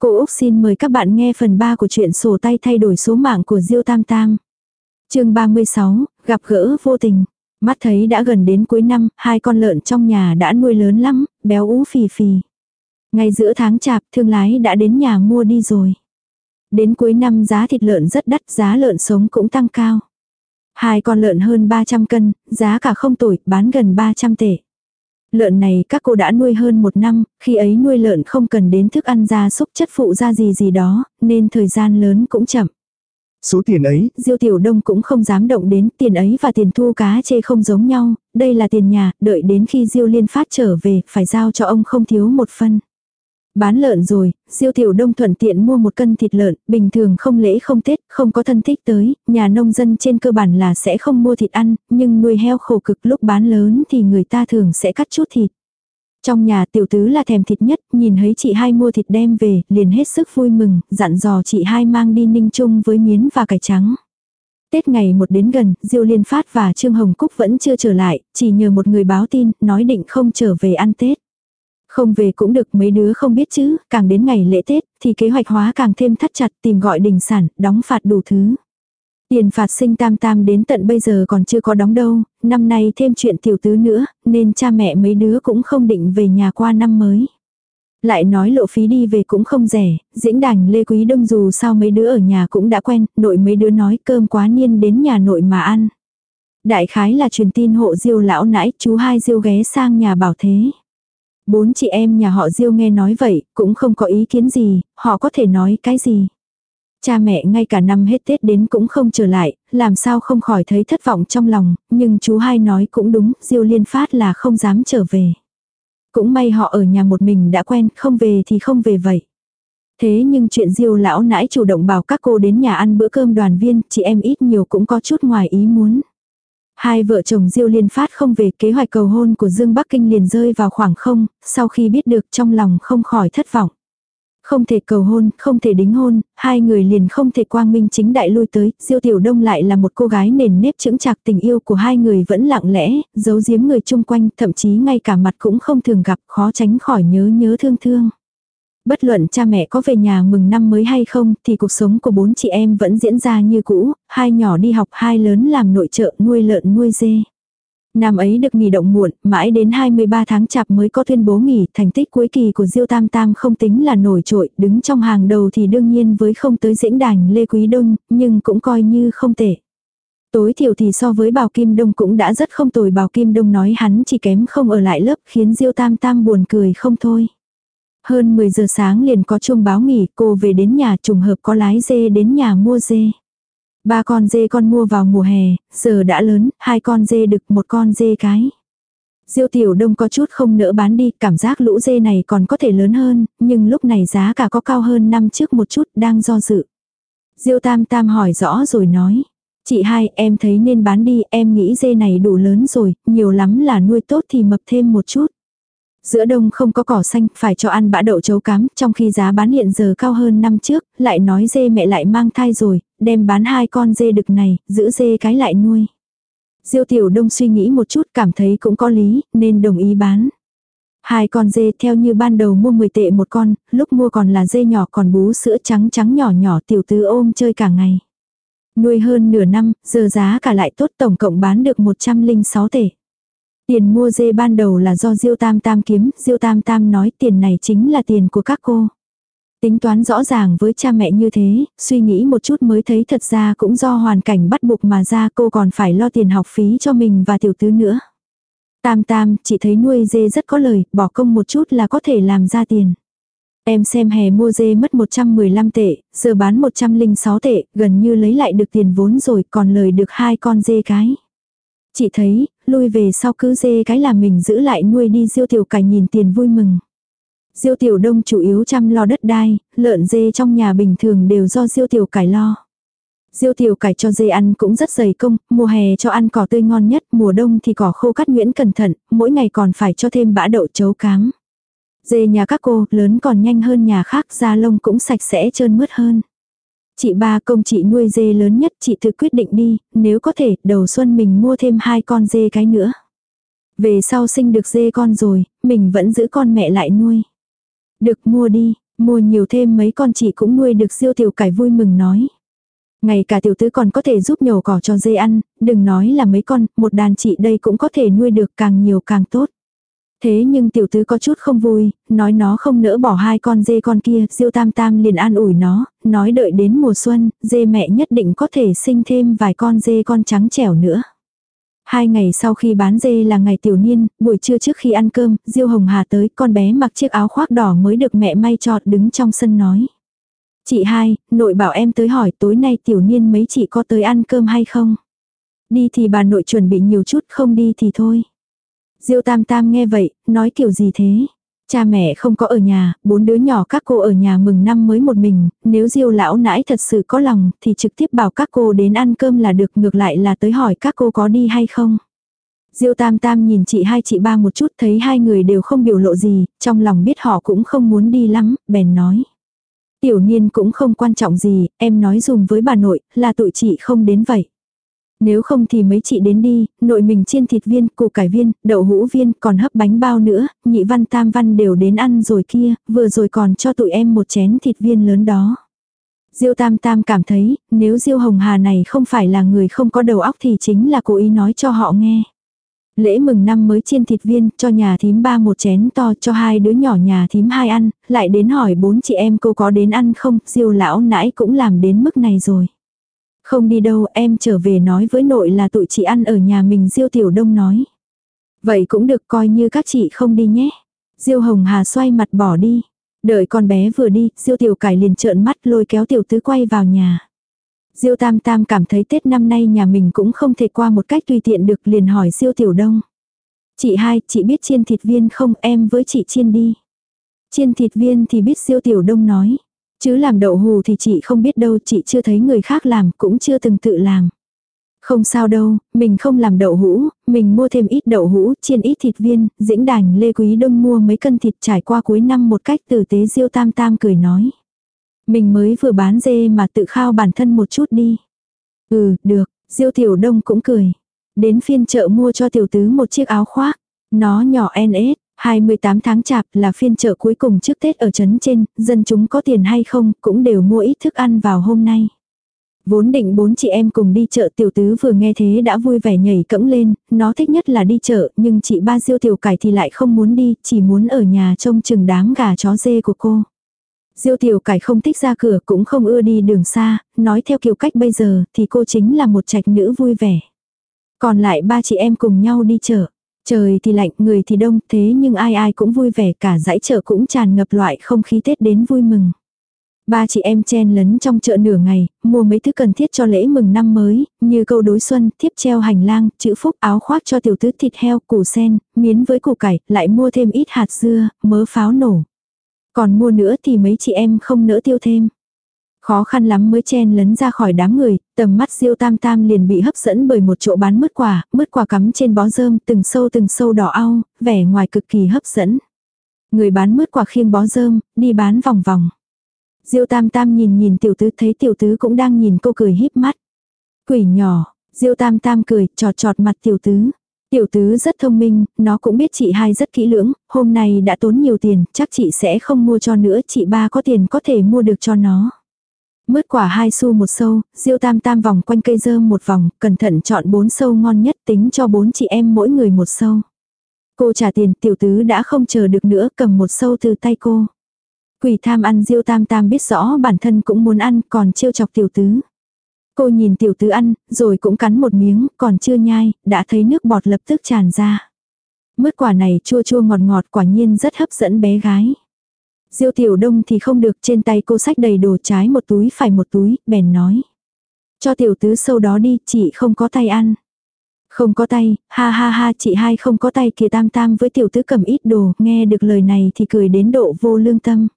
Cô Úc xin mời các bạn nghe phần 3 của truyện sổ tay thay đổi số mạng của Diêu Tam Tam. chương 36, gặp gỡ vô tình. Mắt thấy đã gần đến cuối năm, hai con lợn trong nhà đã nuôi lớn lắm, béo ú phì phì. Ngay giữa tháng chạp, thương lái đã đến nhà mua đi rồi. Đến cuối năm giá thịt lợn rất đắt, giá lợn sống cũng tăng cao. Hai con lợn hơn 300 cân, giá cả không tồi, bán gần 300 tệ. Lợn này các cô đã nuôi hơn một năm, khi ấy nuôi lợn không cần đến thức ăn gia súc chất phụ ra gì gì đó, nên thời gian lớn cũng chậm. Số tiền ấy, Diêu Tiểu Đông cũng không dám động đến tiền ấy và tiền thu cá chê không giống nhau, đây là tiền nhà, đợi đến khi Diêu Liên Phát trở về, phải giao cho ông không thiếu một phân. Bán lợn rồi, Diêu Tiểu Đông thuận tiện mua một cân thịt lợn, bình thường không lễ không Tết, không có thân thích tới, nhà nông dân trên cơ bản là sẽ không mua thịt ăn, nhưng nuôi heo khổ cực lúc bán lớn thì người ta thường sẽ cắt chút thịt. Trong nhà tiểu tứ là thèm thịt nhất, nhìn thấy chị hai mua thịt đem về, liền hết sức vui mừng, dặn dò chị hai mang đi ninh chung với miến và cải trắng. Tết ngày một đến gần, Diêu Liên Phát và Trương Hồng Cúc vẫn chưa trở lại, chỉ nhờ một người báo tin, nói định không trở về ăn Tết. Không về cũng được mấy đứa không biết chứ, càng đến ngày lễ Tết, thì kế hoạch hóa càng thêm thắt chặt tìm gọi đình sản, đóng phạt đủ thứ. Tiền phạt sinh tam tam đến tận bây giờ còn chưa có đóng đâu, năm nay thêm chuyện tiểu tứ nữa, nên cha mẹ mấy đứa cũng không định về nhà qua năm mới. Lại nói lộ phí đi về cũng không rẻ, dĩnh đành Lê Quý Đông dù sao mấy đứa ở nhà cũng đã quen, nội mấy đứa nói cơm quá niên đến nhà nội mà ăn. Đại khái là truyền tin hộ diêu lão nãi, chú hai diêu ghé sang nhà bảo thế. Bốn chị em nhà họ Diêu nghe nói vậy, cũng không có ý kiến gì, họ có thể nói cái gì. Cha mẹ ngay cả năm hết Tết đến cũng không trở lại, làm sao không khỏi thấy thất vọng trong lòng, nhưng chú hai nói cũng đúng, Diêu liên phát là không dám trở về. Cũng may họ ở nhà một mình đã quen, không về thì không về vậy. Thế nhưng chuyện Diêu lão nãi chủ động bảo các cô đến nhà ăn bữa cơm đoàn viên, chị em ít nhiều cũng có chút ngoài ý muốn. Hai vợ chồng Diêu Liên Phát không về kế hoạch cầu hôn của Dương Bắc Kinh liền rơi vào khoảng không, sau khi biết được trong lòng không khỏi thất vọng. Không thể cầu hôn, không thể đính hôn, hai người liền không thể quang minh chính đại lui tới, Diêu Tiểu Đông lại là một cô gái nền nếp chững chạc tình yêu của hai người vẫn lặng lẽ, giấu giếm người chung quanh, thậm chí ngay cả mặt cũng không thường gặp, khó tránh khỏi nhớ nhớ thương thương. Bất luận cha mẹ có về nhà mừng năm mới hay không thì cuộc sống của bốn chị em vẫn diễn ra như cũ, hai nhỏ đi học hai lớn làm nội trợ nuôi lợn nuôi dê. Năm ấy được nghỉ động muộn, mãi đến 23 tháng chạp mới có tuyên bố nghỉ, thành tích cuối kỳ của Diêu Tam Tam không tính là nổi trội, đứng trong hàng đầu thì đương nhiên với không tới diễn đàn Lê Quý Đông, nhưng cũng coi như không tệ. Tối thiểu thì so với Bào Kim Đông cũng đã rất không tồi Bào Kim Đông nói hắn chỉ kém không ở lại lớp khiến Diêu Tam Tam buồn cười không thôi. Hơn 10 giờ sáng liền có chuông báo nghỉ, cô về đến nhà trùng hợp có lái dê đến nhà mua dê. Ba con dê con mua vào mùa hè, giờ đã lớn, hai con dê đực một con dê cái. Diêu tiểu đông có chút không nỡ bán đi, cảm giác lũ dê này còn có thể lớn hơn, nhưng lúc này giá cả có cao hơn năm trước một chút, đang do dự. Diêu tam tam hỏi rõ rồi nói. Chị hai, em thấy nên bán đi, em nghĩ dê này đủ lớn rồi, nhiều lắm là nuôi tốt thì mập thêm một chút. Giữa đông không có cỏ xanh, phải cho ăn bã đậu chấu cám, trong khi giá bán hiện giờ cao hơn năm trước, lại nói dê mẹ lại mang thai rồi, đem bán hai con dê đực này, giữ dê cái lại nuôi. Diêu tiểu đông suy nghĩ một chút cảm thấy cũng có lý, nên đồng ý bán. Hai con dê theo như ban đầu mua 10 tệ một con, lúc mua còn là dê nhỏ còn bú sữa trắng trắng nhỏ nhỏ tiểu tư ôm chơi cả ngày. Nuôi hơn nửa năm, giờ giá cả lại tốt tổng cộng bán được 106 tệ. Tiền mua dê ban đầu là do Diêu Tam Tam kiếm, Diêu Tam Tam nói tiền này chính là tiền của các cô. Tính toán rõ ràng với cha mẹ như thế, suy nghĩ một chút mới thấy thật ra cũng do hoàn cảnh bắt buộc mà ra cô còn phải lo tiền học phí cho mình và tiểu tứ nữa. Tam Tam, chỉ thấy nuôi dê rất có lời, bỏ công một chút là có thể làm ra tiền. Em xem hè mua dê mất 115 tệ, giờ bán 106 tệ, gần như lấy lại được tiền vốn rồi còn lời được hai con dê cái. Chị thấy, lui về sau cứ dê cái là mình giữ lại nuôi đi diêu tiểu cải nhìn tiền vui mừng. Diêu tiểu đông chủ yếu chăm lo đất đai, lợn dê trong nhà bình thường đều do diêu tiểu cải lo. Diêu tiểu cải cho dê ăn cũng rất dày công, mùa hè cho ăn cỏ tươi ngon nhất, mùa đông thì cỏ khô cắt nguyễn cẩn thận, mỗi ngày còn phải cho thêm bã đậu chấu cám. Dê nhà các cô, lớn còn nhanh hơn nhà khác, da lông cũng sạch sẽ trơn mướt hơn. Chị ba công chị nuôi dê lớn nhất chị tự quyết định đi, nếu có thể đầu xuân mình mua thêm hai con dê cái nữa. Về sau sinh được dê con rồi, mình vẫn giữ con mẹ lại nuôi. Được mua đi, Mua nhiều thêm mấy con chị cũng nuôi được siêu tiểu cải vui mừng nói. Ngày cả tiểu tứ còn có thể giúp nhổ cỏ cho dê ăn, đừng nói là mấy con, một đàn chị đây cũng có thể nuôi được càng nhiều càng tốt. Thế nhưng tiểu tứ có chút không vui, nói nó không nỡ bỏ hai con dê con kia, diêu tam tam liền an ủi nó, nói đợi đến mùa xuân, dê mẹ nhất định có thể sinh thêm vài con dê con trắng trẻo nữa. Hai ngày sau khi bán dê là ngày tiểu niên, buổi trưa trước khi ăn cơm, Diêu Hồng Hà tới, con bé mặc chiếc áo khoác đỏ mới được mẹ may trọt đứng trong sân nói. Chị hai, nội bảo em tới hỏi tối nay tiểu niên mấy chị có tới ăn cơm hay không? Đi thì bà nội chuẩn bị nhiều chút, không đi thì thôi. Diêu Tam Tam nghe vậy, nói kiểu gì thế? Cha mẹ không có ở nhà, bốn đứa nhỏ các cô ở nhà mừng năm mới một mình, nếu Diêu lão nãi thật sự có lòng thì trực tiếp bảo các cô đến ăn cơm là được ngược lại là tới hỏi các cô có đi hay không. Diêu Tam Tam nhìn chị hai chị ba một chút thấy hai người đều không biểu lộ gì, trong lòng biết họ cũng không muốn đi lắm, bèn nói. Tiểu niên cũng không quan trọng gì, em nói dùng với bà nội, là tụi chị không đến vậy. Nếu không thì mấy chị đến đi, nội mình chiên thịt viên, củ cải viên, đậu hũ viên, còn hấp bánh bao nữa, nhị văn tam văn đều đến ăn rồi kia, vừa rồi còn cho tụi em một chén thịt viên lớn đó. Diêu tam tam cảm thấy, nếu Diêu hồng hà này không phải là người không có đầu óc thì chính là cố ý nói cho họ nghe. Lễ mừng năm mới chiên thịt viên, cho nhà thím ba một chén to, cho hai đứa nhỏ nhà thím hai ăn, lại đến hỏi bốn chị em cô có đến ăn không, diêu lão nãy cũng làm đến mức này rồi. Không đi đâu, em trở về nói với nội là tụi chị ăn ở nhà mình Diêu Tiểu Đông nói. Vậy cũng được coi như các chị không đi nhé. Diêu Hồng Hà xoay mặt bỏ đi. Đợi con bé vừa đi, Diêu Tiểu Cải liền trợn mắt lôi kéo Tiểu Tứ quay vào nhà. Diêu Tam Tam cảm thấy Tết năm nay nhà mình cũng không thể qua một cách tùy tiện được liền hỏi Diêu Tiểu Đông. Chị hai, chị biết chiên thịt viên không em với chị chiên đi. Chiên thịt viên thì biết Diêu Tiểu Đông nói. Chứ làm đậu hù thì chị không biết đâu, chị chưa thấy người khác làm, cũng chưa từng tự làm. Không sao đâu, mình không làm đậu hũ, mình mua thêm ít đậu hũ, chiên ít thịt viên, dĩnh đành Lê Quý Đông mua mấy cân thịt trải qua cuối năm một cách tử tế Diêu Tam Tam cười nói. Mình mới vừa bán dê mà tự khao bản thân một chút đi. Ừ, được, Diêu Tiểu Đông cũng cười. Đến phiên chợ mua cho tiểu tứ một chiếc áo khoác. Nó nhỏ NS, 28 tháng chạp là phiên chợ cuối cùng trước Tết ở trấn trên, dân chúng có tiền hay không cũng đều mua ít thức ăn vào hôm nay. Vốn định bốn chị em cùng đi chợ tiểu tứ vừa nghe thế đã vui vẻ nhảy cẫng lên, nó thích nhất là đi chợ, nhưng chị ba diêu tiểu cải thì lại không muốn đi, chỉ muốn ở nhà trông chừng đám gà chó dê của cô. Diêu tiểu cải không thích ra cửa cũng không ưa đi đường xa, nói theo kiểu cách bây giờ thì cô chính là một trạch nữ vui vẻ. Còn lại ba chị em cùng nhau đi chợ. Trời thì lạnh, người thì đông, thế nhưng ai ai cũng vui vẻ, cả dãy chợ cũng tràn ngập loại không khí Tết đến vui mừng. Ba chị em chen lấn trong chợ nửa ngày, mua mấy thứ cần thiết cho lễ mừng năm mới, như câu đối xuân, thiếp treo hành lang, chữ phúc, áo khoác cho tiểu tứ thịt heo, củ sen, miến với củ cải, lại mua thêm ít hạt dưa, mớ pháo nổ. Còn mua nữa thì mấy chị em không nỡ tiêu thêm. Khó khăn lắm mới chen lấn ra khỏi đám người, tầm mắt diêu tam tam liền bị hấp dẫn bởi một chỗ bán mứt quả, mứt quả cắm trên bó rơm từng sâu từng sâu đỏ au, vẻ ngoài cực kỳ hấp dẫn. Người bán mứt quả khiêng bó rơm, đi bán vòng vòng. Diêu tam tam nhìn nhìn tiểu tứ thấy tiểu tứ cũng đang nhìn cô cười híp mắt. Quỷ nhỏ, diêu tam tam cười, trọt trọt mặt tiểu tứ. Tiểu tứ rất thông minh, nó cũng biết chị hai rất kỹ lưỡng, hôm nay đã tốn nhiều tiền, chắc chị sẽ không mua cho nữa, chị ba có tiền có thể mua được cho nó. Mướt quả hai xu một sâu, diêu tam tam vòng quanh cây dơm một vòng, cẩn thận chọn bốn sâu ngon nhất tính cho bốn chị em mỗi người một sâu. Cô trả tiền, tiểu tứ đã không chờ được nữa cầm một sâu từ tay cô. Quỷ tham ăn diêu tam tam biết rõ bản thân cũng muốn ăn còn trêu chọc tiểu tứ. Cô nhìn tiểu tứ ăn, rồi cũng cắn một miếng, còn chưa nhai, đã thấy nước bọt lập tức tràn ra. Mứt quả này chua chua ngọt ngọt quả nhiên rất hấp dẫn bé gái. Diêu tiểu đông thì không được trên tay cô sách đầy đồ trái một túi phải một túi, bèn nói. Cho tiểu tứ sâu đó đi, chị không có tay ăn. Không có tay, ha ha ha chị hai không có tay kìa tam tam với tiểu tứ cầm ít đồ, nghe được lời này thì cười đến độ vô lương tâm.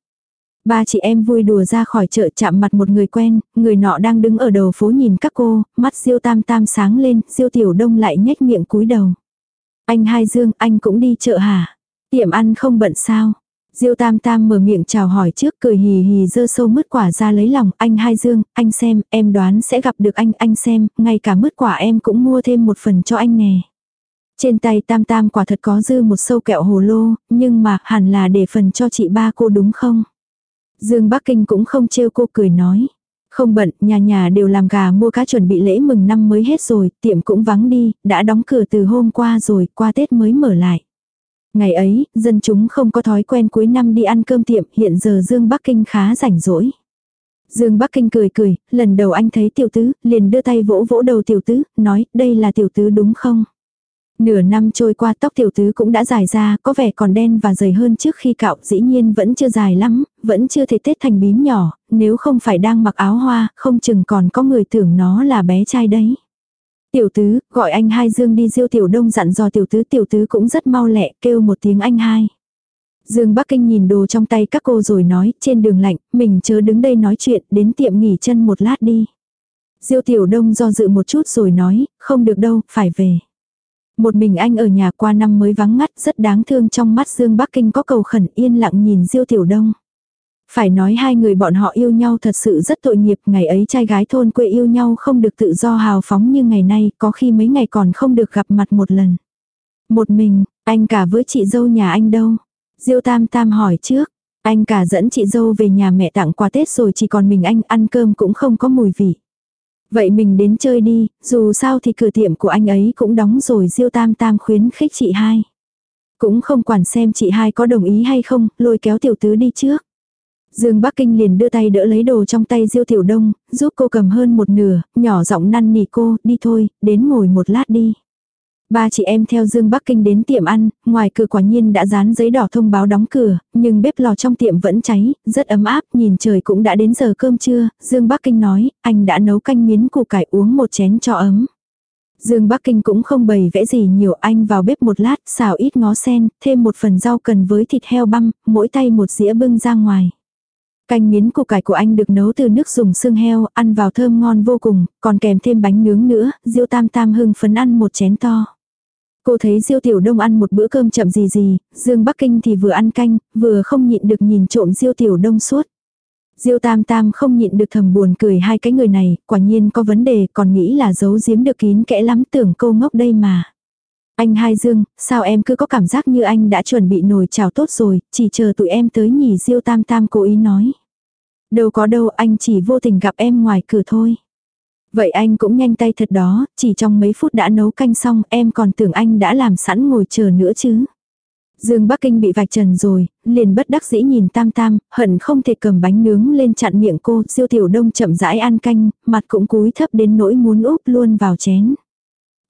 Ba chị em vui đùa ra khỏi chợ chạm mặt một người quen, người nọ đang đứng ở đầu phố nhìn các cô, mắt diêu tam tam sáng lên, diêu tiểu đông lại nhếch miệng cúi đầu. Anh hai dương, anh cũng đi chợ hả? Tiệm ăn không bận sao? Diêu tam tam mở miệng chào hỏi trước cười hì hì dơ sâu mứt quả ra lấy lòng, anh hai dương, anh xem, em đoán sẽ gặp được anh, anh xem, ngay cả mứt quả em cũng mua thêm một phần cho anh nè. Trên tay tam tam quả thật có dư một sâu kẹo hồ lô, nhưng mà hẳn là để phần cho chị ba cô đúng không? Dương Bắc Kinh cũng không trêu cô cười nói. Không bận, nhà nhà đều làm gà mua cá chuẩn bị lễ mừng năm mới hết rồi, tiệm cũng vắng đi, đã đóng cửa từ hôm qua rồi, qua Tết mới mở lại. Ngày ấy, dân chúng không có thói quen cuối năm đi ăn cơm tiệm, hiện giờ Dương Bắc Kinh khá rảnh rỗi. Dương Bắc Kinh cười cười, lần đầu anh thấy tiểu tứ, liền đưa tay vỗ vỗ đầu tiểu tứ, nói, đây là tiểu tứ đúng không? Nửa năm trôi qua tóc tiểu tứ cũng đã dài ra, có vẻ còn đen và dày hơn trước khi cạo, dĩ nhiên vẫn chưa dài lắm, vẫn chưa thể tết thành bím nhỏ, nếu không phải đang mặc áo hoa, không chừng còn có người tưởng nó là bé trai đấy. Tiểu tứ, gọi anh hai Dương đi diêu tiểu đông dặn dò tiểu tứ, tiểu tứ cũng rất mau lẹ, kêu một tiếng anh hai. Dương Bắc Kinh nhìn đồ trong tay các cô rồi nói, trên đường lạnh, mình chớ đứng đây nói chuyện, đến tiệm nghỉ chân một lát đi. Diêu Tiểu Đông do dự một chút rồi nói, không được đâu, phải về. Một mình anh ở nhà qua năm mới vắng ngắt, rất đáng thương trong mắt Dương Bắc Kinh có cầu khẩn yên lặng nhìn Diêu Tiểu Đông. Phải nói hai người bọn họ yêu nhau thật sự rất tội nghiệp, ngày ấy trai gái thôn quê yêu nhau không được tự do hào phóng như ngày nay, có khi mấy ngày còn không được gặp mặt một lần. Một mình, anh cả với chị dâu nhà anh đâu? Diêu Tam Tam hỏi trước, anh cả dẫn chị dâu về nhà mẹ tặng quà Tết rồi chỉ còn mình anh ăn cơm cũng không có mùi vị. Vậy mình đến chơi đi, dù sao thì cửa tiệm của anh ấy cũng đóng rồi Diêu Tam Tam khuyến khích chị hai. Cũng không quản xem chị hai có đồng ý hay không, lôi kéo tiểu tứ đi trước. Dương Bắc Kinh liền đưa tay đỡ lấy đồ trong tay Diêu Tiểu Đông, giúp cô cầm hơn một nửa, nhỏ giọng năn nỉ cô, đi thôi, đến ngồi một lát đi. Ba chị em theo Dương Bắc Kinh đến tiệm ăn, ngoài cửa quả nhiên đã dán giấy đỏ thông báo đóng cửa, nhưng bếp lò trong tiệm vẫn cháy, rất ấm áp, nhìn trời cũng đã đến giờ cơm trưa, Dương Bắc Kinh nói, anh đã nấu canh miến củ cải uống một chén cho ấm. Dương Bắc Kinh cũng không bày vẽ gì nhiều anh vào bếp một lát, xào ít ngó sen, thêm một phần rau cần với thịt heo băm, mỗi tay một dĩa bưng ra ngoài. Canh miến củ cải của anh được nấu từ nước dùng xương heo, ăn vào thơm ngon vô cùng, còn kèm thêm bánh nướng nữa, Diêu Tam Tam hưng phấn ăn một chén to. Cô thấy Diêu Tiểu Đông ăn một bữa cơm chậm gì gì, Dương Bắc Kinh thì vừa ăn canh, vừa không nhịn được nhìn trộm Diêu Tiểu Đông suốt. Diêu Tam Tam không nhịn được thầm buồn cười hai cái người này, quả nhiên có vấn đề, còn nghĩ là giấu giếm được kín kẽ lắm tưởng cô ngốc đây mà. Anh hai Dương, sao em cứ có cảm giác như anh đã chuẩn bị nồi chào tốt rồi, chỉ chờ tụi em tới nhỉ Diêu Tam Tam cố ý nói. Đâu có đâu, anh chỉ vô tình gặp em ngoài cửa thôi. Vậy anh cũng nhanh tay thật đó, chỉ trong mấy phút đã nấu canh xong, em còn tưởng anh đã làm sẵn ngồi chờ nữa chứ. Dương Bắc Kinh bị vạch trần rồi, liền bất đắc dĩ nhìn Tam Tam, hận không thể cầm bánh nướng lên chặn miệng cô, siêu tiểu đông chậm rãi ăn canh, mặt cũng cúi thấp đến nỗi muốn úp luôn vào chén.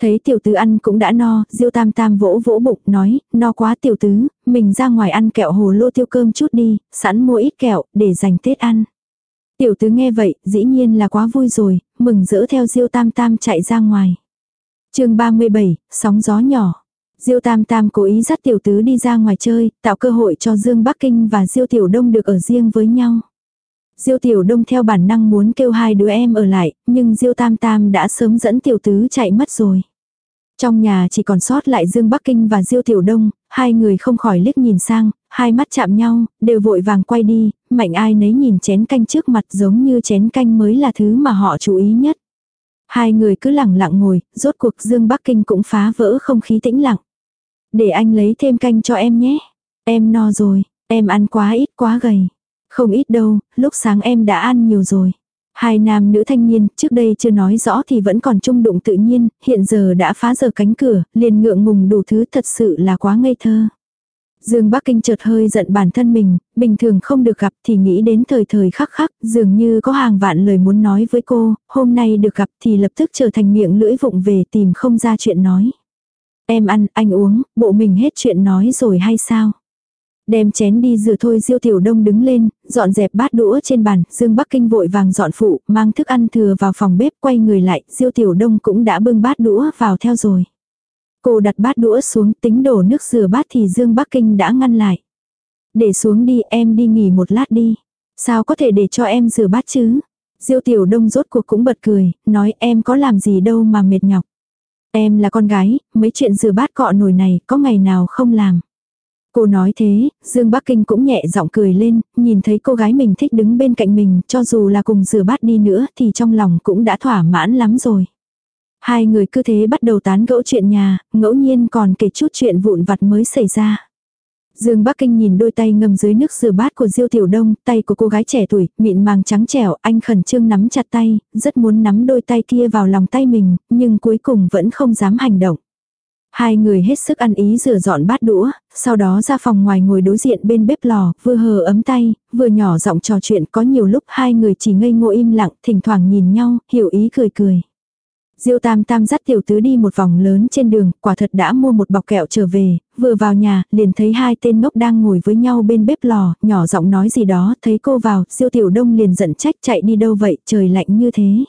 Thấy tiểu tứ ăn cũng đã no, Diêu Tam Tam vỗ vỗ bụng, nói, no quá tiểu tứ, mình ra ngoài ăn kẹo hồ lô tiêu cơm chút đi, sẵn mua ít kẹo, để dành Tết ăn. Tiểu tứ nghe vậy, dĩ nhiên là quá vui rồi, mừng rỡ theo Diêu Tam Tam chạy ra ngoài. chương 37, sóng gió nhỏ. Diêu Tam Tam cố ý dắt tiểu tứ đi ra ngoài chơi, tạo cơ hội cho Dương Bắc Kinh và Diêu Tiểu Đông được ở riêng với nhau. Diêu Tiểu Đông theo bản năng muốn kêu hai đứa em ở lại, nhưng Diêu Tam Tam đã sớm dẫn tiểu tứ chạy mất rồi. Trong nhà chỉ còn sót lại Dương Bắc Kinh và Diêu Tiểu Đông, hai người không khỏi liếc nhìn sang, hai mắt chạm nhau, đều vội vàng quay đi, mạnh ai nấy nhìn chén canh trước mặt giống như chén canh mới là thứ mà họ chú ý nhất. Hai người cứ lặng lặng ngồi, rốt cuộc Dương Bắc Kinh cũng phá vỡ không khí tĩnh lặng. Để anh lấy thêm canh cho em nhé. Em no rồi, em ăn quá ít quá gầy. Không ít đâu, lúc sáng em đã ăn nhiều rồi. Hai nam nữ thanh niên, trước đây chưa nói rõ thì vẫn còn trung đụng tự nhiên, hiện giờ đã phá giờ cánh cửa, liền ngượng ngùng đủ thứ thật sự là quá ngây thơ. Dương Bắc Kinh chợt hơi giận bản thân mình, bình thường không được gặp thì nghĩ đến thời thời khắc khắc, dường như có hàng vạn lời muốn nói với cô, hôm nay được gặp thì lập tức trở thành miệng lưỡi vụng về tìm không ra chuyện nói. Em ăn, anh uống, bộ mình hết chuyện nói rồi hay sao? Đem chén đi rửa thôi Diêu Tiểu Đông đứng lên, dọn dẹp bát đũa trên bàn, Dương Bắc Kinh vội vàng dọn phụ, mang thức ăn thừa vào phòng bếp quay người lại, Diêu Tiểu Đông cũng đã bưng bát đũa vào theo rồi. Cô đặt bát đũa xuống tính đổ nước rửa bát thì Dương Bắc Kinh đã ngăn lại. Để xuống đi em đi nghỉ một lát đi. Sao có thể để cho em rửa bát chứ? Diêu Tiểu Đông rốt cuộc cũng bật cười, nói em có làm gì đâu mà mệt nhọc. Em là con gái, mấy chuyện rửa bát cọ nồi này có ngày nào không làm. Cô nói thế, Dương Bắc Kinh cũng nhẹ giọng cười lên, nhìn thấy cô gái mình thích đứng bên cạnh mình, cho dù là cùng rửa bát đi nữa thì trong lòng cũng đã thỏa mãn lắm rồi. Hai người cứ thế bắt đầu tán gẫu chuyện nhà, ngẫu nhiên còn kể chút chuyện vụn vặt mới xảy ra. Dương Bắc Kinh nhìn đôi tay ngầm dưới nước rửa bát của Diêu Tiểu Đông, tay của cô gái trẻ tuổi, mịn màng trắng trẻo, anh khẩn trương nắm chặt tay, rất muốn nắm đôi tay kia vào lòng tay mình, nhưng cuối cùng vẫn không dám hành động. Hai người hết sức ăn ý rửa dọn bát đũa, sau đó ra phòng ngoài ngồi đối diện bên bếp lò, vừa hờ ấm tay, vừa nhỏ giọng trò chuyện có nhiều lúc hai người chỉ ngây ngô im lặng, thỉnh thoảng nhìn nhau, hiểu ý cười cười. Diêu Tam Tam dắt tiểu tứ đi một vòng lớn trên đường, quả thật đã mua một bọc kẹo trở về, vừa vào nhà, liền thấy hai tên ngốc đang ngồi với nhau bên bếp lò, nhỏ giọng nói gì đó, thấy cô vào, Diêu Tiểu Đông liền giận trách chạy đi đâu vậy, trời lạnh như thế.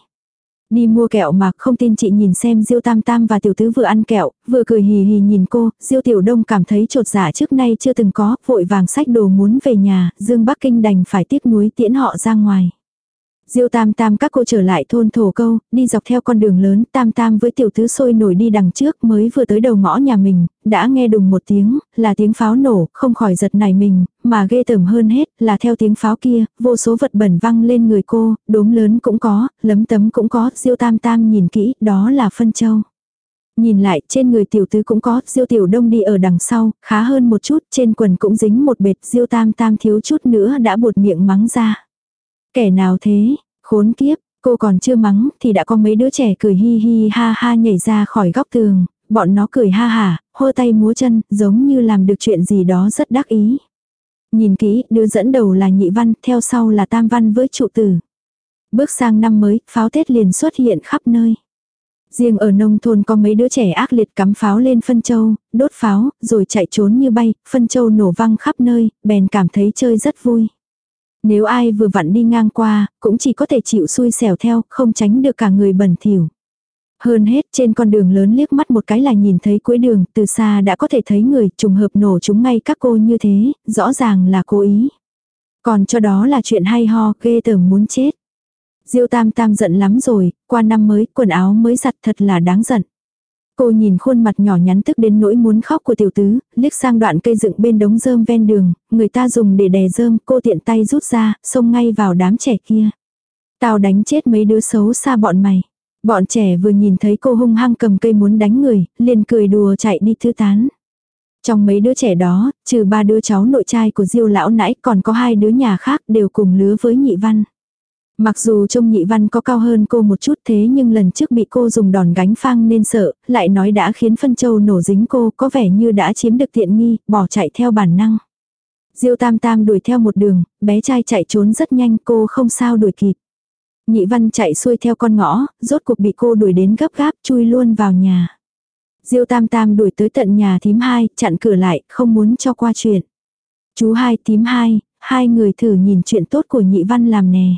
Đi mua kẹo mà không tin chị nhìn xem Diêu Tam Tam và tiểu tứ vừa ăn kẹo, vừa cười hì hì nhìn cô, Diêu Tiểu Đông cảm thấy trột dạ trước nay chưa từng có, vội vàng sách đồ muốn về nhà, Dương Bắc Kinh đành phải tiếc nuối tiễn họ ra ngoài. Diêu tam tam các cô trở lại thôn thổ câu, đi dọc theo con đường lớn, tam tam với tiểu tứ sôi nổi đi đằng trước mới vừa tới đầu ngõ nhà mình, đã nghe đùng một tiếng, là tiếng pháo nổ, không khỏi giật nảy mình, mà ghê tởm hơn hết là theo tiếng pháo kia, vô số vật bẩn văng lên người cô, đốm lớn cũng có, lấm tấm cũng có, diêu tam tam nhìn kỹ, đó là phân châu. Nhìn lại, trên người tiểu tứ cũng có, diêu tiểu đông đi ở đằng sau, khá hơn một chút, trên quần cũng dính một bệt, diêu tam tam thiếu chút nữa đã buột miệng mắng ra. Kẻ nào thế, khốn kiếp, cô còn chưa mắng thì đã có mấy đứa trẻ cười hi hi ha ha nhảy ra khỏi góc tường, bọn nó cười ha hả, hô tay múa chân, giống như làm được chuyện gì đó rất đắc ý. Nhìn kỹ, đứa dẫn đầu là nhị văn, theo sau là tam văn với trụ tử. Bước sang năm mới, pháo Tết liền xuất hiện khắp nơi. Riêng ở nông thôn có mấy đứa trẻ ác liệt cắm pháo lên phân châu, đốt pháo, rồi chạy trốn như bay, phân châu nổ văng khắp nơi, bèn cảm thấy chơi rất vui. Nếu ai vừa vặn đi ngang qua, cũng chỉ có thể chịu xui xẻo theo, không tránh được cả người bẩn thỉu. Hơn hết trên con đường lớn liếc mắt một cái là nhìn thấy cuối đường, từ xa đã có thể thấy người trùng hợp nổ chúng ngay các cô như thế, rõ ràng là cố ý. Còn cho đó là chuyện hay ho, ghê tởm muốn chết. Diêu tam tam giận lắm rồi, qua năm mới, quần áo mới giặt thật là đáng giận. Cô nhìn khuôn mặt nhỏ nhắn tức đến nỗi muốn khóc của tiểu tứ, liếc sang đoạn cây dựng bên đống rơm ven đường, người ta dùng để đè rơm, cô tiện tay rút ra, xông ngay vào đám trẻ kia. Tao đánh chết mấy đứa xấu xa bọn mày. Bọn trẻ vừa nhìn thấy cô hung hăng cầm cây muốn đánh người, liền cười đùa chạy đi thư tán. Trong mấy đứa trẻ đó, trừ ba đứa cháu nội trai của Diêu lão nãy còn có hai đứa nhà khác đều cùng lứa với nhị văn. Mặc dù trông nhị văn có cao hơn cô một chút thế nhưng lần trước bị cô dùng đòn gánh phang nên sợ, lại nói đã khiến phân châu nổ dính cô có vẻ như đã chiếm được tiện nghi, bỏ chạy theo bản năng. Diêu tam tam đuổi theo một đường, bé trai chạy trốn rất nhanh cô không sao đuổi kịp. Nhị văn chạy xuôi theo con ngõ, rốt cuộc bị cô đuổi đến gấp gáp chui luôn vào nhà. Diêu tam tam đuổi tới tận nhà thím hai, chặn cửa lại, không muốn cho qua chuyện. Chú hai thím hai, hai người thử nhìn chuyện tốt của nhị văn làm nè.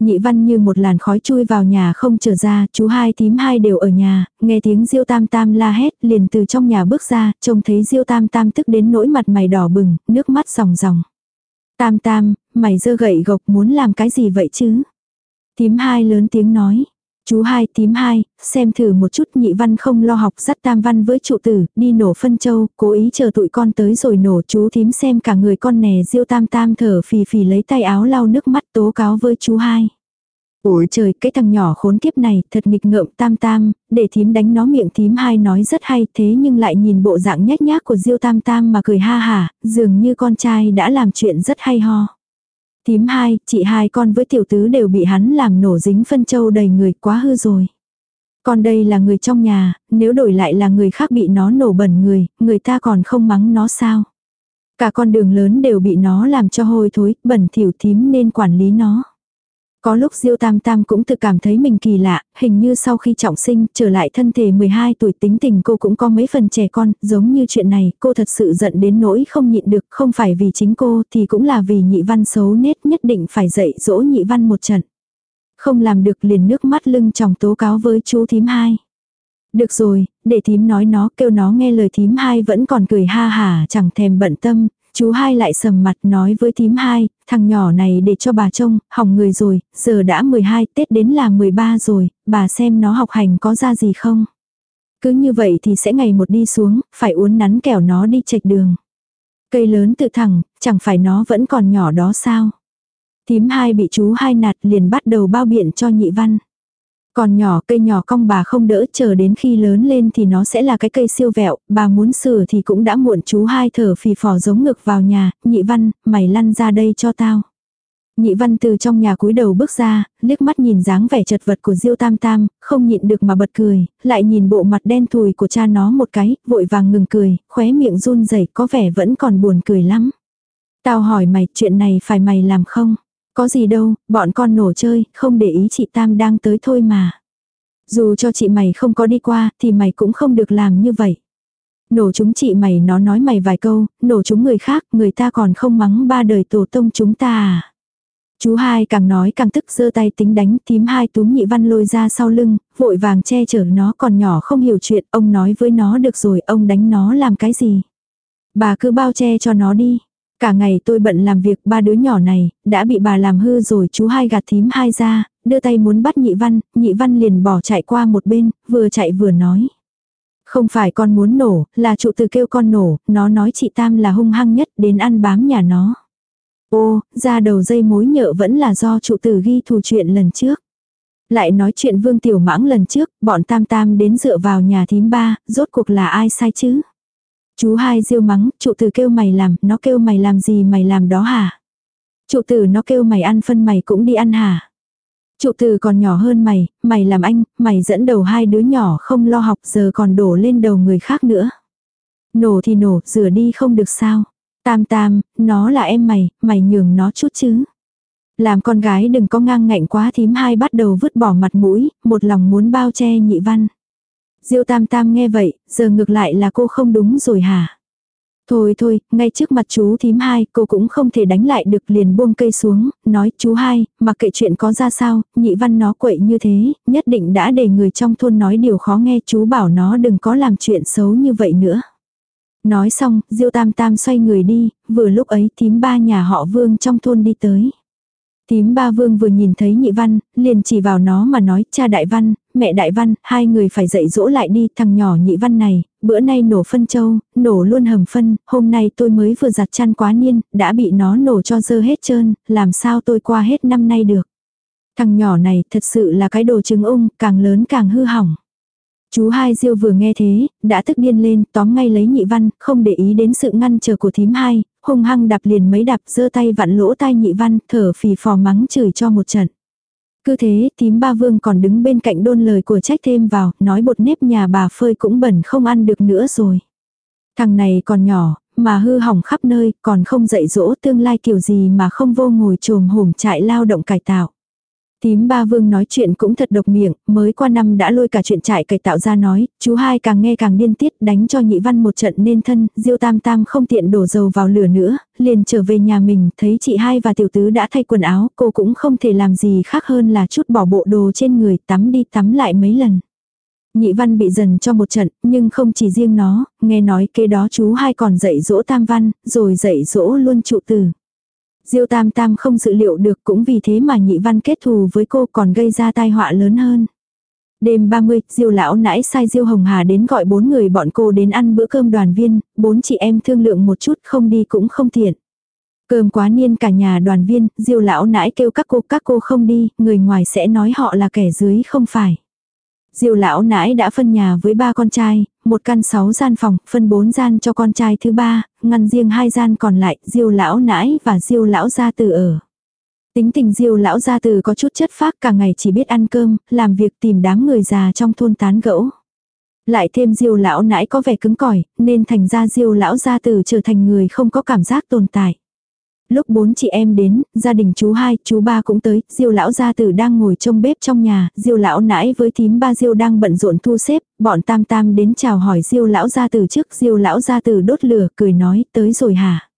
Nhị văn như một làn khói chui vào nhà không trở ra, chú hai tím hai đều ở nhà, nghe tiếng diêu tam tam la hét, liền từ trong nhà bước ra, trông thấy diêu tam tam tức đến nỗi mặt mày đỏ bừng, nước mắt ròng ròng. Tam tam, mày dơ gậy gộc muốn làm cái gì vậy chứ? Tím hai lớn tiếng nói. Chú hai tím hai, xem thử một chút nhị văn không lo học dắt tam văn với trụ tử, đi nổ phân châu, cố ý chờ tụi con tới rồi nổ chú thím xem cả người con nè diêu tam tam thở phì phì lấy tay áo lau nước mắt tố cáo với chú hai. ủi trời, cái thằng nhỏ khốn kiếp này, thật nghịch ngợm tam tam, để thím đánh nó miệng thím hai nói rất hay thế nhưng lại nhìn bộ dạng nhách nhác của diêu tam tam mà cười ha hả, dường như con trai đã làm chuyện rất hay ho. Tím hai, chị hai con với tiểu tứ đều bị hắn làm nổ dính phân châu đầy người quá hư rồi. Còn đây là người trong nhà, nếu đổi lại là người khác bị nó nổ bẩn người, người ta còn không mắng nó sao. Cả con đường lớn đều bị nó làm cho hôi thối, bẩn thỉu thím nên quản lý nó. Có lúc Diêu Tam Tam cũng tự cảm thấy mình kỳ lạ, hình như sau khi trọng sinh, trở lại thân thể 12 tuổi tính tình cô cũng có mấy phần trẻ con, giống như chuyện này, cô thật sự giận đến nỗi không nhịn được, không phải vì chính cô thì cũng là vì nhị văn xấu nết nhất định phải dạy dỗ nhị văn một trận. Không làm được liền nước mắt lưng chồng tố cáo với chú thím hai. Được rồi, để thím nói nó kêu nó nghe lời thím hai vẫn còn cười ha hà chẳng thèm bận tâm, Chú hai lại sầm mặt nói với thím hai, thằng nhỏ này để cho bà trông, hỏng người rồi, giờ đã 12, Tết đến là 13 rồi, bà xem nó học hành có ra gì không. Cứ như vậy thì sẽ ngày một đi xuống, phải uốn nắn kẻo nó đi chệch đường. Cây lớn tự thẳng, chẳng phải nó vẫn còn nhỏ đó sao. Thím hai bị chú hai nạt liền bắt đầu bao biện cho nhị văn. Còn nhỏ cây nhỏ cong bà không đỡ chờ đến khi lớn lên thì nó sẽ là cái cây siêu vẹo, bà muốn sửa thì cũng đã muộn chú hai thở phì phò giống ngực vào nhà, nhị văn, mày lăn ra đây cho tao. Nhị văn từ trong nhà cúi đầu bước ra, liếc mắt nhìn dáng vẻ chật vật của Diêu Tam Tam, không nhịn được mà bật cười, lại nhìn bộ mặt đen thùi của cha nó một cái, vội vàng ngừng cười, khóe miệng run rẩy có vẻ vẫn còn buồn cười lắm. Tao hỏi mày, chuyện này phải mày làm không? Có gì đâu, bọn con nổ chơi, không để ý chị Tam đang tới thôi mà. Dù cho chị mày không có đi qua, thì mày cũng không được làm như vậy. Nổ chúng chị mày nó nói mày vài câu, nổ chúng người khác, người ta còn không mắng ba đời tổ tông chúng ta à. Chú hai càng nói càng tức giơ tay tính đánh tím hai túm nhị văn lôi ra sau lưng, vội vàng che chở nó còn nhỏ không hiểu chuyện, ông nói với nó được rồi, ông đánh nó làm cái gì. Bà cứ bao che cho nó đi. Cả ngày tôi bận làm việc ba đứa nhỏ này, đã bị bà làm hư rồi chú hai gạt thím hai ra, đưa tay muốn bắt nhị văn, nhị văn liền bỏ chạy qua một bên, vừa chạy vừa nói. Không phải con muốn nổ, là trụ từ kêu con nổ, nó nói chị Tam là hung hăng nhất đến ăn bám nhà nó. Ô, ra đầu dây mối nhợ vẫn là do trụ tử ghi thù chuyện lần trước. Lại nói chuyện Vương Tiểu Mãng lần trước, bọn Tam Tam đến dựa vào nhà thím ba, rốt cuộc là ai sai chứ? Chú hai diêu mắng, trụ tử kêu mày làm, nó kêu mày làm gì mày làm đó hả? Trụ tử nó kêu mày ăn phân mày cũng đi ăn hả? Trụ tử còn nhỏ hơn mày, mày làm anh, mày dẫn đầu hai đứa nhỏ không lo học giờ còn đổ lên đầu người khác nữa. Nổ thì nổ, rửa đi không được sao? Tam tam, nó là em mày, mày nhường nó chút chứ. Làm con gái đừng có ngang ngạnh quá thím hai bắt đầu vứt bỏ mặt mũi, một lòng muốn bao che nhị văn. Diêu tam tam nghe vậy, giờ ngược lại là cô không đúng rồi hả? Thôi thôi, ngay trước mặt chú thím hai, cô cũng không thể đánh lại được liền buông cây xuống, nói chú hai, mặc kệ chuyện có ra sao, nhị văn nó quậy như thế, nhất định đã để người trong thôn nói điều khó nghe chú bảo nó đừng có làm chuyện xấu như vậy nữa. Nói xong, Diêu Tam Tam xoay người đi, vừa lúc ấy Thím ba nhà họ Vương trong thôn đi tới. Tím ba Vương vừa nhìn thấy nhị văn, liền chỉ vào nó mà nói, cha đại văn, mẹ đại văn, hai người phải dạy dỗ lại đi, thằng nhỏ nhị văn này, bữa nay nổ phân châu, nổ luôn hầm phân, hôm nay tôi mới vừa giặt chăn quá niên, đã bị nó nổ cho dơ hết trơn, làm sao tôi qua hết năm nay được. Thằng nhỏ này thật sự là cái đồ trứng ung, càng lớn càng hư hỏng. Chú hai diêu vừa nghe thế, đã tức điên lên, tóm ngay lấy nhị văn, không để ý đến sự ngăn chờ của thím hai, hung hăng đạp liền mấy đạp giơ tay vặn lỗ tai nhị văn, thở phì phò mắng chửi cho một trận. Cứ thế, tím ba vương còn đứng bên cạnh đôn lời của trách thêm vào, nói bột nếp nhà bà phơi cũng bẩn không ăn được nữa rồi. Thằng này còn nhỏ, mà hư hỏng khắp nơi, còn không dạy dỗ tương lai kiểu gì mà không vô ngồi trồm hổm trại lao động cải tạo. Tím ba vương nói chuyện cũng thật độc miệng, mới qua năm đã lôi cả chuyện trải cải tạo ra nói, chú hai càng nghe càng điên tiết đánh cho nhị văn một trận nên thân, diêu tam tam không tiện đổ dầu vào lửa nữa, liền trở về nhà mình, thấy chị hai và tiểu tứ đã thay quần áo, cô cũng không thể làm gì khác hơn là chút bỏ bộ đồ trên người tắm đi tắm lại mấy lần. Nhị văn bị dần cho một trận, nhưng không chỉ riêng nó, nghe nói kế đó chú hai còn dạy dỗ tam văn, rồi dạy dỗ luôn trụ tử. Diêu Tam Tam không dự liệu được cũng vì thế mà nhị văn kết thù với cô còn gây ra tai họa lớn hơn. Đêm 30, Diêu lão nãi sai Diêu Hồng Hà đến gọi bốn người bọn cô đến ăn bữa cơm đoàn viên, bốn chị em thương lượng một chút không đi cũng không tiện. Cơm quá niên cả nhà đoàn viên, Diêu lão nãi kêu các cô các cô không đi, người ngoài sẽ nói họ là kẻ dưới không phải. Diêu lão nãi đã phân nhà với ba con trai, một căn sáu gian phòng, phân bốn gian cho con trai thứ ba, ngăn riêng hai gian còn lại, Diêu lão nãi và Diêu lão gia tử ở. Tính tình Diêu lão gia tử có chút chất phác cả ngày chỉ biết ăn cơm, làm việc tìm đám người già trong thôn tán gẫu. Lại thêm Diêu lão nãi có vẻ cứng cỏi, nên thành ra Diêu lão gia tử trở thành người không có cảm giác tồn tại. Lúc bốn chị em đến, gia đình chú hai, chú ba cũng tới, Diêu lão gia tử đang ngồi trong bếp trong nhà, Diêu lão nãi với thím ba Diêu đang bận rộn thu xếp, bọn tam tam đến chào hỏi Diêu lão gia tử trước, Diêu lão gia tử đốt lửa, cười nói, tới rồi hả?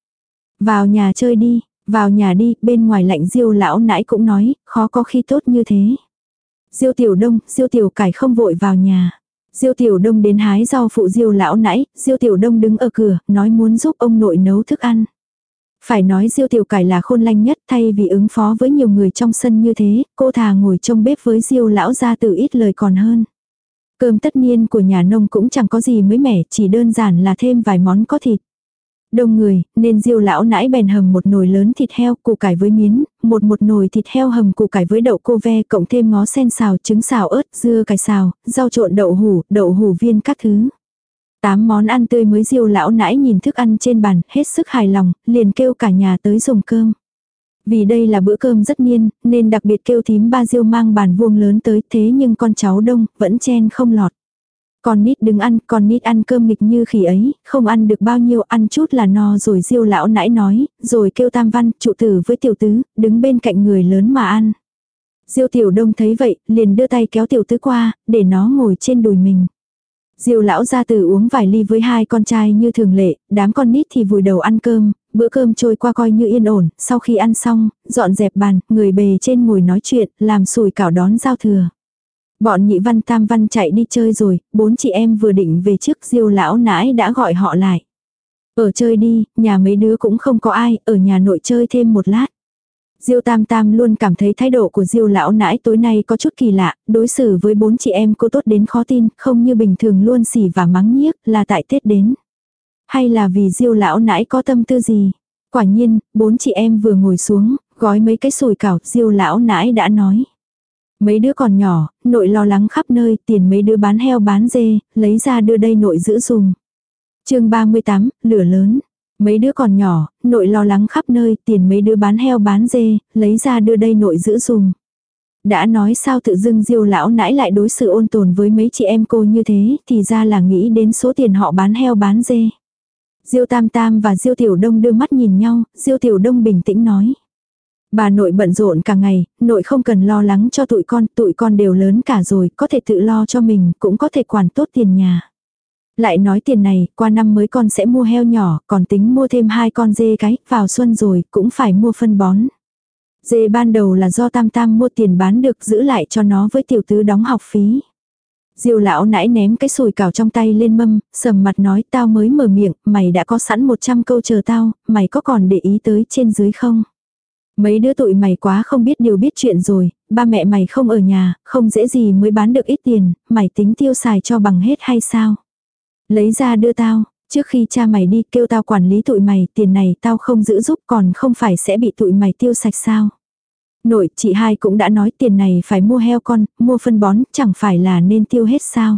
Vào nhà chơi đi, vào nhà đi, bên ngoài lạnh Diêu lão nãi cũng nói, khó có khi tốt như thế. Diêu tiểu đông, Diêu tiểu cải không vội vào nhà. Diêu tiểu đông đến hái rau phụ Diêu lão nãi, Diêu tiểu đông đứng ở cửa, nói muốn giúp ông nội nấu thức ăn. Phải nói diêu tiểu cải là khôn lanh nhất thay vì ứng phó với nhiều người trong sân như thế, cô thà ngồi trong bếp với diêu lão ra từ ít lời còn hơn. Cơm tất niên của nhà nông cũng chẳng có gì mới mẻ, chỉ đơn giản là thêm vài món có thịt. Đông người, nên diêu lão nãi bèn hầm một nồi lớn thịt heo, củ cải với miến, một một nồi thịt heo hầm củ cải với đậu cô ve, cộng thêm ngó sen xào, trứng xào ớt, dưa cải xào, rau trộn đậu hủ, đậu hủ viên các thứ. Tám món ăn tươi mới diêu lão nãi nhìn thức ăn trên bàn, hết sức hài lòng, liền kêu cả nhà tới dùng cơm. Vì đây là bữa cơm rất niên, nên đặc biệt kêu thím ba diêu mang bàn vuông lớn tới thế nhưng con cháu đông, vẫn chen không lọt. Con nít đừng ăn, con nít ăn cơm nghịch như khỉ ấy, không ăn được bao nhiêu ăn chút là no rồi diêu lão nãi nói, rồi kêu tam văn, trụ tử với tiểu tứ, đứng bên cạnh người lớn mà ăn. Diêu tiểu đông thấy vậy, liền đưa tay kéo tiểu tứ qua, để nó ngồi trên đùi mình. Diêu lão ra từ uống vài ly với hai con trai như thường lệ, đám con nít thì vùi đầu ăn cơm, bữa cơm trôi qua coi như yên ổn, sau khi ăn xong, dọn dẹp bàn, người bề trên ngồi nói chuyện, làm sùi cảo đón giao thừa. Bọn nhị văn tam văn chạy đi chơi rồi, bốn chị em vừa định về trước diêu lão nãi đã gọi họ lại. Ở chơi đi, nhà mấy đứa cũng không có ai, ở nhà nội chơi thêm một lát. Diêu Tam Tam luôn cảm thấy thái độ của Diêu lão nãi tối nay có chút kỳ lạ, đối xử với bốn chị em cô tốt đến khó tin, không như bình thường luôn xỉ và mắng nhiếc, là tại Tết đến. Hay là vì Diêu lão nãi có tâm tư gì? Quả nhiên, bốn chị em vừa ngồi xuống, gói mấy cái sùi cảo, Diêu lão nãi đã nói. Mấy đứa còn nhỏ, nội lo lắng khắp nơi, tiền mấy đứa bán heo bán dê, lấy ra đưa đây nội giữ dùng. chương 38, lửa lớn. Mấy đứa còn nhỏ, nội lo lắng khắp nơi, tiền mấy đứa bán heo bán dê, lấy ra đưa đây nội giữ dùng. Đã nói sao tự dưng diêu lão nãi lại đối xử ôn tồn với mấy chị em cô như thế, thì ra là nghĩ đến số tiền họ bán heo bán dê. Diêu Tam Tam và Diêu Tiểu Đông đưa mắt nhìn nhau, Diêu Tiểu Đông bình tĩnh nói. Bà nội bận rộn cả ngày, nội không cần lo lắng cho tụi con, tụi con đều lớn cả rồi, có thể tự lo cho mình, cũng có thể quản tốt tiền nhà. Lại nói tiền này, qua năm mới con sẽ mua heo nhỏ, còn tính mua thêm hai con dê cái, vào xuân rồi, cũng phải mua phân bón. Dê ban đầu là do tam tam mua tiền bán được giữ lại cho nó với tiểu tứ đóng học phí. Diêu lão nãy ném cái sùi cảo trong tay lên mâm, sầm mặt nói tao mới mở miệng, mày đã có sẵn 100 câu chờ tao, mày có còn để ý tới trên dưới không? Mấy đứa tụi mày quá không biết điều biết chuyện rồi, ba mẹ mày không ở nhà, không dễ gì mới bán được ít tiền, mày tính tiêu xài cho bằng hết hay sao? Lấy ra đưa tao, trước khi cha mày đi kêu tao quản lý tụi mày, tiền này tao không giữ giúp còn không phải sẽ bị tụi mày tiêu sạch sao? Nội, chị hai cũng đã nói tiền này phải mua heo con, mua phân bón, chẳng phải là nên tiêu hết sao?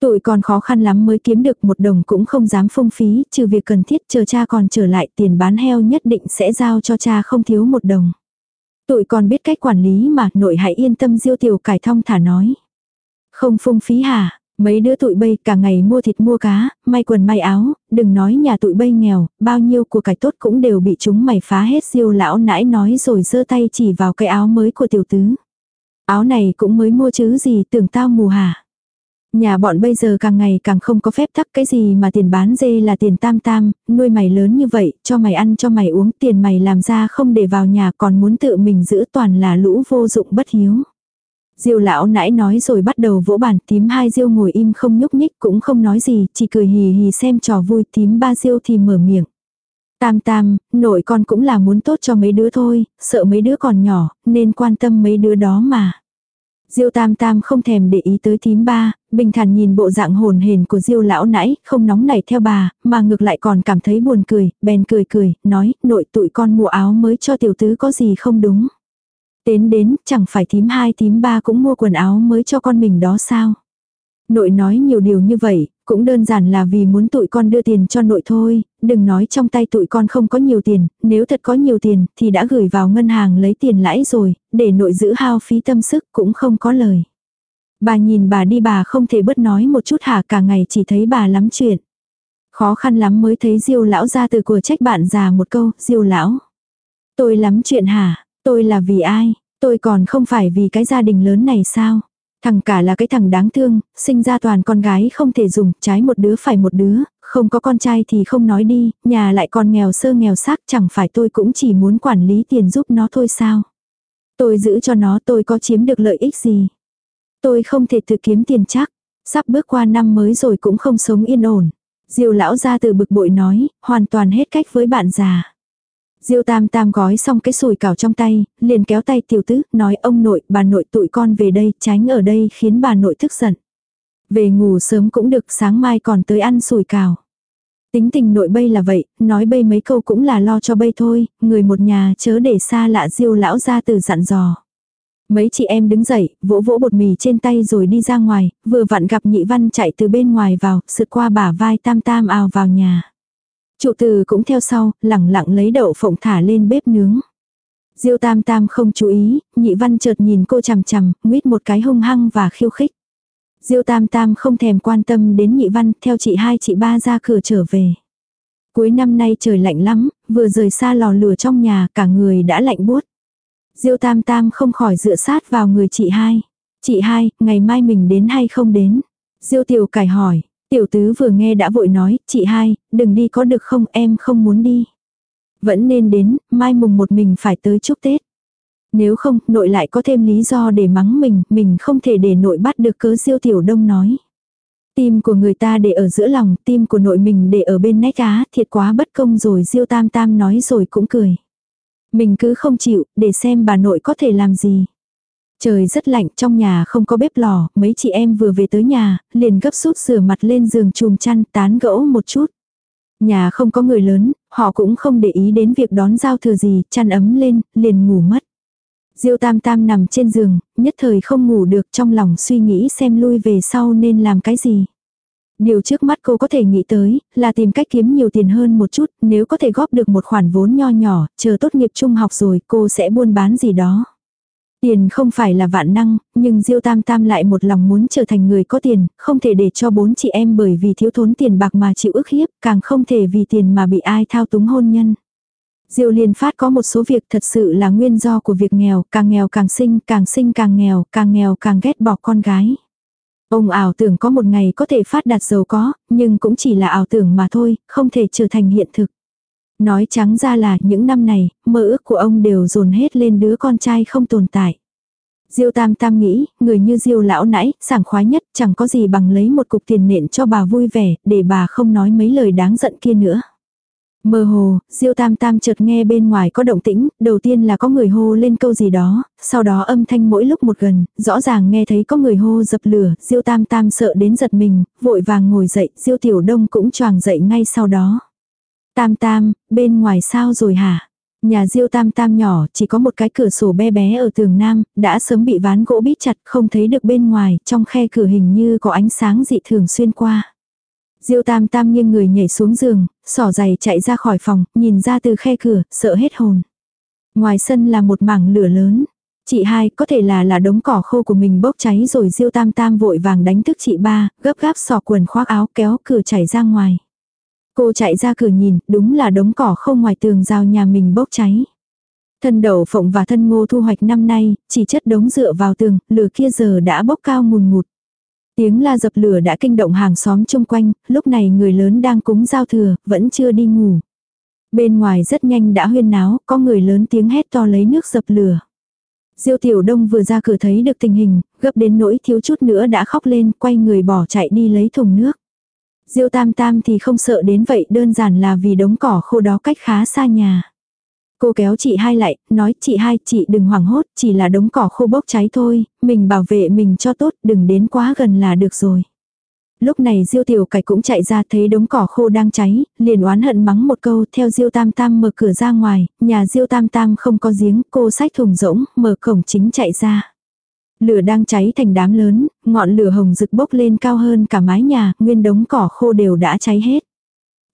Tụi còn khó khăn lắm mới kiếm được một đồng cũng không dám phung phí, trừ việc cần thiết chờ cha còn trở lại tiền bán heo nhất định sẽ giao cho cha không thiếu một đồng. Tụi còn biết cách quản lý mà nội hãy yên tâm diêu tiểu cải thong thả nói. Không phung phí hả, mấy đứa tụi bây cả ngày mua thịt mua cá, may quần may áo, đừng nói nhà tụi bây nghèo, bao nhiêu của cải tốt cũng đều bị chúng mày phá hết siêu lão nãi nói rồi giơ tay chỉ vào cái áo mới của tiểu tứ. Áo này cũng mới mua chứ gì tưởng tao mù hả. Nhà bọn bây giờ càng ngày càng không có phép tắc cái gì mà tiền bán dê là tiền tam tam, nuôi mày lớn như vậy, cho mày ăn cho mày uống, tiền mày làm ra không để vào nhà còn muốn tự mình giữ toàn là lũ vô dụng bất hiếu. Diêu lão nãy nói rồi bắt đầu vỗ bàn tím hai diêu ngồi im không nhúc nhích cũng không nói gì, chỉ cười hì hì xem trò vui tím ba diêu thì mở miệng. Tam tam, nội con cũng là muốn tốt cho mấy đứa thôi, sợ mấy đứa còn nhỏ, nên quan tâm mấy đứa đó mà. Diêu Tam Tam không thèm để ý tới tím ba, bình thản nhìn bộ dạng hồn hền của Diêu lão nãy, không nóng nảy theo bà, mà ngược lại còn cảm thấy buồn cười, bèn cười cười, nói, nội tụi con mua áo mới cho tiểu tứ có gì không đúng. Đến đến, chẳng phải thím hai thím ba cũng mua quần áo mới cho con mình đó sao. Nội nói nhiều điều như vậy, cũng đơn giản là vì muốn tụi con đưa tiền cho nội thôi, đừng nói trong tay tụi con không có nhiều tiền, nếu thật có nhiều tiền thì đã gửi vào ngân hàng lấy tiền lãi rồi, để nội giữ hao phí tâm sức cũng không có lời. Bà nhìn bà đi bà không thể bớt nói một chút hả cả ngày chỉ thấy bà lắm chuyện. Khó khăn lắm mới thấy diêu lão ra từ của trách bạn già một câu, diêu lão. Tôi lắm chuyện hả, tôi là vì ai, tôi còn không phải vì cái gia đình lớn này sao. Thằng cả là cái thằng đáng thương, sinh ra toàn con gái không thể dùng, trái một đứa phải một đứa, không có con trai thì không nói đi, nhà lại còn nghèo sơ nghèo xác chẳng phải tôi cũng chỉ muốn quản lý tiền giúp nó thôi sao. Tôi giữ cho nó tôi có chiếm được lợi ích gì. Tôi không thể tự kiếm tiền chắc, sắp bước qua năm mới rồi cũng không sống yên ổn. Diêu lão ra từ bực bội nói, hoàn toàn hết cách với bạn già. Diêu tam tam gói xong cái sùi cảo trong tay, liền kéo tay tiểu tứ, nói ông nội, bà nội tụi con về đây, tránh ở đây khiến bà nội thức giận. Về ngủ sớm cũng được, sáng mai còn tới ăn sùi cảo. Tính tình nội bây là vậy, nói bây mấy câu cũng là lo cho bây thôi, người một nhà chớ để xa lạ diêu lão ra từ dặn dò. Mấy chị em đứng dậy, vỗ vỗ bột mì trên tay rồi đi ra ngoài, vừa vặn gặp nhị văn chạy từ bên ngoài vào, sượt qua bả vai tam tam ào vào nhà. Trụ từ cũng theo sau, lẳng lặng lấy đậu phộng thả lên bếp nướng. Diêu tam tam không chú ý, nhị văn chợt nhìn cô chằm chằm, nguyết một cái hung hăng và khiêu khích. Diêu tam tam không thèm quan tâm đến nhị văn, theo chị hai chị ba ra cửa trở về. Cuối năm nay trời lạnh lắm, vừa rời xa lò lửa trong nhà, cả người đã lạnh buốt. Diêu tam tam không khỏi dựa sát vào người chị hai. Chị hai, ngày mai mình đến hay không đến? Diêu tiểu cải hỏi, tiểu tứ vừa nghe đã vội nói, chị hai, đừng đi có được không em không muốn đi. Vẫn nên đến, mai mùng một mình phải tới chúc Tết. Nếu không, nội lại có thêm lý do để mắng mình, mình không thể để nội bắt được cớ diêu tiểu đông nói. Tim của người ta để ở giữa lòng, tim của nội mình để ở bên nách á, thiệt quá bất công rồi diêu tam tam nói rồi cũng cười. Mình cứ không chịu, để xem bà nội có thể làm gì. Trời rất lạnh, trong nhà không có bếp lò, mấy chị em vừa về tới nhà, liền gấp rút rửa mặt lên giường chùm chăn tán gẫu một chút. Nhà không có người lớn, họ cũng không để ý đến việc đón giao thừa gì, chăn ấm lên, liền ngủ mất. Diêu tam tam nằm trên giường, nhất thời không ngủ được trong lòng suy nghĩ xem lui về sau nên làm cái gì. Điều trước mắt cô có thể nghĩ tới là tìm cách kiếm nhiều tiền hơn một chút, nếu có thể góp được một khoản vốn nho nhỏ, chờ tốt nghiệp trung học rồi cô sẽ buôn bán gì đó. Tiền không phải là vạn năng, nhưng Diêu Tam Tam lại một lòng muốn trở thành người có tiền, không thể để cho bốn chị em bởi vì thiếu thốn tiền bạc mà chịu ức hiếp, càng không thể vì tiền mà bị ai thao túng hôn nhân. Diêu Liên Phát có một số việc thật sự là nguyên do của việc nghèo, càng nghèo càng sinh, càng sinh càng nghèo, càng nghèo càng ghét bỏ con gái. Ông ảo tưởng có một ngày có thể phát đạt giàu có, nhưng cũng chỉ là ảo tưởng mà thôi, không thể trở thành hiện thực. Nói trắng ra là những năm này, mơ ước của ông đều dồn hết lên đứa con trai không tồn tại. Diêu Tam Tam nghĩ, người như Diêu lão nãy, sảng khoái nhất, chẳng có gì bằng lấy một cục tiền nện cho bà vui vẻ, để bà không nói mấy lời đáng giận kia nữa. Mơ hồ, Diêu Tam Tam chợt nghe bên ngoài có động tĩnh, đầu tiên là có người hô lên câu gì đó, sau đó âm thanh mỗi lúc một gần, rõ ràng nghe thấy có người hô dập lửa, Diêu Tam Tam sợ đến giật mình, vội vàng ngồi dậy, Diêu Tiểu Đông cũng choàng dậy ngay sau đó. Tam Tam, bên ngoài sao rồi hả? Nhà Diêu Tam Tam nhỏ, chỉ có một cái cửa sổ bé bé ở tường nam, đã sớm bị ván gỗ bít chặt, không thấy được bên ngoài, trong khe cửa hình như có ánh sáng dị thường xuyên qua. Diêu tam tam nghiêng người nhảy xuống giường, sỏ giày chạy ra khỏi phòng, nhìn ra từ khe cửa, sợ hết hồn. Ngoài sân là một mảng lửa lớn. Chị hai có thể là là đống cỏ khô của mình bốc cháy rồi diêu tam tam vội vàng đánh thức chị ba, gấp gáp sò quần khoác áo kéo cửa chạy ra ngoài. Cô chạy ra cửa nhìn, đúng là đống cỏ khô ngoài tường rào nhà mình bốc cháy. Thân đậu phộng và thân ngô thu hoạch năm nay, chỉ chất đống dựa vào tường, lửa kia giờ đã bốc cao mùn ngụt. Tiếng la dập lửa đã kinh động hàng xóm chung quanh, lúc này người lớn đang cúng giao thừa, vẫn chưa đi ngủ. Bên ngoài rất nhanh đã huyên náo, có người lớn tiếng hét to lấy nước dập lửa. Diêu Tiểu Đông vừa ra cửa thấy được tình hình, gấp đến nỗi thiếu chút nữa đã khóc lên, quay người bỏ chạy đi lấy thùng nước. Diêu Tam Tam thì không sợ đến vậy, đơn giản là vì đống cỏ khô đó cách khá xa nhà. Cô kéo chị hai lại, nói chị hai chị đừng hoảng hốt, chỉ là đống cỏ khô bốc cháy thôi, mình bảo vệ mình cho tốt, đừng đến quá gần là được rồi. Lúc này Diêu Tiểu Cải cũng chạy ra thấy đống cỏ khô đang cháy, liền oán hận mắng một câu theo Diêu Tam Tam mở cửa ra ngoài, nhà Diêu Tam Tam không có giếng, cô xách thùng rỗng, mở cổng chính chạy ra. Lửa đang cháy thành đám lớn, ngọn lửa hồng rực bốc lên cao hơn cả mái nhà, nguyên đống cỏ khô đều đã cháy hết.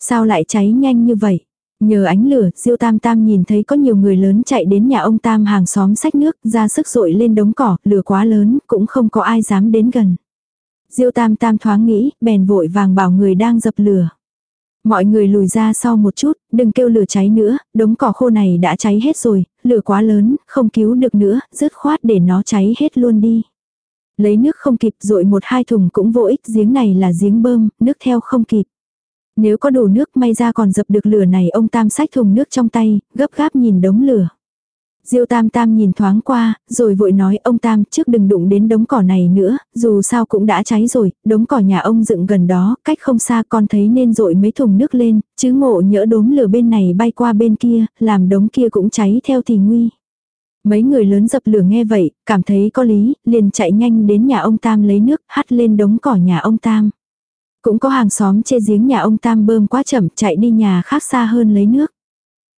Sao lại cháy nhanh như vậy? Nhờ ánh lửa, Diêu Tam Tam nhìn thấy có nhiều người lớn chạy đến nhà ông Tam hàng xóm sách nước, ra sức rội lên đống cỏ, lửa quá lớn, cũng không có ai dám đến gần. Diêu Tam Tam thoáng nghĩ, bèn vội vàng bảo người đang dập lửa. Mọi người lùi ra sau một chút, đừng kêu lửa cháy nữa, đống cỏ khô này đã cháy hết rồi, lửa quá lớn, không cứu được nữa, dứt khoát để nó cháy hết luôn đi. Lấy nước không kịp rội một hai thùng cũng vô ích, giếng này là giếng bơm, nước theo không kịp. Nếu có đủ nước may ra còn dập được lửa này ông Tam sách thùng nước trong tay, gấp gáp nhìn đống lửa. Diêu Tam Tam nhìn thoáng qua, rồi vội nói ông Tam trước đừng đụng đến đống cỏ này nữa, dù sao cũng đã cháy rồi, đống cỏ nhà ông dựng gần đó, cách không xa con thấy nên rội mấy thùng nước lên, chứ ngộ nhỡ đốm lửa bên này bay qua bên kia, làm đống kia cũng cháy theo thì nguy. Mấy người lớn dập lửa nghe vậy, cảm thấy có lý, liền chạy nhanh đến nhà ông Tam lấy nước, hắt lên đống cỏ nhà ông Tam. Cũng có hàng xóm chê giếng nhà ông Tam bơm quá chậm chạy đi nhà khác xa hơn lấy nước.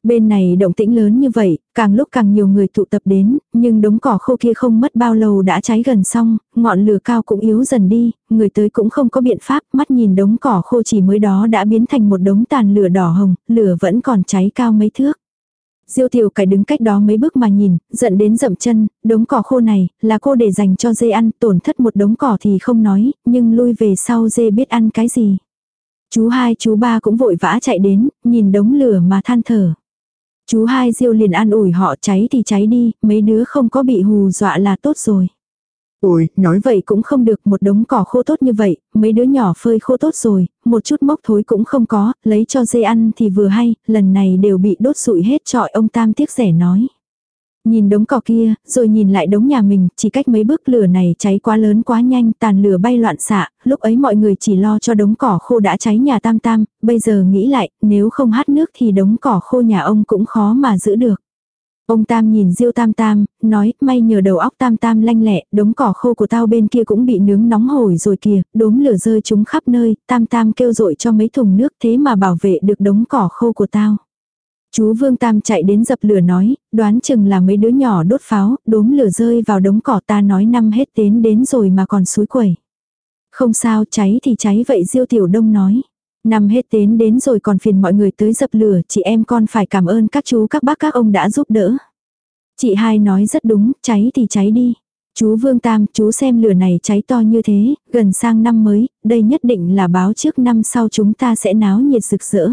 Bên này động tĩnh lớn như vậy, càng lúc càng nhiều người tụ tập đến, nhưng đống cỏ khô kia không mất bao lâu đã cháy gần xong, ngọn lửa cao cũng yếu dần đi, người tới cũng không có biện pháp, mắt nhìn đống cỏ khô chỉ mới đó đã biến thành một đống tàn lửa đỏ hồng, lửa vẫn còn cháy cao mấy thước. Diêu tiểu cải đứng cách đó mấy bước mà nhìn, giận đến dậm chân, đống cỏ khô này, là cô để dành cho dê ăn, tổn thất một đống cỏ thì không nói, nhưng lui về sau dê biết ăn cái gì. Chú hai chú ba cũng vội vã chạy đến, nhìn đống lửa mà than thở. Chú hai Diêu liền an ủi họ cháy thì cháy đi, mấy đứa không có bị hù dọa là tốt rồi. Ôi, Nói vậy cũng không được một đống cỏ khô tốt như vậy, mấy đứa nhỏ phơi khô tốt rồi, một chút mốc thối cũng không có, lấy cho dê ăn thì vừa hay, lần này đều bị đốt sụi hết trọi ông Tam tiếc rẻ nói. Nhìn đống cỏ kia, rồi nhìn lại đống nhà mình, chỉ cách mấy bước lửa này cháy quá lớn quá nhanh, tàn lửa bay loạn xạ, lúc ấy mọi người chỉ lo cho đống cỏ khô đã cháy nhà Tam Tam, bây giờ nghĩ lại, nếu không hát nước thì đống cỏ khô nhà ông cũng khó mà giữ được. Ông Tam nhìn Diêu Tam Tam, nói, may nhờ đầu óc Tam Tam lanh lẹ, đống cỏ khô của tao bên kia cũng bị nướng nóng hổi rồi kìa, đốm lửa rơi chúng khắp nơi, Tam Tam kêu dội cho mấy thùng nước thế mà bảo vệ được đống cỏ khô của tao. Chú Vương Tam chạy đến dập lửa nói, đoán chừng là mấy đứa nhỏ đốt pháo, đốm lửa rơi vào đống cỏ ta nói năm hết đến đến rồi mà còn suối quẩy. Không sao, cháy thì cháy vậy Diêu Tiểu Đông nói. Năm hết đến đến rồi còn phiền mọi người tới dập lửa, chị em con phải cảm ơn các chú các bác các ông đã giúp đỡ. Chị hai nói rất đúng, cháy thì cháy đi. Chú Vương Tam, chú xem lửa này cháy to như thế, gần sang năm mới, đây nhất định là báo trước năm sau chúng ta sẽ náo nhiệt rực rỡ.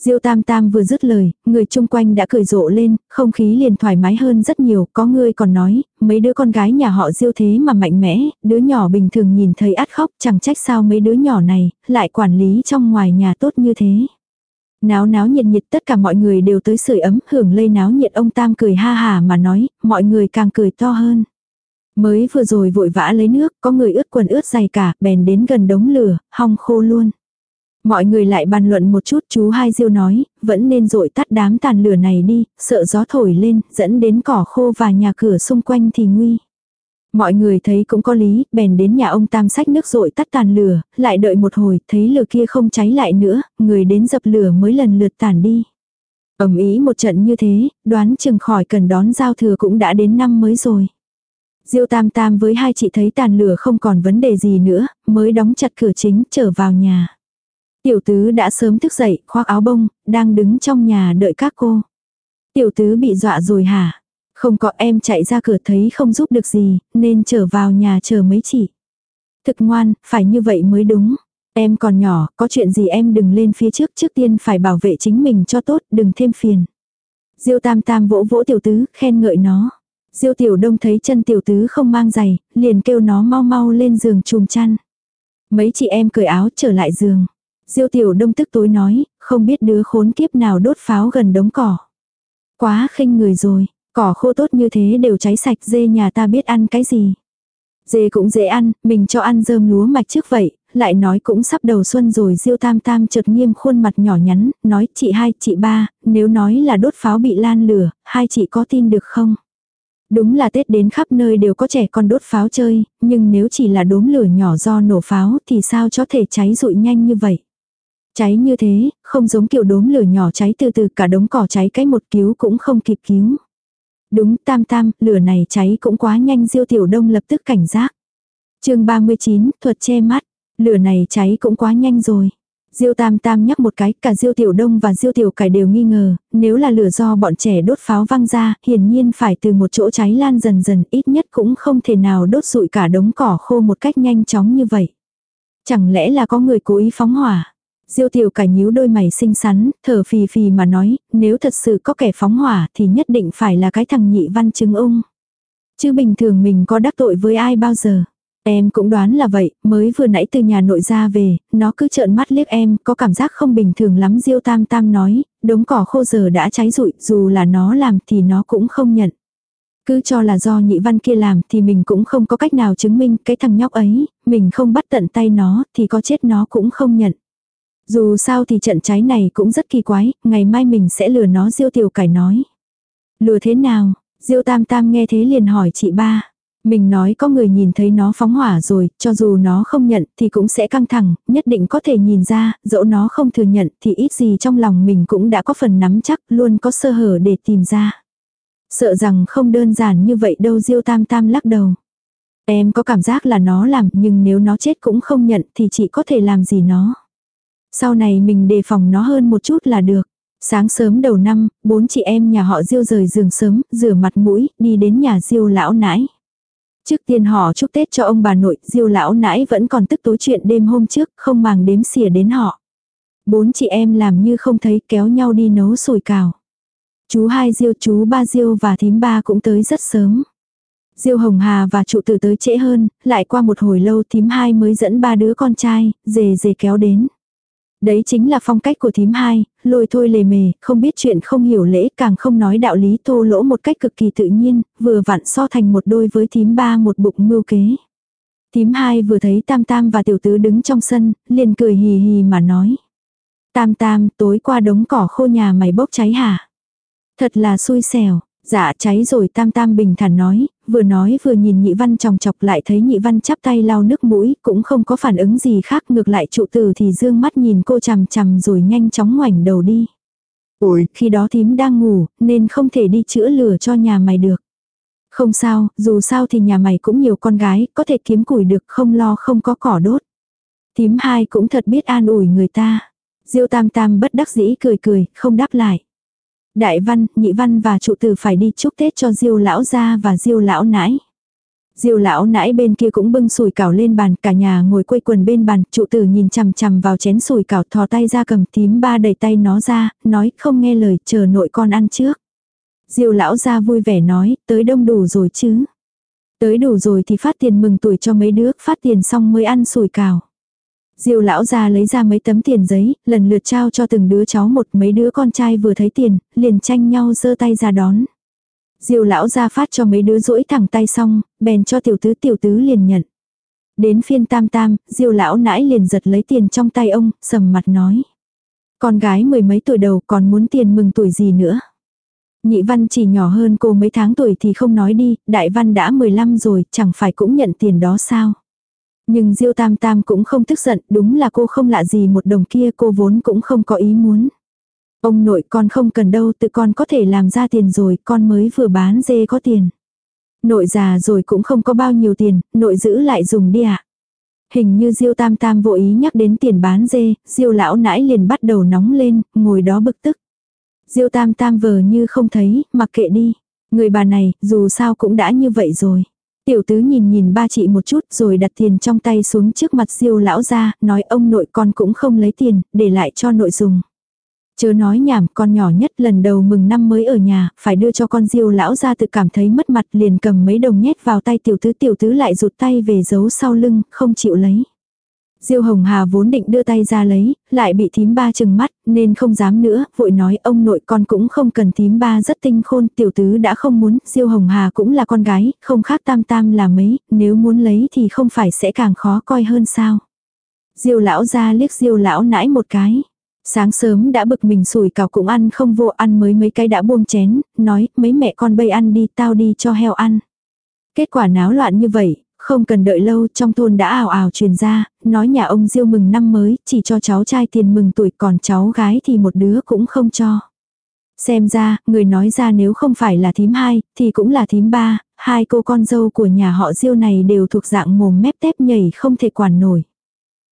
Diêu Tam Tam vừa dứt lời, người chung quanh đã cười rộ lên, không khí liền thoải mái hơn rất nhiều, có người còn nói, mấy đứa con gái nhà họ Diêu thế mà mạnh mẽ, đứa nhỏ bình thường nhìn thấy át khóc, chẳng trách sao mấy đứa nhỏ này, lại quản lý trong ngoài nhà tốt như thế. Náo náo nhiệt nhiệt tất cả mọi người đều tới sưởi ấm, hưởng lây náo nhiệt ông Tam cười ha hà mà nói, mọi người càng cười to hơn. Mới vừa rồi vội vã lấy nước, có người ướt quần ướt dày cả, bèn đến gần đống lửa, hong khô luôn. Mọi người lại bàn luận một chút chú hai diêu nói, vẫn nên dội tắt đám tàn lửa này đi, sợ gió thổi lên, dẫn đến cỏ khô và nhà cửa xung quanh thì nguy. Mọi người thấy cũng có lý, bèn đến nhà ông tam sách nước dội tắt tàn lửa, lại đợi một hồi, thấy lửa kia không cháy lại nữa, người đến dập lửa mới lần lượt tàn đi. ầm ý một trận như thế, đoán chừng khỏi cần đón giao thừa cũng đã đến năm mới rồi. Diêu tam tam với hai chị thấy tàn lửa không còn vấn đề gì nữa, mới đóng chặt cửa chính trở vào nhà. Tiểu tứ đã sớm thức dậy, khoác áo bông, đang đứng trong nhà đợi các cô. Tiểu tứ bị dọa rồi hả? Không có em chạy ra cửa thấy không giúp được gì, nên trở vào nhà chờ mấy chị. Thực ngoan, phải như vậy mới đúng. Em còn nhỏ, có chuyện gì em đừng lên phía trước, trước tiên phải bảo vệ chính mình cho tốt, đừng thêm phiền. Diêu tam tam vỗ vỗ tiểu tứ, khen ngợi nó. Diêu tiểu đông thấy chân tiểu tứ không mang giày, liền kêu nó mau mau lên giường chùm chăn. Mấy chị em cởi áo trở lại giường. Diêu tiểu đông tức tối nói, không biết đứa khốn kiếp nào đốt pháo gần đống cỏ. Quá khinh người rồi, cỏ khô tốt như thế đều cháy sạch dê nhà ta biết ăn cái gì. Dê cũng dễ ăn, mình cho ăn dơm lúa mạch trước vậy, lại nói cũng sắp đầu xuân rồi Diêu Tam Tam chợt nghiêm khuôn mặt nhỏ nhắn, nói chị hai, chị ba, nếu nói là đốt pháo bị lan lửa, hai chị có tin được không? Đúng là Tết đến khắp nơi đều có trẻ con đốt pháo chơi, nhưng nếu chỉ là đốm lửa nhỏ do nổ pháo thì sao cho thể cháy rụi nhanh như vậy? Cháy như thế, không giống kiểu đốm lửa nhỏ cháy từ từ cả đống cỏ cháy cái một cứu cũng không kịp cứu. Đúng tam tam, lửa này cháy cũng quá nhanh diêu tiểu đông lập tức cảnh giác. chương 39, thuật che mắt, lửa này cháy cũng quá nhanh rồi. Diêu Tam Tam nhắc một cái, cả Diêu Tiểu Đông và Diêu Tiểu Cải đều nghi ngờ, nếu là lửa do bọn trẻ đốt pháo văng ra, hiển nhiên phải từ một chỗ cháy lan dần dần, ít nhất cũng không thể nào đốt rụi cả đống cỏ khô một cách nhanh chóng như vậy. Chẳng lẽ là có người cố ý phóng hỏa? Diêu tiểu cải nhíu đôi mày xinh xắn, thở phì phì mà nói, nếu thật sự có kẻ phóng hỏa thì nhất định phải là cái thằng nhị văn chứng ung. Chứ bình thường mình có đắc tội với ai bao giờ. Em cũng đoán là vậy, mới vừa nãy từ nhà nội ra về, nó cứ trợn mắt liếc em, có cảm giác không bình thường lắm Diêu Tam Tam nói, đống cỏ khô giờ đã cháy rụi, dù là nó làm thì nó cũng không nhận. Cứ cho là do nhị văn kia làm thì mình cũng không có cách nào chứng minh cái thằng nhóc ấy, mình không bắt tận tay nó thì có chết nó cũng không nhận. Dù sao thì trận cháy này cũng rất kỳ quái, ngày mai mình sẽ lừa nó Diêu Tiểu Cải nói. Lừa thế nào? Diêu Tam Tam nghe thế liền hỏi chị ba. Mình nói có người nhìn thấy nó phóng hỏa rồi, cho dù nó không nhận thì cũng sẽ căng thẳng, nhất định có thể nhìn ra, dẫu nó không thừa nhận thì ít gì trong lòng mình cũng đã có phần nắm chắc, luôn có sơ hở để tìm ra. Sợ rằng không đơn giản như vậy đâu Diêu Tam Tam lắc đầu. Em có cảm giác là nó làm nhưng nếu nó chết cũng không nhận thì chị có thể làm gì nó. Sau này mình đề phòng nó hơn một chút là được. Sáng sớm đầu năm, bốn chị em nhà họ Diêu rời giường sớm, rửa mặt mũi, đi đến nhà Diêu lão nãi. Trước tiên họ chúc Tết cho ông bà nội, Diêu lão nãi vẫn còn tức tối chuyện đêm hôm trước, không màng đếm xỉa đến họ. Bốn chị em làm như không thấy kéo nhau đi nấu sủi cào. Chú hai Diêu, chú ba Diêu và thím ba cũng tới rất sớm. Diêu Hồng Hà và trụ tử tới trễ hơn, lại qua một hồi lâu thím hai mới dẫn ba đứa con trai, dề dề kéo đến. Đấy chính là phong cách của thím hai, lôi thôi lề mề, không biết chuyện không hiểu lễ càng không nói đạo lý thô lỗ một cách cực kỳ tự nhiên, vừa vặn so thành một đôi với thím ba một bụng mưu kế. Thím hai vừa thấy tam tam và tiểu tứ đứng trong sân, liền cười hì hì mà nói. Tam tam, tối qua đống cỏ khô nhà mày bốc cháy hả? Thật là xui xẻo, dạ cháy rồi tam tam bình thản nói, vừa nói vừa nhìn nhị văn chòng chọc lại thấy nhị văn chắp tay lau nước mũi, cũng không có phản ứng gì khác ngược lại trụ tử thì dương mắt nhìn cô chằm chằm rồi nhanh chóng ngoảnh đầu đi. Ôi, Khi đó thím đang ngủ, nên không thể đi chữa lửa cho nhà mày được. Không sao, dù sao thì nhà mày cũng nhiều con gái, có thể kiếm củi được không lo không có cỏ đốt. Thím hai cũng thật biết an ủi người ta. Diêu tam tam bất đắc dĩ cười cười, không đáp lại. Đại văn, nhị văn và trụ tử phải đi chúc Tết cho diêu lão gia và diêu lão nãi. Diêu lão nãi bên kia cũng bưng sùi cảo lên bàn, cả nhà ngồi quây quần bên bàn, trụ tử nhìn chằm chằm vào chén sùi cảo thò tay ra cầm tím ba đẩy tay nó ra, nói không nghe lời, chờ nội con ăn trước. Diêu lão gia vui vẻ nói, tới đông đủ rồi chứ. Tới đủ rồi thì phát tiền mừng tuổi cho mấy đứa, phát tiền xong mới ăn sùi cảo. Diêu lão gia lấy ra mấy tấm tiền giấy, lần lượt trao cho từng đứa cháu một mấy đứa con trai vừa thấy tiền, liền tranh nhau giơ tay ra đón. Diêu lão gia phát cho mấy đứa rỗi thẳng tay xong, bèn cho tiểu tứ tiểu tứ liền nhận. Đến phiên tam tam, diêu lão nãi liền giật lấy tiền trong tay ông, sầm mặt nói. Con gái mười mấy tuổi đầu còn muốn tiền mừng tuổi gì nữa. Nhị văn chỉ nhỏ hơn cô mấy tháng tuổi thì không nói đi, đại văn đã 15 rồi, chẳng phải cũng nhận tiền đó sao. Nhưng Diêu Tam Tam cũng không tức giận, đúng là cô không lạ gì một đồng kia cô vốn cũng không có ý muốn. Ông nội con không cần đâu, tự con có thể làm ra tiền rồi, con mới vừa bán dê có tiền. Nội già rồi cũng không có bao nhiêu tiền, nội giữ lại dùng đi ạ. Hình như Diêu Tam Tam vô ý nhắc đến tiền bán dê, Diêu lão nãi liền bắt đầu nóng lên, ngồi đó bực tức. Diêu Tam Tam vờ như không thấy, mặc kệ đi. Người bà này, dù sao cũng đã như vậy rồi. Tiểu tứ nhìn nhìn ba chị một chút rồi đặt tiền trong tay xuống trước mặt diêu lão ra, nói ông nội con cũng không lấy tiền, để lại cho nội dùng. Chớ nói nhảm, con nhỏ nhất lần đầu mừng năm mới ở nhà, phải đưa cho con diêu lão ra tự cảm thấy mất mặt liền cầm mấy đồng nhét vào tay tiểu tứ tiểu tứ lại rụt tay về giấu sau lưng, không chịu lấy. Diêu Hồng Hà vốn định đưa tay ra lấy, lại bị thím ba chừng mắt, nên không dám nữa, vội nói ông nội con cũng không cần thím ba rất tinh khôn, tiểu tứ đã không muốn, Diêu Hồng Hà cũng là con gái, không khác tam tam là mấy, nếu muốn lấy thì không phải sẽ càng khó coi hơn sao. Diêu lão ra liếc Diêu lão nãi một cái. Sáng sớm đã bực mình sủi cảo cũng ăn không vô ăn mới mấy cái đã buông chén, nói mấy mẹ con bây ăn đi tao đi cho heo ăn. Kết quả náo loạn như vậy, không cần đợi lâu trong thôn đã ảo ảo truyền ra, nói nhà ông Diêu mừng năm mới, chỉ cho cháu trai tiền mừng tuổi còn cháu gái thì một đứa cũng không cho. Xem ra, người nói ra nếu không phải là thím hai, thì cũng là thím ba, hai cô con dâu của nhà họ Diêu này đều thuộc dạng mồm mép tép nhảy không thể quản nổi.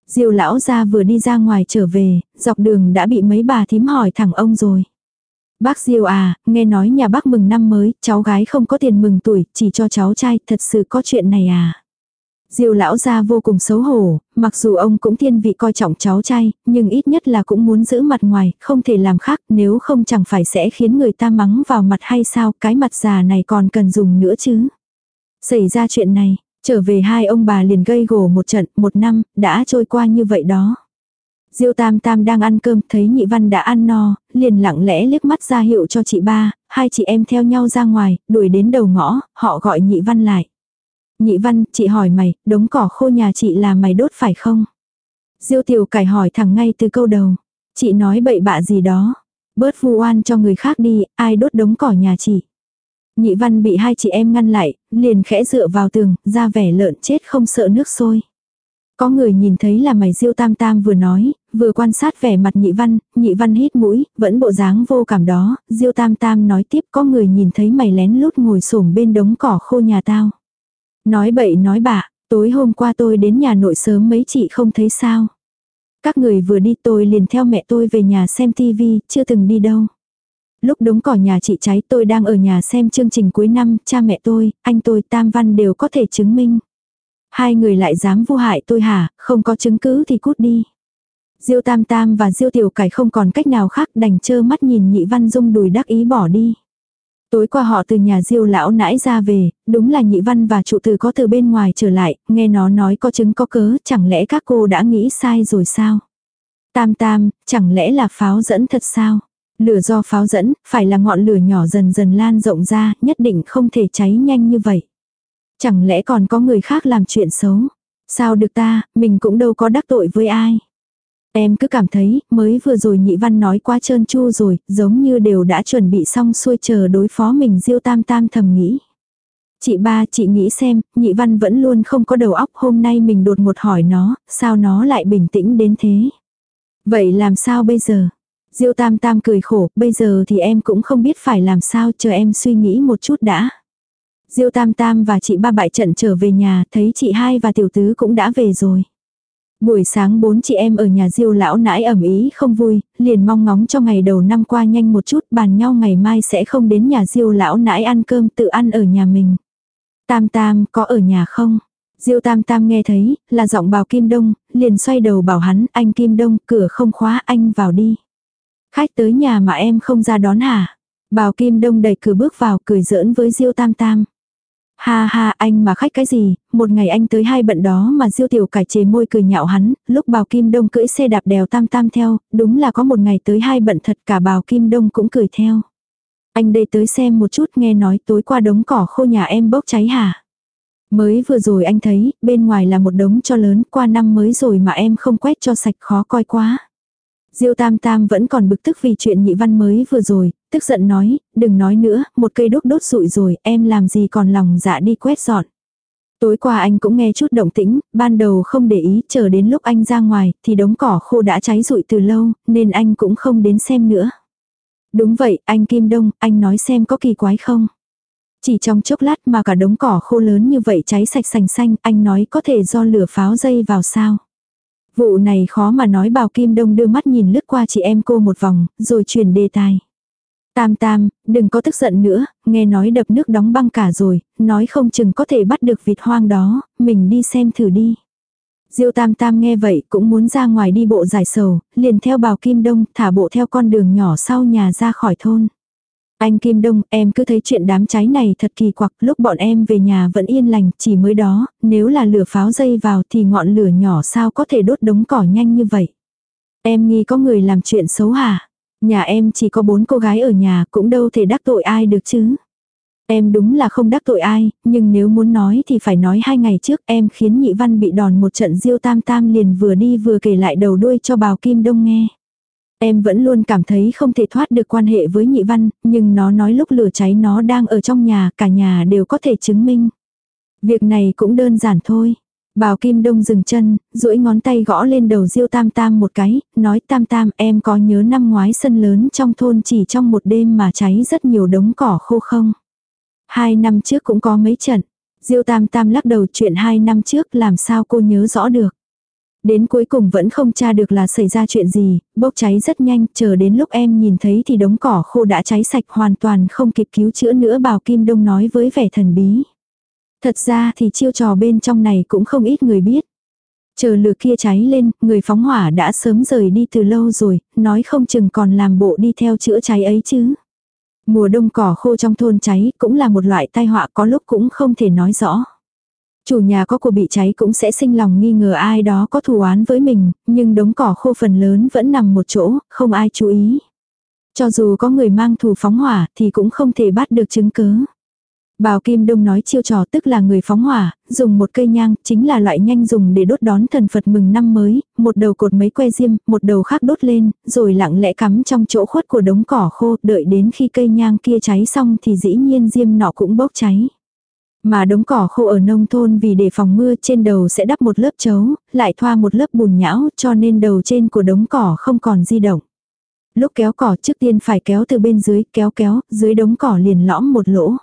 Diêu lão ra vừa đi ra ngoài trở về, dọc đường đã bị mấy bà thím hỏi thẳng ông rồi. Bác Diêu à, nghe nói nhà bác mừng năm mới, cháu gái không có tiền mừng tuổi, chỉ cho cháu trai, thật sự có chuyện này à. Diêu lão gia vô cùng xấu hổ, mặc dù ông cũng thiên vị coi trọng cháu trai, nhưng ít nhất là cũng muốn giữ mặt ngoài, không thể làm khác, nếu không chẳng phải sẽ khiến người ta mắng vào mặt hay sao, cái mặt già này còn cần dùng nữa chứ. Xảy ra chuyện này, trở về hai ông bà liền gây gổ một trận, một năm, đã trôi qua như vậy đó. Diêu Tam Tam đang ăn cơm, thấy nhị văn đã ăn no, liền lặng lẽ liếc mắt ra hiệu cho chị ba, hai chị em theo nhau ra ngoài, đuổi đến đầu ngõ, họ gọi nhị văn lại. Nhị văn, chị hỏi mày, đống cỏ khô nhà chị là mày đốt phải không? Diêu tiểu cải hỏi thẳng ngay từ câu đầu. Chị nói bậy bạ gì đó. Bớt vu oan cho người khác đi, ai đốt đống cỏ nhà chị. Nhị văn bị hai chị em ngăn lại, liền khẽ dựa vào tường, ra vẻ lợn chết không sợ nước sôi. Có người nhìn thấy là mày diêu tam tam vừa nói, vừa quan sát vẻ mặt nhị văn, nhị văn hít mũi, vẫn bộ dáng vô cảm đó, diêu tam tam nói tiếp có người nhìn thấy mày lén lút ngồi xổm bên đống cỏ khô nhà tao. Nói bậy nói bạ, tối hôm qua tôi đến nhà nội sớm mấy chị không thấy sao. Các người vừa đi tôi liền theo mẹ tôi về nhà xem tivi, chưa từng đi đâu. Lúc đống cỏ nhà chị cháy tôi đang ở nhà xem chương trình cuối năm, cha mẹ tôi, anh tôi, Tam Văn đều có thể chứng minh. Hai người lại dám vô hại tôi hả, không có chứng cứ thì cút đi. Diêu Tam Tam và Diêu Tiểu Cải không còn cách nào khác đành chơ mắt nhìn Nhị Văn Dung đùi đắc ý bỏ đi. Tối qua họ từ nhà Diêu lão nãi ra về, đúng là Nhị Văn và trụ từ có từ bên ngoài trở lại, nghe nó nói có chứng có cớ, chẳng lẽ các cô đã nghĩ sai rồi sao? Tam Tam, chẳng lẽ là pháo dẫn thật sao? Lửa do pháo dẫn, phải là ngọn lửa nhỏ dần dần lan rộng ra, nhất định không thể cháy nhanh như vậy. Chẳng lẽ còn có người khác làm chuyện xấu? Sao được ta, mình cũng đâu có đắc tội với ai. Em cứ cảm thấy, mới vừa rồi nhị văn nói quá trơn chu rồi, giống như đều đã chuẩn bị xong xuôi chờ đối phó mình diêu tam tam thầm nghĩ. Chị ba, chị nghĩ xem, nhị văn vẫn luôn không có đầu óc hôm nay mình đột ngột hỏi nó, sao nó lại bình tĩnh đến thế. Vậy làm sao bây giờ? Diêu tam tam cười khổ, bây giờ thì em cũng không biết phải làm sao, chờ em suy nghĩ một chút đã. Diêu tam tam và chị ba bại trận trở về nhà, thấy chị hai và tiểu tứ cũng đã về rồi. Buổi sáng bốn chị em ở nhà diêu lão nãi ẩm ý không vui, liền mong ngóng cho ngày đầu năm qua nhanh một chút bàn nhau ngày mai sẽ không đến nhà diêu lão nãi ăn cơm tự ăn ở nhà mình. Tam tam có ở nhà không? Diêu tam tam nghe thấy, là giọng bào Kim Đông, liền xoay đầu bảo hắn, anh Kim Đông, cửa không khóa anh vào đi. Khách tới nhà mà em không ra đón hả? Bào Kim Đông đẩy cửa bước vào cười giỡn với Diêu tam tam. Ha ha anh mà khách cái gì, một ngày anh tới hai bận đó mà diêu tiểu cải chế môi cười nhạo hắn, lúc bào kim đông cưỡi xe đạp đèo tam tam theo, đúng là có một ngày tới hai bận thật cả bào kim đông cũng cười theo. Anh đây tới xem một chút nghe nói tối qua đống cỏ khô nhà em bốc cháy hả? Mới vừa rồi anh thấy, bên ngoài là một đống cho lớn, qua năm mới rồi mà em không quét cho sạch khó coi quá. Diêu Tam Tam vẫn còn bực tức vì chuyện nhị văn mới vừa rồi, tức giận nói, đừng nói nữa, một cây đốt đốt rụi rồi, em làm gì còn lòng dạ đi quét dọn. Tối qua anh cũng nghe chút động tĩnh, ban đầu không để ý, chờ đến lúc anh ra ngoài, thì đống cỏ khô đã cháy rụi từ lâu, nên anh cũng không đến xem nữa. Đúng vậy, anh Kim Đông, anh nói xem có kỳ quái không? Chỉ trong chốc lát mà cả đống cỏ khô lớn như vậy cháy sạch sành xanh, anh nói có thể do lửa pháo dây vào sao? Vụ này khó mà nói bào Kim Đông đưa mắt nhìn lướt qua chị em cô một vòng, rồi chuyển đề tài. Tam tam, đừng có tức giận nữa, nghe nói đập nước đóng băng cả rồi, nói không chừng có thể bắt được vịt hoang đó, mình đi xem thử đi. Diêu tam tam nghe vậy cũng muốn ra ngoài đi bộ giải sầu, liền theo bào Kim Đông thả bộ theo con đường nhỏ sau nhà ra khỏi thôn. Anh Kim Đông, em cứ thấy chuyện đám cháy này thật kỳ quặc, lúc bọn em về nhà vẫn yên lành, chỉ mới đó, nếu là lửa pháo dây vào thì ngọn lửa nhỏ sao có thể đốt đống cỏ nhanh như vậy. Em nghi có người làm chuyện xấu hả? Nhà em chỉ có bốn cô gái ở nhà cũng đâu thể đắc tội ai được chứ. Em đúng là không đắc tội ai, nhưng nếu muốn nói thì phải nói hai ngày trước em khiến nhị văn bị đòn một trận diêu tam tam liền vừa đi vừa kể lại đầu đuôi cho bào Kim Đông nghe. Em vẫn luôn cảm thấy không thể thoát được quan hệ với nhị văn, nhưng nó nói lúc lửa cháy nó đang ở trong nhà, cả nhà đều có thể chứng minh. Việc này cũng đơn giản thôi. Bào Kim Đông dừng chân, duỗi ngón tay gõ lên đầu Diêu Tam Tam một cái, nói Tam Tam em có nhớ năm ngoái sân lớn trong thôn chỉ trong một đêm mà cháy rất nhiều đống cỏ khô không? Hai năm trước cũng có mấy trận. Diêu Tam Tam lắc đầu chuyện hai năm trước làm sao cô nhớ rõ được. Đến cuối cùng vẫn không tra được là xảy ra chuyện gì, bốc cháy rất nhanh, chờ đến lúc em nhìn thấy thì đống cỏ khô đã cháy sạch hoàn toàn không kịp cứu chữa nữa bào Kim Đông nói với vẻ thần bí. Thật ra thì chiêu trò bên trong này cũng không ít người biết. Chờ lửa kia cháy lên, người phóng hỏa đã sớm rời đi từ lâu rồi, nói không chừng còn làm bộ đi theo chữa cháy ấy chứ. Mùa đông cỏ khô trong thôn cháy cũng là một loại tai họa có lúc cũng không thể nói rõ. Chủ nhà có của bị cháy cũng sẽ sinh lòng nghi ngờ ai đó có thù oán với mình, nhưng đống cỏ khô phần lớn vẫn nằm một chỗ, không ai chú ý. Cho dù có người mang thù phóng hỏa thì cũng không thể bắt được chứng cứ. Bào Kim Đông nói chiêu trò tức là người phóng hỏa, dùng một cây nhang, chính là loại nhanh dùng để đốt đón thần Phật mừng năm mới, một đầu cột mấy que diêm, một đầu khác đốt lên, rồi lặng lẽ cắm trong chỗ khuất của đống cỏ khô, đợi đến khi cây nhang kia cháy xong thì dĩ nhiên diêm nọ cũng bốc cháy. Mà đống cỏ khô ở nông thôn vì để phòng mưa trên đầu sẽ đắp một lớp chấu, lại thoa một lớp bùn nhão cho nên đầu trên của đống cỏ không còn di động. Lúc kéo cỏ trước tiên phải kéo từ bên dưới, kéo kéo, dưới đống cỏ liền lõm một lỗ.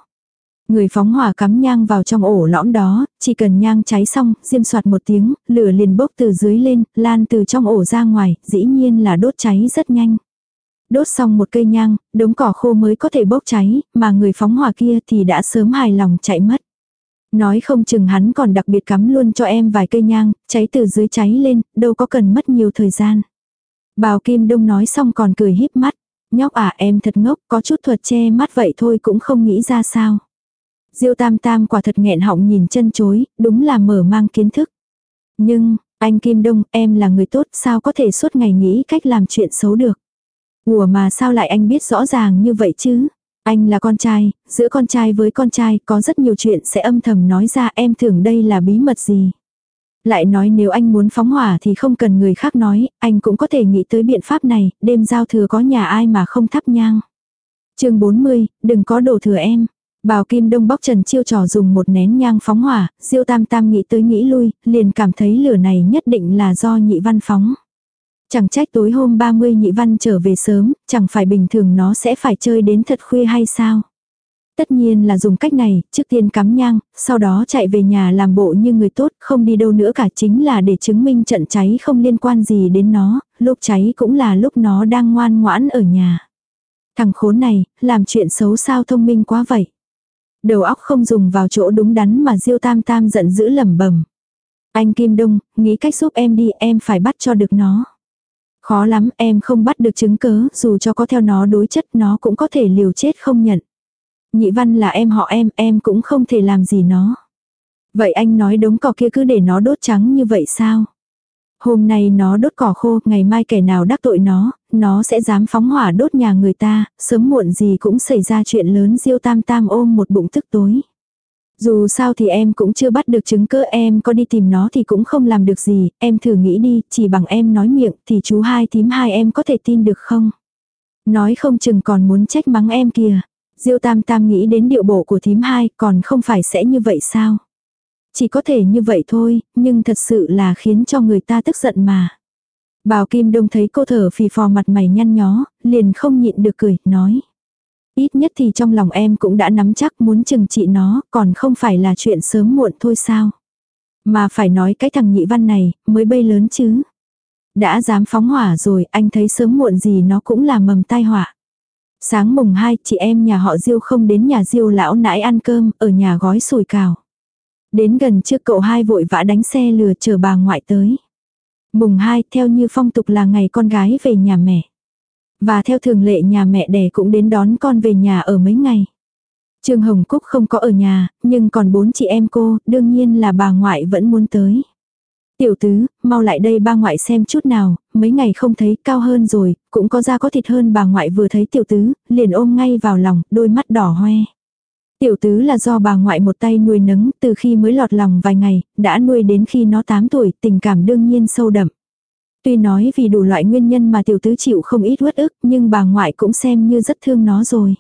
Người phóng hỏa cắm nhang vào trong ổ lõm đó, chỉ cần nhang cháy xong, diêm soạt một tiếng, lửa liền bốc từ dưới lên, lan từ trong ổ ra ngoài, dĩ nhiên là đốt cháy rất nhanh. Đốt xong một cây nhang, đống cỏ khô mới có thể bốc cháy, mà người phóng hỏa kia thì đã sớm hài lòng chạy mất. Nói không chừng hắn còn đặc biệt cắm luôn cho em vài cây nhang, cháy từ dưới cháy lên, đâu có cần mất nhiều thời gian. Bào Kim Đông nói xong còn cười híp mắt. Nhóc à em thật ngốc, có chút thuật che mắt vậy thôi cũng không nghĩ ra sao. Diêu Tam Tam quả thật nghẹn họng nhìn chân chối, đúng là mở mang kiến thức. Nhưng, anh Kim Đông, em là người tốt, sao có thể suốt ngày nghĩ cách làm chuyện xấu được. Ủa mà sao lại anh biết rõ ràng như vậy chứ? Anh là con trai, giữa con trai với con trai có rất nhiều chuyện sẽ âm thầm nói ra em tưởng đây là bí mật gì. Lại nói nếu anh muốn phóng hỏa thì không cần người khác nói, anh cũng có thể nghĩ tới biện pháp này, đêm giao thừa có nhà ai mà không thắp nhang. chương 40, đừng có đổ thừa em. Bào Kim Đông bóc Trần Chiêu trò dùng một nén nhang phóng hỏa, Diêu Tam Tam nghĩ tới nghĩ lui, liền cảm thấy lửa này nhất định là do nhị văn phóng. Chẳng trách tối hôm 30 nhị văn trở về sớm, chẳng phải bình thường nó sẽ phải chơi đến thật khuya hay sao. Tất nhiên là dùng cách này, trước tiên cắm nhang, sau đó chạy về nhà làm bộ như người tốt, không đi đâu nữa cả chính là để chứng minh trận cháy không liên quan gì đến nó, lúc cháy cũng là lúc nó đang ngoan ngoãn ở nhà. Thằng khốn này, làm chuyện xấu sao thông minh quá vậy. Đầu óc không dùng vào chỗ đúng đắn mà Diêu Tam Tam giận dữ lẩm bẩm. Anh Kim Đông, nghĩ cách giúp em đi, em phải bắt cho được nó. Khó lắm, em không bắt được chứng cớ, dù cho có theo nó đối chất nó cũng có thể liều chết không nhận. Nhị văn là em họ em, em cũng không thể làm gì nó. Vậy anh nói đống cỏ kia cứ để nó đốt trắng như vậy sao? Hôm nay nó đốt cỏ khô, ngày mai kẻ nào đắc tội nó, nó sẽ dám phóng hỏa đốt nhà người ta, sớm muộn gì cũng xảy ra chuyện lớn diêu tam tam ôm một bụng tức tối. Dù sao thì em cũng chưa bắt được chứng cơ em có đi tìm nó thì cũng không làm được gì, em thử nghĩ đi, chỉ bằng em nói miệng thì chú hai Tím hai em có thể tin được không? Nói không chừng còn muốn trách mắng em kìa. Diêu tam tam nghĩ đến điệu bộ của thím hai còn không phải sẽ như vậy sao? Chỉ có thể như vậy thôi, nhưng thật sự là khiến cho người ta tức giận mà. Bào Kim Đông thấy cô thở phì phò mặt mày nhăn nhó, liền không nhịn được cười, nói. Ít nhất thì trong lòng em cũng đã nắm chắc muốn chừng trị nó, còn không phải là chuyện sớm muộn thôi sao. Mà phải nói cái thằng nhị văn này, mới bay lớn chứ. Đã dám phóng hỏa rồi, anh thấy sớm muộn gì nó cũng là mầm tai họa. Sáng mùng 2, chị em nhà họ Diêu không đến nhà Diêu lão nãi ăn cơm, ở nhà gói sùi cào. Đến gần trước cậu hai vội vã đánh xe lừa chờ bà ngoại tới. Mùng 2 theo như phong tục là ngày con gái về nhà mẹ. Và theo thường lệ nhà mẹ đẻ cũng đến đón con về nhà ở mấy ngày. Trương Hồng Cúc không có ở nhà, nhưng còn bốn chị em cô, đương nhiên là bà ngoại vẫn muốn tới. Tiểu tứ, mau lại đây ba ngoại xem chút nào, mấy ngày không thấy cao hơn rồi, cũng có da có thịt hơn bà ngoại vừa thấy tiểu tứ, liền ôm ngay vào lòng, đôi mắt đỏ hoe. Tiểu tứ là do bà ngoại một tay nuôi nấng từ khi mới lọt lòng vài ngày, đã nuôi đến khi nó 8 tuổi, tình cảm đương nhiên sâu đậm. Tuy nói vì đủ loại nguyên nhân mà tiểu tứ chịu không ít uất ức, nhưng bà ngoại cũng xem như rất thương nó rồi.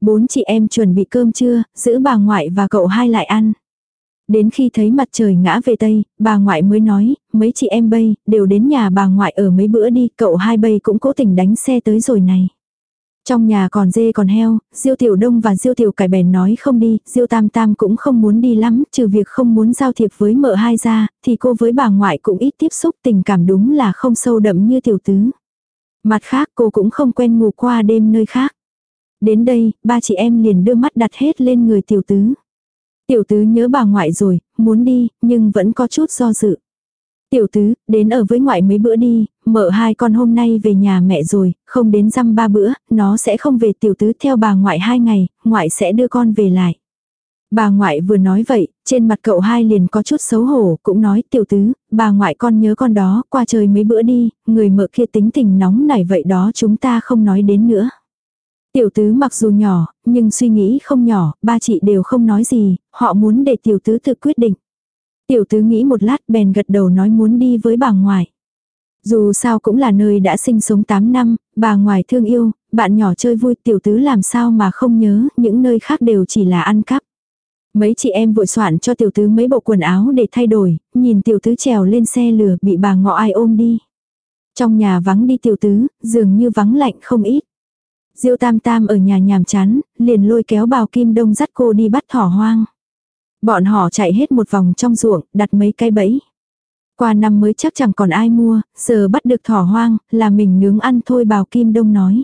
Bốn chị em chuẩn bị cơm trưa, giữ bà ngoại và cậu hai lại ăn. Đến khi thấy mặt trời ngã về Tây, bà ngoại mới nói, mấy chị em bây đều đến nhà bà ngoại ở mấy bữa đi, cậu hai bây cũng cố tình đánh xe tới rồi này. Trong nhà còn dê còn heo, Diêu Tiểu Đông và Diêu Tiểu Cải bèn nói không đi, Diêu Tam Tam cũng không muốn đi lắm, trừ việc không muốn giao thiệp với mợ hai gia, thì cô với bà ngoại cũng ít tiếp xúc tình cảm đúng là không sâu đậm như Tiểu Tứ. Mặt khác cô cũng không quen ngủ qua đêm nơi khác. Đến đây, ba chị em liền đưa mắt đặt hết lên người Tiểu Tứ. Tiểu Tứ nhớ bà ngoại rồi, muốn đi, nhưng vẫn có chút do dự. Tiểu tứ, đến ở với ngoại mấy bữa đi, mợ hai con hôm nay về nhà mẹ rồi, không đến dăm ba bữa, nó sẽ không về tiểu tứ theo bà ngoại hai ngày, ngoại sẽ đưa con về lại. Bà ngoại vừa nói vậy, trên mặt cậu hai liền có chút xấu hổ, cũng nói tiểu tứ, bà ngoại con nhớ con đó, qua trời mấy bữa đi, người mợ kia tính tình nóng nảy vậy đó chúng ta không nói đến nữa. Tiểu tứ mặc dù nhỏ, nhưng suy nghĩ không nhỏ, ba chị đều không nói gì, họ muốn để tiểu tứ tự quyết định. Tiểu tứ nghĩ một lát bèn gật đầu nói muốn đi với bà ngoại. Dù sao cũng là nơi đã sinh sống 8 năm, bà ngoại thương yêu, bạn nhỏ chơi vui tiểu tứ làm sao mà không nhớ, những nơi khác đều chỉ là ăn cắp. Mấy chị em vội soạn cho tiểu tứ mấy bộ quần áo để thay đổi, nhìn tiểu tứ trèo lên xe lửa bị bà ngọ ai ôm đi. Trong nhà vắng đi tiểu tứ, dường như vắng lạnh không ít. Diêu tam tam ở nhà nhàm chán, liền lôi kéo bào kim đông dắt cô đi bắt thỏ hoang. Bọn họ chạy hết một vòng trong ruộng, đặt mấy cái bẫy. Qua năm mới chắc chẳng còn ai mua, giờ bắt được thỏ hoang, là mình nướng ăn thôi bào kim đông nói.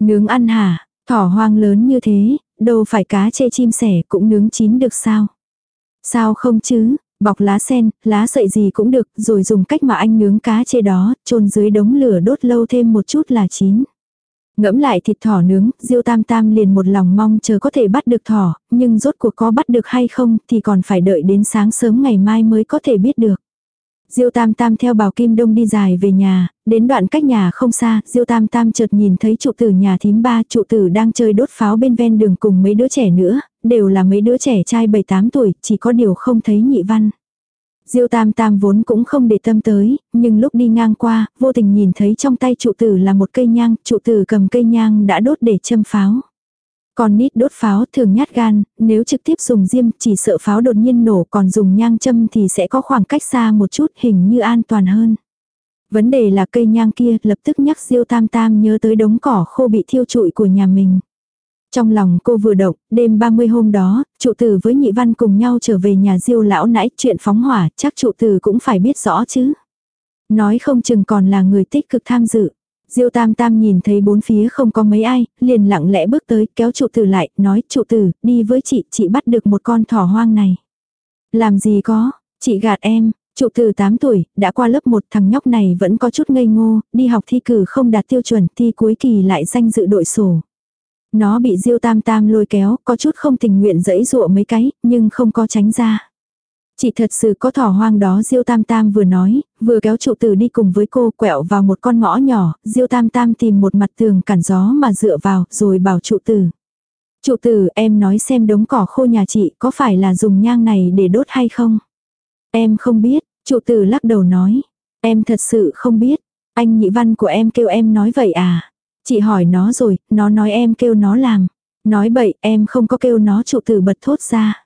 Nướng ăn hả, thỏ hoang lớn như thế, đâu phải cá chê chim sẻ cũng nướng chín được sao? Sao không chứ, bọc lá sen, lá sợi gì cũng được, rồi dùng cách mà anh nướng cá chê đó, chôn dưới đống lửa đốt lâu thêm một chút là chín. Ngẫm lại thịt thỏ nướng, Diêu Tam Tam liền một lòng mong chờ có thể bắt được thỏ, nhưng rốt cuộc có bắt được hay không thì còn phải đợi đến sáng sớm ngày mai mới có thể biết được. Diêu Tam Tam theo Bào Kim Đông đi dài về nhà, đến đoạn cách nhà không xa, Diêu Tam Tam chợt nhìn thấy trụ tử nhà thím ba, trụ tử đang chơi đốt pháo bên ven đường cùng mấy đứa trẻ nữa, đều là mấy đứa trẻ trai 7-8 tuổi, chỉ có điều không thấy nhị văn. Diêu Tam Tam vốn cũng không để tâm tới, nhưng lúc đi ngang qua, vô tình nhìn thấy trong tay trụ tử là một cây nhang, trụ tử cầm cây nhang đã đốt để châm pháo. Còn nít đốt pháo thường nhát gan, nếu trực tiếp dùng diêm chỉ sợ pháo đột nhiên nổ còn dùng nhang châm thì sẽ có khoảng cách xa một chút hình như an toàn hơn. Vấn đề là cây nhang kia lập tức nhắc Diêu Tam Tam nhớ tới đống cỏ khô bị thiêu trụi của nhà mình. Trong lòng cô vừa động, đêm 30 hôm đó, trụ tử với nhị văn cùng nhau trở về nhà diêu lão nãy chuyện phóng hỏa, chắc trụ tử cũng phải biết rõ chứ. Nói không chừng còn là người tích cực tham dự. Diêu tam tam nhìn thấy bốn phía không có mấy ai, liền lặng lẽ bước tới kéo trụ tử lại, nói trụ tử, đi với chị, chị bắt được một con thỏ hoang này. Làm gì có, chị gạt em, trụ tử 8 tuổi, đã qua lớp 1 thằng nhóc này vẫn có chút ngây ngô, đi học thi cử không đạt tiêu chuẩn, thi cuối kỳ lại danh dự đội sổ. Nó bị Diêu Tam Tam lôi kéo, có chút không tình nguyện dẫy dụa mấy cái, nhưng không có tránh ra. Chỉ thật sự có thỏ hoang đó Diêu Tam Tam vừa nói, vừa kéo trụ tử đi cùng với cô quẹo vào một con ngõ nhỏ, Diêu Tam Tam tìm một mặt tường cản gió mà dựa vào, rồi bảo trụ tử. Trụ tử em nói xem đống cỏ khô nhà chị có phải là dùng nhang này để đốt hay không? Em không biết, trụ tử lắc đầu nói. Em thật sự không biết, anh nhị văn của em kêu em nói vậy à? Chị hỏi nó rồi, nó nói em kêu nó làm. Nói bậy, em không có kêu nó trụ tử bật thốt ra.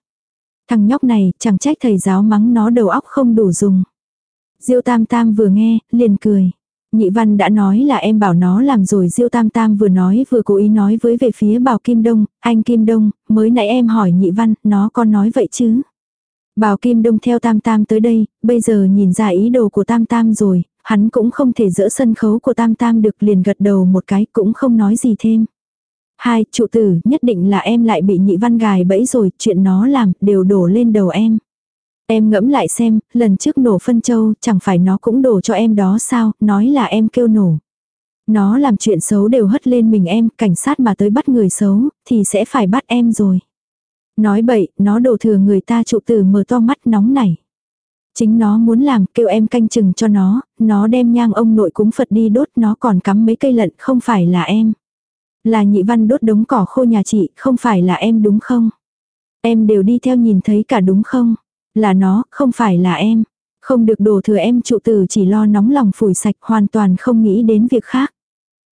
Thằng nhóc này, chẳng trách thầy giáo mắng nó đầu óc không đủ dùng. Diêu Tam Tam vừa nghe, liền cười. Nhị Văn đã nói là em bảo nó làm rồi Diêu Tam Tam vừa nói vừa cố ý nói với về phía Bảo Kim Đông, anh Kim Đông, mới nãy em hỏi Nhị Văn, nó có nói vậy chứ? Bảo Kim Đông theo Tam Tam tới đây, bây giờ nhìn ra ý đồ của Tam Tam rồi, hắn cũng không thể dỡ sân khấu của Tam Tam được liền gật đầu một cái cũng không nói gì thêm. Hai, trụ tử, nhất định là em lại bị nhị văn gài bẫy rồi, chuyện nó làm, đều đổ lên đầu em. Em ngẫm lại xem, lần trước nổ phân châu, chẳng phải nó cũng đổ cho em đó sao, nói là em kêu nổ. Nó làm chuyện xấu đều hất lên mình em, cảnh sát mà tới bắt người xấu, thì sẽ phải bắt em rồi. Nói bậy, nó đổ thừa người ta trụ tử mở to mắt nóng nảy. Chính nó muốn làm, kêu em canh chừng cho nó, nó đem nhang ông nội cúng Phật đi đốt nó còn cắm mấy cây lận, không phải là em. Là nhị văn đốt đống cỏ khô nhà chị, không phải là em đúng không? Em đều đi theo nhìn thấy cả đúng không? Là nó, không phải là em. Không được đổ thừa em trụ tử chỉ lo nóng lòng phủi sạch hoàn toàn không nghĩ đến việc khác.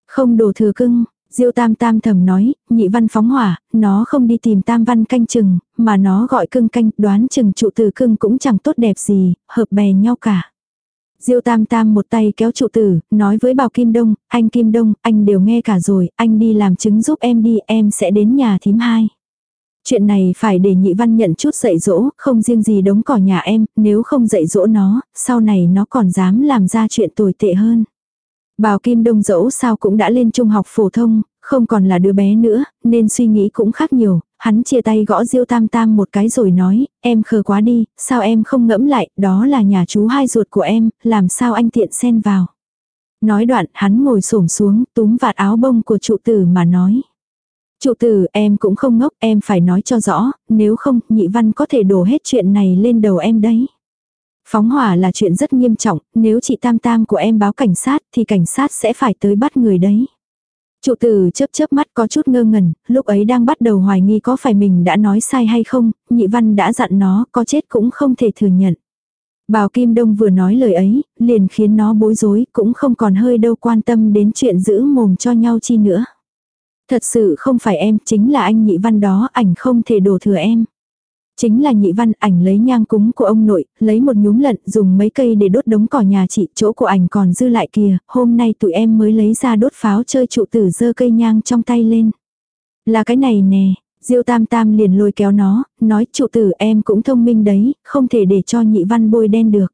Không đổ thừa cưng, Diêu tam tam thầm nói, nhị văn phóng hỏa, nó không đi tìm tam văn canh chừng, mà nó gọi cưng canh, đoán chừng trụ tử cưng cũng chẳng tốt đẹp gì, hợp bè nhau cả. Diêu tam tam một tay kéo trụ tử, nói với bảo Kim Đông, anh Kim Đông, anh đều nghe cả rồi, anh đi làm chứng giúp em đi, em sẽ đến nhà thím hai. Chuyện này phải để nhị văn nhận chút dạy dỗ, không riêng gì đống cỏ nhà em, nếu không dạy dỗ nó, sau này nó còn dám làm ra chuyện tồi tệ hơn. Bào Kim Đông dẫu sao cũng đã lên trung học phổ thông, không còn là đứa bé nữa, nên suy nghĩ cũng khác nhiều, hắn chia tay gõ Diêu Tam Tam một cái rồi nói, em khờ quá đi, sao em không ngẫm lại, đó là nhà chú hai ruột của em, làm sao anh tiện xen vào. Nói đoạn, hắn ngồi xổm xuống, túm vạt áo bông của trụ tử mà nói. Trụ tử, em cũng không ngốc, em phải nói cho rõ, nếu không, nhị văn có thể đổ hết chuyện này lên đầu em đấy. Phóng hỏa là chuyện rất nghiêm trọng, nếu chị Tam Tam của em báo cảnh sát thì cảnh sát sẽ phải tới bắt người đấy. Trụ tử chớp chớp mắt có chút ngơ ngẩn, lúc ấy đang bắt đầu hoài nghi có phải mình đã nói sai hay không, nhị văn đã dặn nó có chết cũng không thể thừa nhận. Bào Kim Đông vừa nói lời ấy, liền khiến nó bối rối, cũng không còn hơi đâu quan tâm đến chuyện giữ mồm cho nhau chi nữa. Thật sự không phải em, chính là anh nhị văn đó, ảnh không thể đổ thừa em. Chính là nhị văn ảnh lấy nhang cúng của ông nội, lấy một nhúm lận dùng mấy cây để đốt đống cỏ nhà chị, chỗ của ảnh còn dư lại kìa, hôm nay tụi em mới lấy ra đốt pháo chơi trụ tử dơ cây nhang trong tay lên. Là cái này nè, Diêu Tam Tam liền lôi kéo nó, nói trụ tử em cũng thông minh đấy, không thể để cho nhị văn bôi đen được.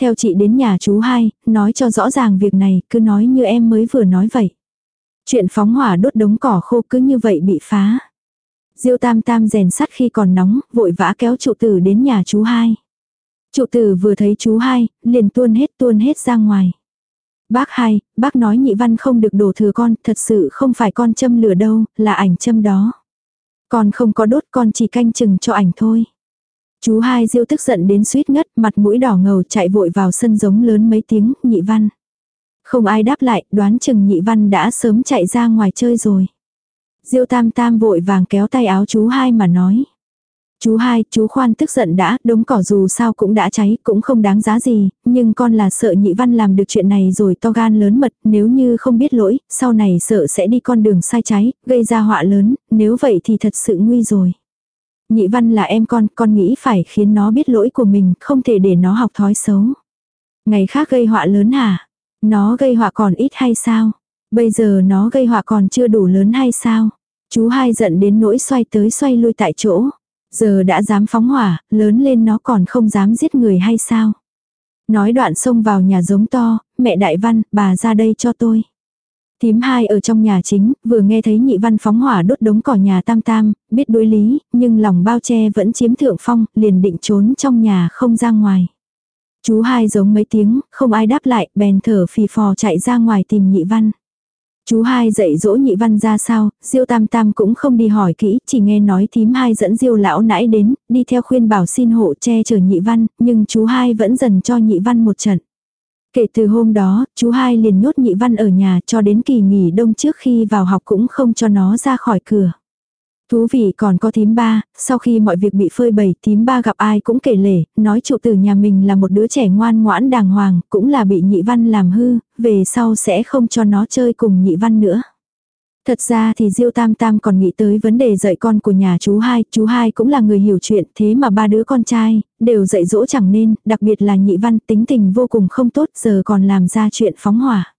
Theo chị đến nhà chú hai, nói cho rõ ràng việc này, cứ nói như em mới vừa nói vậy. Chuyện phóng hỏa đốt đống cỏ khô cứ như vậy bị phá. Diêu tam tam rèn sắt khi còn nóng, vội vã kéo trụ tử đến nhà chú hai. Trụ tử vừa thấy chú hai, liền tuôn hết tuôn hết ra ngoài. Bác hai, bác nói nhị văn không được đổ thừa con, thật sự không phải con châm lửa đâu, là ảnh châm đó. Con không có đốt con chỉ canh chừng cho ảnh thôi. Chú hai diêu tức giận đến suýt ngất, mặt mũi đỏ ngầu chạy vội vào sân giống lớn mấy tiếng, nhị văn. Không ai đáp lại, đoán chừng nhị văn đã sớm chạy ra ngoài chơi rồi. Diêu tam tam vội vàng kéo tay áo chú hai mà nói. Chú hai, chú khoan tức giận đã, đống cỏ dù sao cũng đã cháy, cũng không đáng giá gì, nhưng con là sợ nhị văn làm được chuyện này rồi to gan lớn mật, nếu như không biết lỗi, sau này sợ sẽ đi con đường sai trái, gây ra họa lớn, nếu vậy thì thật sự nguy rồi. Nhị văn là em con, con nghĩ phải khiến nó biết lỗi của mình, không thể để nó học thói xấu. Ngày khác gây họa lớn hả? Nó gây họa còn ít hay sao? Bây giờ nó gây họa còn chưa đủ lớn hay sao? Chú hai giận đến nỗi xoay tới xoay lui tại chỗ. Giờ đã dám phóng hỏa, lớn lên nó còn không dám giết người hay sao? Nói đoạn xông vào nhà giống to, mẹ đại văn, bà ra đây cho tôi. Tím hai ở trong nhà chính, vừa nghe thấy nhị văn phóng hỏa đốt đống cỏ nhà tam tam, biết đối lý, nhưng lòng bao che vẫn chiếm thượng phong, liền định trốn trong nhà không ra ngoài. Chú hai giống mấy tiếng, không ai đáp lại, bèn thở phì phò chạy ra ngoài tìm nhị văn. Chú hai dạy dỗ nhị văn ra sao, diêu tam tam cũng không đi hỏi kỹ, chỉ nghe nói thím hai dẫn diêu lão nãi đến, đi theo khuyên bảo xin hộ che chở nhị văn, nhưng chú hai vẫn dần cho nhị văn một trận. Kể từ hôm đó, chú hai liền nhốt nhị văn ở nhà cho đến kỳ nghỉ đông trước khi vào học cũng không cho nó ra khỏi cửa. Thú vị còn có thím ba, sau khi mọi việc bị phơi bày thím ba gặp ai cũng kể lể, nói trụ tử nhà mình là một đứa trẻ ngoan ngoãn đàng hoàng, cũng là bị nhị văn làm hư, về sau sẽ không cho nó chơi cùng nhị văn nữa. Thật ra thì Diêu Tam Tam còn nghĩ tới vấn đề dạy con của nhà chú hai, chú hai cũng là người hiểu chuyện, thế mà ba đứa con trai, đều dạy dỗ chẳng nên, đặc biệt là nhị văn tính tình vô cùng không tốt giờ còn làm ra chuyện phóng hỏa.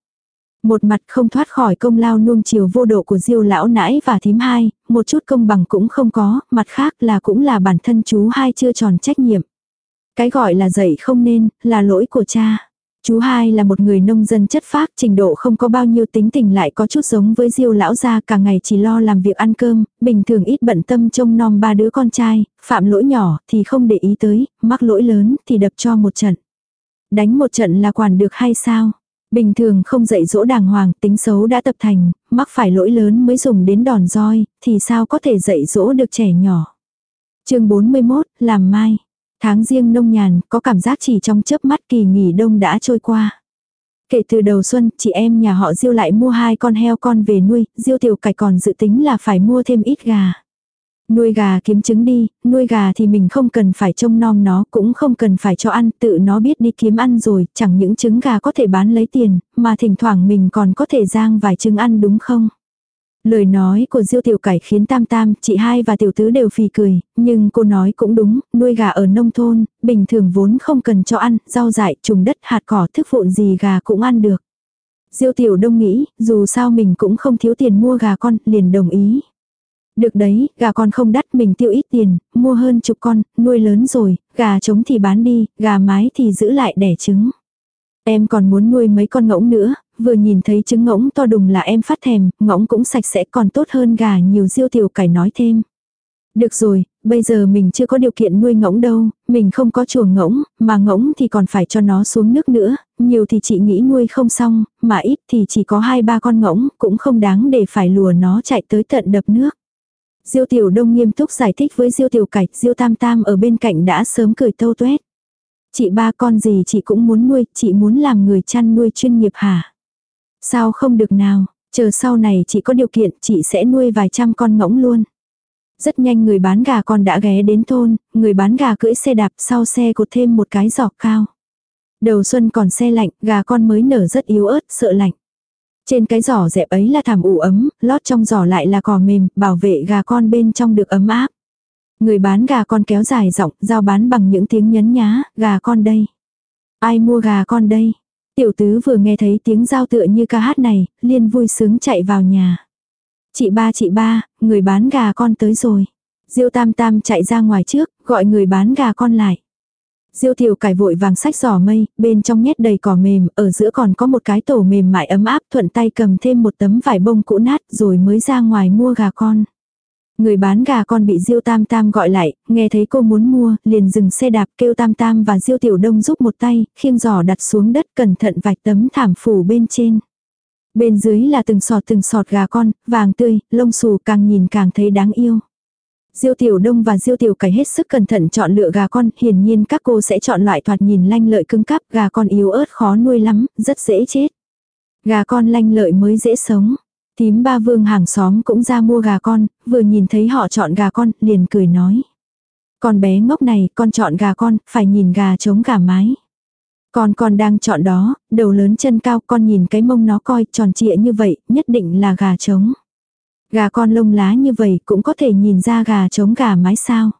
Một mặt không thoát khỏi công lao nuông chiều vô độ của diêu lão nãi và thím hai, một chút công bằng cũng không có, mặt khác là cũng là bản thân chú hai chưa tròn trách nhiệm. Cái gọi là dạy không nên, là lỗi của cha. Chú hai là một người nông dân chất phác, trình độ không có bao nhiêu tính tình lại có chút giống với diêu lão gia cả ngày chỉ lo làm việc ăn cơm, bình thường ít bận tâm trông nom ba đứa con trai, phạm lỗi nhỏ thì không để ý tới, mắc lỗi lớn thì đập cho một trận. Đánh một trận là quản được hay sao? Bình thường không dạy dỗ đàng hoàng, tính xấu đã tập thành, mắc phải lỗi lớn mới dùng đến đòn roi, thì sao có thể dạy dỗ được trẻ nhỏ. chương 41, làm mai. Tháng riêng nông nhàn, có cảm giác chỉ trong chớp mắt kỳ nghỉ đông đã trôi qua. Kể từ đầu xuân, chị em nhà họ Diêu lại mua hai con heo con về nuôi, Diêu tiểu cải còn dự tính là phải mua thêm ít gà. Nuôi gà kiếm trứng đi, nuôi gà thì mình không cần phải trông nom nó, cũng không cần phải cho ăn, tự nó biết đi kiếm ăn rồi, chẳng những trứng gà có thể bán lấy tiền, mà thỉnh thoảng mình còn có thể rang vài trứng ăn đúng không? Lời nói của Diêu Tiểu Cải khiến Tam Tam, chị hai và Tiểu Tứ đều phì cười, nhưng cô nói cũng đúng, nuôi gà ở nông thôn, bình thường vốn không cần cho ăn, rau dại, trùng đất, hạt cỏ, thức vụn gì gà cũng ăn được. Diêu Tiểu Đông nghĩ, dù sao mình cũng không thiếu tiền mua gà con, liền đồng ý. Được đấy, gà con không đắt mình tiêu ít tiền, mua hơn chục con, nuôi lớn rồi, gà trống thì bán đi, gà mái thì giữ lại đẻ trứng. Em còn muốn nuôi mấy con ngỗng nữa, vừa nhìn thấy trứng ngỗng to đùng là em phát thèm, ngỗng cũng sạch sẽ còn tốt hơn gà nhiều diêu tiểu cải nói thêm. Được rồi, bây giờ mình chưa có điều kiện nuôi ngỗng đâu, mình không có chuồng ngỗng, mà ngỗng thì còn phải cho nó xuống nước nữa, nhiều thì chị nghĩ nuôi không xong, mà ít thì chỉ có hai ba con ngỗng, cũng không đáng để phải lùa nó chạy tới tận đập nước. Diêu Tiểu Đông nghiêm túc giải thích với Diêu Tiểu Cạch, Diêu Tam Tam ở bên cạnh đã sớm cười tâu tuét. Chị ba con gì chị cũng muốn nuôi, chị muốn làm người chăn nuôi chuyên nghiệp hả? Sao không được nào? Chờ sau này chị có điều kiện chị sẽ nuôi vài trăm con ngỗng luôn. Rất nhanh người bán gà con đã ghé đến thôn, người bán gà cưỡi xe đạp sau xe cột thêm một cái giỏ cao. Đầu xuân còn xe lạnh, gà con mới nở rất yếu ớt, sợ lạnh. Trên cái giỏ dẹp ấy là thảm ủ ấm, lót trong giỏ lại là cỏ mềm, bảo vệ gà con bên trong được ấm áp. Người bán gà con kéo dài giọng, giao bán bằng những tiếng nhấn nhá, gà con đây. Ai mua gà con đây? Tiểu tứ vừa nghe thấy tiếng giao tựa như ca hát này, liền vui sướng chạy vào nhà. Chị ba chị ba, người bán gà con tới rồi. Diêu tam tam chạy ra ngoài trước, gọi người bán gà con lại. Diêu tiểu cải vội vàng sách giỏ mây, bên trong nhét đầy cỏ mềm, ở giữa còn có một cái tổ mềm mại ấm áp thuận tay cầm thêm một tấm vải bông cũ nát rồi mới ra ngoài mua gà con. Người bán gà con bị Diêu Tam Tam gọi lại, nghe thấy cô muốn mua, liền dừng xe đạp kêu Tam Tam và Diêu Tiểu Đông giúp một tay, khiêng giỏ đặt xuống đất cẩn thận vạch tấm thảm phủ bên trên. Bên dưới là từng sọt từng sọt gà con, vàng tươi, lông xù càng nhìn càng thấy đáng yêu. Diêu Tiểu Đông và Diêu Tiểu Cải hết sức cẩn thận chọn lựa gà con, hiển nhiên các cô sẽ chọn loại thoạt nhìn lanh lợi cứng cáp, gà con yếu ớt khó nuôi lắm, rất dễ chết. Gà con lanh lợi mới dễ sống. Tím ba vương hàng xóm cũng ra mua gà con, vừa nhìn thấy họ chọn gà con, liền cười nói. Con bé ngốc này, con chọn gà con, phải nhìn gà trống gà mái. Con con đang chọn đó, đầu lớn chân cao, con nhìn cái mông nó coi tròn trịa như vậy, nhất định là gà trống. Gà con lông lá như vậy cũng có thể nhìn ra gà trống gà mái sao.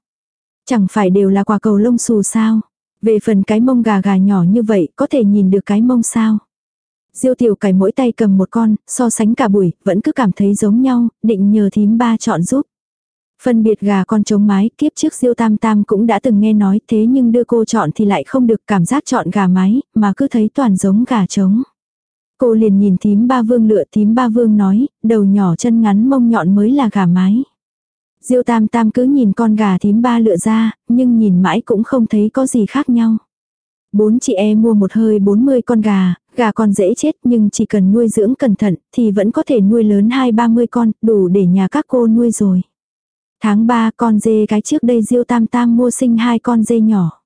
Chẳng phải đều là quả cầu lông xù sao. Về phần cái mông gà gà nhỏ như vậy có thể nhìn được cái mông sao. Diêu tiểu cải mỗi tay cầm một con, so sánh cả buổi, vẫn cứ cảm thấy giống nhau, định nhờ thím ba chọn giúp. Phân biệt gà con trống mái, kiếp trước Diêu Tam Tam cũng đã từng nghe nói thế nhưng đưa cô chọn thì lại không được cảm giác chọn gà mái, mà cứ thấy toàn giống gà trống. Cô liền nhìn thím ba vương lựa thím ba vương nói, đầu nhỏ chân ngắn mông nhọn mới là gà mái. Diêu Tam Tam cứ nhìn con gà thím ba lựa ra, nhưng nhìn mãi cũng không thấy có gì khác nhau. Bốn chị em mua một hơi 40 con gà, gà còn dễ chết nhưng chỉ cần nuôi dưỡng cẩn thận thì vẫn có thể nuôi lớn hai ba mươi con, đủ để nhà các cô nuôi rồi. Tháng 3 con dê cái trước đây Diêu Tam Tam mua sinh hai con dê nhỏ.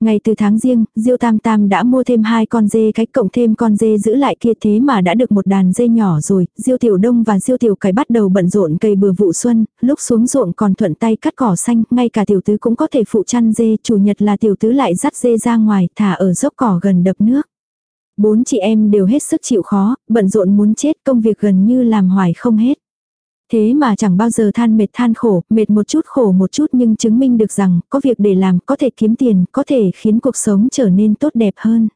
Ngày từ tháng riêng, Diêu Tam Tam đã mua thêm hai con dê cái cộng thêm con dê giữ lại kia thế mà đã được một đàn dê nhỏ rồi. Diêu Tiểu Đông và Diêu Tiểu Cái bắt đầu bận rộn cây bừa vụ xuân, lúc xuống ruộng còn thuận tay cắt cỏ xanh, ngay cả tiểu tứ cũng có thể phụ chăn dê, chủ nhật là tiểu tứ lại dắt dê ra ngoài, thả ở dốc cỏ gần đập nước. Bốn chị em đều hết sức chịu khó, bận rộn muốn chết công việc gần như làm hoài không hết. Thế mà chẳng bao giờ than mệt than khổ, mệt một chút khổ một chút nhưng chứng minh được rằng có việc để làm, có thể kiếm tiền, có thể khiến cuộc sống trở nên tốt đẹp hơn.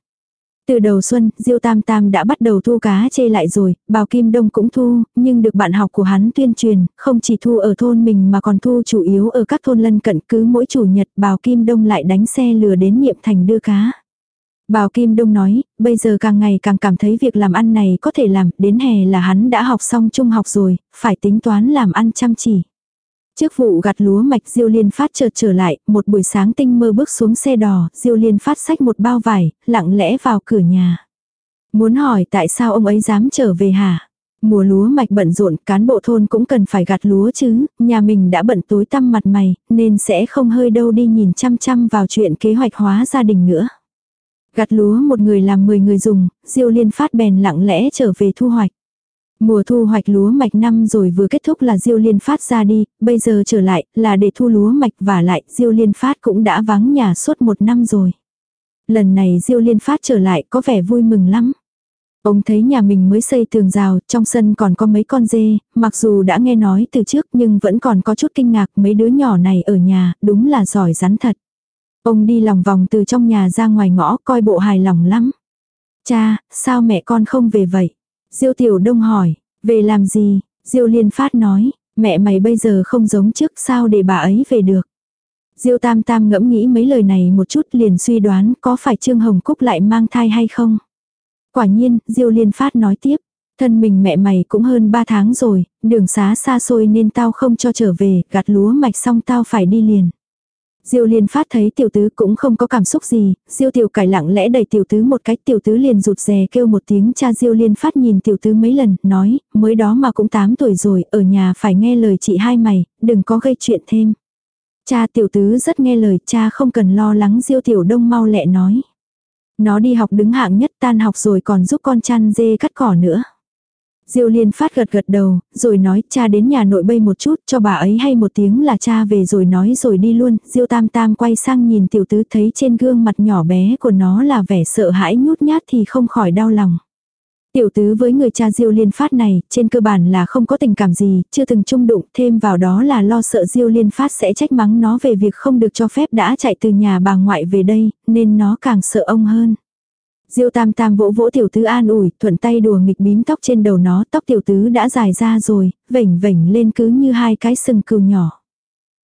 Từ đầu xuân, Diêu Tam Tam đã bắt đầu thu cá chê lại rồi, Bào Kim Đông cũng thu, nhưng được bạn học của hắn tuyên truyền, không chỉ thu ở thôn mình mà còn thu chủ yếu ở các thôn lân cận cứ mỗi chủ nhật Bào Kim Đông lại đánh xe lừa đến Niệm Thành đưa cá. Bào Kim Đông nói, bây giờ càng ngày càng cảm thấy việc làm ăn này có thể làm, đến hè là hắn đã học xong trung học rồi, phải tính toán làm ăn chăm chỉ. Trước vụ gặt lúa mạch Diêu Liên Phát chợt trở lại, một buổi sáng tinh mơ bước xuống xe đò, Diêu Liên Phát xách một bao vải, lặng lẽ vào cửa nhà. Muốn hỏi tại sao ông ấy dám trở về hả? Mùa lúa mạch bận rộn, cán bộ thôn cũng cần phải gặt lúa chứ, nhà mình đã bận tối tăm mặt mày, nên sẽ không hơi đâu đi nhìn chăm chăm vào chuyện kế hoạch hóa gia đình nữa. Gặt lúa một người làm 10 người dùng, Diêu Liên Phát bèn lặng lẽ trở về thu hoạch. Mùa thu hoạch lúa mạch năm rồi vừa kết thúc là Diêu Liên Phát ra đi, bây giờ trở lại là để thu lúa mạch và lại Diêu Liên Phát cũng đã vắng nhà suốt một năm rồi. Lần này Diêu Liên Phát trở lại có vẻ vui mừng lắm. Ông thấy nhà mình mới xây tường rào, trong sân còn có mấy con dê, mặc dù đã nghe nói từ trước nhưng vẫn còn có chút kinh ngạc mấy đứa nhỏ này ở nhà, đúng là giỏi rắn thật. Ông đi lòng vòng từ trong nhà ra ngoài ngõ coi bộ hài lòng lắm. Cha, sao mẹ con không về vậy? Diêu Tiểu Đông hỏi, về làm gì? Diêu Liên Phát nói, mẹ mày bây giờ không giống trước sao để bà ấy về được. Diêu Tam Tam ngẫm nghĩ mấy lời này một chút liền suy đoán có phải Trương Hồng Cúc lại mang thai hay không. Quả nhiên, Diêu Liên Phát nói tiếp, thân mình mẹ mày cũng hơn 3 tháng rồi, đường xá xa xôi nên tao không cho trở về, gặt lúa mạch xong tao phải đi liền. Diêu liên phát thấy tiểu tứ cũng không có cảm xúc gì, diêu tiểu cải lặng lẽ đẩy tiểu tứ một cách tiểu tứ liền rụt rè kêu một tiếng cha diêu liên phát nhìn tiểu tứ mấy lần, nói, mới đó mà cũng 8 tuổi rồi, ở nhà phải nghe lời chị hai mày, đừng có gây chuyện thêm. Cha tiểu tứ rất nghe lời, cha không cần lo lắng diêu tiểu đông mau lẹ nói. Nó đi học đứng hạng nhất tan học rồi còn giúp con chăn dê cắt cỏ nữa. Diêu Liên Phát gật gật đầu, rồi nói cha đến nhà nội bây một chút cho bà ấy hay một tiếng là cha về rồi nói rồi đi luôn. Diêu Tam Tam quay sang nhìn tiểu tứ thấy trên gương mặt nhỏ bé của nó là vẻ sợ hãi nhút nhát thì không khỏi đau lòng. Tiểu tứ với người cha Diêu Liên Phát này, trên cơ bản là không có tình cảm gì, chưa từng chung đụng, thêm vào đó là lo sợ Diêu Liên Phát sẽ trách mắng nó về việc không được cho phép đã chạy từ nhà bà ngoại về đây, nên nó càng sợ ông hơn. Diêu Tam Tam vỗ vỗ tiểu tứ an ủi, thuận tay đùa nghịch bím tóc trên đầu nó, tóc tiểu tứ đã dài ra rồi, vểnh vểnh lên cứ như hai cái sừng cừu nhỏ.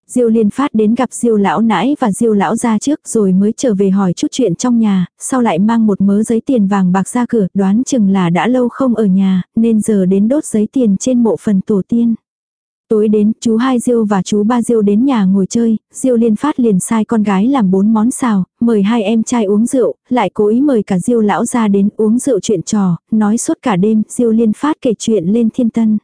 Diêu liên phát đến gặp diêu lão nãi và diêu lão ra trước rồi mới trở về hỏi chút chuyện trong nhà, sau lại mang một mớ giấy tiền vàng bạc ra cửa, đoán chừng là đã lâu không ở nhà, nên giờ đến đốt giấy tiền trên mộ phần tổ tiên. Tối đến, chú hai Diêu và chú ba Diêu đến nhà ngồi chơi, Diêu liên phát liền sai con gái làm bốn món xào, mời hai em trai uống rượu, lại cố ý mời cả Diêu lão ra đến uống rượu chuyện trò, nói suốt cả đêm, Diêu liên phát kể chuyện lên thiên tân.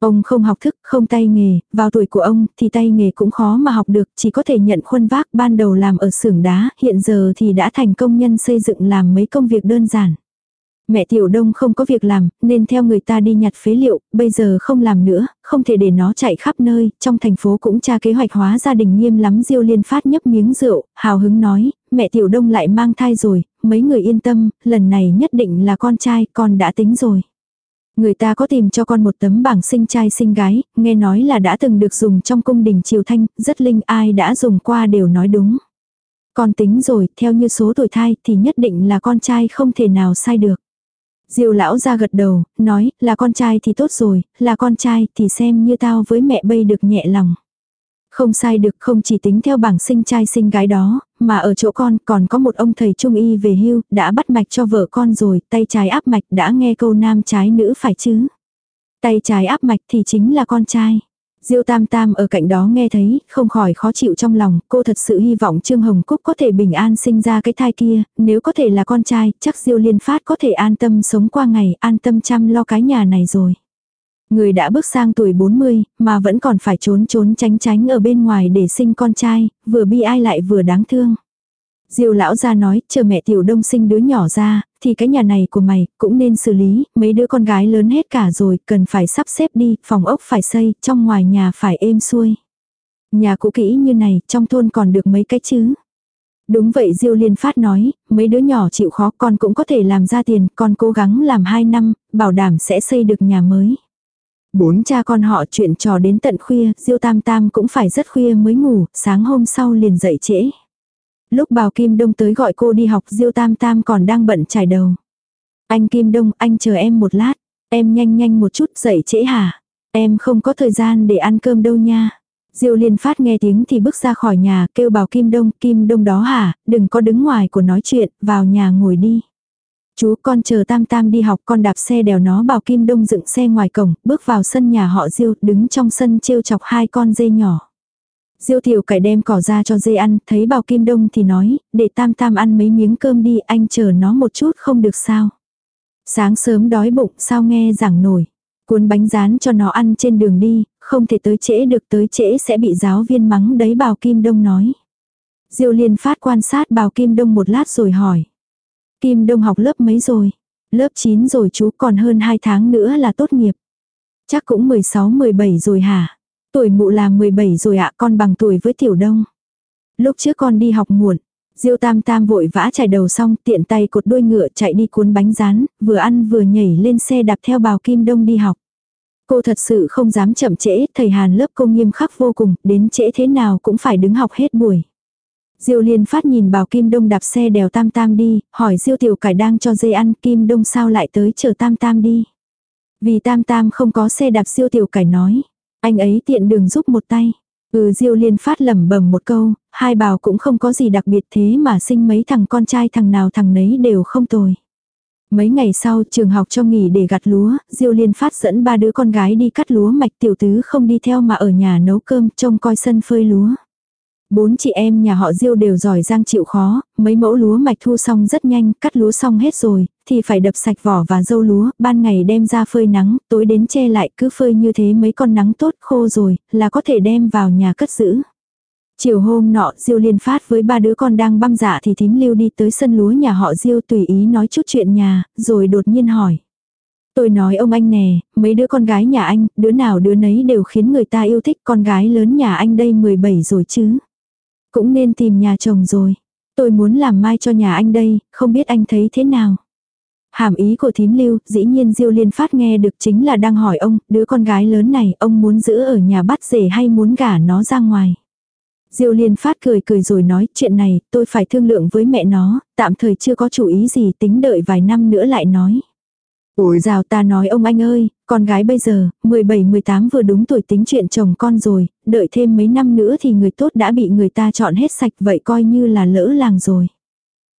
Ông không học thức, không tay nghề, vào tuổi của ông thì tay nghề cũng khó mà học được, chỉ có thể nhận khuôn vác ban đầu làm ở xưởng đá, hiện giờ thì đã thành công nhân xây dựng làm mấy công việc đơn giản. Mẹ Tiểu Đông không có việc làm, nên theo người ta đi nhặt phế liệu, bây giờ không làm nữa, không thể để nó chạy khắp nơi, trong thành phố cũng tra kế hoạch hóa gia đình nghiêm lắm Diêu Liên phát nhấp miếng rượu, hào hứng nói, mẹ Tiểu Đông lại mang thai rồi, mấy người yên tâm, lần này nhất định là con trai, con đã tính rồi. Người ta có tìm cho con một tấm bảng sinh trai sinh gái, nghe nói là đã từng được dùng trong cung đình triều thanh, rất linh ai đã dùng qua đều nói đúng. Con tính rồi, theo như số tuổi thai thì nhất định là con trai không thể nào sai được. Diêu lão ra gật đầu, nói, là con trai thì tốt rồi, là con trai thì xem như tao với mẹ bây được nhẹ lòng. Không sai được không chỉ tính theo bảng sinh trai sinh gái đó, mà ở chỗ con còn có một ông thầy trung y về hưu, đã bắt mạch cho vợ con rồi, tay trái áp mạch đã nghe câu nam trái nữ phải chứ. Tay trái áp mạch thì chính là con trai. Diêu Tam Tam ở cạnh đó nghe thấy, không khỏi khó chịu trong lòng, cô thật sự hy vọng Trương Hồng Cúc có thể bình an sinh ra cái thai kia, nếu có thể là con trai, chắc Diêu Liên Phát có thể an tâm sống qua ngày, an tâm chăm lo cái nhà này rồi. Người đã bước sang tuổi 40, mà vẫn còn phải trốn trốn tránh tránh ở bên ngoài để sinh con trai, vừa bi ai lại vừa đáng thương. Diêu lão ra nói, chờ mẹ tiểu đông sinh đứa nhỏ ra, thì cái nhà này của mày cũng nên xử lý, mấy đứa con gái lớn hết cả rồi, cần phải sắp xếp đi, phòng ốc phải xây, trong ngoài nhà phải êm xuôi. Nhà cũ kỹ như này, trong thôn còn được mấy cái chứ. Đúng vậy Diêu Liên Phát nói, mấy đứa nhỏ chịu khó con cũng có thể làm ra tiền, con cố gắng làm 2 năm, bảo đảm sẽ xây được nhà mới. Bốn cha con họ chuyện trò đến tận khuya, Diêu Tam Tam cũng phải rất khuya mới ngủ, sáng hôm sau liền dậy trễ. Lúc bào Kim Đông tới gọi cô đi học Diêu Tam Tam còn đang bận trải đầu. Anh Kim Đông, anh chờ em một lát. Em nhanh nhanh một chút dậy trễ hả? Em không có thời gian để ăn cơm đâu nha. Diêu liên phát nghe tiếng thì bước ra khỏi nhà kêu bảo Kim Đông, Kim Đông đó hả, đừng có đứng ngoài của nói chuyện, vào nhà ngồi đi. Chú con chờ Tam Tam đi học con đạp xe đèo nó bảo Kim Đông dựng xe ngoài cổng, bước vào sân nhà họ Diêu, đứng trong sân trêu chọc hai con dê nhỏ. Diêu tiểu cải đem cỏ ra cho dê ăn, thấy Bào Kim Đông thì nói, để Tam Tam ăn mấy miếng cơm đi, anh chờ nó một chút không được sao. Sáng sớm đói bụng, sao nghe giảng nổi. Cuốn bánh rán cho nó ăn trên đường đi, không thể tới trễ được tới trễ sẽ bị giáo viên mắng đấy Bào Kim Đông nói. Diêu liên phát quan sát Bào Kim Đông một lát rồi hỏi. Kim Đông học lớp mấy rồi? Lớp 9 rồi chú còn hơn 2 tháng nữa là tốt nghiệp. Chắc cũng 16-17 rồi hả? Tuổi mụ là 17 rồi ạ con bằng tuổi với Tiểu Đông. Lúc trước con đi học muộn. Diêu tam tam vội vã chạy đầu xong tiện tay cột đuôi ngựa chạy đi cuốn bánh rán, vừa ăn vừa nhảy lên xe đạp theo bào Kim Đông đi học. Cô thật sự không dám chậm trễ, thầy Hàn lớp cô nghiêm khắc vô cùng, đến trễ thế nào cũng phải đứng học hết buổi. Diêu liên phát nhìn bảo Kim Đông đạp xe đèo tam tam đi, hỏi Diêu tiểu cải đang cho dây ăn Kim Đông sao lại tới chờ tam tam đi. Vì tam tam không có xe đạp Diêu tiểu cải nói. Anh ấy tiện đường giúp một tay. Ừ Diêu liên phát lẩm bẩm một câu, hai bào cũng không có gì đặc biệt thế mà sinh mấy thằng con trai thằng nào thằng nấy đều không tồi. Mấy ngày sau trường học cho nghỉ để gặt lúa, Diêu liên phát dẫn ba đứa con gái đi cắt lúa mạch tiểu tứ không đi theo mà ở nhà nấu cơm trông coi sân phơi lúa. Bốn chị em nhà họ Diêu đều giỏi giang chịu khó, mấy mẫu lúa mạch thu xong rất nhanh, cắt lúa xong hết rồi, thì phải đập sạch vỏ và dâu lúa, ban ngày đem ra phơi nắng, tối đến che lại cứ phơi như thế mấy con nắng tốt khô rồi, là có thể đem vào nhà cất giữ. Chiều hôm nọ Diêu liên phát với ba đứa con đang băm dạ thì thím lưu đi tới sân lúa nhà họ Diêu tùy ý nói chút chuyện nhà, rồi đột nhiên hỏi. Tôi nói ông anh nè, mấy đứa con gái nhà anh, đứa nào đứa nấy đều khiến người ta yêu thích con gái lớn nhà anh đây 17 rồi chứ. Cũng nên tìm nhà chồng rồi. Tôi muốn làm mai cho nhà anh đây, không biết anh thấy thế nào. Hàm ý của thím lưu, dĩ nhiên Diêu Liên Phát nghe được chính là đang hỏi ông, đứa con gái lớn này, ông muốn giữ ở nhà bắt rể hay muốn gả nó ra ngoài. Diêu Liên Phát cười cười rồi nói, chuyện này, tôi phải thương lượng với mẹ nó, tạm thời chưa có chủ ý gì, tính đợi vài năm nữa lại nói. Ủi rào ta nói ông anh ơi, con gái bây giờ, 17-18 vừa đúng tuổi tính chuyện chồng con rồi, đợi thêm mấy năm nữa thì người tốt đã bị người ta chọn hết sạch vậy coi như là lỡ làng rồi.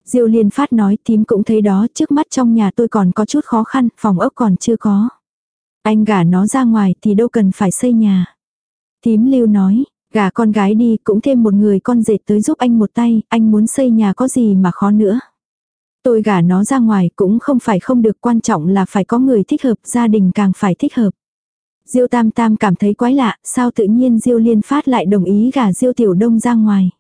Diêu liên phát nói tím cũng thấy đó trước mắt trong nhà tôi còn có chút khó khăn, phòng ốc còn chưa có. Anh gả nó ra ngoài thì đâu cần phải xây nhà. Tím lưu nói, gả con gái đi cũng thêm một người con dệt tới giúp anh một tay, anh muốn xây nhà có gì mà khó nữa. Tôi gả nó ra ngoài cũng không phải không được quan trọng là phải có người thích hợp, gia đình càng phải thích hợp. Diêu Tam Tam cảm thấy quái lạ, sao tự nhiên Diêu Liên Phát lại đồng ý gả Diêu Tiểu Đông ra ngoài.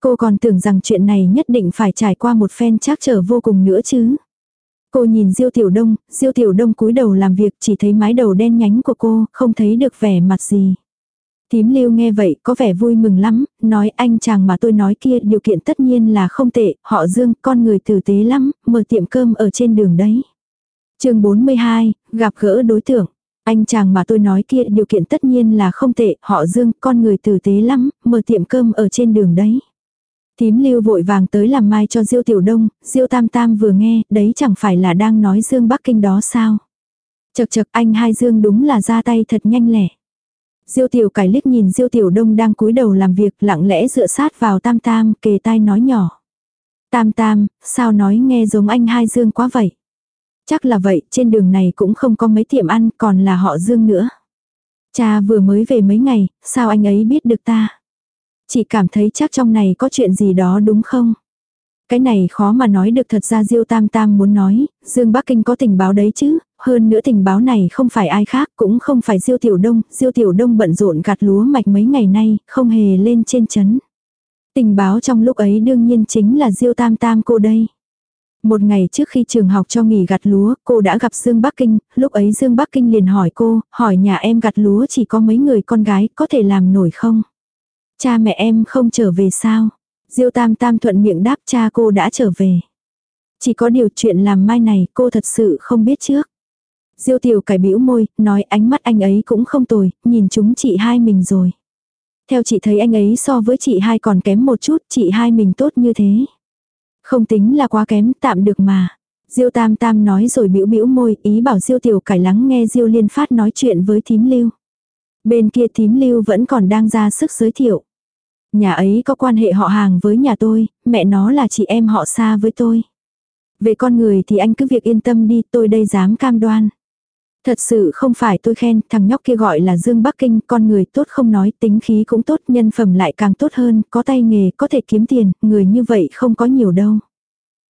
Cô còn tưởng rằng chuyện này nhất định phải trải qua một phen trắc trở vô cùng nữa chứ. Cô nhìn Diêu Tiểu Đông, Diêu Tiểu Đông cúi đầu làm việc chỉ thấy mái đầu đen nhánh của cô, không thấy được vẻ mặt gì. Tím lưu nghe vậy có vẻ vui mừng lắm, nói anh chàng mà tôi nói kia điều kiện tất nhiên là không tệ, họ dương, con người tử tế lắm, mở tiệm cơm ở trên đường đấy. chương 42, gặp gỡ đối tượng. Anh chàng mà tôi nói kia điều kiện tất nhiên là không tệ, họ dương, con người tử tế lắm, mở tiệm cơm ở trên đường đấy. Tím lưu vội vàng tới làm mai cho Diêu Tiểu Đông, Diêu Tam Tam vừa nghe, đấy chẳng phải là đang nói Dương Bắc Kinh đó sao. Chật chật anh hai Dương đúng là ra tay thật nhanh lẻ. Diêu Tiểu cải liếc nhìn Diêu Tiểu Đông đang cúi đầu làm việc lặng lẽ dựa sát vào Tam Tam kề tai nói nhỏ. Tam Tam, sao nói nghe giống anh hai Dương quá vậy? Chắc là vậy, trên đường này cũng không có mấy tiệm ăn, còn là họ Dương nữa. Cha vừa mới về mấy ngày, sao anh ấy biết được ta? Chị cảm thấy chắc trong này có chuyện gì đó đúng không? Cái này khó mà nói được thật ra Diêu Tam Tam muốn nói, Dương Bắc Kinh có tình báo đấy chứ, hơn nữa tình báo này không phải ai khác, cũng không phải Diêu Tiểu Đông, Diêu Tiểu Đông bận rộn gặt lúa mạch mấy ngày nay, không hề lên trên chấn. Tình báo trong lúc ấy đương nhiên chính là Diêu Tam Tam cô đây. Một ngày trước khi trường học cho nghỉ gặt lúa, cô đã gặp Dương Bắc Kinh, lúc ấy Dương Bắc Kinh liền hỏi cô, hỏi nhà em gặt lúa chỉ có mấy người con gái, có thể làm nổi không? Cha mẹ em không trở về sao? Diêu Tam Tam thuận miệng đáp cha cô đã trở về. Chỉ có điều chuyện làm mai này cô thật sự không biết trước. Diêu Tiểu cải bĩu môi, nói ánh mắt anh ấy cũng không tồi, nhìn chúng chị hai mình rồi. Theo chị thấy anh ấy so với chị hai còn kém một chút, chị hai mình tốt như thế. Không tính là quá kém, tạm được mà. Diêu Tam Tam nói rồi bĩu bĩu môi, ý bảo Diêu Tiểu cải lắng nghe Diêu Liên Phát nói chuyện với thím lưu. Bên kia thím lưu vẫn còn đang ra sức giới thiệu. Nhà ấy có quan hệ họ hàng với nhà tôi, mẹ nó là chị em họ xa với tôi. Về con người thì anh cứ việc yên tâm đi, tôi đây dám cam đoan. Thật sự không phải tôi khen, thằng nhóc kia gọi là Dương Bắc Kinh, con người tốt không nói, tính khí cũng tốt, nhân phẩm lại càng tốt hơn, có tay nghề, có thể kiếm tiền, người như vậy không có nhiều đâu.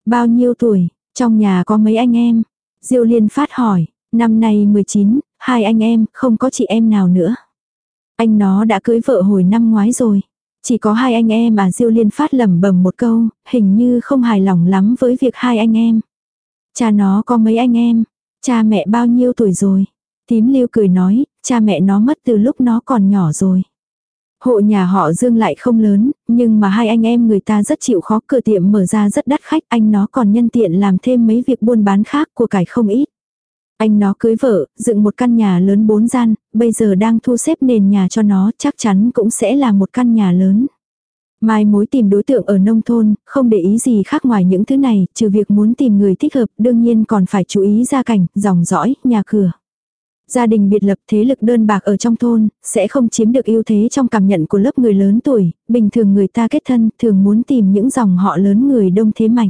Bao nhiêu tuổi, trong nhà có mấy anh em? Diêu Liên phát hỏi, năm nay 19, hai anh em, không có chị em nào nữa. Anh nó đã cưới vợ hồi năm ngoái rồi. Chỉ có hai anh em mà Diêu Liên phát lẩm bẩm một câu, hình như không hài lòng lắm với việc hai anh em. Cha nó có mấy anh em, cha mẹ bao nhiêu tuổi rồi. Tím Lưu cười nói, cha mẹ nó mất từ lúc nó còn nhỏ rồi. Hộ nhà họ Dương lại không lớn, nhưng mà hai anh em người ta rất chịu khó cửa tiệm mở ra rất đắt khách, anh nó còn nhân tiện làm thêm mấy việc buôn bán khác của cải không ít. Anh nó cưới vợ, dựng một căn nhà lớn bốn gian, bây giờ đang thu xếp nền nhà cho nó, chắc chắn cũng sẽ là một căn nhà lớn. Mai mối tìm đối tượng ở nông thôn, không để ý gì khác ngoài những thứ này, trừ việc muốn tìm người thích hợp, đương nhiên còn phải chú ý gia cảnh, dòng dõi, nhà cửa. Gia đình biệt lập thế lực đơn bạc ở trong thôn, sẽ không chiếm được ưu thế trong cảm nhận của lớp người lớn tuổi, bình thường người ta kết thân, thường muốn tìm những dòng họ lớn người đông thế mạnh.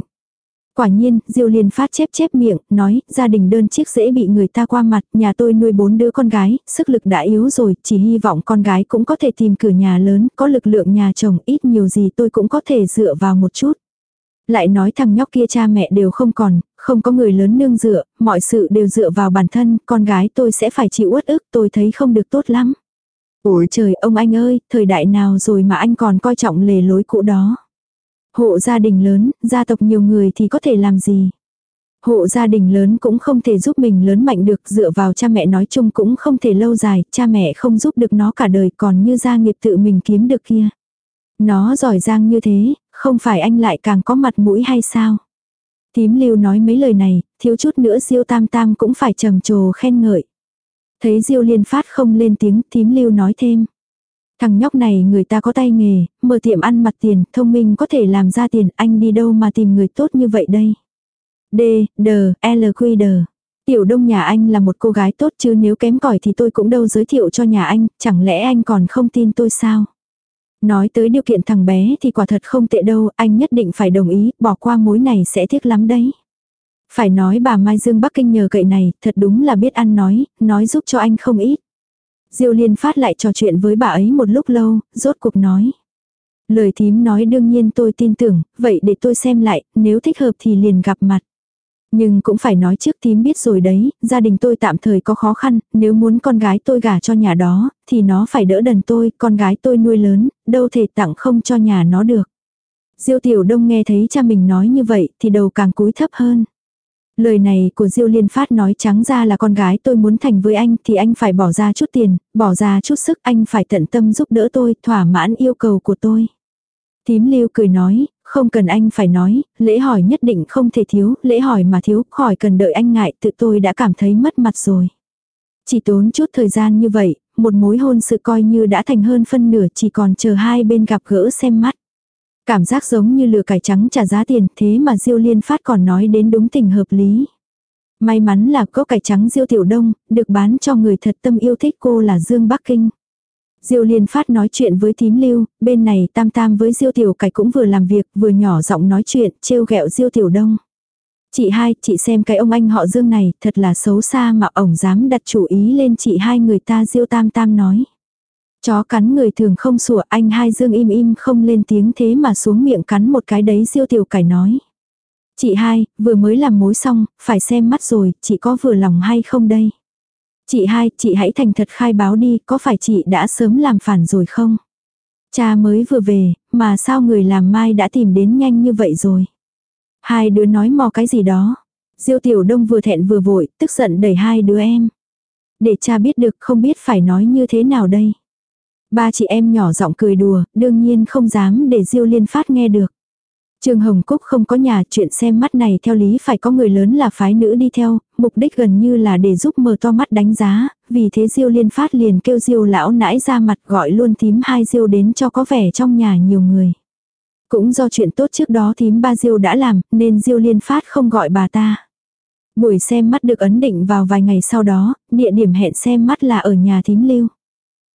Quả nhiên, Diêu Liên phát chép chép miệng, nói, gia đình đơn chiếc dễ bị người ta qua mặt, nhà tôi nuôi bốn đứa con gái, sức lực đã yếu rồi, chỉ hy vọng con gái cũng có thể tìm cửa nhà lớn, có lực lượng nhà chồng, ít nhiều gì tôi cũng có thể dựa vào một chút. Lại nói thằng nhóc kia cha mẹ đều không còn, không có người lớn nương dựa, mọi sự đều dựa vào bản thân, con gái tôi sẽ phải chịu uất ức, tôi thấy không được tốt lắm. Ủa trời, ông anh ơi, thời đại nào rồi mà anh còn coi trọng lề lối cũ đó. Hộ gia đình lớn, gia tộc nhiều người thì có thể làm gì? Hộ gia đình lớn cũng không thể giúp mình lớn mạnh được, dựa vào cha mẹ nói chung cũng không thể lâu dài, cha mẹ không giúp được nó cả đời còn như gia nghiệp tự mình kiếm được kia. Nó giỏi giang như thế, không phải anh lại càng có mặt mũi hay sao? Tím lưu nói mấy lời này, thiếu chút nữa diêu tam tam cũng phải trầm trồ khen ngợi. Thấy diêu liên phát không lên tiếng, tím lưu nói thêm. Thằng nhóc này người ta có tay nghề, mở tiệm ăn mặt tiền, thông minh có thể làm ra tiền, anh đi đâu mà tìm người tốt như vậy đây. D, D, L, Q, D. Tiểu đông nhà anh là một cô gái tốt chứ nếu kém cỏi thì tôi cũng đâu giới thiệu cho nhà anh, chẳng lẽ anh còn không tin tôi sao? Nói tới điều kiện thằng bé thì quả thật không tệ đâu, anh nhất định phải đồng ý, bỏ qua mối này sẽ tiếc lắm đấy. Phải nói bà Mai Dương Bắc Kinh nhờ cậy này, thật đúng là biết ăn nói, nói giúp cho anh không ít. Diêu Liên phát lại trò chuyện với bà ấy một lúc lâu, rốt cuộc nói. Lời thím nói đương nhiên tôi tin tưởng, vậy để tôi xem lại, nếu thích hợp thì liền gặp mặt. Nhưng cũng phải nói trước thím biết rồi đấy, gia đình tôi tạm thời có khó khăn, nếu muốn con gái tôi gả cho nhà đó, thì nó phải đỡ đần tôi, con gái tôi nuôi lớn, đâu thể tặng không cho nhà nó được. Diêu Tiểu Đông nghe thấy cha mình nói như vậy thì đầu càng cúi thấp hơn. Lời này của Diêu Liên Phát nói trắng ra là con gái tôi muốn thành với anh thì anh phải bỏ ra chút tiền, bỏ ra chút sức anh phải tận tâm giúp đỡ tôi, thỏa mãn yêu cầu của tôi. Tím lưu cười nói, không cần anh phải nói, lễ hỏi nhất định không thể thiếu, lễ hỏi mà thiếu, khỏi cần đợi anh ngại, tự tôi đã cảm thấy mất mặt rồi. Chỉ tốn chút thời gian như vậy, một mối hôn sự coi như đã thành hơn phân nửa chỉ còn chờ hai bên gặp gỡ xem mắt. Cảm giác giống như lừa cải trắng trả giá tiền thế mà Diêu Liên Phát còn nói đến đúng tình hợp lý. May mắn là có cải trắng Diêu Tiểu Đông, được bán cho người thật tâm yêu thích cô là Dương Bắc Kinh. Diêu Liên Phát nói chuyện với thím lưu, bên này tam tam với Diêu Tiểu Cải cũng vừa làm việc, vừa nhỏ giọng nói chuyện, trêu ghẹo Diêu Tiểu Đông. Chị hai, chị xem cái ông anh họ Dương này, thật là xấu xa mà ổng dám đặt chủ ý lên chị hai người ta Diêu Tam Tam nói. Chó cắn người thường không sủa anh hai Dương im im không lên tiếng thế mà xuống miệng cắn một cái đấy Diêu Tiểu Cải nói. Chị hai, vừa mới làm mối xong, phải xem mắt rồi, chị có vừa lòng hay không đây? Chị hai, chị hãy thành thật khai báo đi, có phải chị đã sớm làm phản rồi không? Cha mới vừa về, mà sao người làm mai đã tìm đến nhanh như vậy rồi? Hai đứa nói mò cái gì đó. Diêu tiểu đông vừa thẹn vừa vội, tức giận đẩy hai đứa em. Để cha biết được không biết phải nói như thế nào đây. Ba chị em nhỏ giọng cười đùa, đương nhiên không dám để Diêu liên phát nghe được. Trương Hồng Cúc không có nhà chuyện xem mắt này theo lý phải có người lớn là phái nữ đi theo, mục đích gần như là để giúp mở to mắt đánh giá, vì thế Diêu liên phát liền kêu Diêu lão nãi ra mặt gọi luôn thím hai Diêu đến cho có vẻ trong nhà nhiều người. Cũng do chuyện tốt trước đó thím ba Diêu đã làm nên Diêu liên phát không gọi bà ta. Buổi xem mắt được ấn định vào vài ngày sau đó, địa điểm hẹn xem mắt là ở nhà thím lưu.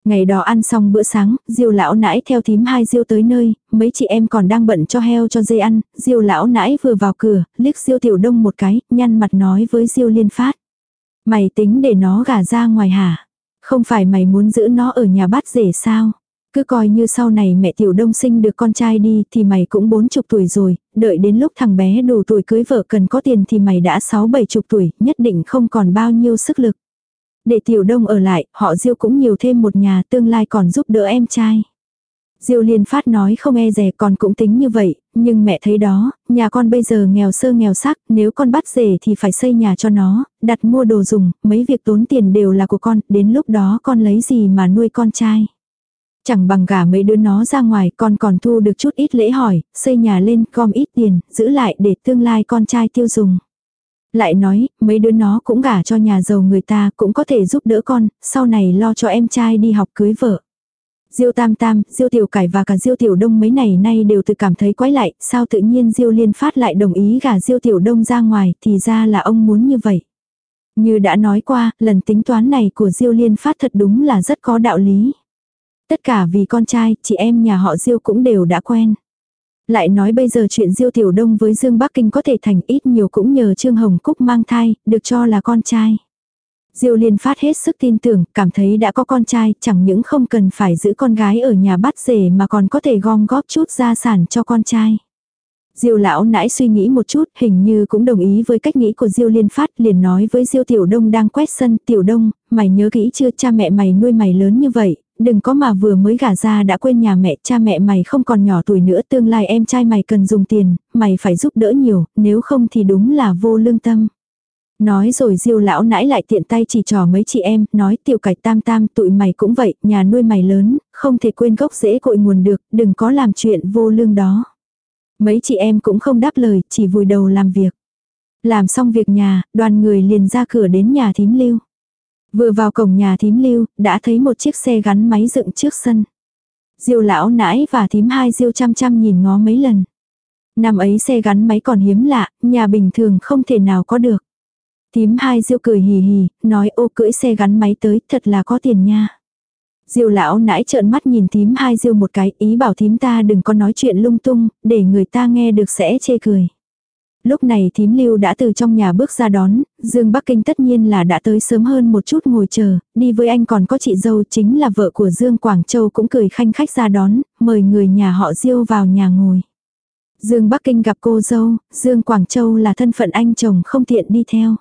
Ngày đó ăn xong bữa sáng, diêu lão nãi theo thím hai diêu tới nơi, mấy chị em còn đang bận cho heo cho dây ăn, diêu lão nãi vừa vào cửa, liếc diêu tiểu đông một cái, nhăn mặt nói với diêu liên phát. Mày tính để nó gả ra ngoài hả? Không phải mày muốn giữ nó ở nhà bắt rể sao? Cứ coi như sau này mẹ tiểu đông sinh được con trai đi thì mày cũng bốn chục tuổi rồi, đợi đến lúc thằng bé đủ tuổi cưới vợ cần có tiền thì mày đã sáu bảy chục tuổi, nhất định không còn bao nhiêu sức lực. Để tiểu đông ở lại, họ Diêu cũng nhiều thêm một nhà tương lai còn giúp đỡ em trai. Diêu liên phát nói không e rè con cũng tính như vậy, nhưng mẹ thấy đó, nhà con bây giờ nghèo sơ nghèo sắc, nếu con bắt rể thì phải xây nhà cho nó, đặt mua đồ dùng, mấy việc tốn tiền đều là của con, đến lúc đó con lấy gì mà nuôi con trai. Chẳng bằng cả mấy đứa nó ra ngoài, con còn thu được chút ít lễ hỏi, xây nhà lên, gom ít tiền, giữ lại để tương lai con trai tiêu dùng. Lại nói, mấy đứa nó cũng gả cho nhà giàu người ta cũng có thể giúp đỡ con, sau này lo cho em trai đi học cưới vợ. Diêu Tam Tam, Diêu Tiểu Cải và cả Diêu Tiểu Đông mấy này nay đều tự cảm thấy quái lại, sao tự nhiên Diêu Liên Phát lại đồng ý gả Diêu Tiểu Đông ra ngoài, thì ra là ông muốn như vậy. Như đã nói qua, lần tính toán này của Diêu Liên Phát thật đúng là rất có đạo lý. Tất cả vì con trai, chị em nhà họ Diêu cũng đều đã quen. Lại nói bây giờ chuyện Diêu Tiểu Đông với Dương Bắc Kinh có thể thành ít nhiều cũng nhờ Trương Hồng Cúc mang thai, được cho là con trai. Diêu Liên phát hết sức tin tưởng, cảm thấy đã có con trai, chẳng những không cần phải giữ con gái ở nhà bắt rể mà còn có thể gom góp chút gia sản cho con trai. Diêu lão nãy suy nghĩ một chút, hình như cũng đồng ý với cách nghĩ của Diêu Liên Phát, liền nói với Diêu Tiểu Đông đang quét sân, "Tiểu Đông, mày nhớ kỹ chưa, cha mẹ mày nuôi mày lớn như vậy, đừng có mà vừa mới gả ra đã quên nhà mẹ, cha mẹ mày không còn nhỏ tuổi nữa, tương lai em trai mày cần dùng tiền, mày phải giúp đỡ nhiều, nếu không thì đúng là vô lương tâm. Nói rồi diêu lão nãi lại tiện tay chỉ trò mấy chị em, nói tiểu cải tam tam tụi mày cũng vậy, nhà nuôi mày lớn, không thể quên gốc rễ cội nguồn được, đừng có làm chuyện vô lương đó. Mấy chị em cũng không đáp lời, chỉ vùi đầu làm việc. Làm xong việc nhà, đoàn người liền ra cửa đến nhà thím lưu. Vừa vào cổng nhà thím lưu, đã thấy một chiếc xe gắn máy dựng trước sân. Diêu lão nãi và thím hai diêu chăm chăm nhìn ngó mấy lần. Năm ấy xe gắn máy còn hiếm lạ, nhà bình thường không thể nào có được. Thím hai diêu cười hì hì, nói ô cưỡi xe gắn máy tới, thật là có tiền nha. Diêu lão nãi trợn mắt nhìn thím hai diêu một cái, ý bảo thím ta đừng có nói chuyện lung tung, để người ta nghe được sẽ chê cười. Lúc này thím lưu đã từ trong nhà bước ra đón, Dương Bắc Kinh tất nhiên là đã tới sớm hơn một chút ngồi chờ, đi với anh còn có chị dâu chính là vợ của Dương Quảng Châu cũng cười khanh khách ra đón, mời người nhà họ Diêu vào nhà ngồi. Dương Bắc Kinh gặp cô dâu, Dương Quảng Châu là thân phận anh chồng không tiện đi theo.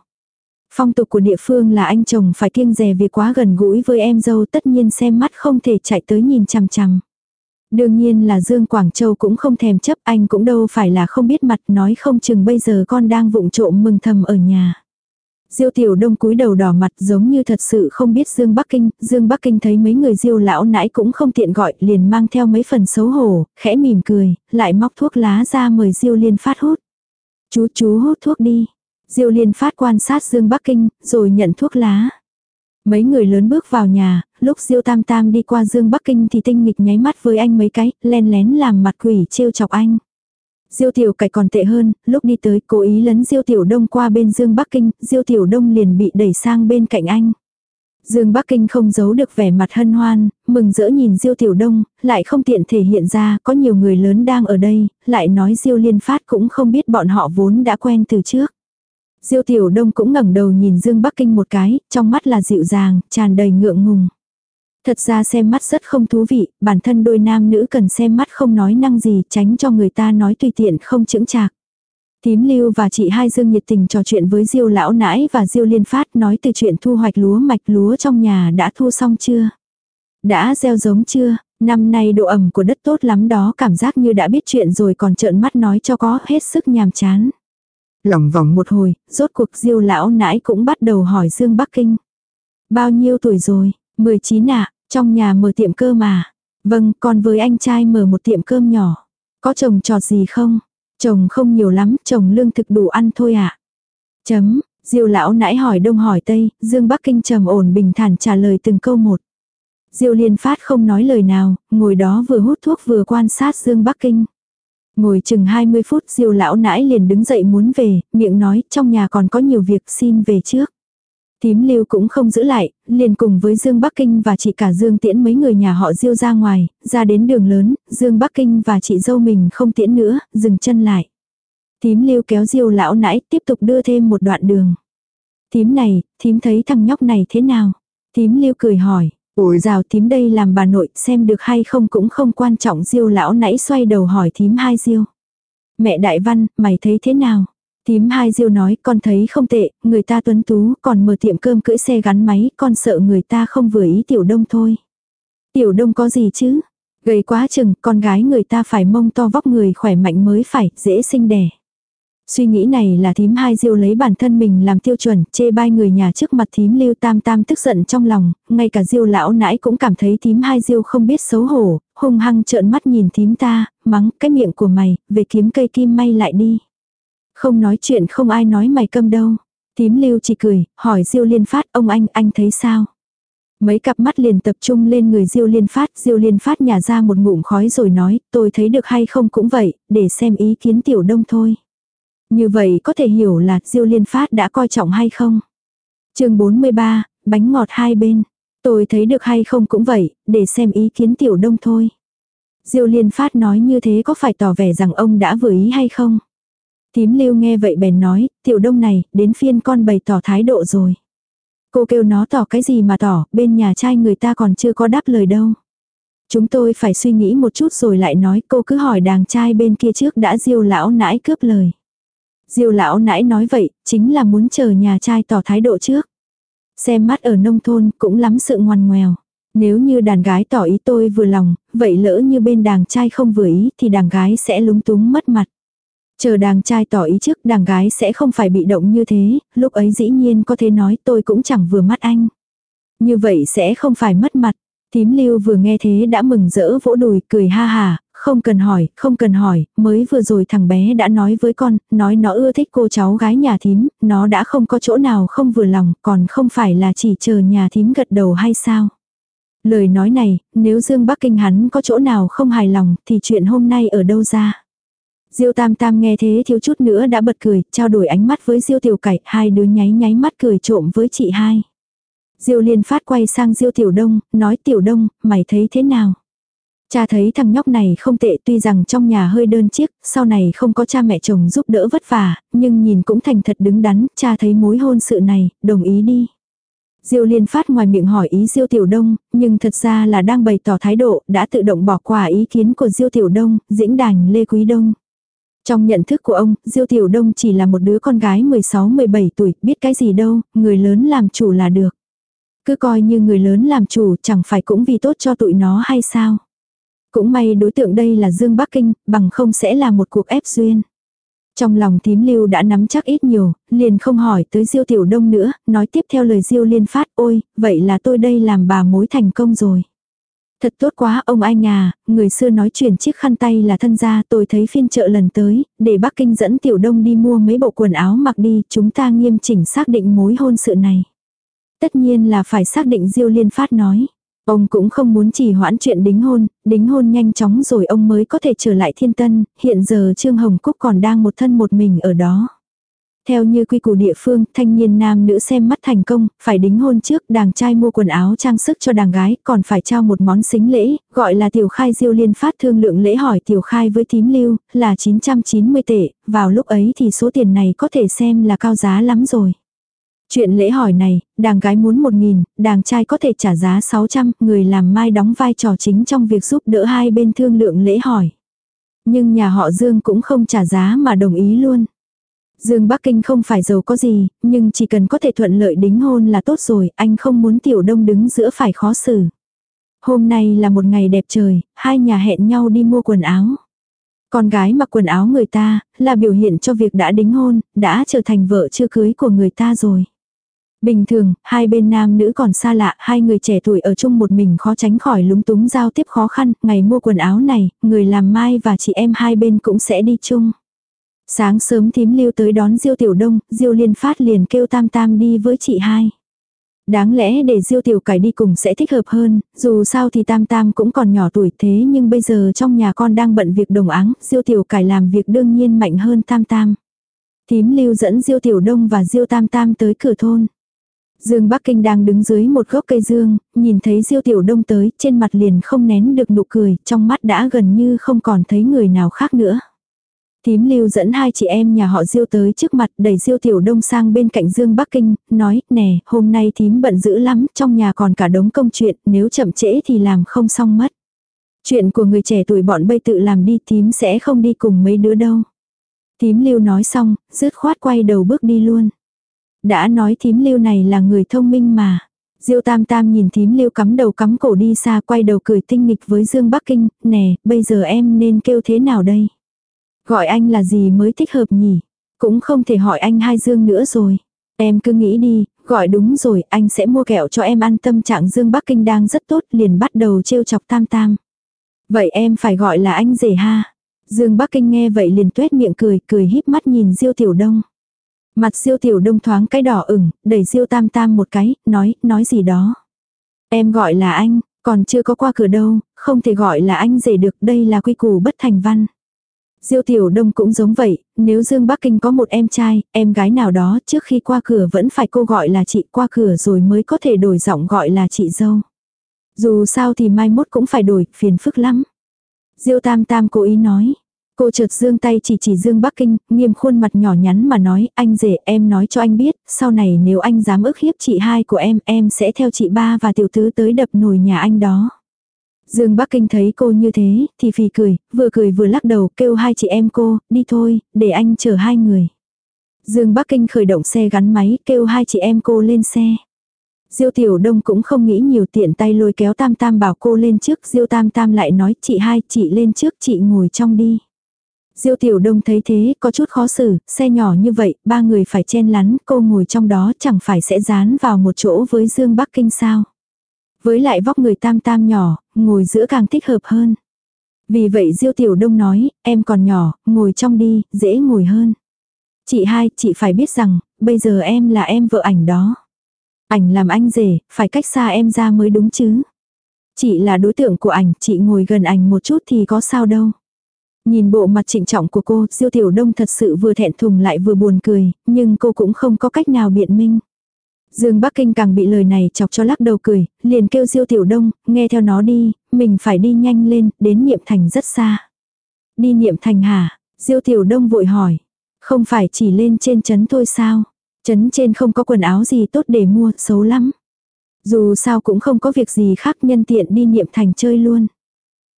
Phong tục của địa phương là anh chồng phải kiêng dè vì quá gần gũi với em dâu tất nhiên xem mắt không thể chạy tới nhìn chằm chằm. Đương nhiên là Dương Quảng Châu cũng không thèm chấp anh cũng đâu phải là không biết mặt nói không chừng bây giờ con đang vụng trộm mừng thầm ở nhà. Diêu Tiểu Đông cúi đầu đỏ mặt giống như thật sự không biết Dương Bắc Kinh, Dương Bắc Kinh thấy mấy người Diêu lão nãy cũng không tiện gọi, liền mang theo mấy phần xấu hổ, khẽ mỉm cười, lại móc thuốc lá ra mời Diêu Liên Phát hút. "Chú chú hút thuốc đi." Diêu Liên Phát quan sát Dương Bắc Kinh, rồi nhận thuốc lá. Mấy người lớn bước vào nhà, lúc Diêu Tam Tam đi qua Dương Bắc Kinh thì tinh nghịch nháy mắt với anh mấy cái, len lén làm mặt quỷ trêu chọc anh. Diêu Tiểu Cải còn tệ hơn, lúc đi tới cố ý lấn Diêu Tiểu Đông qua bên Dương Bắc Kinh, Diêu Tiểu Đông liền bị đẩy sang bên cạnh anh. Dương Bắc Kinh không giấu được vẻ mặt hân hoan, mừng rỡ nhìn Diêu Tiểu Đông, lại không tiện thể hiện ra có nhiều người lớn đang ở đây, lại nói Diêu Liên Phát cũng không biết bọn họ vốn đã quen từ trước. Diêu Tiểu Đông cũng ngẩng đầu nhìn Dương Bắc Kinh một cái, trong mắt là dịu dàng, tràn đầy ngượng ngùng. Thật ra xem mắt rất không thú vị, bản thân đôi nam nữ cần xem mắt không nói năng gì, tránh cho người ta nói tùy tiện không chững chạc. Tím Lưu và chị Hai Dương nhiệt tình trò chuyện với Diêu lão nãi và Diêu Liên Phát nói từ chuyện thu hoạch lúa mạch lúa trong nhà đã thu xong chưa? Đã gieo giống chưa? Năm nay độ ẩm của đất tốt lắm đó cảm giác như đã biết chuyện rồi còn trợn mắt nói cho có hết sức nhàm chán. Lòng vòng một hồi, rốt cuộc diêu lão nãi cũng bắt đầu hỏi Dương Bắc Kinh. Bao nhiêu tuổi rồi? 19 ạ, trong nhà mở tiệm cơm mà. Vâng, còn với anh trai mở một tiệm cơm nhỏ. Có chồng trọt gì không? Chồng không nhiều lắm, chồng lương thực đủ ăn thôi ạ. Chấm, Diêu lão nãi hỏi đông hỏi tây, Dương Bắc Kinh trầm ổn bình thản trả lời từng câu một. Diêu Liên Phát không nói lời nào, ngồi đó vừa hút thuốc vừa quan sát Dương Bắc Kinh. Ngồi chừng 20 phút diêu lão nãi liền đứng dậy muốn về, miệng nói trong nhà còn có nhiều việc xin về trước. Tím lưu cũng không giữ lại, liền cùng với Dương Bắc Kinh và chị cả Dương tiễn mấy người nhà họ diêu ra ngoài, ra đến đường lớn, Dương Bắc Kinh và chị dâu mình không tiễn nữa, dừng chân lại. Tím lưu kéo diêu lão nãi tiếp tục đưa thêm một đoạn đường. Tím này, tím thấy thằng nhóc này thế nào? Tím lưu cười hỏi, ủ rào thím đây làm bà nội xem được hay không cũng không quan trọng diêu lão nãy xoay đầu hỏi thím hai diêu. Mẹ đại văn, mày thấy thế nào? Thím hai diêu nói con thấy không tệ, người ta tuấn tú còn mở tiệm cơm cưỡi xe gắn máy, con sợ người ta không vừa ý tiểu đông thôi. Tiểu đông có gì chứ? Gầy quá chừng, con gái người ta phải mông to vóc người khỏe mạnh mới phải, dễ sinh đẻ. Suy nghĩ này là thím hai diêu lấy bản thân mình làm tiêu chuẩn, chê bai người nhà trước mặt thím lưu tam tam tức giận trong lòng, ngay cả diêu lão nãi cũng cảm thấy thím hai diêu không biết xấu hổ, hung hăng trợn mắt nhìn thím ta, mắng cái miệng của mày, về kiếm cây kim may lại đi. Không nói chuyện không ai nói mày câm đâu. Thím lưu chỉ cười, hỏi diêu liên phát ông anh, anh thấy sao? Mấy cặp mắt liền tập trung lên người Diêu Liên Phát, Diêu Liên Phát nhả ra một ngụm khói rồi nói, tôi thấy được hay không cũng vậy, để xem ý kiến tiểu đông thôi. Như vậy có thể hiểu là Diêu Liên Phát đã coi trọng hay không? chương 43, bánh ngọt hai bên. Tôi thấy được hay không cũng vậy, để xem ý kiến tiểu đông thôi. Diêu Liên Phát nói như thế có phải tỏ vẻ rằng ông đã vừa ý hay không? Tím lưu nghe vậy bèn nói, tiểu đông này, đến phiên con bày tỏ thái độ rồi. Cô kêu nó tỏ cái gì mà tỏ, bên nhà trai người ta còn chưa có đáp lời đâu. Chúng tôi phải suy nghĩ một chút rồi lại nói cô cứ hỏi đàng trai bên kia trước đã diêu lão nãi cướp lời. Diêu lão nãy nói vậy, chính là muốn chờ nhà trai tỏ thái độ trước. Xem mắt ở nông thôn cũng lắm sự ngoan ngoèo. Nếu như đàn gái tỏ ý tôi vừa lòng, vậy lỡ như bên đàn trai không vừa ý thì đàn gái sẽ lúng túng mất mặt. Chờ đàn trai tỏ ý trước đàn gái sẽ không phải bị động như thế, lúc ấy dĩ nhiên có thể nói tôi cũng chẳng vừa mắt anh. Như vậy sẽ không phải mất mặt. Tím lưu vừa nghe thế đã mừng rỡ vỗ đùi cười ha hà, không cần hỏi, không cần hỏi, mới vừa rồi thằng bé đã nói với con, nói nó ưa thích cô cháu gái nhà thím, nó đã không có chỗ nào không vừa lòng, còn không phải là chỉ chờ nhà thím gật đầu hay sao. Lời nói này, nếu Dương Bắc Kinh hắn có chỗ nào không hài lòng thì chuyện hôm nay ở đâu ra. Diêu Tam Tam nghe thế thiếu chút nữa đã bật cười, trao đổi ánh mắt với Diêu Tiểu Cải, hai đứa nháy nháy mắt cười trộm với chị hai. Diêu Liên Phát quay sang Diêu Tiểu Đông, nói Tiểu Đông, mày thấy thế nào? Cha thấy thằng nhóc này không tệ tuy rằng trong nhà hơi đơn chiếc, sau này không có cha mẹ chồng giúp đỡ vất vả, nhưng nhìn cũng thành thật đứng đắn, cha thấy mối hôn sự này, đồng ý đi. Diêu liên phát ngoài miệng hỏi ý Diêu Tiểu Đông, nhưng thật ra là đang bày tỏ thái độ, đã tự động bỏ qua ý kiến của Diêu Tiểu Đông, dĩnh đành Lê Quý Đông. Trong nhận thức của ông, Diêu Tiểu Đông chỉ là một đứa con gái 16-17 tuổi, biết cái gì đâu, người lớn làm chủ là được. Cứ coi như người lớn làm chủ chẳng phải cũng vì tốt cho tụi nó hay sao. Cũng may đối tượng đây là Dương Bắc Kinh, bằng không sẽ là một cuộc ép duyên. Trong lòng thím lưu đã nắm chắc ít nhiều, liền không hỏi tới Diêu Tiểu Đông nữa, nói tiếp theo lời Diêu Liên Phát, ôi, vậy là tôi đây làm bà mối thành công rồi. Thật tốt quá ông anh à, người xưa nói chuyển chiếc khăn tay là thân gia tôi thấy phiên chợ lần tới, để Bắc Kinh dẫn Tiểu Đông đi mua mấy bộ quần áo mặc đi, chúng ta nghiêm chỉnh xác định mối hôn sự này. Tất nhiên là phải xác định Diêu Liên Phát nói. Ông cũng không muốn chỉ hoãn chuyện đính hôn, đính hôn nhanh chóng rồi ông mới có thể trở lại thiên tân, hiện giờ Trương Hồng Cúc còn đang một thân một mình ở đó. Theo như quy củ địa phương, thanh niên nam nữ xem mắt thành công, phải đính hôn trước, đàng trai mua quần áo trang sức cho đàng gái, còn phải trao một món xính lễ, gọi là tiểu khai diêu liên phát thương lượng lễ hỏi tiểu khai với thím lưu, là 990 tệ, vào lúc ấy thì số tiền này có thể xem là cao giá lắm rồi. Chuyện lễ hỏi này, đàng gái muốn 1.000, đàng trai có thể trả giá 600, người làm mai đóng vai trò chính trong việc giúp đỡ hai bên thương lượng lễ hỏi. Nhưng nhà họ Dương cũng không trả giá mà đồng ý luôn. Dương Bắc Kinh không phải giàu có gì, nhưng chỉ cần có thể thuận lợi đính hôn là tốt rồi, anh không muốn tiểu đông đứng giữa phải khó xử. Hôm nay là một ngày đẹp trời, hai nhà hẹn nhau đi mua quần áo. Con gái mặc quần áo người ta, là biểu hiện cho việc đã đính hôn, đã trở thành vợ chưa cưới của người ta rồi. Bình thường, hai bên nam nữ còn xa lạ, hai người trẻ tuổi ở chung một mình khó tránh khỏi lúng túng giao tiếp khó khăn, ngày mua quần áo này, người làm mai và chị em hai bên cũng sẽ đi chung. Sáng sớm thím lưu tới đón Diêu Tiểu Đông, Diêu Liên Phát liền kêu Tam Tam đi với chị hai. Đáng lẽ để Diêu Tiểu Cải đi cùng sẽ thích hợp hơn, dù sao thì Tam Tam cũng còn nhỏ tuổi thế nhưng bây giờ trong nhà con đang bận việc đồng áng, Diêu Tiểu Cải làm việc đương nhiên mạnh hơn Tam Tam. Thím lưu dẫn Diêu Tiểu Đông và Diêu Tam Tam tới cửa thôn. Dương Bắc Kinh đang đứng dưới một gốc cây dương, nhìn thấy Diêu Tiểu Đông tới, trên mặt liền không nén được nụ cười, trong mắt đã gần như không còn thấy người nào khác nữa. Tím lưu dẫn hai chị em nhà họ Diêu tới trước mặt đẩy Diêu Tiểu Đông sang bên cạnh Dương Bắc Kinh, nói, nè, hôm nay thím bận dữ lắm, trong nhà còn cả đống công chuyện, nếu chậm trễ thì làm không xong mất. Chuyện của người trẻ tuổi bọn bây tự làm đi, thím sẽ không đi cùng mấy đứa đâu. Thím lưu nói xong, dứt khoát quay đầu bước đi luôn. Đã nói thím lưu này là người thông minh mà. Diêu tam tam nhìn thím lưu cắm đầu cắm cổ đi xa quay đầu cười tinh nghịch với Dương Bắc Kinh, nè, bây giờ em nên kêu thế nào đây? Gọi anh là gì mới thích hợp nhỉ? Cũng không thể hỏi anh hai Dương nữa rồi. Em cứ nghĩ đi, gọi đúng rồi, anh sẽ mua kẹo cho em ăn tâm trạng Dương Bắc Kinh đang rất tốt liền bắt đầu trêu chọc tam tam. Vậy em phải gọi là anh rể ha. Dương Bắc Kinh nghe vậy liền tuét miệng cười, cười híp mắt nhìn Diêu Tiểu Đông. Mặt siêu Tiểu Đông thoáng cái đỏ ửng, đẩy siêu Tam Tam một cái, nói, nói gì đó. Em gọi là anh, còn chưa có qua cửa đâu, không thể gọi là anh rể được, đây là quy củ bất thành văn. Diêu Tiểu Đông cũng giống vậy, nếu Dương Bắc Kinh có một em trai, em gái nào đó trước khi qua cửa vẫn phải cô gọi là chị qua cửa rồi mới có thể đổi giọng gọi là chị dâu. Dù sao thì mai mốt cũng phải đổi, phiền phức lắm. Diêu Tam Tam cố ý nói. Cô chợt dương tay chỉ chỉ Dương Bắc Kinh, nghiêm khuôn mặt nhỏ nhắn mà nói, anh rể em nói cho anh biết, sau này nếu anh dám ức hiếp chị hai của em, em sẽ theo chị ba và tiểu tứ tới đập nồi nhà anh đó. Dương Bắc Kinh thấy cô như thế, thì phì cười, vừa cười vừa lắc đầu kêu hai chị em cô, đi thôi, để anh chở hai người. Dương Bắc Kinh khởi động xe gắn máy, kêu hai chị em cô lên xe. Diêu Tiểu Đông cũng không nghĩ nhiều tiện tay lôi kéo Tam Tam bảo cô lên trước, Diêu Tam Tam lại nói chị hai, chị lên trước, chị ngồi trong đi. Diêu Tiểu Đông thấy thế, có chút khó xử, xe nhỏ như vậy, ba người phải chen lắn, cô ngồi trong đó chẳng phải sẽ dán vào một chỗ với Dương Bắc Kinh sao. Với lại vóc người Tam Tam nhỏ, ngồi giữa càng thích hợp hơn. Vì vậy Diêu Tiểu Đông nói, em còn nhỏ, ngồi trong đi, dễ ngồi hơn. Chị hai, chị phải biết rằng, bây giờ em là em vợ ảnh đó. Ảnh làm anh rể, phải cách xa em ra mới đúng chứ. Chị là đối tượng của ảnh, chị ngồi gần ảnh một chút thì có sao đâu. Nhìn bộ mặt trịnh trọng của cô, Diêu Tiểu Đông thật sự vừa thẹn thùng lại vừa buồn cười, nhưng cô cũng không có cách nào biện minh. Dương Bắc Kinh càng bị lời này chọc cho lắc đầu cười, liền kêu Diêu Tiểu Đông, nghe theo nó đi, mình phải đi nhanh lên, đến Niệm Thành rất xa. Đi Niệm Thành hả? Diêu Tiểu Đông vội hỏi. Không phải chỉ lên trên chấn thôi sao? Chấn trên không có quần áo gì tốt để mua, xấu lắm. Dù sao cũng không có việc gì khác nhân tiện đi Niệm Thành chơi luôn.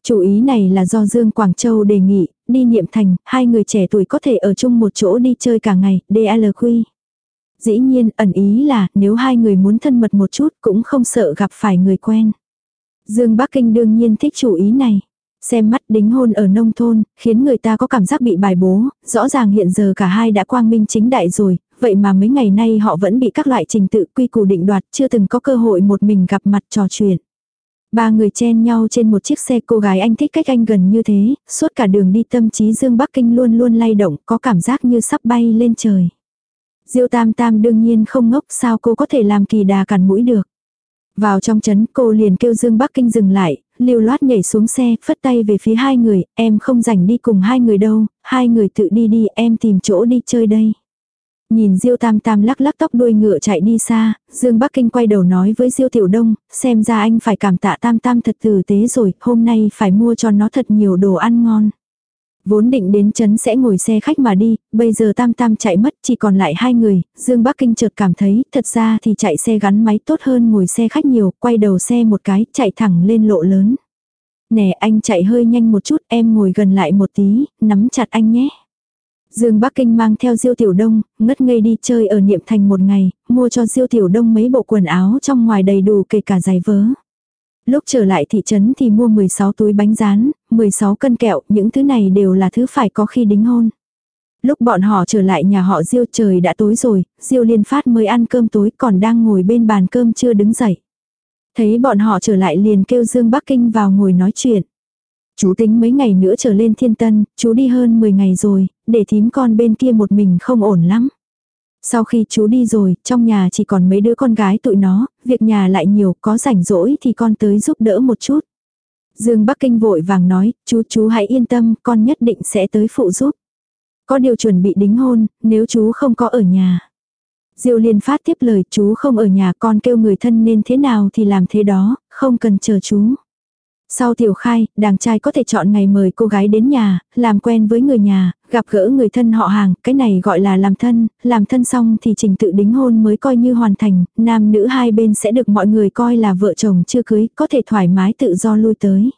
Chủ ý này là do Dương Quảng Châu đề nghị, đi Niệm Thành, hai người trẻ tuổi có thể ở chung một chỗ đi chơi cả ngày, DLQ. Dĩ nhiên, ẩn ý là nếu hai người muốn thân mật một chút cũng không sợ gặp phải người quen. Dương Bắc Kinh đương nhiên thích chủ ý này. Xem mắt đính hôn ở nông thôn, khiến người ta có cảm giác bị bài bố, rõ ràng hiện giờ cả hai đã quang minh chính đại rồi, vậy mà mấy ngày nay họ vẫn bị các loại trình tự quy củ định đoạt, chưa từng có cơ hội một mình gặp mặt trò chuyện. Ba người chen nhau trên một chiếc xe cô gái anh thích cách anh gần như thế, suốt cả đường đi tâm trí Dương Bắc Kinh luôn luôn lay động, có cảm giác như sắp bay lên trời. Diêu Tam Tam đương nhiên không ngốc sao cô có thể làm kỳ đà cản mũi được. Vào trong chấn cô liền kêu Dương Bắc Kinh dừng lại, lưu loát nhảy xuống xe, phất tay về phía hai người, em không rảnh đi cùng hai người đâu, hai người tự đi đi, em tìm chỗ đi chơi đây. Nhìn Diêu Tam Tam lắc lắc tóc đuôi ngựa chạy đi xa, Dương Bắc Kinh quay đầu nói với Diêu Tiểu Đông, xem ra anh phải cảm tạ Tam Tam thật tử tế rồi, hôm nay phải mua cho nó thật nhiều đồ ăn ngon. Vốn định đến chấn sẽ ngồi xe khách mà đi, bây giờ Tam Tam chạy mất chỉ còn lại hai người, Dương Bắc Kinh chợt cảm thấy thật ra thì chạy xe gắn máy tốt hơn ngồi xe khách nhiều, quay đầu xe một cái, chạy thẳng lên lộ lớn. Nè anh chạy hơi nhanh một chút, em ngồi gần lại một tí, nắm chặt anh nhé. Dương Bắc Kinh mang theo Diêu Tiểu Đông, ngất ngây đi chơi ở Niệm Thành một ngày, mua cho Diêu Tiểu Đông mấy bộ quần áo trong ngoài đầy đủ kể cả giày vớ. Lúc trở lại thị trấn thì mua 16 túi bánh rán, 16 cân kẹo, những thứ này đều là thứ phải có khi đính hôn. Lúc bọn họ trở lại nhà họ Diêu trời đã tối rồi, Diêu liên phát mới ăn cơm tối còn đang ngồi bên bàn cơm chưa đứng dậy. Thấy bọn họ trở lại liền kêu Dương Bắc Kinh vào ngồi nói chuyện. Chú tính mấy ngày nữa trở lên thiên tân, chú đi hơn 10 ngày rồi, để thím con bên kia một mình không ổn lắm. Sau khi chú đi rồi, trong nhà chỉ còn mấy đứa con gái tụi nó, việc nhà lại nhiều, có rảnh rỗi thì con tới giúp đỡ một chút. Dương Bắc Kinh vội vàng nói, chú chú hãy yên tâm, con nhất định sẽ tới phụ giúp. Có điều chuẩn bị đính hôn, nếu chú không có ở nhà. Diêu liên phát tiếp lời chú không ở nhà con kêu người thân nên thế nào thì làm thế đó, không cần chờ chú. Sau tiểu khai, đàng trai có thể chọn ngày mời cô gái đến nhà, làm quen với người nhà, gặp gỡ người thân họ hàng, cái này gọi là làm thân, làm thân xong thì trình tự đính hôn mới coi như hoàn thành, nam nữ hai bên sẽ được mọi người coi là vợ chồng chưa cưới, có thể thoải mái tự do lui tới.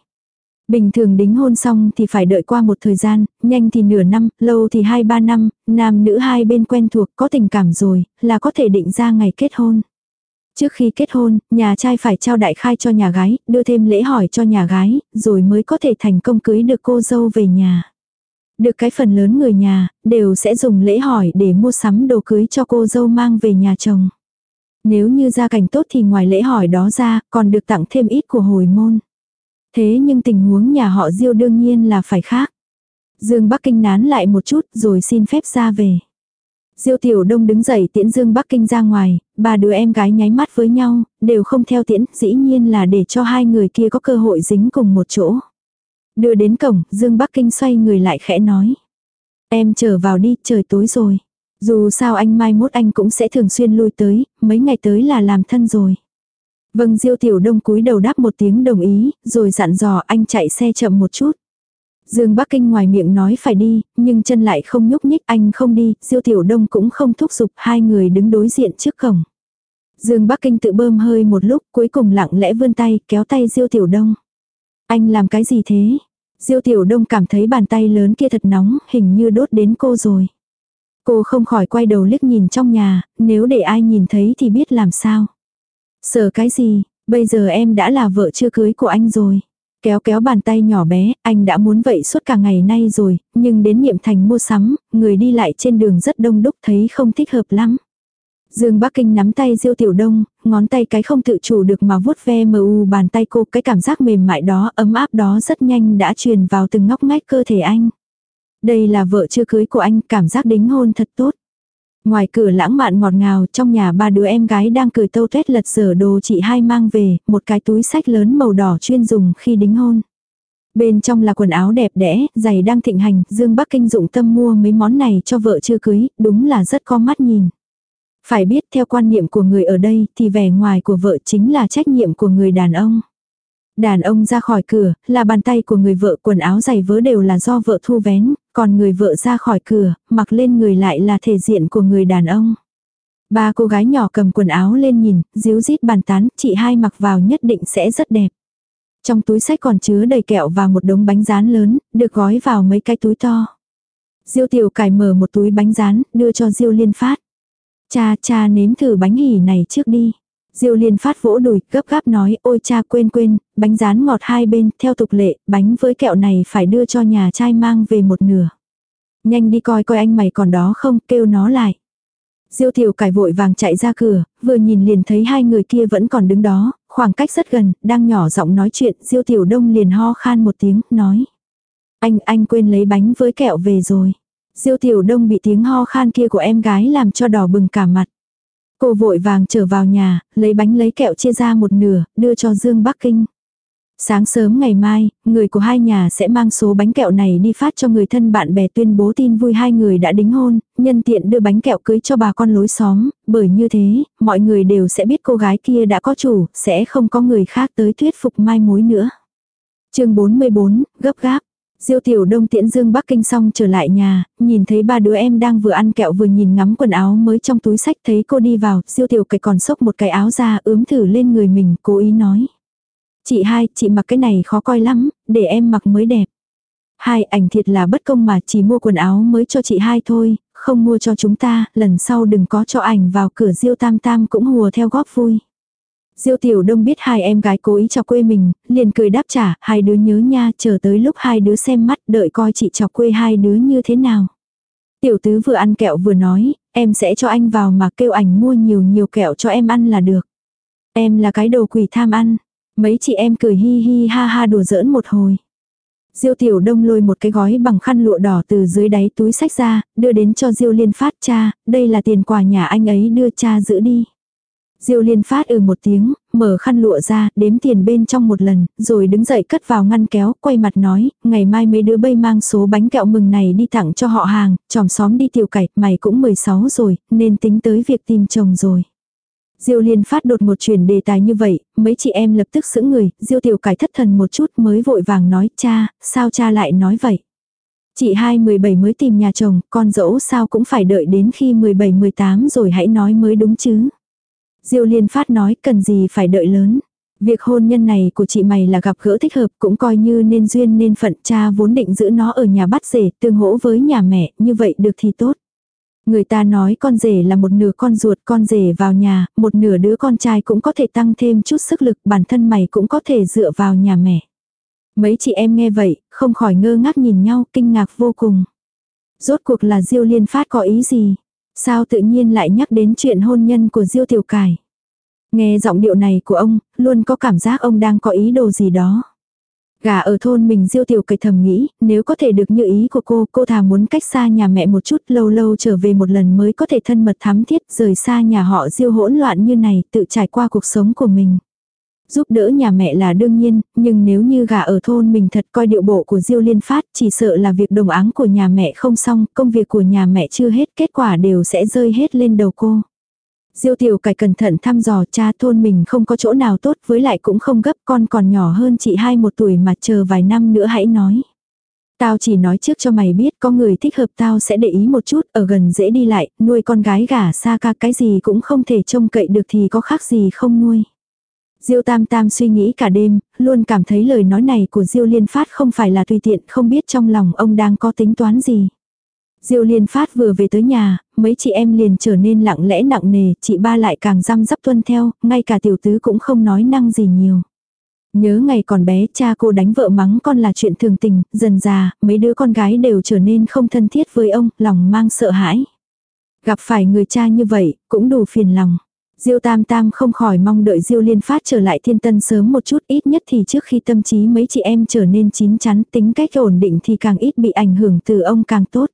Bình thường đính hôn xong thì phải đợi qua một thời gian, nhanh thì nửa năm, lâu thì hai ba năm, nam nữ hai bên quen thuộc có tình cảm rồi, là có thể định ra ngày kết hôn. Trước khi kết hôn, nhà trai phải trao đại khai cho nhà gái, đưa thêm lễ hỏi cho nhà gái, rồi mới có thể thành công cưới được cô dâu về nhà. Được cái phần lớn người nhà, đều sẽ dùng lễ hỏi để mua sắm đồ cưới cho cô dâu mang về nhà chồng. Nếu như gia cảnh tốt thì ngoài lễ hỏi đó ra, còn được tặng thêm ít của hồi môn. Thế nhưng tình huống nhà họ Diêu đương nhiên là phải khác. Dương Bắc Kinh nán lại một chút rồi xin phép ra về. Diêu Tiểu Đông đứng dậy tiễn Dương Bắc Kinh ra ngoài, ba đứa em gái nháy mắt với nhau, đều không theo tiễn, dĩ nhiên là để cho hai người kia có cơ hội dính cùng một chỗ. Đưa đến cổng, Dương Bắc Kinh xoay người lại khẽ nói. Em trở vào đi, trời tối rồi. Dù sao anh mai mốt anh cũng sẽ thường xuyên lui tới, mấy ngày tới là làm thân rồi. Vâng Diêu Tiểu Đông cúi đầu đáp một tiếng đồng ý, rồi dặn dò anh chạy xe chậm một chút. Dương Bắc Kinh ngoài miệng nói phải đi, nhưng chân lại không nhúc nhích anh không đi, Diêu Tiểu Đông cũng không thúc giục hai người đứng đối diện trước cổng. Dương Bắc Kinh tự bơm hơi một lúc cuối cùng lặng lẽ vươn tay kéo tay Diêu Tiểu Đông. Anh làm cái gì thế? Diêu Tiểu Đông cảm thấy bàn tay lớn kia thật nóng, hình như đốt đến cô rồi. Cô không khỏi quay đầu liếc nhìn trong nhà, nếu để ai nhìn thấy thì biết làm sao. Sợ cái gì, bây giờ em đã là vợ chưa cưới của anh rồi. Kéo kéo bàn tay nhỏ bé, anh đã muốn vậy suốt cả ngày nay rồi, nhưng đến niệm thành mua sắm, người đi lại trên đường rất đông đúc thấy không thích hợp lắm. Dương Bắc Kinh nắm tay Diêu Tiểu Đông, ngón tay cái không tự chủ được mà vuốt ve mờ u bàn tay cô, cái cảm giác mềm mại đó, ấm áp đó rất nhanh đã truyền vào từng ngóc ngách cơ thể anh. Đây là vợ chưa cưới của anh, cảm giác đính hôn thật tốt. Ngoài cửa lãng mạn ngọt ngào, trong nhà ba đứa em gái đang cười tâu tuét lật sở đồ chị hai mang về, một cái túi sách lớn màu đỏ chuyên dùng khi đính hôn. Bên trong là quần áo đẹp đẽ, giày đang thịnh hành, Dương Bắc Kinh dụng tâm mua mấy món này cho vợ chưa cưới, đúng là rất có mắt nhìn. Phải biết theo quan niệm của người ở đây thì vẻ ngoài của vợ chính là trách nhiệm của người đàn ông. Đàn ông ra khỏi cửa, là bàn tay của người vợ quần áo giày vớ đều là do vợ thu vén, còn người vợ ra khỏi cửa, mặc lên người lại là thể diện của người đàn ông. Ba cô gái nhỏ cầm quần áo lên nhìn, díu dít bàn tán, chị hai mặc vào nhất định sẽ rất đẹp. Trong túi sách còn chứa đầy kẹo và một đống bánh rán lớn, được gói vào mấy cái túi to. Diêu tiểu cải mở một túi bánh rán, đưa cho Diêu liên phát. Cha cha nếm thử bánh hỉ này trước đi. Diêu liên phát vỗ đùi, gấp gáp nói, ôi cha quên quên, bánh rán ngọt hai bên, theo tục lệ, bánh với kẹo này phải đưa cho nhà trai mang về một nửa. Nhanh đi coi coi anh mày còn đó không, kêu nó lại. Diêu tiểu cải vội vàng chạy ra cửa, vừa nhìn liền thấy hai người kia vẫn còn đứng đó, khoảng cách rất gần, đang nhỏ giọng nói chuyện, Diêu tiểu đông liền ho khan một tiếng, nói. Anh, anh quên lấy bánh với kẹo về rồi. Diêu tiểu đông bị tiếng ho khan kia của em gái làm cho đỏ bừng cả mặt. Cô vội vàng trở vào nhà, lấy bánh lấy kẹo chia ra một nửa, đưa cho Dương Bắc Kinh. Sáng sớm ngày mai, người của hai nhà sẽ mang số bánh kẹo này đi phát cho người thân bạn bè tuyên bố tin vui hai người đã đính hôn, nhân tiện đưa bánh kẹo cưới cho bà con lối xóm, bởi như thế, mọi người đều sẽ biết cô gái kia đã có chủ, sẽ không có người khác tới thuyết phục mai mối nữa. chương 44, gấp gáp. Diêu tiểu đông tiễn dương Bắc Kinh xong trở lại nhà, nhìn thấy ba đứa em đang vừa ăn kẹo vừa nhìn ngắm quần áo mới trong túi sách thấy cô đi vào, diêu tiểu cái còn xốc một cái áo ra ướm thử lên người mình, cố ý nói. Chị hai, chị mặc cái này khó coi lắm, để em mặc mới đẹp. Hai, ảnh thiệt là bất công mà chỉ mua quần áo mới cho chị hai thôi, không mua cho chúng ta, lần sau đừng có cho ảnh vào cửa diêu tam tam cũng hùa theo góp vui. Diêu Tiểu Đông biết hai em gái cố ý cho quê mình, liền cười đáp trả, hai đứa nhớ nha, chờ tới lúc hai đứa xem mắt, đợi coi chị chọc quê hai đứa như thế nào. Tiểu tứ vừa ăn kẹo vừa nói, em sẽ cho anh vào mà kêu ảnh mua nhiều nhiều kẹo cho em ăn là được. Em là cái đồ quỷ tham ăn. Mấy chị em cười hi hi ha ha đùa giỡn một hồi. Diêu Tiểu Đông lôi một cái gói bằng khăn lụa đỏ từ dưới đáy túi sách ra, đưa đến cho Diêu Liên Phát cha, đây là tiền quà nhà anh ấy đưa cha giữ đi. Diêu liên phát ừ một tiếng, mở khăn lụa ra, đếm tiền bên trong một lần, rồi đứng dậy cất vào ngăn kéo, quay mặt nói, ngày mai mấy đứa bay mang số bánh kẹo mừng này đi tặng cho họ hàng, tròm xóm đi tiểu cải, mày cũng 16 rồi, nên tính tới việc tìm chồng rồi. Diêu liên phát đột một chuyển đề tài như vậy, mấy chị em lập tức sững người, Diêu tiểu cải thất thần một chút mới vội vàng nói, cha, sao cha lại nói vậy? Chị hai 17 mới tìm nhà chồng, con dẫu sao cũng phải đợi đến khi 17-18 rồi hãy nói mới đúng chứ. Diêu liên phát nói cần gì phải đợi lớn. Việc hôn nhân này của chị mày là gặp gỡ thích hợp cũng coi như nên duyên nên phận cha vốn định giữ nó ở nhà bắt rể tương hỗ với nhà mẹ, như vậy được thì tốt. Người ta nói con rể là một nửa con ruột con rể vào nhà, một nửa đứa con trai cũng có thể tăng thêm chút sức lực bản thân mày cũng có thể dựa vào nhà mẹ. Mấy chị em nghe vậy, không khỏi ngơ ngác nhìn nhau, kinh ngạc vô cùng. Rốt cuộc là Diêu Liên Phát có ý gì? Sao tự nhiên lại nhắc đến chuyện hôn nhân của Diêu Tiểu Cải? Nghe giọng điệu này của ông, luôn có cảm giác ông đang có ý đồ gì đó. Gà ở thôn mình Diêu Tiểu Cải thầm nghĩ, nếu có thể được như ý của cô, cô thà muốn cách xa nhà mẹ một chút, lâu lâu trở về một lần mới có thể thân mật thắm thiết, rời xa nhà họ Diêu hỗn loạn như này, tự trải qua cuộc sống của mình. Giúp đỡ nhà mẹ là đương nhiên, nhưng nếu như gà ở thôn mình thật coi điệu bộ của Diêu Liên Phát, chỉ sợ là việc đồng áng của nhà mẹ không xong, công việc của nhà mẹ chưa hết, kết quả đều sẽ rơi hết lên đầu cô. Diêu tiểu cải cẩn thận thăm dò cha thôn mình không có chỗ nào tốt với lại cũng không gấp con còn nhỏ hơn chị hai một tuổi mà chờ vài năm nữa hãy nói. Tao chỉ nói trước cho mày biết có người thích hợp tao sẽ để ý một chút ở gần dễ đi lại, nuôi con gái gả xa ca cái gì cũng không thể trông cậy được thì có khác gì không nuôi. Diêu Tam Tam suy nghĩ cả đêm, luôn cảm thấy lời nói này của Diêu Liên Phát không phải là tùy tiện, không biết trong lòng ông đang có tính toán gì. Diêu Liên Phát vừa về tới nhà, mấy chị em liền trở nên lặng lẽ nặng nề, chị ba lại càng răm rắp tuân theo, ngay cả tiểu tứ cũng không nói năng gì nhiều. Nhớ ngày còn bé cha cô đánh vợ mắng con là chuyện thường tình, dần già, mấy đứa con gái đều trở nên không thân thiết với ông, lòng mang sợ hãi. Gặp phải người cha như vậy, cũng đủ phiền lòng. Diêu Tam Tam không khỏi mong đợi Diêu Liên Phát trở lại thiên tân sớm một chút ít nhất thì trước khi tâm trí mấy chị em trở nên chín chắn tính cách ổn định thì càng ít bị ảnh hưởng từ ông càng tốt.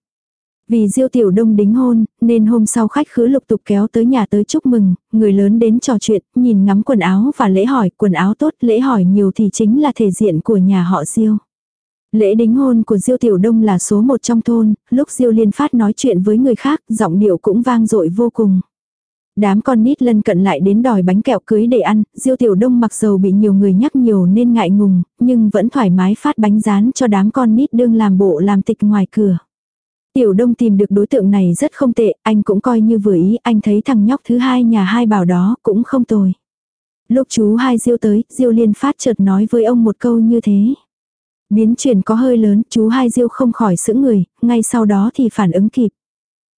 Vì Diêu Tiểu Đông đính hôn, nên hôm sau khách khứa lục tục kéo tới nhà tới chúc mừng, người lớn đến trò chuyện, nhìn ngắm quần áo và lễ hỏi, quần áo tốt, lễ hỏi nhiều thì chính là thể diện của nhà họ Diêu. Lễ đính hôn của Diêu Tiểu Đông là số một trong thôn, lúc Diêu Liên Phát nói chuyện với người khác, giọng điệu cũng vang dội vô cùng. Đám con nít lân cận lại đến đòi bánh kẹo cưới để ăn, Diêu Tiểu Đông mặc dầu bị nhiều người nhắc nhiều nên ngại ngùng, nhưng vẫn thoải mái phát bánh rán cho đám con nít đương làm bộ làm tịch ngoài cửa. Tiểu Đông tìm được đối tượng này rất không tệ, anh cũng coi như vừa ý, anh thấy thằng nhóc thứ hai nhà hai bảo đó cũng không tồi. Lúc chú hai Diêu tới, Diêu liên phát chợt nói với ông một câu như thế. Biến chuyển có hơi lớn, chú hai Diêu không khỏi sững người, ngay sau đó thì phản ứng kịp.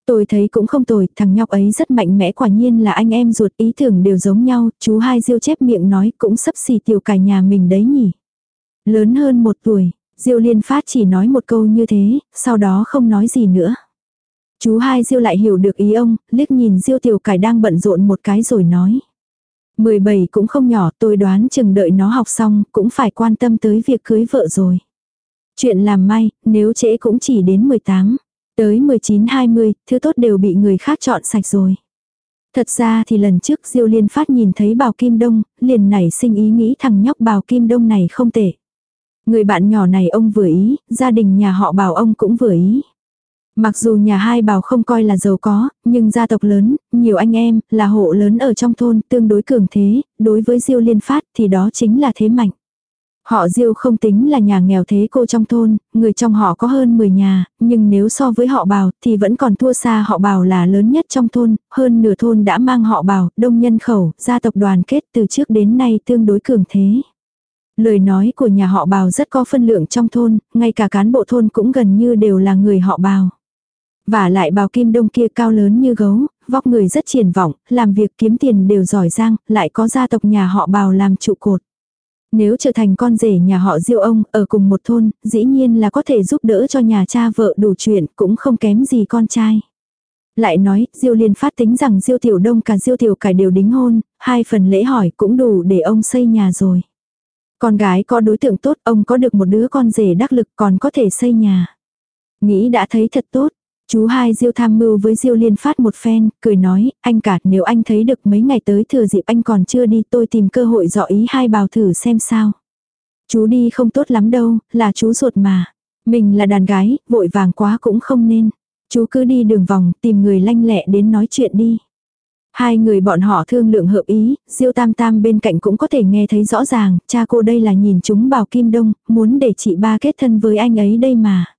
Tôi thấy cũng không tồi, thằng nhóc ấy rất mạnh mẽ quả nhiên là anh em ruột ý tưởng đều giống nhau, chú hai Diêu chép miệng nói cũng sắp xì tiểu cả nhà mình đấy nhỉ. Lớn hơn một tuổi, Diêu liên phát chỉ nói một câu như thế, sau đó không nói gì nữa. Chú hai Diêu lại hiểu được ý ông, liếc nhìn Diêu tiểu cải đang bận rộn một cái rồi nói. 17 cũng không nhỏ, tôi đoán chừng đợi nó học xong, cũng phải quan tâm tới việc cưới vợ rồi. Chuyện làm may, nếu trễ cũng chỉ đến 18. Tới 19-20, thứ tốt đều bị người khác chọn sạch rồi. Thật ra thì lần trước Diêu Liên Phát nhìn thấy Bào Kim Đông, liền nảy sinh ý nghĩ thằng nhóc Bào Kim Đông này không tệ. Người bạn nhỏ này ông vừa ý, gia đình nhà họ Bào ông cũng vừa ý. Mặc dù nhà hai Bào không coi là giàu có, nhưng gia tộc lớn, nhiều anh em, là hộ lớn ở trong thôn, tương đối cường thế, đối với Diêu Liên Phát thì đó chính là thế mạnh. Họ Diêu không tính là nhà nghèo thế cô trong thôn, người trong họ có hơn 10 nhà, nhưng nếu so với họ Bào thì vẫn còn thua xa họ Bào là lớn nhất trong thôn, hơn nửa thôn đã mang họ Bào, đông nhân khẩu, gia tộc đoàn kết từ trước đến nay tương đối cường thế. Lời nói của nhà họ Bào rất có phân lượng trong thôn, ngay cả cán bộ thôn cũng gần như đều là người họ Bào. Và lại Bào Kim Đông kia cao lớn như gấu, vóc người rất triển vọng, làm việc kiếm tiền đều giỏi giang, lại có gia tộc nhà họ Bào làm trụ cột. Nếu trở thành con rể nhà họ Diêu ông, ở cùng một thôn, dĩ nhiên là có thể giúp đỡ cho nhà cha vợ đủ chuyện, cũng không kém gì con trai. Lại nói, Diêu Liên phát tính rằng Diêu Tiểu Đông cả Diêu Tiểu Cải đều đính hôn, hai phần lễ hỏi cũng đủ để ông xây nhà rồi. Con gái có đối tượng tốt, ông có được một đứa con rể đắc lực còn có thể xây nhà. Nghĩ đã thấy thật tốt, Chú hai Diêu tham mưu với Diêu liên phát một phen, cười nói, anh cả nếu anh thấy được mấy ngày tới thừa dịp anh còn chưa đi tôi tìm cơ hội dọ ý hai bào thử xem sao. Chú đi không tốt lắm đâu, là chú ruột mà. Mình là đàn gái, vội vàng quá cũng không nên. Chú cứ đi đường vòng, tìm người lanh lẹ đến nói chuyện đi. Hai người bọn họ thương lượng hợp ý, Diêu Tam Tam bên cạnh cũng có thể nghe thấy rõ ràng, cha cô đây là nhìn chúng bảo Kim Đông, muốn để chị ba kết thân với anh ấy đây mà.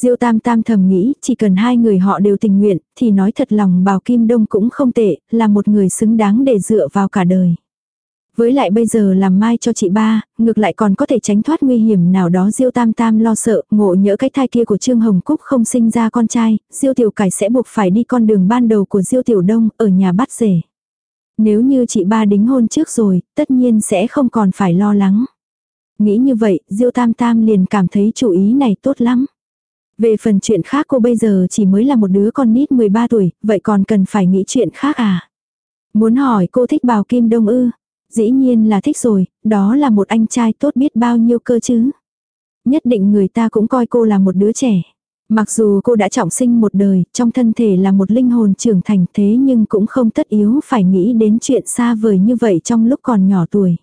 Diêu Tam Tam thầm nghĩ, chỉ cần hai người họ đều tình nguyện, thì nói thật lòng Bào Kim Đông cũng không tệ, là một người xứng đáng để dựa vào cả đời. Với lại bây giờ làm mai cho chị ba, ngược lại còn có thể tránh thoát nguy hiểm nào đó Diêu Tam Tam lo sợ, ngộ nhỡ cái thai kia của Trương Hồng Cúc không sinh ra con trai, Diêu Tiểu Cải sẽ buộc phải đi con đường ban đầu của Diêu Tiểu Đông, ở nhà bắt rể. Nếu như chị ba đính hôn trước rồi, tất nhiên sẽ không còn phải lo lắng. Nghĩ như vậy, Diêu Tam Tam liền cảm thấy chủ ý này tốt lắm. Về phần chuyện khác cô bây giờ chỉ mới là một đứa con nít 13 tuổi, vậy còn cần phải nghĩ chuyện khác à? Muốn hỏi cô thích bào kim đông ư? Dĩ nhiên là thích rồi, đó là một anh trai tốt biết bao nhiêu cơ chứ. Nhất định người ta cũng coi cô là một đứa trẻ. Mặc dù cô đã trọng sinh một đời, trong thân thể là một linh hồn trưởng thành thế nhưng cũng không tất yếu phải nghĩ đến chuyện xa vời như vậy trong lúc còn nhỏ tuổi.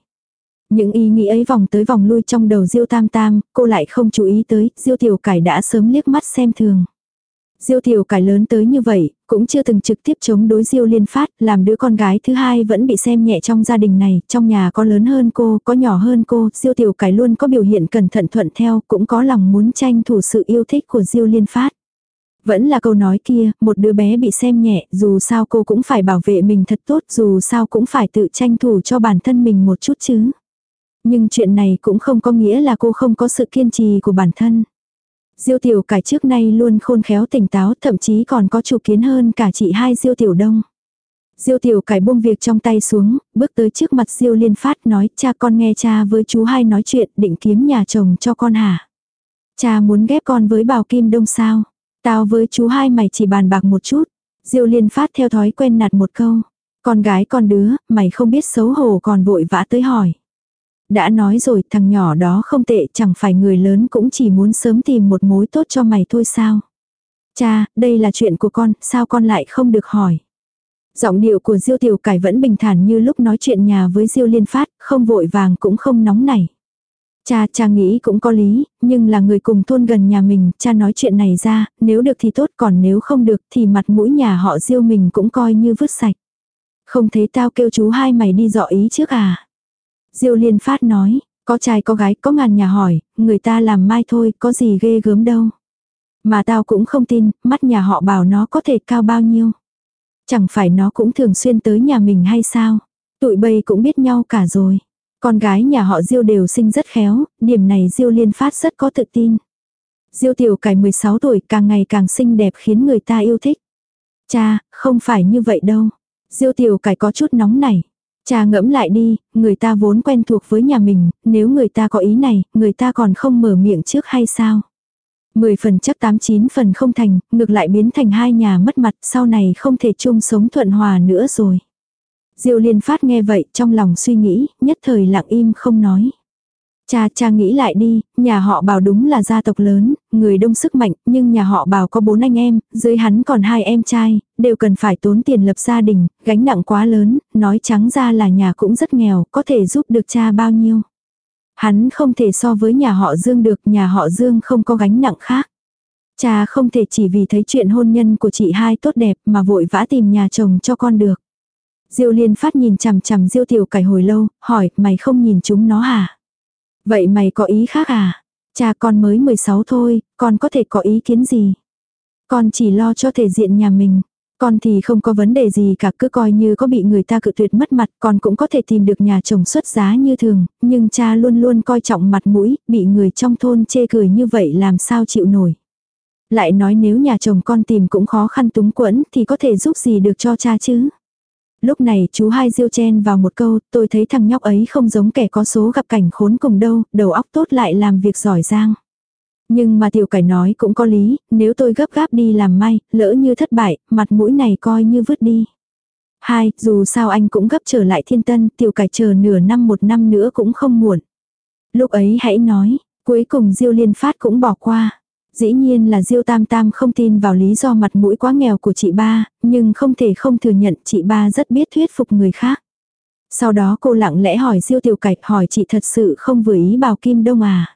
Những ý nghĩ ấy vòng tới vòng lui trong đầu Diêu Tam Tam, cô lại không chú ý tới, Diêu Tiểu Cải đã sớm liếc mắt xem thường. Diêu Tiểu Cải lớn tới như vậy, cũng chưa từng trực tiếp chống đối Diêu Liên Phát, làm đứa con gái thứ hai vẫn bị xem nhẹ trong gia đình này, trong nhà có lớn hơn cô, có nhỏ hơn cô, Diêu Tiểu Cải luôn có biểu hiện cẩn thận thuận theo, cũng có lòng muốn tranh thủ sự yêu thích của Diêu Liên Phát. Vẫn là câu nói kia, một đứa bé bị xem nhẹ, dù sao cô cũng phải bảo vệ mình thật tốt, dù sao cũng phải tự tranh thủ cho bản thân mình một chút chứ. Nhưng chuyện này cũng không có nghĩa là cô không có sự kiên trì của bản thân. Diêu tiểu cải trước nay luôn khôn khéo tỉnh táo thậm chí còn có chủ kiến hơn cả chị hai Diêu tiểu đông. Diêu tiểu cải buông việc trong tay xuống, bước tới trước mặt Diêu liên phát nói cha con nghe cha với chú hai nói chuyện định kiếm nhà chồng cho con hả. Cha muốn ghép con với bào kim đông sao. Tao với chú hai mày chỉ bàn bạc một chút. Diêu liên phát theo thói quen nạt một câu. Con gái con đứa, mày không biết xấu hổ còn vội vã tới hỏi. Đã nói rồi thằng nhỏ đó không tệ chẳng phải người lớn cũng chỉ muốn sớm tìm một mối tốt cho mày thôi sao. Cha, đây là chuyện của con, sao con lại không được hỏi. Giọng điệu của Diêu Tiểu Cải vẫn bình thản như lúc nói chuyện nhà với Diêu Liên Phát, không vội vàng cũng không nóng nảy. Cha, cha nghĩ cũng có lý, nhưng là người cùng thôn gần nhà mình, cha nói chuyện này ra, nếu được thì tốt còn nếu không được thì mặt mũi nhà họ Diêu mình cũng coi như vứt sạch. Không thấy tao kêu chú hai mày đi dọ ý trước à? Diêu Liên Phát nói, có trai có gái có ngàn nhà hỏi, người ta làm mai thôi, có gì ghê gớm đâu. Mà tao cũng không tin, mắt nhà họ bảo nó có thể cao bao nhiêu. Chẳng phải nó cũng thường xuyên tới nhà mình hay sao? Tụi bây cũng biết nhau cả rồi. Con gái nhà họ Diêu đều sinh rất khéo, điểm này Diêu Liên Phát rất có tự tin. Diêu Tiểu Cải 16 tuổi càng ngày càng xinh đẹp khiến người ta yêu thích. Cha, không phải như vậy đâu. Diêu Tiểu Cải có chút nóng nảy. Cha ngẫm lại đi, người ta vốn quen thuộc với nhà mình, nếu người ta có ý này, người ta còn không mở miệng trước hay sao? 10 phần chắc 89 phần không thành, ngược lại biến thành hai nhà mất mặt, sau này không thể chung sống thuận hòa nữa rồi. Diêu liên phát nghe vậy, trong lòng suy nghĩ, nhất thời lặng im không nói. Cha cha nghĩ lại đi, nhà họ bảo đúng là gia tộc lớn, người đông sức mạnh, nhưng nhà họ bảo có bốn anh em, dưới hắn còn hai em trai, đều cần phải tốn tiền lập gia đình, gánh nặng quá lớn, nói trắng ra là nhà cũng rất nghèo, có thể giúp được cha bao nhiêu. Hắn không thể so với nhà họ Dương được, nhà họ Dương không có gánh nặng khác. Cha không thể chỉ vì thấy chuyện hôn nhân của chị hai tốt đẹp mà vội vã tìm nhà chồng cho con được. Diêu liên phát nhìn chằm chằm diêu tiểu cải hồi lâu, hỏi mày không nhìn chúng nó hả? Vậy mày có ý khác à? Cha con mới 16 thôi, con có thể có ý kiến gì? Con chỉ lo cho thể diện nhà mình. Con thì không có vấn đề gì cả cứ coi như có bị người ta cự tuyệt mất mặt con cũng có thể tìm được nhà chồng xuất giá như thường, nhưng cha luôn luôn coi trọng mặt mũi, bị người trong thôn chê cười như vậy làm sao chịu nổi. Lại nói nếu nhà chồng con tìm cũng khó khăn túng quẫn thì có thể giúp gì được cho cha chứ. Lúc này chú hai diêu chen vào một câu, tôi thấy thằng nhóc ấy không giống kẻ có số gặp cảnh khốn cùng đâu, đầu óc tốt lại làm việc giỏi giang. Nhưng mà tiểu cải nói cũng có lý, nếu tôi gấp gáp đi làm may, lỡ như thất bại, mặt mũi này coi như vứt đi. Hai, dù sao anh cũng gấp trở lại thiên tân, tiểu cải chờ nửa năm một năm nữa cũng không muộn. Lúc ấy hãy nói, cuối cùng Diêu Liên Phát cũng bỏ qua. Dĩ nhiên là Diêu Tam Tam không tin vào lý do mặt mũi quá nghèo của chị ba, nhưng không thể không thừa nhận chị ba rất biết thuyết phục người khác. Sau đó cô lặng lẽ hỏi Diêu Tiểu Cạch hỏi chị thật sự không vừa ý Bào Kim Đông à.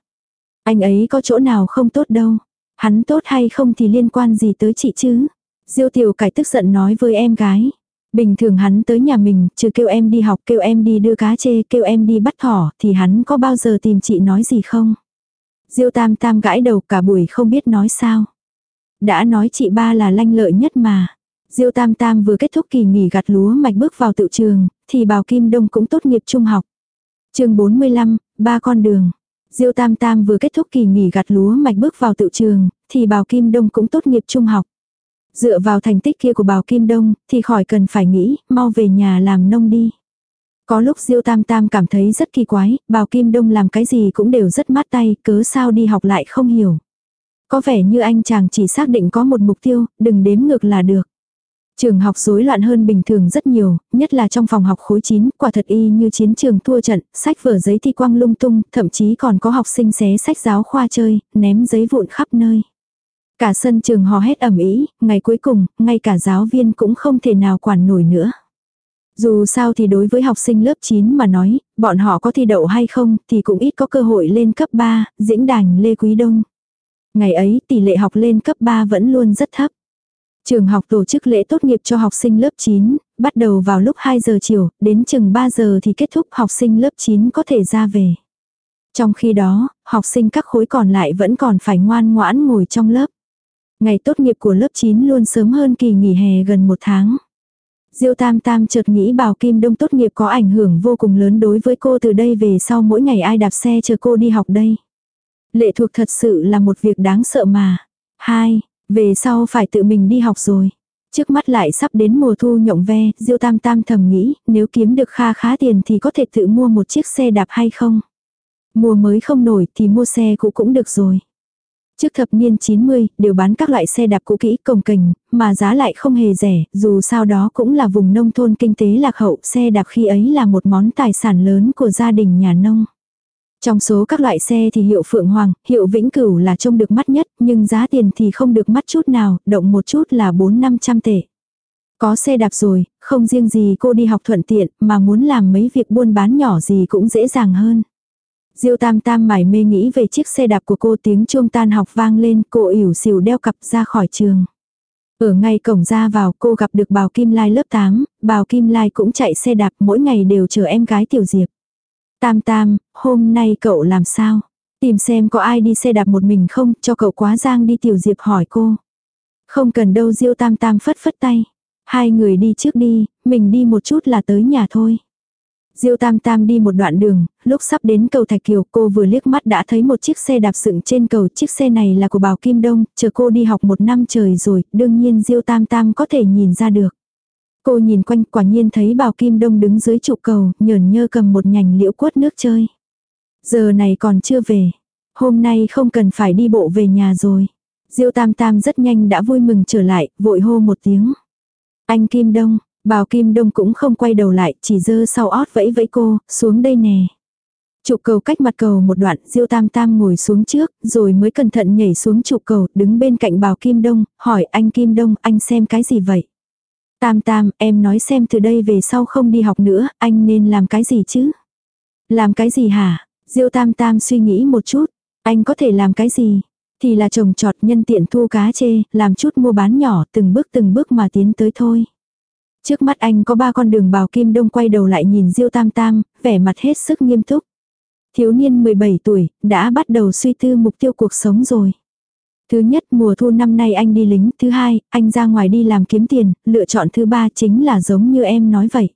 Anh ấy có chỗ nào không tốt đâu. Hắn tốt hay không thì liên quan gì tới chị chứ. Diêu tiểu cải tức giận nói với em gái. Bình thường hắn tới nhà mình, trừ kêu em đi học, kêu em đi đưa cá chê, kêu em đi bắt thỏ, thì hắn có bao giờ tìm chị nói gì không? Diêu tam tam gãi đầu cả buổi không biết nói sao. Đã nói chị ba là lanh lợi nhất mà. Diêu tam tam vừa kết thúc kỳ nghỉ gặt lúa mạch bước vào tự trường, thì bào Kim Đông cũng tốt nghiệp trung học. chương 45, ba con đường. Diêu Tam Tam vừa kết thúc kỳ nghỉ gặt lúa mạch bước vào tự trường, thì Bào Kim Đông cũng tốt nghiệp trung học. Dựa vào thành tích kia của Bào Kim Đông, thì khỏi cần phải nghĩ, mau về nhà làm nông đi. Có lúc Diêu Tam Tam cảm thấy rất kỳ quái, Bào Kim Đông làm cái gì cũng đều rất mát tay, cớ sao đi học lại không hiểu. Có vẻ như anh chàng chỉ xác định có một mục tiêu, đừng đếm ngược là được. Trường học rối loạn hơn bình thường rất nhiều, nhất là trong phòng học khối 9, quả thật y như chiến trường thua trận, sách vở giấy thi quang lung tung, thậm chí còn có học sinh xé sách giáo khoa chơi, ném giấy vụn khắp nơi. Cả sân trường hò hét ẩm ý, ngày cuối cùng, ngay cả giáo viên cũng không thể nào quản nổi nữa. Dù sao thì đối với học sinh lớp 9 mà nói, bọn họ có thi đậu hay không thì cũng ít có cơ hội lên cấp 3, diễn đàn Lê Quý Đông. Ngày ấy tỷ lệ học lên cấp 3 vẫn luôn rất thấp. Trường học tổ chức lễ tốt nghiệp cho học sinh lớp 9, bắt đầu vào lúc 2 giờ chiều, đến chừng 3 giờ thì kết thúc học sinh lớp 9 có thể ra về. Trong khi đó, học sinh các khối còn lại vẫn còn phải ngoan ngoãn ngồi trong lớp. Ngày tốt nghiệp của lớp 9 luôn sớm hơn kỳ nghỉ hè gần một tháng. Diêu Tam Tam chợt nghĩ bảo Kim Đông tốt nghiệp có ảnh hưởng vô cùng lớn đối với cô từ đây về sau mỗi ngày ai đạp xe chờ cô đi học đây. Lệ thuộc thật sự là một việc đáng sợ mà. Hai, về sau phải tự mình đi học rồi. Trước mắt lại sắp đến mùa thu nhộng ve, Diêu Tam Tam thầm nghĩ, nếu kiếm được kha khá tiền thì có thể tự mua một chiếc xe đạp hay không? Mùa mới không nổi thì mua xe cũ cũng được rồi. Trước thập niên 90, đều bán các loại xe đạp cũ kỹ cồng kềnh, mà giá lại không hề rẻ, dù sao đó cũng là vùng nông thôn kinh tế lạc hậu, xe đạp khi ấy là một món tài sản lớn của gia đình nhà nông. Trong số các loại xe thì hiệu Phượng Hoàng, hiệu Vĩnh Cửu là trông được mắt nhất, nhưng giá tiền thì không được mắt chút nào, động một chút là 4-500 tệ. Có xe đạp rồi, không riêng gì cô đi học thuận tiện, mà muốn làm mấy việc buôn bán nhỏ gì cũng dễ dàng hơn. Diêu Tam Tam mải mê nghĩ về chiếc xe đạp của cô tiếng chuông tan học vang lên, cô ỉu xìu đeo cặp ra khỏi trường. Ở ngay cổng ra vào cô gặp được Bào Kim Lai lớp 8, Bào Kim Lai cũng chạy xe đạp mỗi ngày đều chờ em gái Tiểu Diệp. Tam Tam, hôm nay cậu làm sao? Tìm xem có ai đi xe đạp một mình không, cho cậu quá giang đi Tiểu Diệp hỏi cô. Không cần đâu Diêu Tam Tam phất phất tay. Hai người đi trước đi, mình đi một chút là tới nhà thôi. Diêu Tam Tam đi một đoạn đường, lúc sắp đến cầu Thạch Kiều cô vừa liếc mắt đã thấy một chiếc xe đạp dựng trên cầu. Chiếc xe này là của Bảo Kim Đông, chờ cô đi học một năm trời rồi, đương nhiên Diêu Tam Tam có thể nhìn ra được. Cô nhìn quanh quả nhiên thấy bào Kim Đông đứng dưới trụ cầu, nhờn nhơ cầm một nhành liễu quất nước chơi. Giờ này còn chưa về. Hôm nay không cần phải đi bộ về nhà rồi. Diêu Tam Tam rất nhanh đã vui mừng trở lại, vội hô một tiếng. Anh Kim Đông, Bào Kim Đông cũng không quay đầu lại, chỉ dơ sau ót vẫy vẫy cô, xuống đây nè. Trụ cầu cách mặt cầu một đoạn, Diêu Tam Tam ngồi xuống trước, rồi mới cẩn thận nhảy xuống trụ cầu, đứng bên cạnh Bào Kim Đông, hỏi anh Kim Đông, anh xem cái gì vậy? Tam Tam, em nói xem từ đây về sau không đi học nữa, anh nên làm cái gì chứ? Làm cái gì hả? Diêu Tam Tam suy nghĩ một chút, anh có thể làm cái gì? Thì là trồng trọt nhân tiện thu cá chê, làm chút mua bán nhỏ, từng bước từng bước mà tiến tới thôi. Trước mắt anh có ba con đường bào kim đông quay đầu lại nhìn Diêu Tam Tam, vẻ mặt hết sức nghiêm túc. Thiếu niên 17 tuổi, đã bắt đầu suy tư mục tiêu cuộc sống rồi. Thứ nhất mùa thu năm nay anh đi lính, thứ hai, anh ra ngoài đi làm kiếm tiền, lựa chọn thứ ba chính là giống như em nói vậy.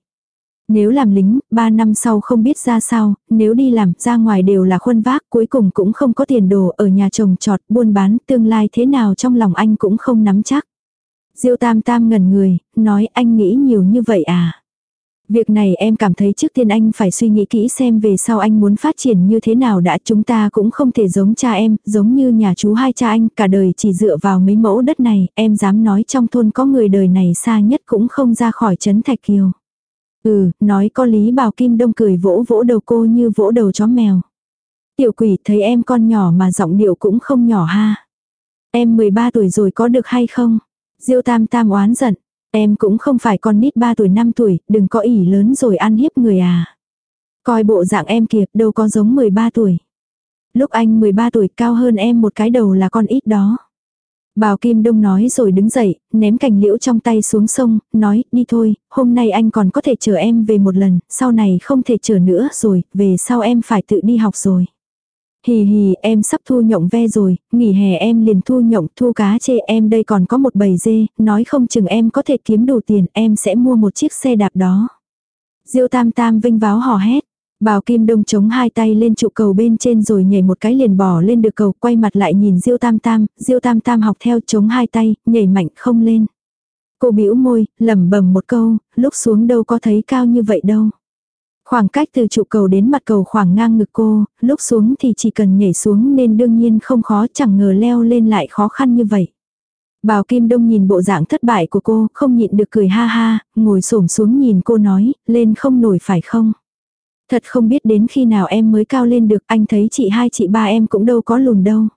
Nếu làm lính, ba năm sau không biết ra sao, nếu đi làm, ra ngoài đều là khuôn vác, cuối cùng cũng không có tiền đồ ở nhà chồng trọt, buôn bán, tương lai thế nào trong lòng anh cũng không nắm chắc. Diêu tam tam ngẩn người, nói anh nghĩ nhiều như vậy à. Việc này em cảm thấy trước tiên anh phải suy nghĩ kỹ xem về sau anh muốn phát triển như thế nào đã chúng ta cũng không thể giống cha em, giống như nhà chú hai cha anh, cả đời chỉ dựa vào mấy mẫu đất này, em dám nói trong thôn có người đời này xa nhất cũng không ra khỏi chấn Thạch Kiều. Ừ, nói có lý bào Kim Đông cười vỗ vỗ đầu cô như vỗ đầu chó mèo. Tiểu quỷ thấy em con nhỏ mà giọng điệu cũng không nhỏ ha. Em 13 tuổi rồi có được hay không? Diêu tam tam oán giận. Em cũng không phải con nít 3 tuổi 5 tuổi, đừng có ỉ lớn rồi ăn hiếp người à. Coi bộ dạng em kìa, đâu có giống 13 tuổi. Lúc anh 13 tuổi cao hơn em một cái đầu là con ít đó. Bào Kim Đông nói rồi đứng dậy, ném cành liễu trong tay xuống sông, nói, đi thôi, hôm nay anh còn có thể chờ em về một lần, sau này không thể chờ nữa rồi, về sau em phải tự đi học rồi. Hì hì, em sắp thu nhộng ve rồi, nghỉ hè em liền thu nhộng, thu cá chê em đây còn có một bầy dê, nói không chừng em có thể kiếm đủ tiền, em sẽ mua một chiếc xe đạp đó. Diêu tam tam vinh váo hò hét. Bào Kim Đông chống hai tay lên trụ cầu bên trên rồi nhảy một cái liền bỏ lên được cầu, quay mặt lại nhìn Diêu Tam Tam, Diêu Tam Tam học theo chống hai tay, nhảy mạnh không lên. Cô bĩu môi, lẩm bẩm một câu, lúc xuống đâu có thấy cao như vậy đâu. Khoảng cách từ trụ cầu đến mặt cầu khoảng ngang ngực cô, lúc xuống thì chỉ cần nhảy xuống nên đương nhiên không khó chẳng ngờ leo lên lại khó khăn như vậy. Bào Kim Đông nhìn bộ dạng thất bại của cô, không nhịn được cười ha ha, ngồi xổm xuống nhìn cô nói, lên không nổi phải không? Thật không biết đến khi nào em mới cao lên được, anh thấy chị hai chị ba em cũng đâu có lùn đâu.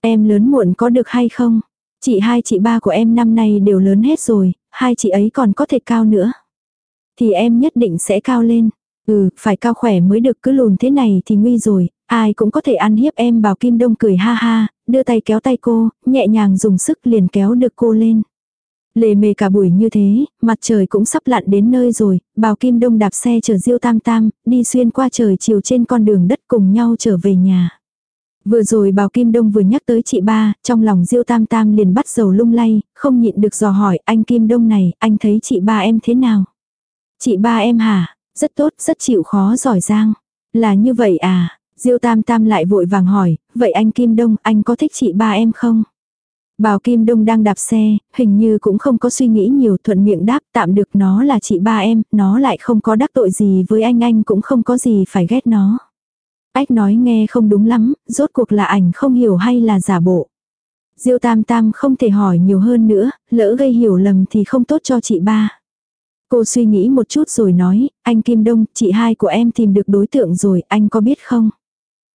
Em lớn muộn có được hay không? Chị hai chị ba của em năm nay đều lớn hết rồi, hai chị ấy còn có thể cao nữa. Thì em nhất định sẽ cao lên. Ừ, phải cao khỏe mới được cứ lùn thế này thì nguy rồi, ai cũng có thể ăn hiếp em bảo Kim Đông cười ha ha, đưa tay kéo tay cô, nhẹ nhàng dùng sức liền kéo được cô lên. Lề mề cả buổi như thế, mặt trời cũng sắp lặn đến nơi rồi, bào Kim Đông đạp xe chở Diêu Tam Tam, đi xuyên qua trời chiều trên con đường đất cùng nhau trở về nhà. Vừa rồi bào Kim Đông vừa nhắc tới chị ba, trong lòng Diêu Tam Tam liền bắt dầu lung lay, không nhịn được dò hỏi anh Kim Đông này, anh thấy chị ba em thế nào? Chị ba em hả? Rất tốt, rất chịu khó giỏi giang. Là như vậy à? Diêu Tam Tam lại vội vàng hỏi, vậy anh Kim Đông, anh có thích chị ba em không? Bào Kim Đông đang đạp xe, hình như cũng không có suy nghĩ nhiều thuận miệng đáp tạm được nó là chị ba em, nó lại không có đắc tội gì với anh anh cũng không có gì phải ghét nó. Ách nói nghe không đúng lắm, rốt cuộc là ảnh không hiểu hay là giả bộ. Diêu Tam Tam không thể hỏi nhiều hơn nữa, lỡ gây hiểu lầm thì không tốt cho chị ba. Cô suy nghĩ một chút rồi nói, anh Kim Đông, chị hai của em tìm được đối tượng rồi, anh có biết không?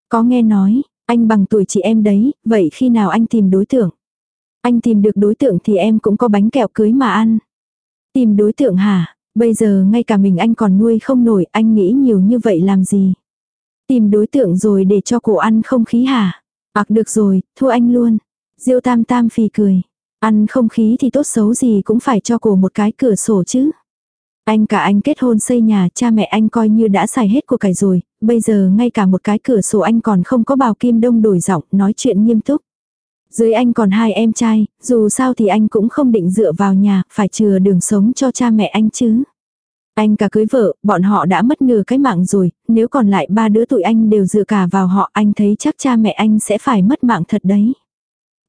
Có nghe nói, anh bằng tuổi chị em đấy, vậy khi nào anh tìm đối tượng? Anh tìm được đối tượng thì em cũng có bánh kẹo cưới mà ăn. Tìm đối tượng hả? Bây giờ ngay cả mình anh còn nuôi không nổi, anh nghĩ nhiều như vậy làm gì? Tìm đối tượng rồi để cho cổ ăn không khí hả? Ác được rồi, thua anh luôn. Diêu tam tam phì cười. Ăn không khí thì tốt xấu gì cũng phải cho cổ một cái cửa sổ chứ. Anh cả anh kết hôn xây nhà, cha mẹ anh coi như đã xài hết của cải rồi, bây giờ ngay cả một cái cửa sổ anh còn không có bào kim đông đổi giọng, nói chuyện nghiêm túc. Dưới anh còn hai em trai, dù sao thì anh cũng không định dựa vào nhà, phải chừa đường sống cho cha mẹ anh chứ. Anh cả cưới vợ, bọn họ đã mất nửa cái mạng rồi, nếu còn lại ba đứa tụi anh đều dựa cả vào họ, anh thấy chắc cha mẹ anh sẽ phải mất mạng thật đấy.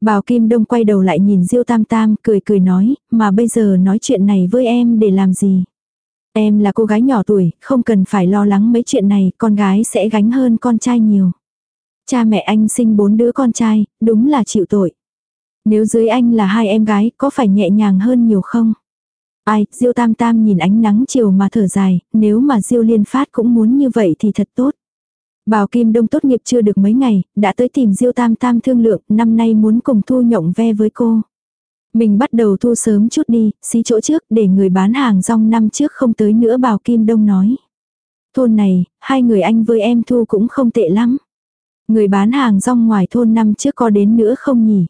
Bào Kim Đông quay đầu lại nhìn Diêu Tam Tam, cười cười nói, mà bây giờ nói chuyện này với em để làm gì? Em là cô gái nhỏ tuổi, không cần phải lo lắng mấy chuyện này, con gái sẽ gánh hơn con trai nhiều. Cha mẹ anh sinh bốn đứa con trai, đúng là chịu tội. Nếu dưới anh là hai em gái, có phải nhẹ nhàng hơn nhiều không? Ai, Diêu Tam Tam nhìn ánh nắng chiều mà thở dài, nếu mà Diêu Liên Phát cũng muốn như vậy thì thật tốt. Bào Kim Đông tốt nghiệp chưa được mấy ngày, đã tới tìm Diêu Tam Tam thương lượng, năm nay muốn cùng thu nhộng ve với cô. Mình bắt đầu thu sớm chút đi, xí chỗ trước để người bán hàng rong năm trước không tới nữa Bào Kim Đông nói. Thôn này, hai người anh với em thu cũng không tệ lắm. Người bán hàng rong ngoài thôn năm trước có đến nữa không nhỉ?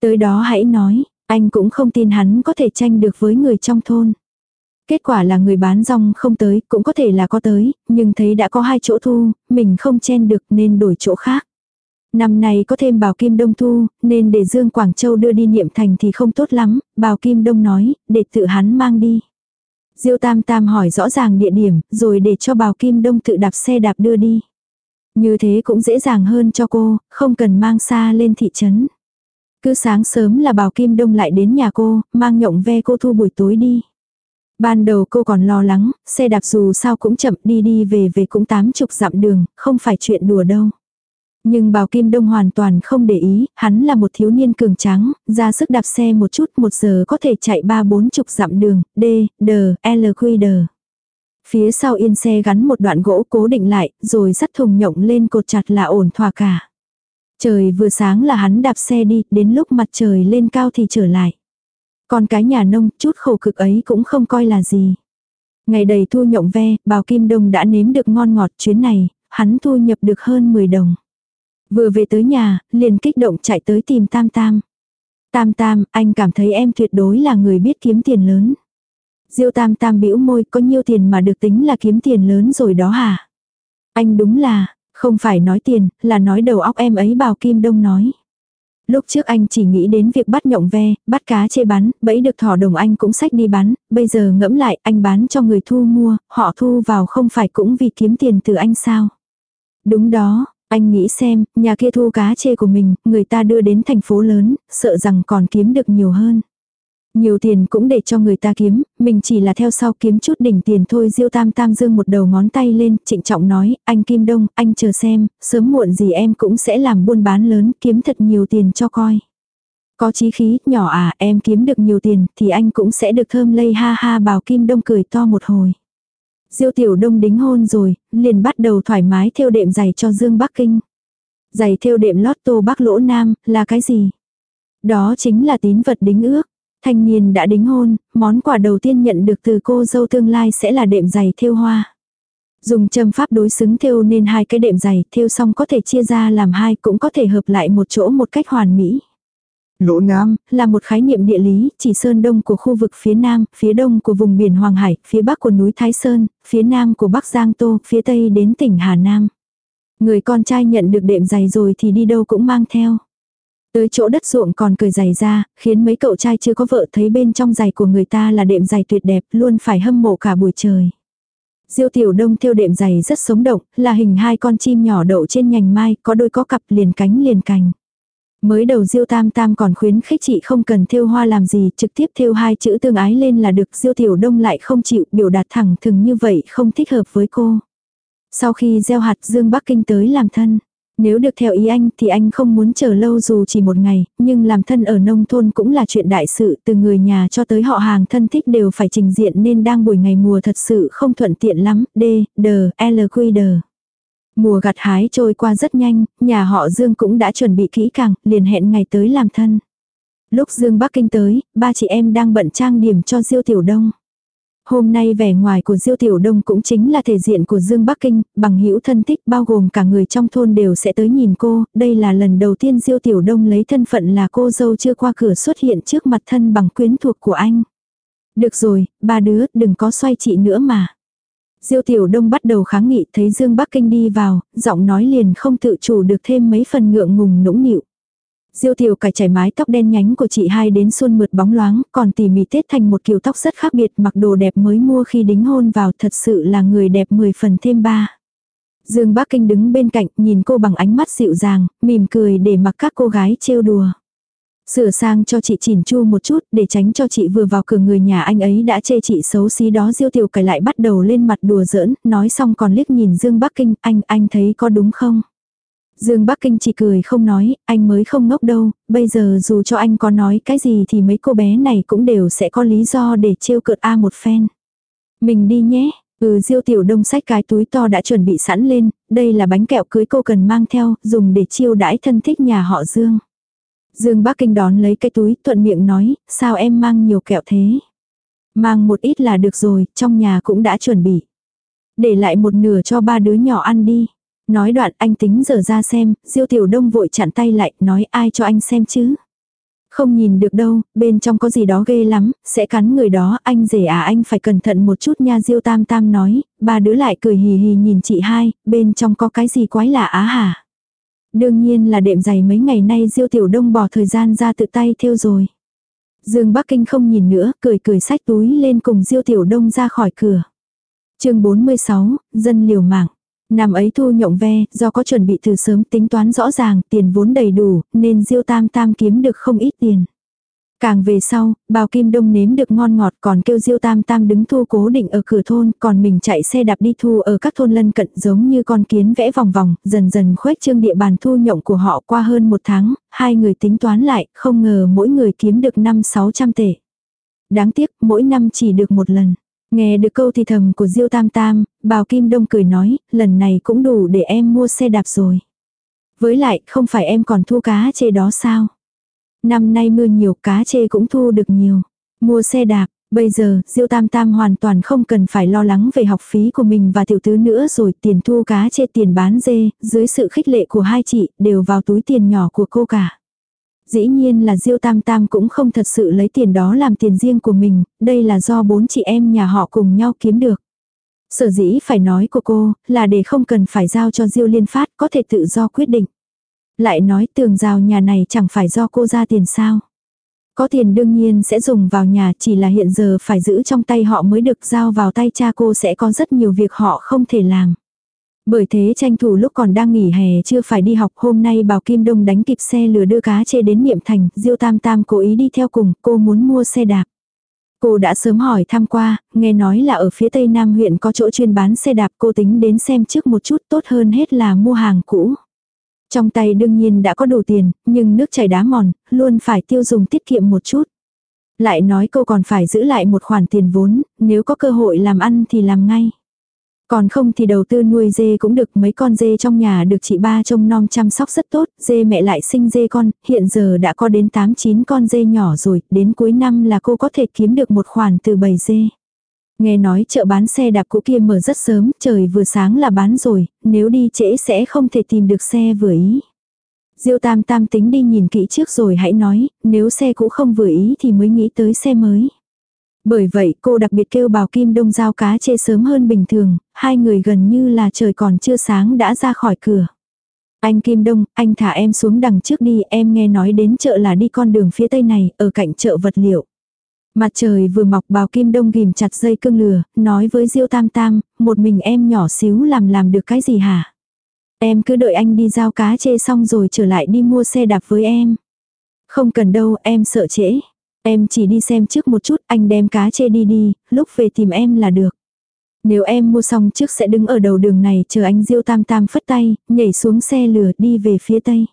Tới đó hãy nói, anh cũng không tin hắn có thể tranh được với người trong thôn. Kết quả là người bán rong không tới, cũng có thể là có tới, nhưng thấy đã có hai chỗ thu, mình không chen được nên đổi chỗ khác. Năm nay có thêm bào kim đông thu, nên để Dương Quảng Châu đưa đi niệm thành thì không tốt lắm, bào kim đông nói, để tự hắn mang đi. Diêu Tam Tam hỏi rõ ràng địa điểm, rồi để cho bào kim đông tự đạp xe đạp đưa đi. Như thế cũng dễ dàng hơn cho cô, không cần mang xa lên thị trấn. Cứ sáng sớm là bào kim đông lại đến nhà cô, mang nhộng ve cô thu buổi tối đi. Ban đầu cô còn lo lắng, xe đạp dù sao cũng chậm đi đi về về cũng tám chục dặm đường, không phải chuyện đùa đâu. Nhưng Bào Kim Đông hoàn toàn không để ý, hắn là một thiếu niên cường tráng, ra sức đạp xe một chút một giờ có thể chạy ba bốn chục dặm đường, D, D, L, Q, D. Phía sau yên xe gắn một đoạn gỗ cố định lại, rồi dắt thùng nhộng lên cột chặt là ổn thỏa cả. Trời vừa sáng là hắn đạp xe đi, đến lúc mặt trời lên cao thì trở lại. Còn cái nhà nông, chút khổ cực ấy cũng không coi là gì. Ngày đầy thu nhộng ve, bào Kim Đông đã nếm được ngon ngọt chuyến này, hắn thu nhập được hơn 10 đồng. Vừa về tới nhà, liền kích động chạy tới tìm Tam Tam. Tam Tam, anh cảm thấy em tuyệt đối là người biết kiếm tiền lớn. Diêu Tam Tam bĩu môi, có nhiêu tiền mà được tính là kiếm tiền lớn rồi đó hả? Anh đúng là, không phải nói tiền, là nói đầu óc em ấy bào Kim Đông nói. Lúc trước anh chỉ nghĩ đến việc bắt nhộng ve, bắt cá chê bắn, bẫy được thỏ đồng anh cũng sách đi bán, bây giờ ngẫm lại anh bán cho người thu mua, họ thu vào không phải cũng vì kiếm tiền từ anh sao. Đúng đó, anh nghĩ xem, nhà kia thu cá chê của mình, người ta đưa đến thành phố lớn, sợ rằng còn kiếm được nhiều hơn. Nhiều tiền cũng để cho người ta kiếm, mình chỉ là theo sau kiếm chút đỉnh tiền thôi Diêu Tam Tam dương một đầu ngón tay lên, trịnh trọng nói, anh Kim Đông, anh chờ xem, sớm muộn gì em cũng sẽ làm buôn bán lớn, kiếm thật nhiều tiền cho coi. Có chí khí, nhỏ à, em kiếm được nhiều tiền, thì anh cũng sẽ được thơm lây ha ha bào Kim Đông cười to một hồi. Diêu Tiểu Đông đính hôn rồi, liền bắt đầu thoải mái thêu đệm giày cho Dương Bắc Kinh. Giày thêu đệm lót tô Bắc Lỗ Nam, là cái gì? Đó chính là tín vật đính ước. Thanh niên đã đính hôn, món quà đầu tiên nhận được từ cô dâu tương lai sẽ là đệm giày thêu hoa. Dùng châm pháp đối xứng thêu nên hai cái đệm giày, thêu xong có thể chia ra làm hai cũng có thể hợp lại một chỗ một cách hoàn mỹ. Lỗ Nam là một khái niệm địa lý, chỉ sơn đông của khu vực phía nam, phía đông của vùng biển Hoàng Hải, phía bắc của núi Thái Sơn, phía nam của Bắc Giang Tô, phía tây đến tỉnh Hà Nam. Người con trai nhận được đệm giày rồi thì đi đâu cũng mang theo. Tới chỗ đất ruộng còn cười giày ra, khiến mấy cậu trai chưa có vợ thấy bên trong giày của người ta là đệm giày tuyệt đẹp, luôn phải hâm mộ cả buổi trời. Diêu tiểu đông theo đệm giày rất sống động, là hình hai con chim nhỏ đậu trên nhành mai, có đôi có cặp liền cánh liền cành. Mới đầu Diêu Tam Tam còn khuyến khích chị không cần thêu hoa làm gì, trực tiếp thêu hai chữ tương ái lên là được, Diêu Tiểu Đông lại không chịu, biểu đạt thẳng thừng như vậy không thích hợp với cô. Sau khi gieo hạt Dương Bắc Kinh tới làm thân, nếu được theo ý anh thì anh không muốn chờ lâu dù chỉ một ngày, nhưng làm thân ở nông thôn cũng là chuyện đại sự, từ người nhà cho tới họ hàng thân thích đều phải trình diện nên đang buổi ngày mùa thật sự không thuận tiện lắm, D, D, L, Q, D. Mùa gặt hái trôi qua rất nhanh, nhà họ Dương cũng đã chuẩn bị kỹ càng, liền hẹn ngày tới làm thân. Lúc Dương Bắc Kinh tới, ba chị em đang bận trang điểm cho Diêu Tiểu Đông. Hôm nay vẻ ngoài của Diêu Tiểu Đông cũng chính là thể diện của Dương Bắc Kinh, bằng hữu thân thích bao gồm cả người trong thôn đều sẽ tới nhìn cô, đây là lần đầu tiên Diêu Tiểu Đông lấy thân phận là cô dâu chưa qua cửa xuất hiện trước mặt thân bằng quyến thuộc của anh. Được rồi, ba đứa, đừng có xoay chị nữa mà. Diêu Tiểu Đông bắt đầu kháng nghị thấy Dương Bắc Kinh đi vào, giọng nói liền không tự chủ được thêm mấy phần ngượng ngùng nũng nịu. Diêu Tiểu cải chảy mái tóc đen nhánh của chị hai đến xuân mượt bóng loáng, còn tỉ mỉ tết thành một kiểu tóc rất khác biệt mặc đồ đẹp mới mua khi đính hôn vào thật sự là người đẹp 10 phần thêm ba. Dương Bắc Kinh đứng bên cạnh nhìn cô bằng ánh mắt dịu dàng, mỉm cười để mặc các cô gái trêu đùa. Sửa sang cho chị chỉn chu một chút để tránh cho chị vừa vào cửa người nhà anh ấy đã chê chị xấu xí đó diêu tiểu cải lại bắt đầu lên mặt đùa giỡn, nói xong còn liếc nhìn Dương Bắc Kinh, anh, anh thấy có đúng không? Dương Bắc Kinh chỉ cười không nói, anh mới không ngốc đâu, bây giờ dù cho anh có nói cái gì thì mấy cô bé này cũng đều sẽ có lý do để trêu cợt A một phen. Mình đi nhé, ừ diêu tiểu đông sách cái túi to đã chuẩn bị sẵn lên, đây là bánh kẹo cưới cô cần mang theo, dùng để chiêu đãi thân thích nhà họ Dương. Dương Bắc Kinh đón lấy cái túi thuận miệng nói, sao em mang nhiều kẹo thế? Mang một ít là được rồi, trong nhà cũng đã chuẩn bị. Để lại một nửa cho ba đứa nhỏ ăn đi. Nói đoạn anh tính giờ ra xem, Diêu Tiểu Đông vội chặn tay lại, nói ai cho anh xem chứ. Không nhìn được đâu, bên trong có gì đó ghê lắm, sẽ cắn người đó, anh rể à anh phải cẩn thận một chút nha Diêu Tam Tam nói, ba đứa lại cười hì hì nhìn chị hai, bên trong có cái gì quái lạ á hả. Đương nhiên là đệm giày mấy ngày nay Diêu Tiểu Đông bỏ thời gian ra tự tay thêu rồi. Dương Bắc Kinh không nhìn nữa, cười cười sách túi lên cùng Diêu Tiểu Đông ra khỏi cửa. chương 46, dân liều mạng. Năm ấy thu nhộng ve, do có chuẩn bị từ sớm tính toán rõ ràng, tiền vốn đầy đủ, nên Diêu Tam Tam kiếm được không ít tiền. Càng về sau, bào kim đông nếm được ngon ngọt còn kêu diêu tam tam đứng thu cố định ở cửa thôn, còn mình chạy xe đạp đi thu ở các thôn lân cận giống như con kiến vẽ vòng vòng, dần dần khuếch trương địa bàn thu nhộng của họ qua hơn một tháng, hai người tính toán lại, không ngờ mỗi người kiếm được năm sáu trăm tệ. Đáng tiếc, mỗi năm chỉ được một lần. Nghe được câu thì thầm của Diêu Tam Tam, Bào Kim Đông cười nói, lần này cũng đủ để em mua xe đạp rồi. Với lại, không phải em còn thu cá chê đó sao? Năm nay mưa nhiều cá chê cũng thu được nhiều. Mua xe đạp, bây giờ Diêu Tam Tam hoàn toàn không cần phải lo lắng về học phí của mình và tiểu tứ nữa rồi tiền thu cá chê tiền bán dê, dưới sự khích lệ của hai chị, đều vào túi tiền nhỏ của cô cả. Dĩ nhiên là Diêu Tam Tam cũng không thật sự lấy tiền đó làm tiền riêng của mình, đây là do bốn chị em nhà họ cùng nhau kiếm được. Sở dĩ phải nói của cô, là để không cần phải giao cho Diêu Liên Phát có thể tự do quyết định. Lại nói tường rào nhà này chẳng phải do cô ra tiền sao. Có tiền đương nhiên sẽ dùng vào nhà chỉ là hiện giờ phải giữ trong tay họ mới được giao vào tay cha cô sẽ có rất nhiều việc họ không thể làm. Bởi thế tranh thủ lúc còn đang nghỉ hè chưa phải đi học hôm nay bảo Kim Đông đánh kịp xe lừa đưa cá chê đến Niệm Thành, Diêu Tam Tam cố ý đi theo cùng, cô muốn mua xe đạp. Cô đã sớm hỏi thăm qua, nghe nói là ở phía tây nam huyện có chỗ chuyên bán xe đạp cô tính đến xem trước một chút tốt hơn hết là mua hàng cũ. Trong tay đương nhiên đã có đủ tiền, nhưng nước chảy đá mòn, luôn phải tiêu dùng tiết kiệm một chút. Lại nói cô còn phải giữ lại một khoản tiền vốn, nếu có cơ hội làm ăn thì làm ngay. Còn không thì đầu tư nuôi dê cũng được, mấy con dê trong nhà được chị ba trông nom chăm sóc rất tốt, dê mẹ lại sinh dê con, hiện giờ đã có đến 8-9 con dê nhỏ rồi, đến cuối năm là cô có thể kiếm được một khoản từ bầy dê. Nghe nói chợ bán xe đạp cũ kia mở rất sớm, trời vừa sáng là bán rồi, nếu đi trễ sẽ không thể tìm được xe vừa ý. Diêu Tam Tam tính đi nhìn kỹ trước rồi hãy nói, nếu xe cũ không vừa ý thì mới nghĩ tới xe mới. Bởi vậy cô đặc biệt kêu bào Kim Đông giao cá chê sớm hơn bình thường, hai người gần như là trời còn chưa sáng đã ra khỏi cửa. Anh Kim Đông, anh thả em xuống đằng trước đi, em nghe nói đến chợ là đi con đường phía tây này, ở cạnh chợ vật liệu. Mặt trời vừa mọc bào kim đông ghim chặt dây cương lửa, nói với Diêu Tam Tam, một mình em nhỏ xíu làm làm được cái gì hả? Em cứ đợi anh đi giao cá chê xong rồi trở lại đi mua xe đạp với em. Không cần đâu, em sợ trễ. Em chỉ đi xem trước một chút, anh đem cá chê đi đi, lúc về tìm em là được. Nếu em mua xong trước sẽ đứng ở đầu đường này chờ anh Diêu Tam Tam phất tay, nhảy xuống xe lửa đi về phía tây.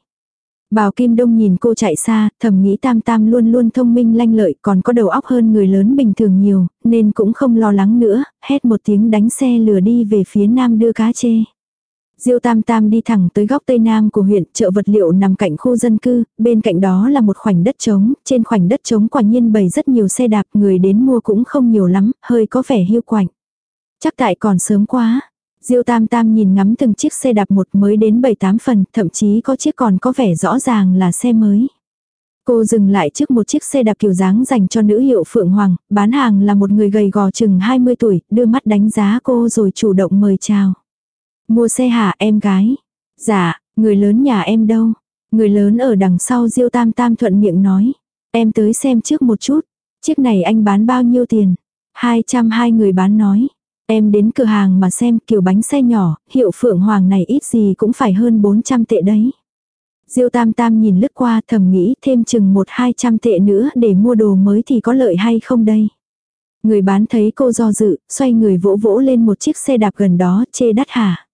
Bào Kim Đông nhìn cô chạy xa, thầm nghĩ Tam Tam luôn luôn thông minh lanh lợi còn có đầu óc hơn người lớn bình thường nhiều, nên cũng không lo lắng nữa, hét một tiếng đánh xe lửa đi về phía nam đưa cá chê. Diêu Tam Tam đi thẳng tới góc tây nam của huyện, chợ vật liệu nằm cạnh khu dân cư, bên cạnh đó là một khoảnh đất trống, trên khoảnh đất trống quả nhiên bày rất nhiều xe đạp, người đến mua cũng không nhiều lắm, hơi có vẻ hiu quạnh. Chắc tại còn sớm quá. Diêu Tam Tam nhìn ngắm từng chiếc xe đạp một mới đến 7-8 phần, thậm chí có chiếc còn có vẻ rõ ràng là xe mới. Cô dừng lại trước một chiếc xe đạp kiểu dáng dành cho nữ hiệu Phượng Hoàng, bán hàng là một người gầy gò chừng 20 tuổi, đưa mắt đánh giá cô rồi chủ động mời chào. Mua xe hả em gái? Dạ, người lớn nhà em đâu? Người lớn ở đằng sau Diêu Tam Tam thuận miệng nói. Em tới xem trước một chút. Chiếc này anh bán bao nhiêu tiền? 202 người bán nói. Em đến cửa hàng mà xem kiểu bánh xe nhỏ, hiệu Phượng Hoàng này ít gì cũng phải hơn 400 tệ đấy. Diêu Tam Tam nhìn lướt qua thầm nghĩ thêm chừng một hai trăm tệ nữa để mua đồ mới thì có lợi hay không đây. Người bán thấy cô do dự, xoay người vỗ vỗ lên một chiếc xe đạp gần đó, chê đắt hả.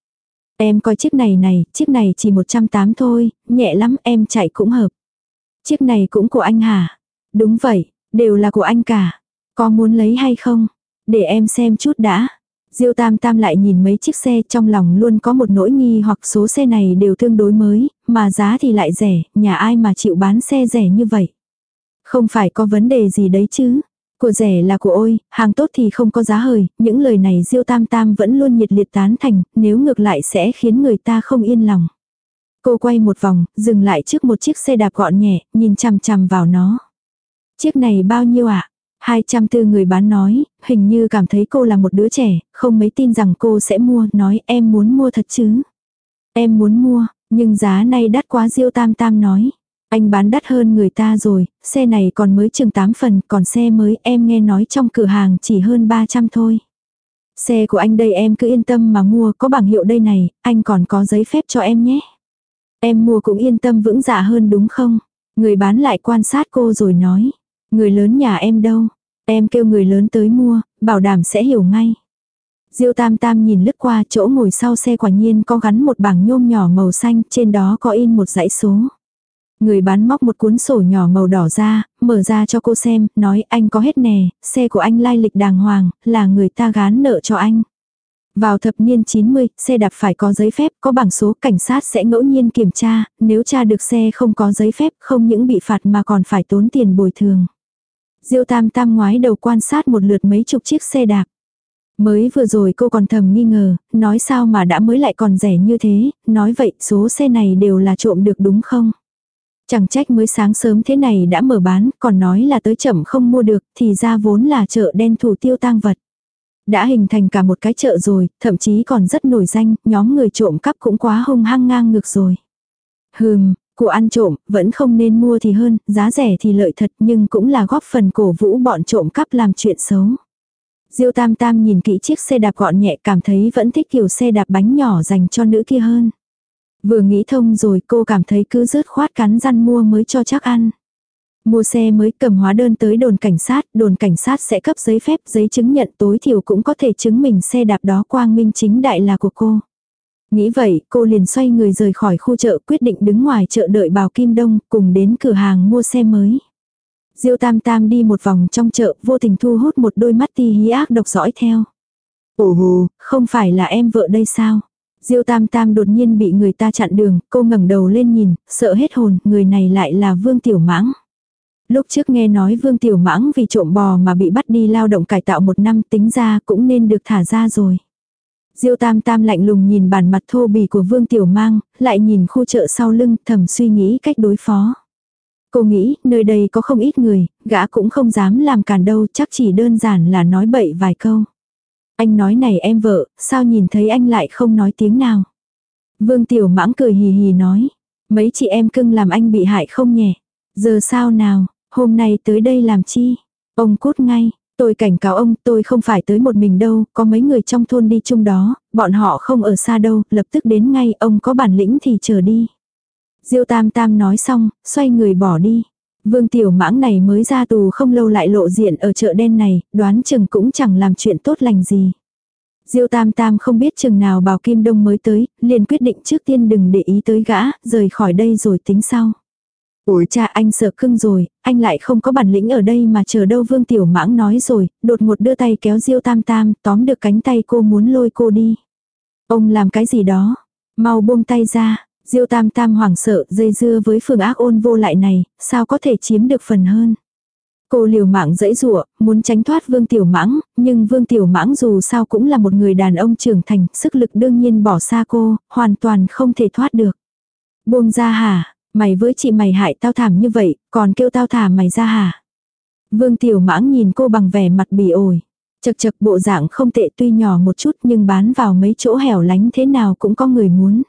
Em coi chiếc này này, chiếc này chỉ 180 thôi, nhẹ lắm em chạy cũng hợp. Chiếc này cũng của anh hả? Đúng vậy, đều là của anh cả. Có muốn lấy hay không? Để em xem chút đã. Diêu Tam Tam lại nhìn mấy chiếc xe trong lòng luôn có một nỗi nghi hoặc số xe này đều tương đối mới, mà giá thì lại rẻ, nhà ai mà chịu bán xe rẻ như vậy. Không phải có vấn đề gì đấy chứ. Của rẻ là của ôi, hàng tốt thì không có giá hời, những lời này Diêu Tam Tam vẫn luôn nhiệt liệt tán thành, nếu ngược lại sẽ khiến người ta không yên lòng. Cô quay một vòng, dừng lại trước một chiếc xe đạp gọn nhẹ, nhìn chằm chằm vào nó. Chiếc này bao nhiêu ạ? À? 204 người bán nói, hình như cảm thấy cô là một đứa trẻ, không mấy tin rằng cô sẽ mua, nói em muốn mua thật chứ. Em muốn mua, nhưng giá này đắt quá Diêu Tam Tam nói. Anh bán đắt hơn người ta rồi, xe này còn mới chừng 8 phần, còn xe mới em nghe nói trong cửa hàng chỉ hơn 300 thôi. Xe của anh đây em cứ yên tâm mà mua, có bảng hiệu đây này, anh còn có giấy phép cho em nhé. Em mua cũng yên tâm vững dạ hơn đúng không? Người bán lại quan sát cô rồi nói. Người lớn nhà em đâu? Em kêu người lớn tới mua, bảo đảm sẽ hiểu ngay. Diêu Tam Tam nhìn lướt qua chỗ ngồi sau xe quả nhiên có gắn một bảng nhôm nhỏ màu xanh, trên đó có in một dãy số. Người bán móc một cuốn sổ nhỏ màu đỏ ra, mở ra cho cô xem, nói anh có hết nè, xe của anh lai lịch đàng hoàng, là người ta gán nợ cho anh. Vào thập niên 90, xe đạp phải có giấy phép, có bảng số cảnh sát sẽ ngẫu nhiên kiểm tra, nếu tra được xe không có giấy phép không những bị phạt mà còn phải tốn tiền bồi thường. Diêu Tam Tam ngoái đầu quan sát một lượt mấy chục chiếc xe đạp. Mới vừa rồi cô còn thầm nghi ngờ, nói sao mà đã mới lại còn rẻ như thế, nói vậy số xe này đều là trộm được đúng không? Chẳng trách mới sáng sớm thế này đã mở bán, còn nói là tới chậm không mua được, thì ra vốn là chợ đen thủ tiêu tang vật. Đã hình thành cả một cái chợ rồi, thậm chí còn rất nổi danh, nhóm người trộm cắp cũng quá hung hăng ngang ngược rồi. Hừm, của ăn trộm, vẫn không nên mua thì hơn, giá rẻ thì lợi thật nhưng cũng là góp phần cổ vũ bọn trộm cắp làm chuyện xấu. Diêu Tam Tam nhìn kỹ chiếc xe đạp gọn nhẹ cảm thấy vẫn thích kiểu xe đạp bánh nhỏ dành cho nữ kia hơn. Vừa nghĩ thông rồi cô cảm thấy cứ rớt khoát cắn răn mua mới cho chắc ăn. Mua xe mới cầm hóa đơn tới đồn cảnh sát, đồn cảnh sát sẽ cấp giấy phép, giấy chứng nhận tối thiểu cũng có thể chứng minh xe đạp đó quang minh chính đại là của cô. Nghĩ vậy, cô liền xoay người rời khỏi khu chợ quyết định đứng ngoài chợ đợi bào Kim Đông cùng đến cửa hàng mua xe mới. Diêu Tam Tam đi một vòng trong chợ vô tình thu hút một đôi mắt ti hí ác độc dõi theo. Ồ hù, không phải là em vợ đây sao? Diêu Tam Tam đột nhiên bị người ta chặn đường, cô ngẩng đầu lên nhìn, sợ hết hồn, người này lại là Vương Tiểu Mãng. Lúc trước nghe nói Vương Tiểu Mãng vì trộm bò mà bị bắt đi lao động cải tạo một năm tính ra cũng nên được thả ra rồi. Diêu Tam Tam lạnh lùng nhìn bản mặt thô bì của Vương Tiểu Mang, lại nhìn khu chợ sau lưng thầm suy nghĩ cách đối phó. Cô nghĩ, nơi đây có không ít người, gã cũng không dám làm càn đâu, chắc chỉ đơn giản là nói bậy vài câu. Anh nói này em vợ, sao nhìn thấy anh lại không nói tiếng nào. Vương Tiểu Mãng cười hì hì nói, mấy chị em cưng làm anh bị hại không nhẹ. Giờ sao nào, hôm nay tới đây làm chi? Ông cút ngay, tôi cảnh cáo ông tôi không phải tới một mình đâu, có mấy người trong thôn đi chung đó, bọn họ không ở xa đâu, lập tức đến ngay, ông có bản lĩnh thì chờ đi. Diêu Tam Tam nói xong, xoay người bỏ đi. Vương Tiểu Mãng này mới ra tù không lâu lại lộ diện ở chợ đen này, đoán chừng cũng chẳng làm chuyện tốt lành gì. Diêu Tam Tam không biết chừng nào bảo Kim Đông mới tới, liền quyết định trước tiên đừng để ý tới gã, rời khỏi đây rồi tính sau. Ủi cha anh sợ cưng rồi, anh lại không có bản lĩnh ở đây mà chờ đâu Vương Tiểu Mãng nói rồi, đột ngột đưa tay kéo Diêu Tam Tam, tóm được cánh tay cô muốn lôi cô đi. Ông làm cái gì đó? Mau buông tay ra, Diêu Tam Tam hoảng sợ dây dưa với phương ác ôn vô lại này, sao có thể chiếm được phần hơn. Cô liều mạng dẫy rụa, muốn tránh thoát Vương Tiểu Mãng, nhưng Vương Tiểu Mãng dù sao cũng là một người đàn ông trưởng thành, sức lực đương nhiên bỏ xa cô, hoàn toàn không thể thoát được. Buông ra hả, mày với chị mày hại tao thảm như vậy, còn kêu tao thả mày ra hả. Vương Tiểu Mãng nhìn cô bằng vẻ mặt bỉ ổi. Chật chật bộ dạng không tệ tuy nhỏ một chút nhưng bán vào mấy chỗ hẻo lánh thế nào cũng có người muốn.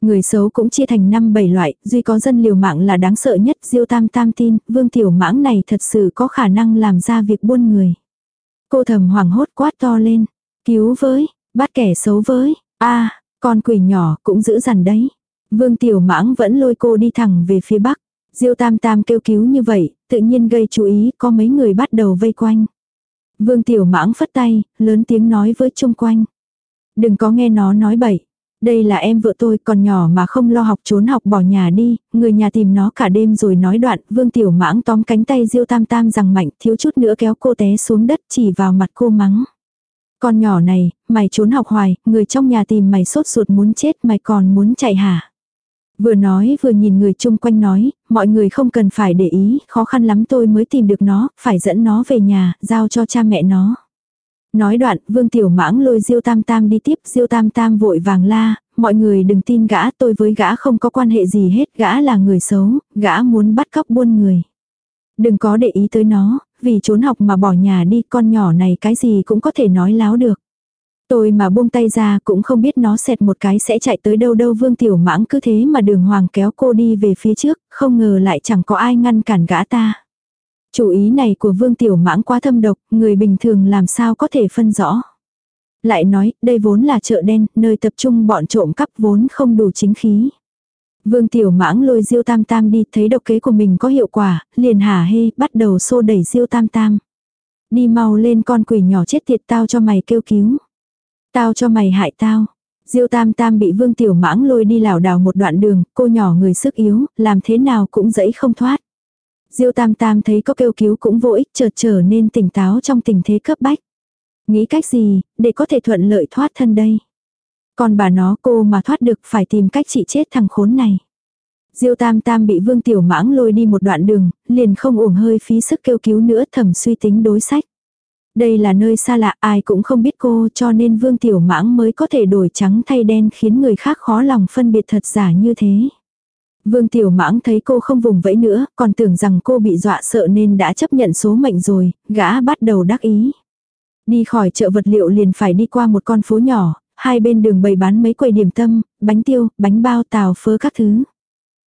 Người xấu cũng chia thành năm bảy loại, duy có dân liều mạng là đáng sợ nhất, Diêu Tam Tam tin, Vương Tiểu Mãng này thật sự có khả năng làm ra việc buôn người. Cô thầm hoảng hốt quát to lên, cứu với, bắt kẻ xấu với, a con quỷ nhỏ cũng giữ dằn đấy. Vương Tiểu Mãng vẫn lôi cô đi thẳng về phía bắc. Diêu Tam Tam kêu cứu như vậy, tự nhiên gây chú ý, có mấy người bắt đầu vây quanh. Vương Tiểu Mãng phất tay, lớn tiếng nói với chung quanh. Đừng có nghe nó nói bậy. Đây là em vợ tôi còn nhỏ mà không lo học trốn học bỏ nhà đi, người nhà tìm nó cả đêm rồi nói đoạn, vương tiểu mãng tóm cánh tay diêu tam tam rằng mạnh thiếu chút nữa kéo cô té xuống đất chỉ vào mặt cô mắng. Con nhỏ này, mày trốn học hoài, người trong nhà tìm mày sốt ruột muốn chết mày còn muốn chạy hả? Vừa nói vừa nhìn người chung quanh nói, mọi người không cần phải để ý, khó khăn lắm tôi mới tìm được nó, phải dẫn nó về nhà, giao cho cha mẹ nó. Nói đoạn, Vương Tiểu Mãng lôi Diêu Tam Tam đi tiếp, Diêu Tam Tam vội vàng la, mọi người đừng tin gã, tôi với gã không có quan hệ gì hết, gã là người xấu, gã muốn bắt cóc buôn người. Đừng có để ý tới nó, vì trốn học mà bỏ nhà đi, con nhỏ này cái gì cũng có thể nói láo được. Tôi mà buông tay ra cũng không biết nó xẹt một cái sẽ chạy tới đâu đâu Vương Tiểu Mãng cứ thế mà đường hoàng kéo cô đi về phía trước, không ngờ lại chẳng có ai ngăn cản gã ta. Chủ ý này của Vương Tiểu Mãng quá thâm độc, người bình thường làm sao có thể phân rõ. Lại nói, đây vốn là chợ đen, nơi tập trung bọn trộm cắp vốn không đủ chính khí. Vương Tiểu Mãng lôi Diêu Tam Tam đi, thấy độc kế của mình có hiệu quả, liền hả hê, bắt đầu xô đẩy Diêu Tam Tam. Đi mau lên con quỷ nhỏ chết tiệt tao cho mày kêu cứu. Tao cho mày hại tao. Diêu Tam Tam bị Vương Tiểu Mãng lôi đi lảo đảo một đoạn đường, cô nhỏ người sức yếu, làm thế nào cũng dẫy không thoát. Diêu Tam Tam thấy có kêu cứu cũng vô ích chợt trở nên tỉnh táo trong tình thế cấp bách. Nghĩ cách gì, để có thể thuận lợi thoát thân đây. Còn bà nó cô mà thoát được phải tìm cách trị chết thằng khốn này. Diêu Tam Tam bị Vương Tiểu Mãng lôi đi một đoạn đường, liền không uổng hơi phí sức kêu cứu nữa thầm suy tính đối sách. Đây là nơi xa lạ ai cũng không biết cô cho nên Vương Tiểu Mãng mới có thể đổi trắng thay đen khiến người khác khó lòng phân biệt thật giả như thế. Vương Tiểu Mãng thấy cô không vùng vẫy nữa, còn tưởng rằng cô bị dọa sợ nên đã chấp nhận số mệnh rồi, gã bắt đầu đắc ý. Đi khỏi chợ vật liệu liền phải đi qua một con phố nhỏ, hai bên đường bày bán mấy quầy điểm tâm, bánh tiêu, bánh bao tàu phớ các thứ.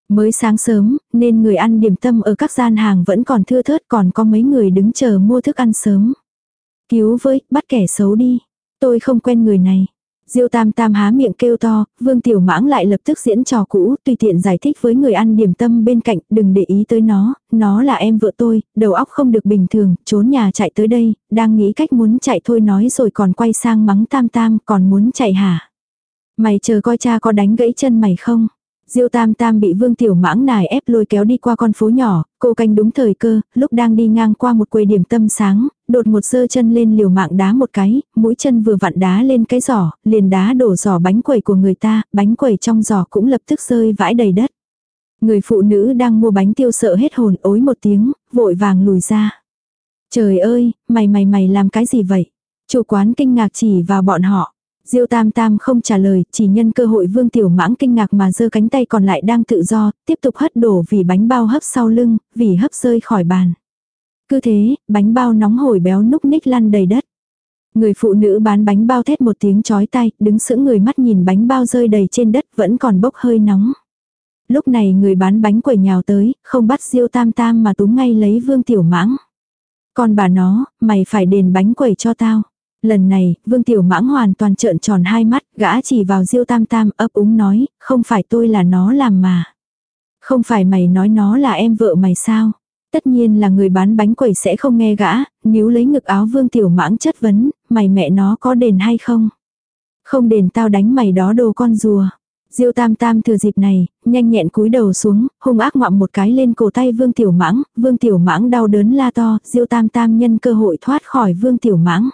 Mới sáng sớm, nên người ăn điểm tâm ở các gian hàng vẫn còn thưa thớt còn có mấy người đứng chờ mua thức ăn sớm. Cứu với, bắt kẻ xấu đi. Tôi không quen người này. Diêu Tam Tam há miệng kêu to, Vương Tiểu Mãng lại lập tức diễn trò cũ, tùy tiện giải thích với người ăn điểm tâm bên cạnh, đừng để ý tới nó, nó là em vợ tôi, đầu óc không được bình thường, trốn nhà chạy tới đây, đang nghĩ cách muốn chạy thôi nói rồi còn quay sang mắng Tam Tam, còn muốn chạy hả? Mày chờ coi cha có đánh gãy chân mày không? Diêu Tam Tam bị Vương Tiểu Mãng nài ép lôi kéo đi qua con phố nhỏ, cô canh đúng thời cơ, lúc đang đi ngang qua một quầy điểm tâm sáng, đột một sơ chân lên liều mạng đá một cái, mũi chân vừa vặn đá lên cái giỏ, liền đá đổ giỏ bánh quầy của người ta, bánh quầy trong giỏ cũng lập tức rơi vãi đầy đất. Người phụ nữ đang mua bánh tiêu sợ hết hồn ối một tiếng, vội vàng lùi ra. Trời ơi, mày mày mày làm cái gì vậy? Chủ quán kinh ngạc chỉ vào bọn họ. Diêu Tam Tam không trả lời, chỉ nhân cơ hội Vương Tiểu Mãng kinh ngạc mà giơ cánh tay còn lại đang tự do, tiếp tục hất đổ vì bánh bao hấp sau lưng, vì hấp rơi khỏi bàn. Cứ thế, bánh bao nóng hổi béo núc ních lăn đầy đất. Người phụ nữ bán bánh bao thét một tiếng chói tay, đứng sững người mắt nhìn bánh bao rơi đầy trên đất vẫn còn bốc hơi nóng. Lúc này người bán bánh quẩy nhào tới, không bắt Diêu Tam Tam mà túm ngay lấy Vương Tiểu Mãng. Còn bà nó, mày phải đền bánh quẩy cho tao. Lần này, Vương Tiểu Mãng hoàn toàn trợn tròn hai mắt, gã chỉ vào Diêu Tam Tam ấp úng nói, không phải tôi là nó làm mà. Không phải mày nói nó là em vợ mày sao? Tất nhiên là người bán bánh quẩy sẽ không nghe gã, nếu lấy ngực áo Vương Tiểu Mãng chất vấn, mày mẹ nó có đền hay không? Không đền tao đánh mày đó đồ con rùa. Diêu Tam Tam thừa dịp này, nhanh nhẹn cúi đầu xuống, hung ác ngoạm một cái lên cổ tay Vương Tiểu Mãng, Vương Tiểu Mãng đau đớn la to, Diêu Tam Tam nhân cơ hội thoát khỏi Vương Tiểu Mãng.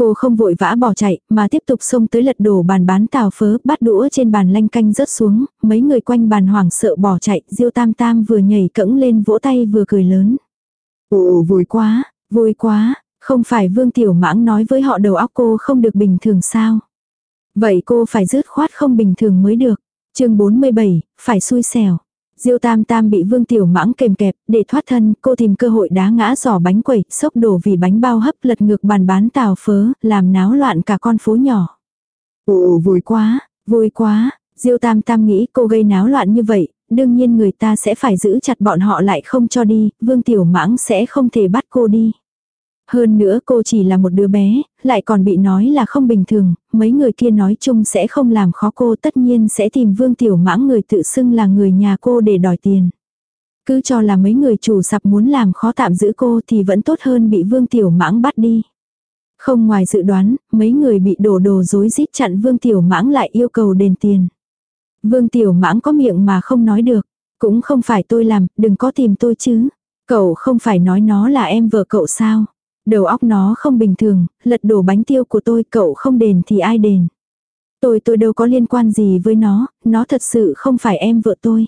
Cô không vội vã bỏ chạy, mà tiếp tục xông tới lật đổ bàn bán tàu phớ, bắt đũa trên bàn lanh canh rớt xuống, mấy người quanh bàn hoảng sợ bỏ chạy, Diêu Tam Tam vừa nhảy cẫng lên vỗ tay vừa cười lớn. Ồ vui quá, vui quá, không phải Vương Tiểu Mãng nói với họ đầu óc cô không được bình thường sao? Vậy cô phải dứt khoát không bình thường mới được. chương 47, phải xui xẻo. Diêu Tam Tam bị Vương Tiểu Mãng kềm kẹp, để thoát thân, cô tìm cơ hội đá ngã giỏ bánh quẩy, sốc đổ vì bánh bao hấp lật ngược bàn bán tàu phớ, làm náo loạn cả con phố nhỏ. Ồ vui quá, vui quá, Diêu Tam Tam nghĩ cô gây náo loạn như vậy, đương nhiên người ta sẽ phải giữ chặt bọn họ lại không cho đi, Vương Tiểu Mãng sẽ không thể bắt cô đi. Hơn nữa cô chỉ là một đứa bé, lại còn bị nói là không bình thường, mấy người kia nói chung sẽ không làm khó cô tất nhiên sẽ tìm vương tiểu mãng người tự xưng là người nhà cô để đòi tiền. Cứ cho là mấy người chủ sạp muốn làm khó tạm giữ cô thì vẫn tốt hơn bị vương tiểu mãng bắt đi. Không ngoài dự đoán, mấy người bị đổ đồ dối rít chặn vương tiểu mãng lại yêu cầu đền tiền. Vương tiểu mãng có miệng mà không nói được. Cũng không phải tôi làm, đừng có tìm tôi chứ. Cậu không phải nói nó là em vợ cậu sao. Đầu óc nó không bình thường, lật đổ bánh tiêu của tôi cậu không đền thì ai đền. Tôi tôi đâu có liên quan gì với nó, nó thật sự không phải em vợ tôi.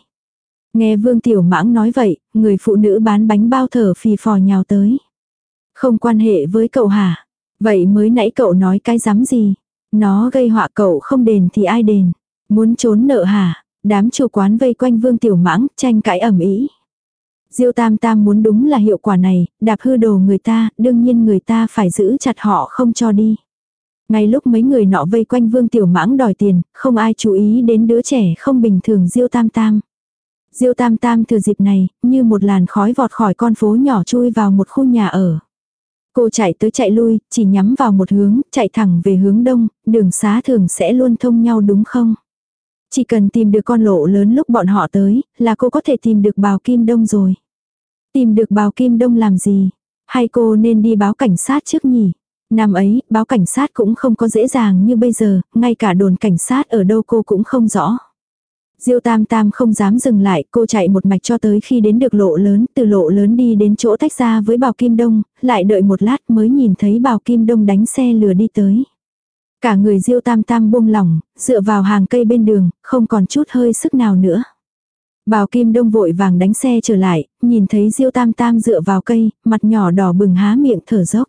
Nghe Vương Tiểu Mãng nói vậy, người phụ nữ bán bánh bao thở phì phò nhào tới. Không quan hệ với cậu hả? Vậy mới nãy cậu nói cái dám gì? Nó gây họa cậu không đền thì ai đền? Muốn trốn nợ hả? Đám chủ quán vây quanh Vương Tiểu Mãng, tranh cãi ẩm ý. Diêu Tam Tam muốn đúng là hiệu quả này, đạp hư đồ người ta, đương nhiên người ta phải giữ chặt họ không cho đi. Ngay lúc mấy người nọ vây quanh Vương Tiểu Mãng đòi tiền, không ai chú ý đến đứa trẻ không bình thường Diêu Tam Tam. Diêu Tam Tam thừa dịp này, như một làn khói vọt khỏi con phố nhỏ chui vào một khu nhà ở. Cô chạy tới chạy lui, chỉ nhắm vào một hướng, chạy thẳng về hướng đông, đường xá thường sẽ luôn thông nhau đúng không? Chỉ cần tìm được con lộ lớn lúc bọn họ tới, là cô có thể tìm được bào kim đông rồi. Tìm được bào kim đông làm gì? Hay cô nên đi báo cảnh sát trước nhỉ? Năm ấy, báo cảnh sát cũng không có dễ dàng như bây giờ, ngay cả đồn cảnh sát ở đâu cô cũng không rõ. Diêu Tam Tam không dám dừng lại, cô chạy một mạch cho tới khi đến được lộ lớn, từ lộ lớn đi đến chỗ tách ra với Bào Kim Đông, lại đợi một lát mới nhìn thấy Bào Kim Đông đánh xe lừa đi tới. Cả người Diêu Tam Tam buông lỏng, dựa vào hàng cây bên đường, không còn chút hơi sức nào nữa. Bào Kim Đông vội vàng đánh xe trở lại, nhìn thấy Diêu Tam Tam dựa vào cây, mặt nhỏ đỏ bừng há miệng thở dốc.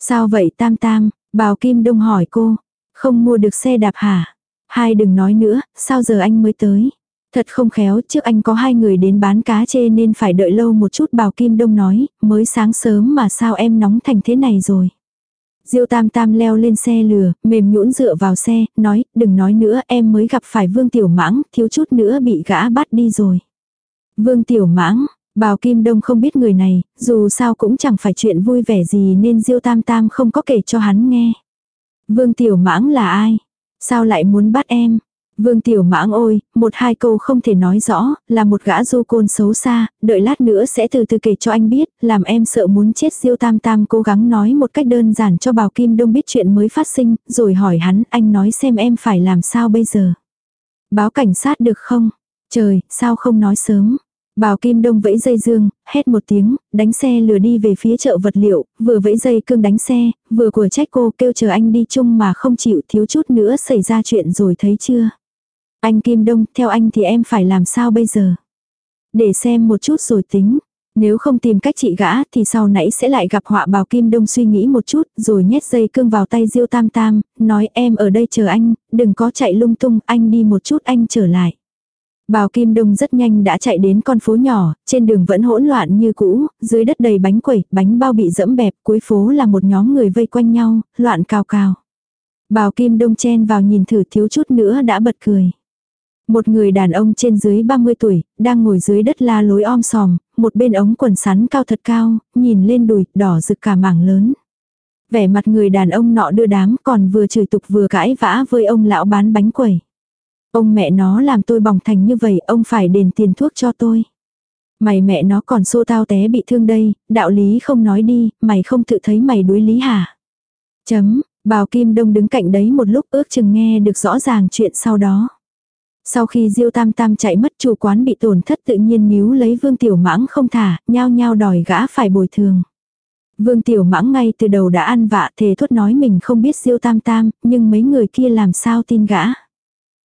Sao vậy Tam Tam? Bào Kim Đông hỏi cô. Không mua được xe đạp hả? Hai đừng nói nữa, sao giờ anh mới tới? Thật không khéo, trước anh có hai người đến bán cá chê nên phải đợi lâu một chút Bào Kim Đông nói, mới sáng sớm mà sao em nóng thành thế này rồi. Diêu Tam Tam leo lên xe lừa, mềm nhũn dựa vào xe, nói, đừng nói nữa em mới gặp phải Vương Tiểu Mãng, thiếu chút nữa bị gã bắt đi rồi. Vương Tiểu Mãng, Bào Kim Đông không biết người này, dù sao cũng chẳng phải chuyện vui vẻ gì nên Diêu Tam Tam không có kể cho hắn nghe. Vương Tiểu Mãng là ai? Sao lại muốn bắt em? Vương Tiểu Mãng ôi, một hai câu không thể nói rõ, là một gã du côn xấu xa, đợi lát nữa sẽ từ từ kể cho anh biết, làm em sợ muốn chết Diêu Tam Tam cố gắng nói một cách đơn giản cho Bào Kim Đông biết chuyện mới phát sinh, rồi hỏi hắn, anh nói xem em phải làm sao bây giờ. Báo cảnh sát được không? Trời, sao không nói sớm? Bào Kim Đông vẫy dây dương, hét một tiếng, đánh xe lừa đi về phía chợ vật liệu, vừa vẫy dây cương đánh xe, vừa của trách cô kêu chờ anh đi chung mà không chịu thiếu chút nữa xảy ra chuyện rồi thấy chưa. Anh Kim Đông, theo anh thì em phải làm sao bây giờ? Để xem một chút rồi tính. Nếu không tìm cách trị gã thì sau nãy sẽ lại gặp họa bào Kim Đông suy nghĩ một chút rồi nhét dây cương vào tay Diêu Tam Tam, nói em ở đây chờ anh, đừng có chạy lung tung, anh đi một chút anh trở lại. Bào Kim Đông rất nhanh đã chạy đến con phố nhỏ, trên đường vẫn hỗn loạn như cũ, dưới đất đầy bánh quẩy, bánh bao bị dẫm bẹp, cuối phố là một nhóm người vây quanh nhau, loạn cao cao. Bào Kim Đông chen vào nhìn thử thiếu chút nữa đã bật cười. Một người đàn ông trên dưới 30 tuổi, đang ngồi dưới đất la lối om sòm, một bên ống quần sắn cao thật cao, nhìn lên đùi, đỏ rực cả mảng lớn. Vẻ mặt người đàn ông nọ đưa đám còn vừa chửi tục vừa cãi vã với ông lão bán bánh quẩy. Ông mẹ nó làm tôi bỏng thành như vậy, ông phải đền tiền thuốc cho tôi. Mày mẹ nó còn xô tao té bị thương đây, đạo lý không nói đi, mày không tự thấy mày đuối lý hả? Chấm, bào Kim Đông đứng cạnh đấy một lúc ước chừng nghe được rõ ràng chuyện sau đó. Sau khi Diêu Tam Tam chạy mất chủ quán bị tổn thất tự nhiên níu lấy Vương Tiểu Mãng không thả, nhao nhao đòi gã phải bồi thường. Vương Tiểu Mãng ngay từ đầu đã ăn vạ thề thốt nói mình không biết Diêu Tam Tam, nhưng mấy người kia làm sao tin gã.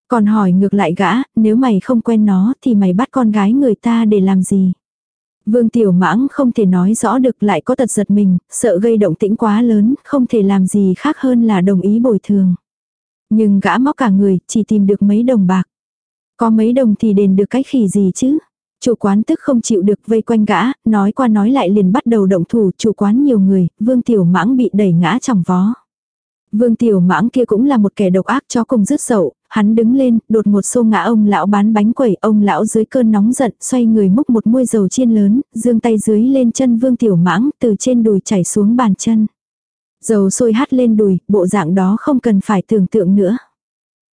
Còn hỏi ngược lại gã, nếu mày không quen nó thì mày bắt con gái người ta để làm gì? Vương Tiểu Mãng không thể nói rõ được lại có tật giật mình, sợ gây động tĩnh quá lớn, không thể làm gì khác hơn là đồng ý bồi thường. Nhưng gã móc cả người, chỉ tìm được mấy đồng bạc. Có mấy đồng thì đền được cái khỉ gì chứ? Chủ quán tức không chịu được vây quanh gã, nói qua nói lại liền bắt đầu động thủ, chủ quán nhiều người, Vương Tiểu Mãng bị đẩy ngã trong vó. Vương Tiểu Mãng kia cũng là một kẻ độc ác cho cùng dứt sậu, hắn đứng lên, đột một xô ngã ông lão bán bánh quẩy, ông lão dưới cơn nóng giận, xoay người múc một muôi dầu chiên lớn, dương tay dưới lên chân Vương Tiểu Mãng, từ trên đùi chảy xuống bàn chân. Dầu sôi hắt lên đùi, bộ dạng đó không cần phải tưởng tượng nữa.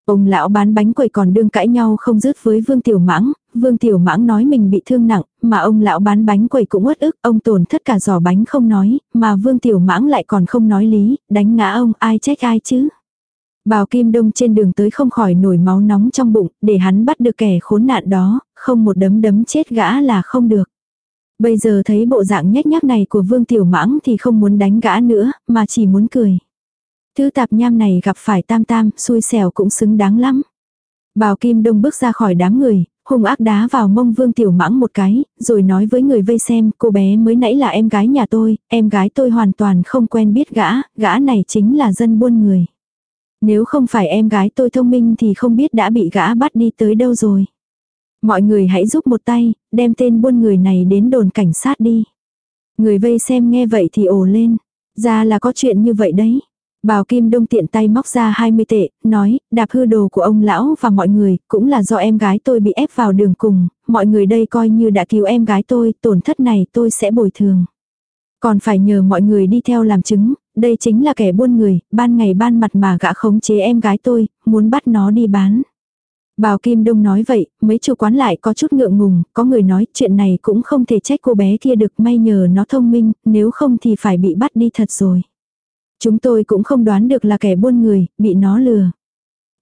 Ông lão bán bánh quẩy còn đương cãi nhau không dứt với Vương Tiểu Mãng, Vương Tiểu Mãng nói mình bị thương nặng, mà ông lão bán bánh quẩy cũng uất ức, ông tổn thất cả giỏ bánh không nói, mà Vương Tiểu Mãng lại còn không nói lý, đánh ngã ông ai trách ai chứ. Bào Kim Đông trên đường tới không khỏi nổi máu nóng trong bụng, để hắn bắt được kẻ khốn nạn đó, không một đấm đấm chết gã là không được. Bây giờ thấy bộ dạng nhếch nhác này của Vương Tiểu Mãng thì không muốn đánh gã nữa, mà chỉ muốn cười. Thứ tạp nham này gặp phải tam tam, xui xẻo cũng xứng đáng lắm. Bào Kim Đông bước ra khỏi đám người, hung ác đá vào mông Vương Tiểu Mãng một cái, rồi nói với người vây xem, cô bé mới nãy là em gái nhà tôi, em gái tôi hoàn toàn không quen biết gã, gã này chính là dân buôn người. Nếu không phải em gái tôi thông minh thì không biết đã bị gã bắt đi tới đâu rồi. Mọi người hãy giúp một tay, đem tên buôn người này đến đồn cảnh sát đi. Người vây xem nghe vậy thì ồ lên. Ra là có chuyện như vậy đấy. Bào Kim Đông tiện tay móc ra 20 tệ, nói, đạp hư đồ của ông lão và mọi người, cũng là do em gái tôi bị ép vào đường cùng, mọi người đây coi như đã cứu em gái tôi, tổn thất này tôi sẽ bồi thường. Còn phải nhờ mọi người đi theo làm chứng, đây chính là kẻ buôn người, ban ngày ban mặt mà gã khống chế em gái tôi, muốn bắt nó đi bán. Bào Kim Đông nói vậy, mấy chủ quán lại có chút ngượng ngùng, có người nói chuyện này cũng không thể trách cô bé kia được may nhờ nó thông minh, nếu không thì phải bị bắt đi thật rồi. Chúng tôi cũng không đoán được là kẻ buôn người, bị nó lừa.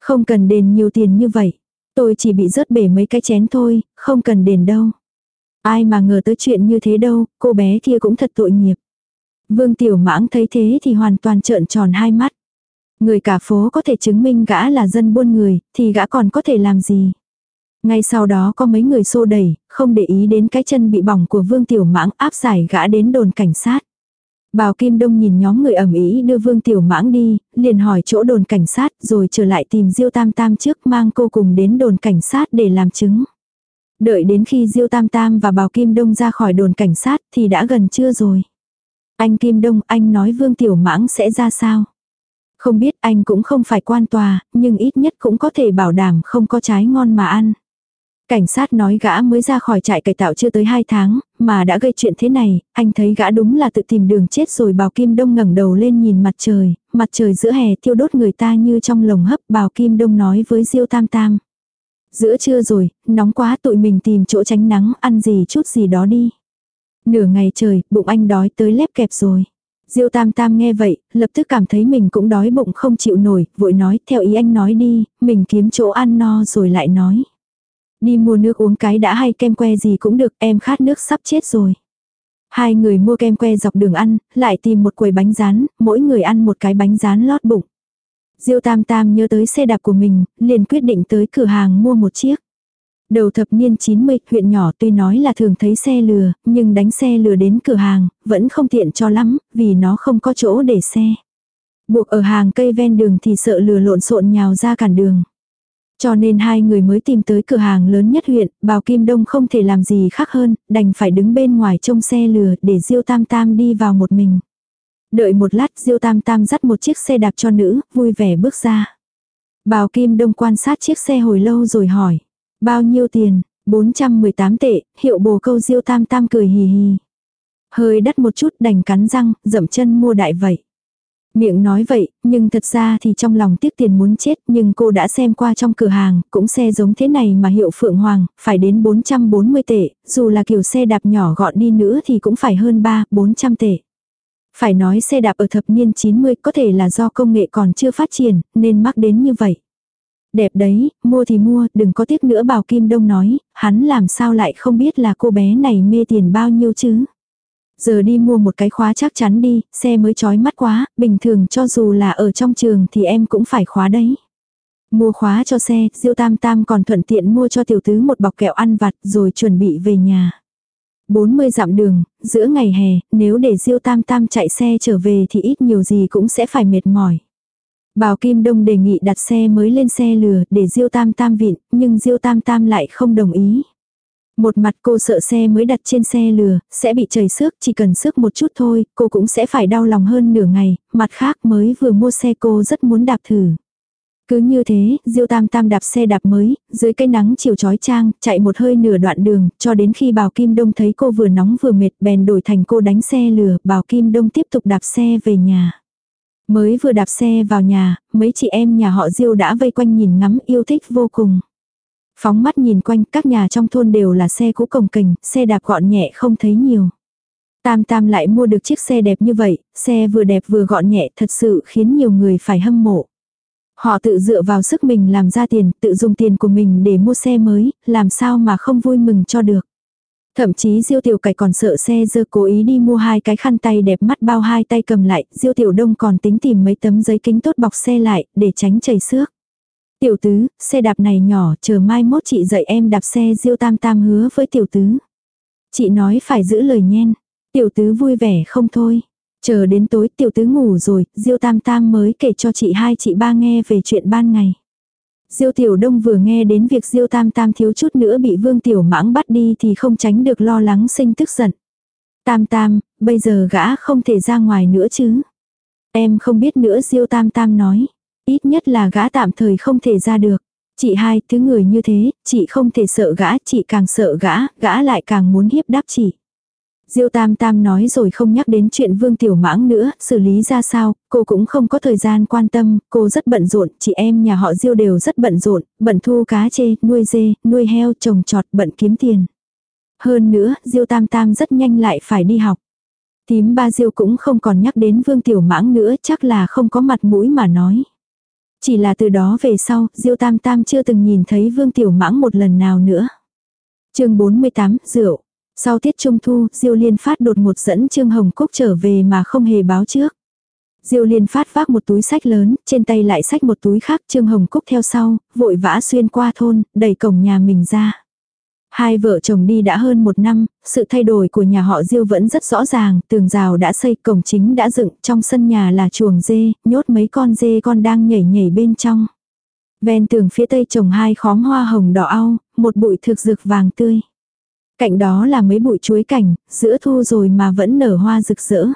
Không cần đền nhiều tiền như vậy. Tôi chỉ bị rớt bể mấy cái chén thôi, không cần đền đâu. Ai mà ngờ tới chuyện như thế đâu, cô bé kia cũng thật tội nghiệp. Vương Tiểu Mãng thấy thế thì hoàn toàn trợn tròn hai mắt. Người cả phố có thể chứng minh gã là dân buôn người, thì gã còn có thể làm gì? Ngay sau đó có mấy người xô đẩy, không để ý đến cái chân bị bỏng của Vương Tiểu Mãng áp giải gã đến đồn cảnh sát. Bào Kim Đông nhìn nhóm người ẩm ý đưa Vương Tiểu Mãng đi, liền hỏi chỗ đồn cảnh sát rồi trở lại tìm Diêu Tam Tam trước mang cô cùng đến đồn cảnh sát để làm chứng. Đợi đến khi Diêu Tam Tam và Bào Kim Đông ra khỏi đồn cảnh sát thì đã gần trưa rồi. Anh Kim Đông, anh nói Vương Tiểu Mãng sẽ ra sao? Không biết anh cũng không phải quan tòa, nhưng ít nhất cũng có thể bảo đảm không có trái ngon mà ăn. Cảnh sát nói gã mới ra khỏi trại cải tạo chưa tới 2 tháng, mà đã gây chuyện thế này, anh thấy gã đúng là tự tìm đường chết rồi bào kim đông ngẩng đầu lên nhìn mặt trời, mặt trời giữa hè thiêu đốt người ta như trong lồng hấp bào kim đông nói với diêu tam tam. Giữa trưa rồi, nóng quá tụi mình tìm chỗ tránh nắng ăn gì chút gì đó đi. Nửa ngày trời, bụng anh đói tới lép kẹp rồi. Diêu tam tam nghe vậy, lập tức cảm thấy mình cũng đói bụng không chịu nổi, vội nói theo ý anh nói đi, mình kiếm chỗ ăn no rồi lại nói. Đi mua nước uống cái đã hay kem que gì cũng được, em khát nước sắp chết rồi. Hai người mua kem que dọc đường ăn, lại tìm một quầy bánh rán, mỗi người ăn một cái bánh rán lót bụng. Diêu Tam Tam nhớ tới xe đạp của mình, liền quyết định tới cửa hàng mua một chiếc. Đầu thập niên 90, huyện nhỏ tuy nói là thường thấy xe lừa, nhưng đánh xe lừa đến cửa hàng, vẫn không tiện cho lắm, vì nó không có chỗ để xe. Buộc ở hàng cây ven đường thì sợ lừa lộn xộn nhào ra cản đường. Cho nên hai người mới tìm tới cửa hàng lớn nhất huyện, Bào Kim Đông không thể làm gì khác hơn, đành phải đứng bên ngoài trông xe lừa để Diêu Tam Tam đi vào một mình. Đợi một lát Diêu Tam Tam dắt một chiếc xe đạp cho nữ, vui vẻ bước ra. Bào Kim Đông quan sát chiếc xe hồi lâu rồi hỏi. Bao nhiêu tiền? 418 tệ, hiệu bồ câu diêu tam tam cười hì hì. Hơi đắt một chút đành cắn răng, dậm chân mua đại vậy. Miệng nói vậy, nhưng thật ra thì trong lòng tiếc tiền muốn chết nhưng cô đã xem qua trong cửa hàng, cũng xe giống thế này mà hiệu Phượng Hoàng, phải đến 440 tệ, dù là kiểu xe đạp nhỏ gọn đi nữa thì cũng phải hơn 3-400 tệ. Phải nói xe đạp ở thập niên 90 có thể là do công nghệ còn chưa phát triển, nên mắc đến như vậy. Đẹp đấy, mua thì mua, đừng có tiếc nữa Bảo Kim Đông nói, hắn làm sao lại không biết là cô bé này mê tiền bao nhiêu chứ. Giờ đi mua một cái khóa chắc chắn đi, xe mới chói mắt quá, bình thường cho dù là ở trong trường thì em cũng phải khóa đấy. Mua khóa cho xe, Diêu Tam Tam còn thuận tiện mua cho tiểu tứ một bọc kẹo ăn vặt rồi chuẩn bị về nhà. 40 dặm đường, giữa ngày hè, nếu để Diêu Tam Tam chạy xe trở về thì ít nhiều gì cũng sẽ phải mệt mỏi. Bào Kim Đông đề nghị đặt xe mới lên xe lừa để Diêu Tam Tam vịn, nhưng Diêu Tam Tam lại không đồng ý. Một mặt cô sợ xe mới đặt trên xe lừa, sẽ bị chảy xước, chỉ cần xước một chút thôi, cô cũng sẽ phải đau lòng hơn nửa ngày, mặt khác mới vừa mua xe cô rất muốn đạp thử. Cứ như thế, Diêu Tam Tam đạp xe đạp mới, dưới cây nắng chiều chói chang, chạy một hơi nửa đoạn đường, cho đến khi bảo Kim Đông thấy cô vừa nóng vừa mệt, bèn đổi thành cô đánh xe lừa, bảo Kim Đông tiếp tục đạp xe về nhà. Mới vừa đạp xe vào nhà, mấy chị em nhà họ Diêu đã vây quanh nhìn ngắm yêu thích vô cùng. Phóng mắt nhìn quanh các nhà trong thôn đều là xe cũ cồng kềnh, xe đạp gọn nhẹ không thấy nhiều. Tam Tam lại mua được chiếc xe đẹp như vậy, xe vừa đẹp vừa gọn nhẹ thật sự khiến nhiều người phải hâm mộ. Họ tự dựa vào sức mình làm ra tiền, tự dùng tiền của mình để mua xe mới, làm sao mà không vui mừng cho được. Thậm chí Diêu Tiểu Cải còn sợ xe dơ cố ý đi mua hai cái khăn tay đẹp mắt bao hai tay cầm lại, Diêu Tiểu Đông còn tính tìm mấy tấm giấy kính tốt bọc xe lại, để tránh chảy xước. Tiểu tứ, xe đạp này nhỏ, chờ mai mốt chị dạy em đạp xe Diêu Tam Tam hứa với tiểu tứ. Chị nói phải giữ lời nhen. Tiểu tứ vui vẻ không thôi. Chờ đến tối tiểu tứ ngủ rồi, Diêu Tam Tam mới kể cho chị hai chị ba nghe về chuyện ban ngày. Diêu Tiểu Đông vừa nghe đến việc Diêu Tam Tam thiếu chút nữa bị Vương Tiểu Mãng bắt đi thì không tránh được lo lắng sinh tức giận. Tam Tam, bây giờ gã không thể ra ngoài nữa chứ. Em không biết nữa Diêu Tam Tam nói. Ít nhất là gã tạm thời không thể ra được. Chị hai, thứ người như thế, chị không thể sợ gã, chị càng sợ gã, gã lại càng muốn hiếp đáp chị. Diêu Tam Tam nói rồi không nhắc đến chuyện Vương Tiểu Mãng nữa, xử lý ra sao, cô cũng không có thời gian quan tâm, cô rất bận rộn, chị em nhà họ Diêu đều rất bận rộn, bận thu cá chê, nuôi dê, nuôi heo, trồng trọt, bận kiếm tiền. Hơn nữa, Diêu Tam Tam rất nhanh lại phải đi học. Tím ba Diêu cũng không còn nhắc đến Vương Tiểu Mãng nữa, chắc là không có mặt mũi mà nói. Chỉ là từ đó về sau, Diêu Tam Tam chưa từng nhìn thấy Vương Tiểu Mãng một lần nào nữa. chương 48, rượu. Sau tiết trung thu, Diêu Liên Phát đột một dẫn Trương Hồng Cúc trở về mà không hề báo trước. Diêu Liên Phát vác một túi sách lớn, trên tay lại sách một túi khác, Trương Hồng Cúc theo sau, vội vã xuyên qua thôn, đẩy cổng nhà mình ra. Hai vợ chồng đi đã hơn một năm, sự thay đổi của nhà họ Diêu vẫn rất rõ ràng, tường rào đã xây, cổng chính đã dựng, trong sân nhà là chuồng dê, nhốt mấy con dê con đang nhảy nhảy bên trong. Ven tường phía tây trồng hai khóm hoa hồng đỏ au, một bụi thực dược vàng tươi. Cạnh đó là mấy bụi chuối cảnh, giữa thu rồi mà vẫn nở hoa rực rỡ.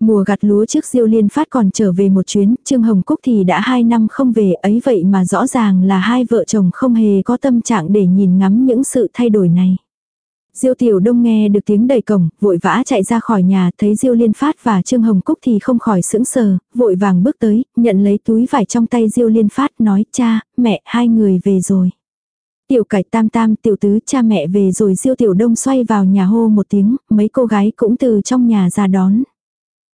Mùa gặt lúa trước Diêu Liên Phát còn trở về một chuyến, Trương Hồng Cúc thì đã hai năm không về ấy vậy mà rõ ràng là hai vợ chồng không hề có tâm trạng để nhìn ngắm những sự thay đổi này. Diêu Tiểu Đông nghe được tiếng đẩy cổng, vội vã chạy ra khỏi nhà, thấy Diêu Liên Phát và Trương Hồng Cúc thì không khỏi sững sờ, vội vàng bước tới, nhận lấy túi vải trong tay Diêu Liên Phát, nói cha, mẹ, hai người về rồi. Tiểu cải tam tam tiểu tứ cha mẹ về rồi Diêu Tiểu Đông xoay vào nhà hô một tiếng, mấy cô gái cũng từ trong nhà ra đón.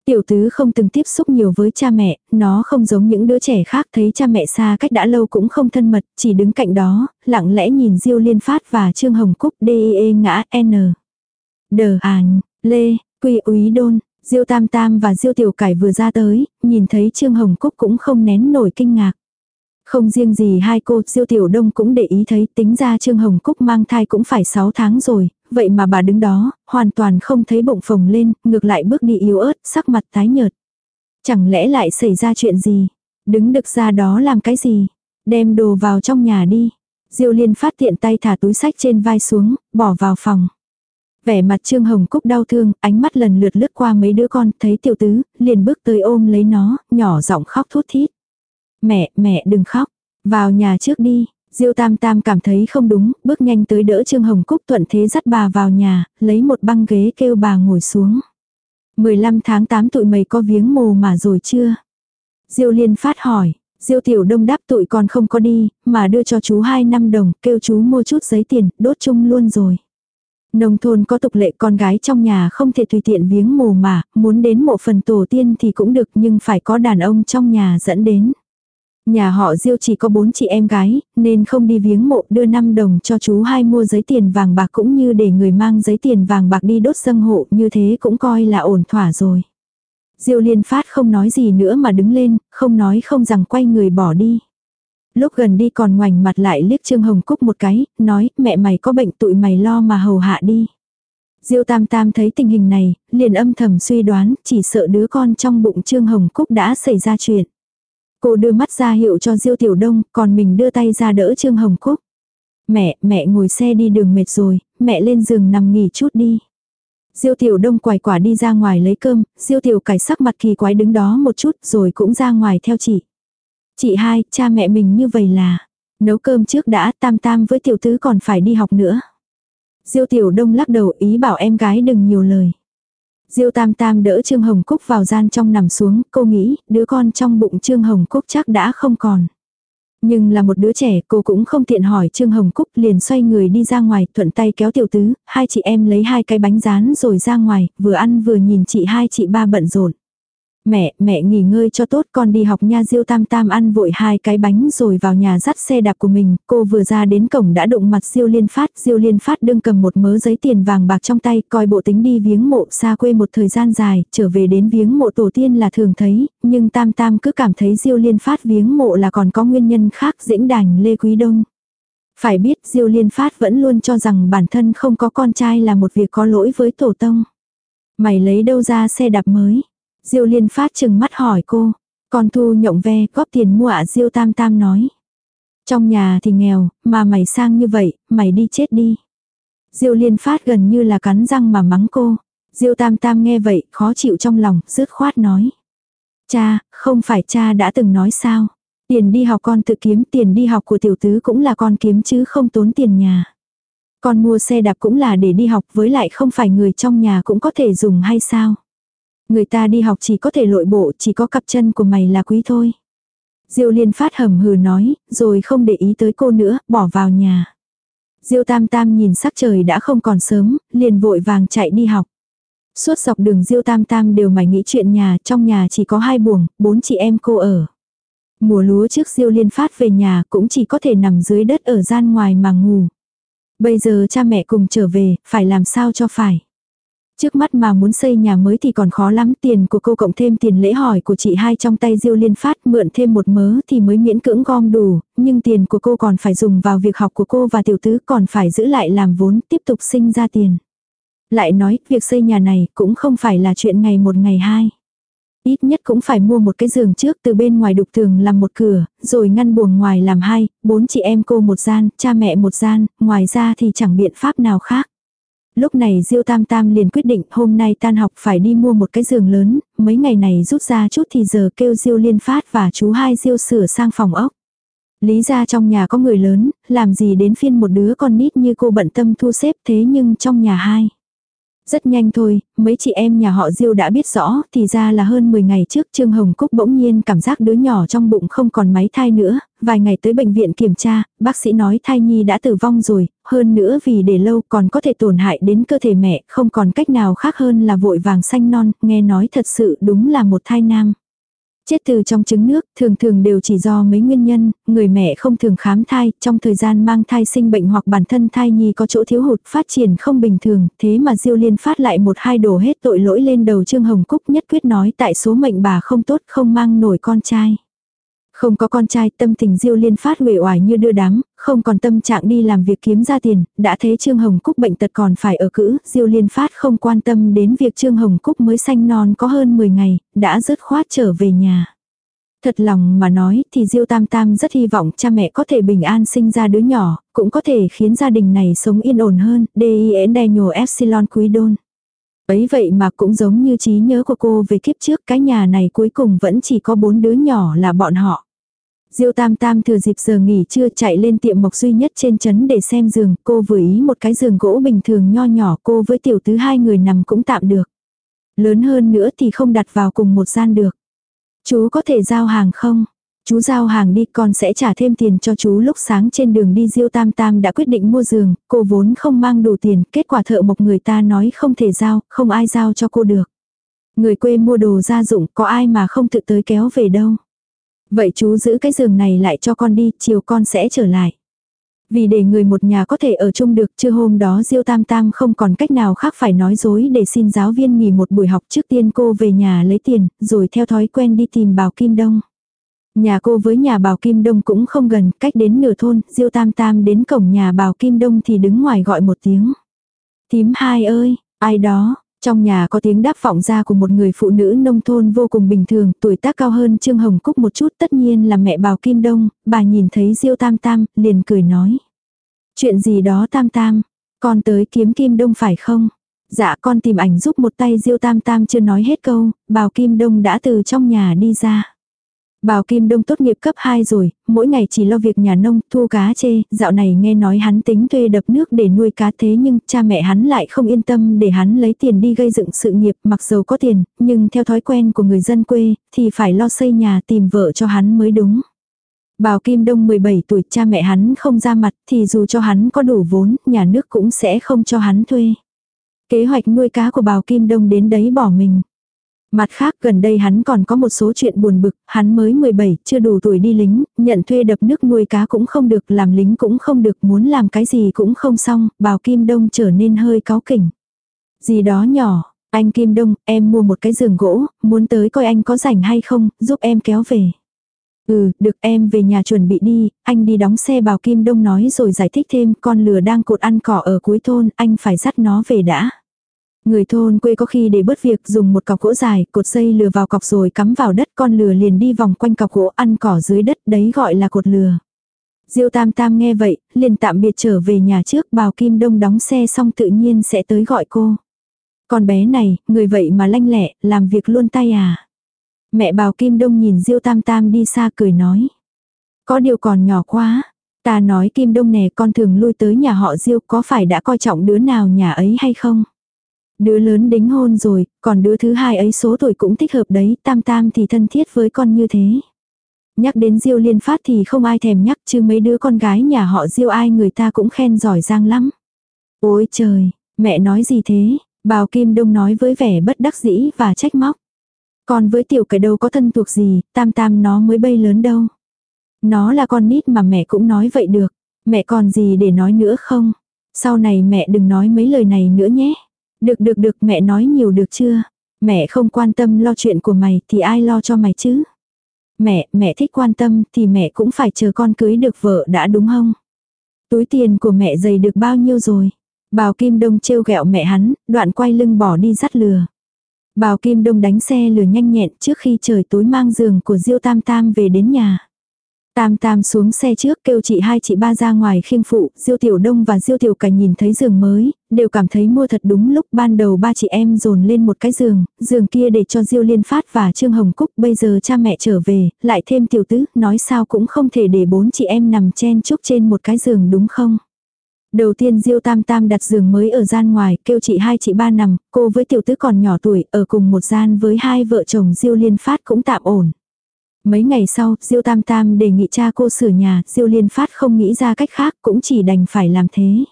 Tiểu tứ không từng tiếp xúc nhiều với cha mẹ, nó không giống những đứa trẻ khác thấy cha mẹ xa cách đã lâu cũng không thân mật, chỉ đứng cạnh đó, lặng lẽ nhìn Diêu Liên Phát và Trương Hồng Cúc đê e, -e ngã N. Đờ àn, Lê, Quy úy đôn, Diêu Tam Tam và Diêu Tiểu Cải vừa ra tới, nhìn thấy Trương Hồng Cúc cũng không nén nổi kinh ngạc. Không riêng gì hai cô, Diêu Tiểu Đông cũng để ý thấy tính ra Trương Hồng Cúc mang thai cũng phải 6 tháng rồi, vậy mà bà đứng đó, hoàn toàn không thấy bụng phồng lên, ngược lại bước đi yếu ớt, sắc mặt tái nhợt. Chẳng lẽ lại xảy ra chuyện gì? Đứng được ra đó làm cái gì? Đem đồ vào trong nhà đi. Diêu Liên phát tiện tay thả túi sách trên vai xuống, bỏ vào phòng. Vẻ mặt Trương Hồng Cúc đau thương, ánh mắt lần lượt lướt qua mấy đứa con, thấy tiểu tứ, liền bước tới ôm lấy nó, nhỏ giọng khóc thút thít. Mẹ, mẹ đừng khóc, vào nhà trước đi, Diêu Tam Tam cảm thấy không đúng, bước nhanh tới đỡ Trương Hồng Cúc thuận thế dắt bà vào nhà, lấy một băng ghế kêu bà ngồi xuống. 15 tháng 8 tụi mày có viếng mồ mà rồi chưa? Diêu Liên phát hỏi, Diêu Tiểu Đông đáp tụi còn không có đi, mà đưa cho chú 2 năm đồng, kêu chú mua chút giấy tiền, đốt chung luôn rồi. Nông thôn có tục lệ con gái trong nhà không thể tùy tiện viếng mồ mà, muốn đến mộ phần tổ tiên thì cũng được nhưng phải có đàn ông trong nhà dẫn đến. Nhà họ Diêu chỉ có bốn chị em gái, nên không đi viếng mộ đưa 5 đồng cho chú hai mua giấy tiền vàng bạc cũng như để người mang giấy tiền vàng bạc đi đốt dâng hộ như thế cũng coi là ổn thỏa rồi. Diêu liên phát không nói gì nữa mà đứng lên, không nói không rằng quay người bỏ đi. Lúc gần đi còn ngoảnh mặt lại liếc Trương Hồng Cúc một cái, nói mẹ mày có bệnh tụi mày lo mà hầu hạ đi. Diêu Tam Tam thấy tình hình này, liền âm thầm suy đoán, chỉ sợ đứa con trong bụng Trương Hồng Cúc đã xảy ra chuyện. Cô đưa mắt ra hiệu cho Diêu Tiểu Đông, còn mình đưa tay ra đỡ Trương Hồng Cúc. Mẹ, mẹ ngồi xe đi đường mệt rồi, mẹ lên giường nằm nghỉ chút đi. Diêu Tiểu Đông quài quả đi ra ngoài lấy cơm, Diêu Tiểu cải sắc mặt kỳ quái đứng đó một chút rồi cũng ra ngoài theo chị. Chị hai, cha mẹ mình như vậy là, nấu cơm trước đã tam tam với tiểu tứ còn phải đi học nữa. Diêu Tiểu Đông lắc đầu ý bảo em gái đừng nhiều lời. Diêu Tam Tam đỡ Trương Hồng Cúc vào gian trong nằm xuống, cô nghĩ, đứa con trong bụng Trương Hồng Cúc chắc đã không còn. Nhưng là một đứa trẻ, cô cũng không tiện hỏi Trương Hồng Cúc liền xoay người đi ra ngoài, thuận tay kéo tiểu tứ, hai chị em lấy hai cái bánh rán rồi ra ngoài, vừa ăn vừa nhìn chị hai chị ba bận rộn. Mẹ, mẹ nghỉ ngơi cho tốt con đi học nha Diêu Tam Tam ăn vội hai cái bánh rồi vào nhà dắt xe đạp của mình, cô vừa ra đến cổng đã đụng mặt Diêu Liên Phát, Diêu Liên Phát đương cầm một mớ giấy tiền vàng bạc trong tay, coi bộ tính đi viếng mộ xa quê một thời gian dài, trở về đến viếng mộ tổ tiên là thường thấy, nhưng Tam Tam cứ cảm thấy Diêu Liên Phát viếng mộ là còn có nguyên nhân khác dĩnh đành Lê Quý Đông. Phải biết Diêu Liên Phát vẫn luôn cho rằng bản thân không có con trai là một việc có lỗi với tổ tông. Mày lấy đâu ra xe đạp mới? Diêu liên phát chừng mắt hỏi cô. Con thu nhộng ve góp tiền mua ạ Diêu tam tam nói. Trong nhà thì nghèo, mà mày sang như vậy, mày đi chết đi. Diêu liên phát gần như là cắn răng mà mắng cô. Diêu tam tam nghe vậy, khó chịu trong lòng, rứt khoát nói. Cha, không phải cha đã từng nói sao. Tiền đi học con tự kiếm, tiền đi học của tiểu tứ cũng là con kiếm chứ không tốn tiền nhà. Con mua xe đạp cũng là để đi học với lại không phải người trong nhà cũng có thể dùng hay sao. Người ta đi học chỉ có thể lội bộ, chỉ có cặp chân của mày là quý thôi. Diêu liên phát hầm hừ nói, rồi không để ý tới cô nữa, bỏ vào nhà. Diêu tam tam nhìn sắc trời đã không còn sớm, liền vội vàng chạy đi học. Suốt dọc đường Diêu tam tam đều mày nghĩ chuyện nhà, trong nhà chỉ có hai buồng, bốn chị em cô ở. Mùa lúa trước Diêu liên phát về nhà cũng chỉ có thể nằm dưới đất ở gian ngoài mà ngủ. Bây giờ cha mẹ cùng trở về, phải làm sao cho phải. Trước mắt mà muốn xây nhà mới thì còn khó lắm tiền của cô cộng thêm tiền lễ hỏi của chị hai trong tay diêu liên phát mượn thêm một mớ thì mới miễn cưỡng gom đủ, nhưng tiền của cô còn phải dùng vào việc học của cô và tiểu tứ còn phải giữ lại làm vốn tiếp tục sinh ra tiền. Lại nói, việc xây nhà này cũng không phải là chuyện ngày một ngày hai. Ít nhất cũng phải mua một cái giường trước từ bên ngoài đục tường làm một cửa, rồi ngăn buồng ngoài làm hai, bốn chị em cô một gian, cha mẹ một gian, ngoài ra thì chẳng biện pháp nào khác. Lúc này Diêu Tam Tam liền quyết định hôm nay tan học phải đi mua một cái giường lớn, mấy ngày này rút ra chút thì giờ kêu Diêu Liên Phát và chú hai Diêu sửa sang phòng ốc. Lý ra trong nhà có người lớn, làm gì đến phiên một đứa con nít như cô bận tâm thu xếp thế nhưng trong nhà hai. Rất nhanh thôi, mấy chị em nhà họ Diêu đã biết rõ, thì ra là hơn 10 ngày trước Trương Hồng Cúc bỗng nhiên cảm giác đứa nhỏ trong bụng không còn máy thai nữa, vài ngày tới bệnh viện kiểm tra, bác sĩ nói thai nhi đã tử vong rồi, hơn nữa vì để lâu còn có thể tổn hại đến cơ thể mẹ, không còn cách nào khác hơn là vội vàng sanh non, nghe nói thật sự đúng là một thai nam. Chết từ trong trứng nước thường thường đều chỉ do mấy nguyên nhân, người mẹ không thường khám thai, trong thời gian mang thai sinh bệnh hoặc bản thân thai nhi có chỗ thiếu hụt phát triển không bình thường, thế mà Diêu Liên phát lại một hai đổ hết tội lỗi lên đầu Trương Hồng Cúc nhất quyết nói tại số mệnh bà không tốt không mang nổi con trai. Không có con trai tâm tình diêu liên phát uể oải như đưa đám, không còn tâm trạng đi làm việc kiếm ra tiền, đã thế Trương Hồng Cúc bệnh tật còn phải ở cữ, diêu liên phát không quan tâm đến việc Trương Hồng Cúc mới sanh non có hơn 10 ngày, đã dứt khoát trở về nhà. Thật lòng mà nói thì Diêu Tam Tam rất hy vọng cha mẹ có thể bình an sinh ra đứa nhỏ, cũng có thể khiến gia đình này sống yên ổn hơn, D.I.N. Daniel Epsilon Quý Đôn. Ấy vậy mà cũng giống như trí nhớ của cô về kiếp trước cái nhà này cuối cùng vẫn chỉ có bốn đứa nhỏ là bọn họ. Diêu Tam Tam thừa dịp giờ nghỉ trưa chạy lên tiệm mộc duy nhất trên trấn để xem giường, cô vừa ý một cái giường gỗ bình thường nho nhỏ cô với tiểu tứ hai người nằm cũng tạm được. Lớn hơn nữa thì không đặt vào cùng một gian được. Chú có thể giao hàng không? Chú giao hàng đi con sẽ trả thêm tiền cho chú lúc sáng trên đường đi Diêu Tam Tam đã quyết định mua giường, cô vốn không mang đủ tiền, kết quả thợ mộc người ta nói không thể giao, không ai giao cho cô được. Người quê mua đồ gia dụng có ai mà không tự tới kéo về đâu. Vậy chú giữ cái giường này lại cho con đi, chiều con sẽ trở lại. Vì để người một nhà có thể ở chung được, chưa hôm đó Diêu Tam Tam không còn cách nào khác phải nói dối để xin giáo viên nghỉ một buổi học trước tiên cô về nhà lấy tiền, rồi theo thói quen đi tìm Bảo Kim Đông. Nhà cô với nhà Bảo Kim Đông cũng không gần, cách đến nửa thôn, Diêu Tam Tam đến cổng nhà Bảo Kim Đông thì đứng ngoài gọi một tiếng. Tím hai ơi, ai đó, trong nhà có tiếng đáp vọng ra của một người phụ nữ nông thôn vô cùng bình thường, tuổi tác cao hơn Trương Hồng Cúc một chút tất nhiên là mẹ bào Kim Đông, bà nhìn thấy Diêu Tam Tam, liền cười nói. Chuyện gì đó Tam Tam, con tới kiếm Kim Đông phải không? Dạ con tìm ảnh giúp một tay Diêu Tam Tam chưa nói hết câu, bào Kim Đông đã từ trong nhà đi ra. Bào Kim Đông tốt nghiệp cấp 2 rồi, mỗi ngày chỉ lo việc nhà nông, thu cá chê, dạo này nghe nói hắn tính thuê đập nước để nuôi cá thế nhưng cha mẹ hắn lại không yên tâm để hắn lấy tiền đi gây dựng sự nghiệp mặc dầu có tiền, nhưng theo thói quen của người dân quê, thì phải lo xây nhà tìm vợ cho hắn mới đúng. Bào Kim Đông 17 tuổi cha mẹ hắn không ra mặt thì dù cho hắn có đủ vốn, nhà nước cũng sẽ không cho hắn thuê. Kế hoạch nuôi cá của Bào Kim Đông đến đấy bỏ mình. Mặt khác gần đây hắn còn có một số chuyện buồn bực, hắn mới 17, chưa đủ tuổi đi lính, nhận thuê đập nước nuôi cá cũng không được, làm lính cũng không được, muốn làm cái gì cũng không xong, bào Kim Đông trở nên hơi cáu kỉnh. Gì đó nhỏ, anh Kim Đông, em mua một cái giường gỗ, muốn tới coi anh có rảnh hay không, giúp em kéo về. Ừ, được em về nhà chuẩn bị đi, anh đi đóng xe bào Kim Đông nói rồi giải thích thêm, con lừa đang cột ăn cỏ ở cuối thôn, anh phải dắt nó về đã. Người thôn quê có khi để bớt việc dùng một cọc gỗ dài, cột dây lừa vào cọc rồi cắm vào đất con lừa liền đi vòng quanh cọc gỗ ăn cỏ dưới đất đấy gọi là cột lừa. Diêu Tam Tam nghe vậy, liền tạm biệt trở về nhà trước bào Kim Đông đóng xe xong tự nhiên sẽ tới gọi cô. Con bé này, người vậy mà lanh lẹ, làm việc luôn tay à. Mẹ bào Kim Đông nhìn Diêu Tam Tam đi xa cười nói. Có điều còn nhỏ quá. Ta nói Kim Đông nè con thường lui tới nhà họ Diêu có phải đã coi trọng đứa nào nhà ấy hay không? Đứa lớn đính hôn rồi, còn đứa thứ hai ấy số tuổi cũng thích hợp đấy, tam tam thì thân thiết với con như thế. Nhắc đến Diêu Liên Phát thì không ai thèm nhắc chứ mấy đứa con gái nhà họ Diêu ai người ta cũng khen giỏi giang lắm. Ôi trời, mẹ nói gì thế? Bào Kim Đông nói với vẻ bất đắc dĩ và trách móc. Còn với tiểu cái đâu có thân thuộc gì, tam tam nó mới bay lớn đâu. Nó là con nít mà mẹ cũng nói vậy được. Mẹ còn gì để nói nữa không? Sau này mẹ đừng nói mấy lời này nữa nhé. Được được được mẹ nói nhiều được chưa? Mẹ không quan tâm lo chuyện của mày thì ai lo cho mày chứ? Mẹ, mẹ thích quan tâm thì mẹ cũng phải chờ con cưới được vợ đã đúng không? Túi tiền của mẹ dày được bao nhiêu rồi? Bào Kim Đông trêu ghẹo mẹ hắn, đoạn quay lưng bỏ đi dắt lừa. Bào Kim Đông đánh xe lừa nhanh nhẹn trước khi trời tối mang giường của Diêu Tam Tam về đến nhà. Tam Tam xuống xe trước kêu chị hai chị ba ra ngoài khiêng phụ, Diêu Tiểu Đông và Diêu Tiểu Cảnh nhìn thấy giường mới, đều cảm thấy mua thật đúng lúc ban đầu ba chị em dồn lên một cái giường, giường kia để cho Diêu Liên Phát và Trương Hồng Cúc bây giờ cha mẹ trở về, lại thêm tiểu tứ, nói sao cũng không thể để bốn chị em nằm chen chúc trên một cái giường đúng không? Đầu tiên Diêu Tam Tam đặt giường mới ở gian ngoài, kêu chị hai chị ba nằm, cô với tiểu tứ còn nhỏ tuổi, ở cùng một gian với hai vợ chồng Diêu Liên Phát cũng tạm ổn. Mấy ngày sau, Diêu Tam Tam đề nghị cha cô sửa nhà, Diêu Liên Phát không nghĩ ra cách khác cũng chỉ đành phải làm thế.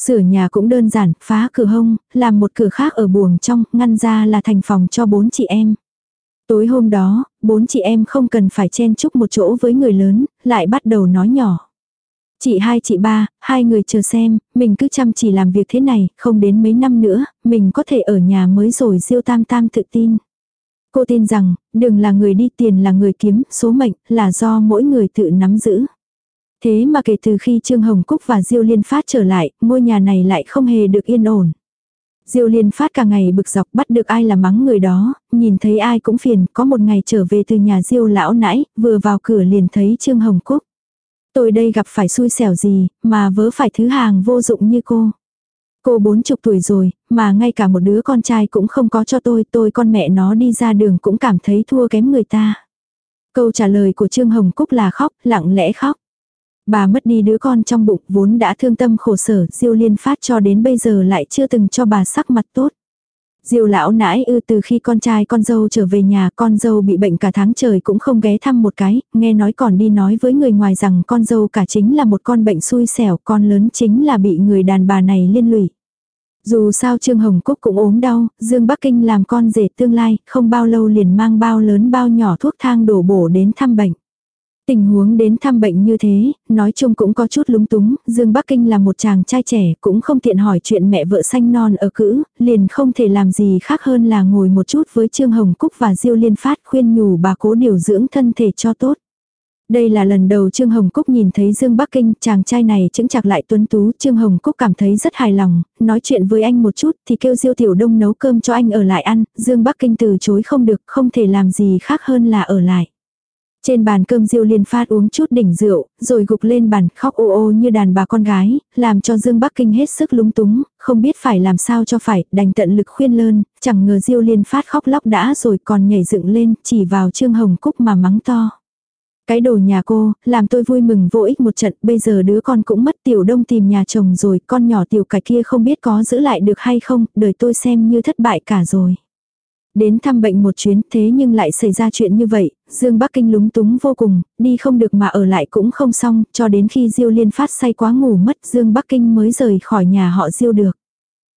Sửa nhà cũng đơn giản, phá cửa hông, làm một cửa khác ở buồng trong, ngăn ra là thành phòng cho bốn chị em. Tối hôm đó, bốn chị em không cần phải chen chúc một chỗ với người lớn, lại bắt đầu nói nhỏ. Chị hai chị ba, hai người chờ xem, mình cứ chăm chỉ làm việc thế này, không đến mấy năm nữa, mình có thể ở nhà mới rồi diêu tam tam tự tin. Cô tin rằng, đừng là người đi tiền là người kiếm, số mệnh là do mỗi người tự nắm giữ. Thế mà kể từ khi Trương Hồng Cúc và Diêu Liên Phát trở lại, ngôi nhà này lại không hề được yên ổn. Diêu Liên Phát cả ngày bực dọc bắt được ai là mắng người đó, nhìn thấy ai cũng phiền, có một ngày trở về từ nhà Diêu lão nãy, vừa vào cửa liền thấy Trương Hồng Cúc. Tôi đây gặp phải xui xẻo gì, mà vớ phải thứ hàng vô dụng như cô. Cô bốn chục tuổi rồi, mà ngay cả một đứa con trai cũng không có cho tôi, tôi con mẹ nó đi ra đường cũng cảm thấy thua kém người ta. Câu trả lời của Trương Hồng Cúc là khóc, lặng lẽ khóc. Bà mất đi đứa con trong bụng vốn đã thương tâm khổ sở, Diêu Liên Phát cho đến bây giờ lại chưa từng cho bà sắc mặt tốt. Diêu lão nãi ư từ khi con trai con dâu trở về nhà con dâu bị bệnh cả tháng trời cũng không ghé thăm một cái, nghe nói còn đi nói với người ngoài rằng con dâu cả chính là một con bệnh xui xẻo, con lớn chính là bị người đàn bà này liên lụy. Dù sao Trương Hồng Cúc cũng ốm đau, Dương Bắc Kinh làm con rể tương lai, không bao lâu liền mang bao lớn bao nhỏ thuốc thang đổ bổ đến thăm bệnh. Tình huống đến thăm bệnh như thế, nói chung cũng có chút lúng túng, Dương Bắc Kinh là một chàng trai trẻ, cũng không tiện hỏi chuyện mẹ vợ sanh non ở cữ, liền không thể làm gì khác hơn là ngồi một chút với Trương Hồng Cúc và Diêu Liên Phát khuyên nhủ bà cố điều dưỡng thân thể cho tốt. Đây là lần đầu Trương Hồng Cúc nhìn thấy Dương Bắc Kinh, chàng trai này chứng chặt lại tuấn tú, Trương Hồng Cúc cảm thấy rất hài lòng, nói chuyện với anh một chút thì kêu Diêu Tiểu Đông nấu cơm cho anh ở lại ăn, Dương Bắc Kinh từ chối không được, không thể làm gì khác hơn là ở lại. Trên bàn cơm Diêu Liên Phát uống chút đỉnh rượu, rồi gục lên bàn khóc ô ô như đàn bà con gái, làm cho Dương Bắc Kinh hết sức lúng túng, không biết phải làm sao cho phải, đành tận lực khuyên lơn, chẳng ngờ Diêu Liên Phát khóc lóc đã rồi còn nhảy dựng lên, chỉ vào Trương Hồng Cúc mà mắng to. Cái đồ nhà cô, làm tôi vui mừng vô ích một trận, bây giờ đứa con cũng mất tiểu đông tìm nhà chồng rồi, con nhỏ tiểu cải kia không biết có giữ lại được hay không, đời tôi xem như thất bại cả rồi. Đến thăm bệnh một chuyến thế nhưng lại xảy ra chuyện như vậy, Dương Bắc Kinh lúng túng vô cùng, đi không được mà ở lại cũng không xong, cho đến khi Diêu Liên phát say quá ngủ mất Dương Bắc Kinh mới rời khỏi nhà họ Diêu được.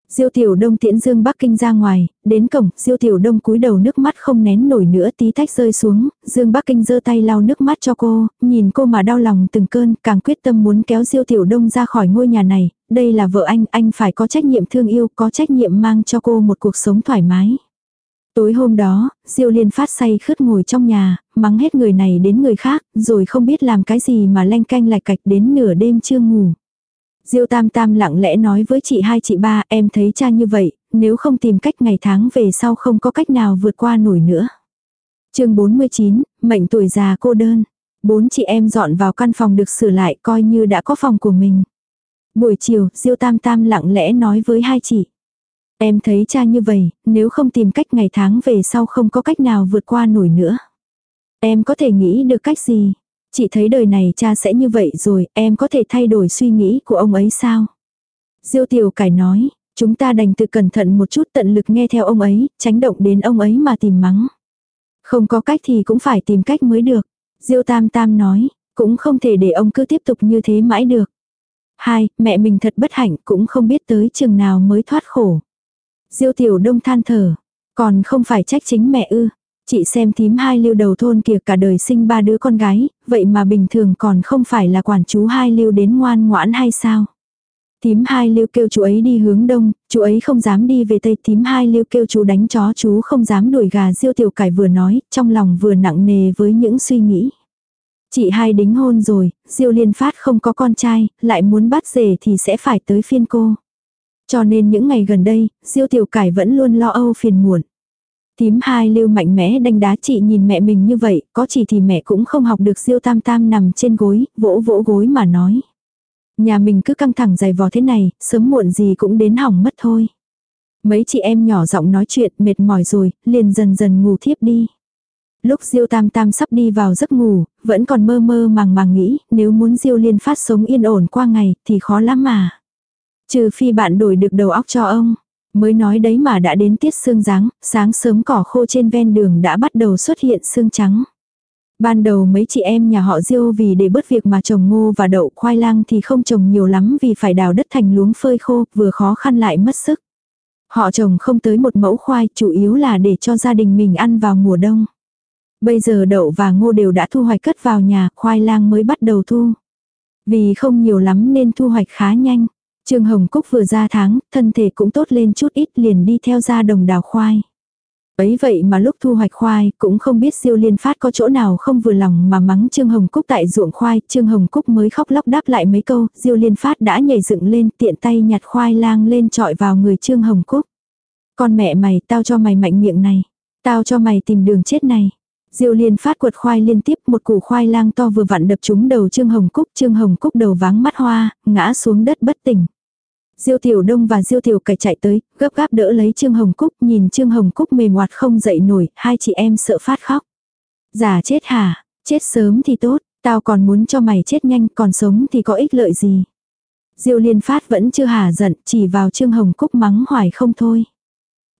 Diêu Tiểu Đông tiễn Dương Bắc Kinh ra ngoài, đến cổng, Diêu Tiểu Đông cúi đầu nước mắt không nén nổi nữa tí tách rơi xuống, Dương Bắc Kinh giơ tay lau nước mắt cho cô, nhìn cô mà đau lòng từng cơn, càng quyết tâm muốn kéo Diêu Tiểu Đông ra khỏi ngôi nhà này, đây là vợ anh, anh phải có trách nhiệm thương yêu, có trách nhiệm mang cho cô một cuộc sống thoải mái. Tối hôm đó, Diêu Liên phát say khướt ngồi trong nhà, mắng hết người này đến người khác, rồi không biết làm cái gì mà lanh canh lạch cạch đến nửa đêm chưa ngủ. Diêu Tam Tam lặng lẽ nói với chị hai chị ba, em thấy cha như vậy, nếu không tìm cách ngày tháng về sau không có cách nào vượt qua nổi nữa. chương 49, mệnh tuổi già cô đơn. Bốn chị em dọn vào căn phòng được sửa lại coi như đã có phòng của mình. Buổi chiều, Diêu Tam Tam lặng lẽ nói với hai chị. Em thấy cha như vậy, nếu không tìm cách ngày tháng về sau không có cách nào vượt qua nổi nữa. Em có thể nghĩ được cách gì? Chị thấy đời này cha sẽ như vậy rồi, em có thể thay đổi suy nghĩ của ông ấy sao? Diêu tiểu cải nói, chúng ta đành tự cẩn thận một chút tận lực nghe theo ông ấy, tránh động đến ông ấy mà tìm mắng. Không có cách thì cũng phải tìm cách mới được. Diêu tam tam nói, cũng không thể để ông cứ tiếp tục như thế mãi được. Hai, mẹ mình thật bất hạnh cũng không biết tới chừng nào mới thoát khổ. Diêu tiểu đông than thở. Còn không phải trách chính mẹ ư. Chị xem thím hai lưu đầu thôn kia cả đời sinh ba đứa con gái, vậy mà bình thường còn không phải là quản chú hai lưu đến ngoan ngoãn hay sao? Thím hai lưu kêu chú ấy đi hướng đông, chú ấy không dám đi về tây. Thím hai lưu kêu chú đánh chó chú không dám đuổi gà diêu tiểu cải vừa nói, trong lòng vừa nặng nề với những suy nghĩ. Chị hai đính hôn rồi, diêu liên phát không có con trai, lại muốn bắt rể thì sẽ phải tới phiên cô. Cho nên những ngày gần đây, Diêu Tiểu Cải vẫn luôn lo âu phiền muộn. Tím hai lưu mạnh mẽ đánh đá chị nhìn mẹ mình như vậy, có chỉ thì mẹ cũng không học được Diêu Tam Tam nằm trên gối, vỗ vỗ gối mà nói. Nhà mình cứ căng thẳng dày vò thế này, sớm muộn gì cũng đến hỏng mất thôi. Mấy chị em nhỏ giọng nói chuyện mệt mỏi rồi, liền dần dần ngủ thiếp đi. Lúc Diêu Tam Tam sắp đi vào giấc ngủ, vẫn còn mơ mơ màng màng nghĩ, nếu muốn Diêu Liên phát sống yên ổn qua ngày, thì khó lắm mà. Trừ phi bạn đổi được đầu óc cho ông. Mới nói đấy mà đã đến tiết sương ráng, sáng sớm cỏ khô trên ven đường đã bắt đầu xuất hiện sương trắng. Ban đầu mấy chị em nhà họ Diêu vì để bớt việc mà trồng ngô và đậu khoai lang thì không trồng nhiều lắm vì phải đào đất thành luống phơi khô, vừa khó khăn lại mất sức. Họ trồng không tới một mẫu khoai, chủ yếu là để cho gia đình mình ăn vào mùa đông. Bây giờ đậu và ngô đều đã thu hoạch cất vào nhà, khoai lang mới bắt đầu thu. Vì không nhiều lắm nên thu hoạch khá nhanh. Trương Hồng Cúc vừa ra tháng, thân thể cũng tốt lên chút ít liền đi theo ra đồng đào khoai. Ấy vậy mà lúc thu hoạch khoai cũng không biết siêu liên phát có chỗ nào không vừa lòng mà mắng Trương Hồng Cúc tại ruộng khoai. Trương Hồng Cúc mới khóc lóc đáp lại mấy câu, diêu liên phát đã nhảy dựng lên tiện tay nhặt khoai lang lên trọi vào người Trương Hồng Cúc. Con mẹ mày tao cho mày mạnh miệng này. Tao cho mày tìm đường chết này. Diêu liên phát quật khoai liên tiếp một củ khoai lang to vừa vặn đập trúng đầu Trương Hồng Cúc. Trương Hồng Cúc đầu váng mắt hoa, ngã xuống đất bất tỉnh. Diêu Tiểu Đông và Diêu Tiểu Cải chạy tới, gấp gáp đỡ lấy Trương Hồng Cúc, nhìn Trương Hồng Cúc mềm ngoặt không dậy nổi, hai chị em sợ phát khóc. Giả chết hả? Chết sớm thì tốt, tao còn muốn cho mày chết nhanh, còn sống thì có ích lợi gì. Diêu liên phát vẫn chưa hả giận, chỉ vào Trương Hồng Cúc mắng hoài không thôi.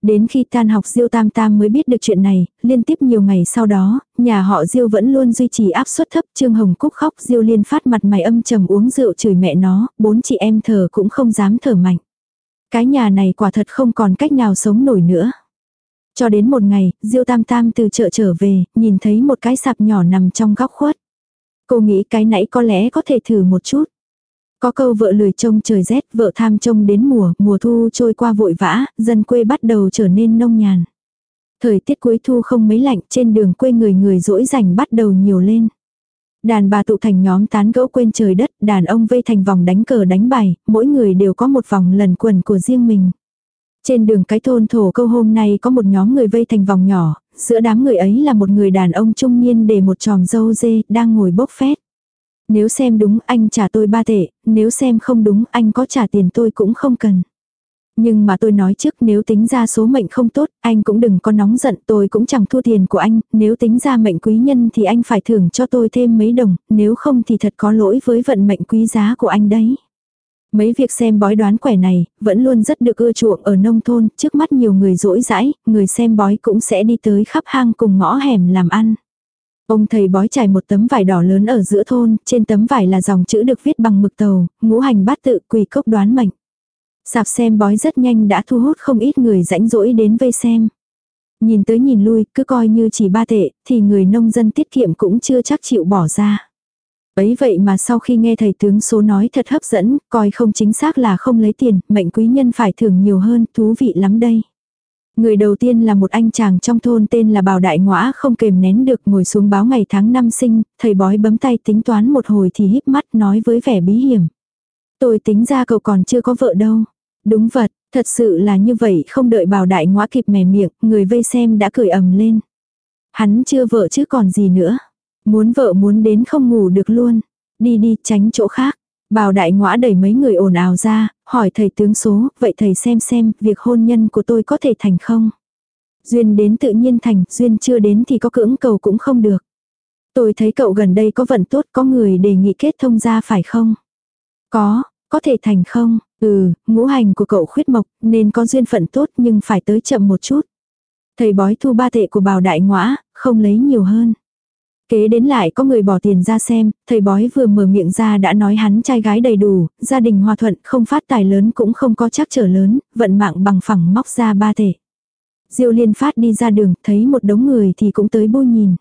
Đến khi tan học Diêu Tam Tam mới biết được chuyện này, liên tiếp nhiều ngày sau đó, nhà họ Diêu vẫn luôn duy trì áp suất thấp, Trương Hồng Cúc khóc, Diêu Liên phát mặt mày âm trầm uống rượu chửi mẹ nó, bốn chị em thở cũng không dám thở mạnh. Cái nhà này quả thật không còn cách nào sống nổi nữa. Cho đến một ngày, Diêu Tam Tam từ chợ trở về, nhìn thấy một cái sạp nhỏ nằm trong góc khuất. Cô nghĩ cái nãy có lẽ có thể thử một chút. Có câu vợ lười trông trời rét, vợ tham trông đến mùa, mùa thu trôi qua vội vã, dân quê bắt đầu trở nên nông nhàn. Thời tiết cuối thu không mấy lạnh, trên đường quê người người rỗi rảnh bắt đầu nhiều lên. Đàn bà tụ thành nhóm tán gẫu quên trời đất, đàn ông vây thành vòng đánh cờ đánh bài, mỗi người đều có một vòng lần quần của riêng mình. Trên đường cái thôn thổ câu hôm nay có một nhóm người vây thành vòng nhỏ, giữa đám người ấy là một người đàn ông trung niên để một tròm dâu dê, đang ngồi bốc phét. Nếu xem đúng anh trả tôi ba tệ, nếu xem không đúng anh có trả tiền tôi cũng không cần. Nhưng mà tôi nói trước nếu tính ra số mệnh không tốt, anh cũng đừng có nóng giận tôi cũng chẳng thua tiền của anh, nếu tính ra mệnh quý nhân thì anh phải thưởng cho tôi thêm mấy đồng, nếu không thì thật có lỗi với vận mệnh quý giá của anh đấy. Mấy việc xem bói đoán quẻ này, vẫn luôn rất được ưa chuộng ở nông thôn, trước mắt nhiều người rỗi rãi, người xem bói cũng sẽ đi tới khắp hang cùng ngõ hẻm làm ăn. Ông thầy bói trải một tấm vải đỏ lớn ở giữa thôn, trên tấm vải là dòng chữ được viết bằng mực tàu, ngũ hành bát tự quỳ cốc đoán mệnh. Sạp xem bói rất nhanh đã thu hút không ít người rãnh rỗi đến vây xem. Nhìn tới nhìn lui, cứ coi như chỉ ba tệ, thì người nông dân tiết kiệm cũng chưa chắc chịu bỏ ra. Ấy vậy mà sau khi nghe thầy tướng số nói thật hấp dẫn, coi không chính xác là không lấy tiền, mệnh quý nhân phải thưởng nhiều hơn, thú vị lắm đây. Người đầu tiên là một anh chàng trong thôn tên là Bảo Đại Ngõa không kềm nén được ngồi xuống báo ngày tháng năm sinh, thầy bói bấm tay tính toán một hồi thì híp mắt nói với vẻ bí hiểm. Tôi tính ra cậu còn chưa có vợ đâu. Đúng vật, thật sự là như vậy không đợi Bảo Đại Ngõa kịp mè miệng, người vây xem đã cười ầm lên. Hắn chưa vợ chứ còn gì nữa. Muốn vợ muốn đến không ngủ được luôn. Đi đi tránh chỗ khác. Bào đại ngõa đẩy mấy người ồn ào ra, hỏi thầy tướng số, vậy thầy xem xem, việc hôn nhân của tôi có thể thành không? Duyên đến tự nhiên thành, duyên chưa đến thì có cưỡng cầu cũng không được. Tôi thấy cậu gần đây có vận tốt, có người đề nghị kết thông ra phải không? Có, có thể thành không? Ừ, ngũ hành của cậu khuyết mộc, nên có duyên phận tốt nhưng phải tới chậm một chút. Thầy bói thu ba tệ của bào đại ngõa, không lấy nhiều hơn. Kế đến lại có người bỏ tiền ra xem, thầy bói vừa mở miệng ra đã nói hắn trai gái đầy đủ, gia đình hòa thuận, không phát tài lớn cũng không có chắc trở lớn, vận mạng bằng phẳng móc ra ba thể. Diêu liên phát đi ra đường, thấy một đống người thì cũng tới bôi nhìn.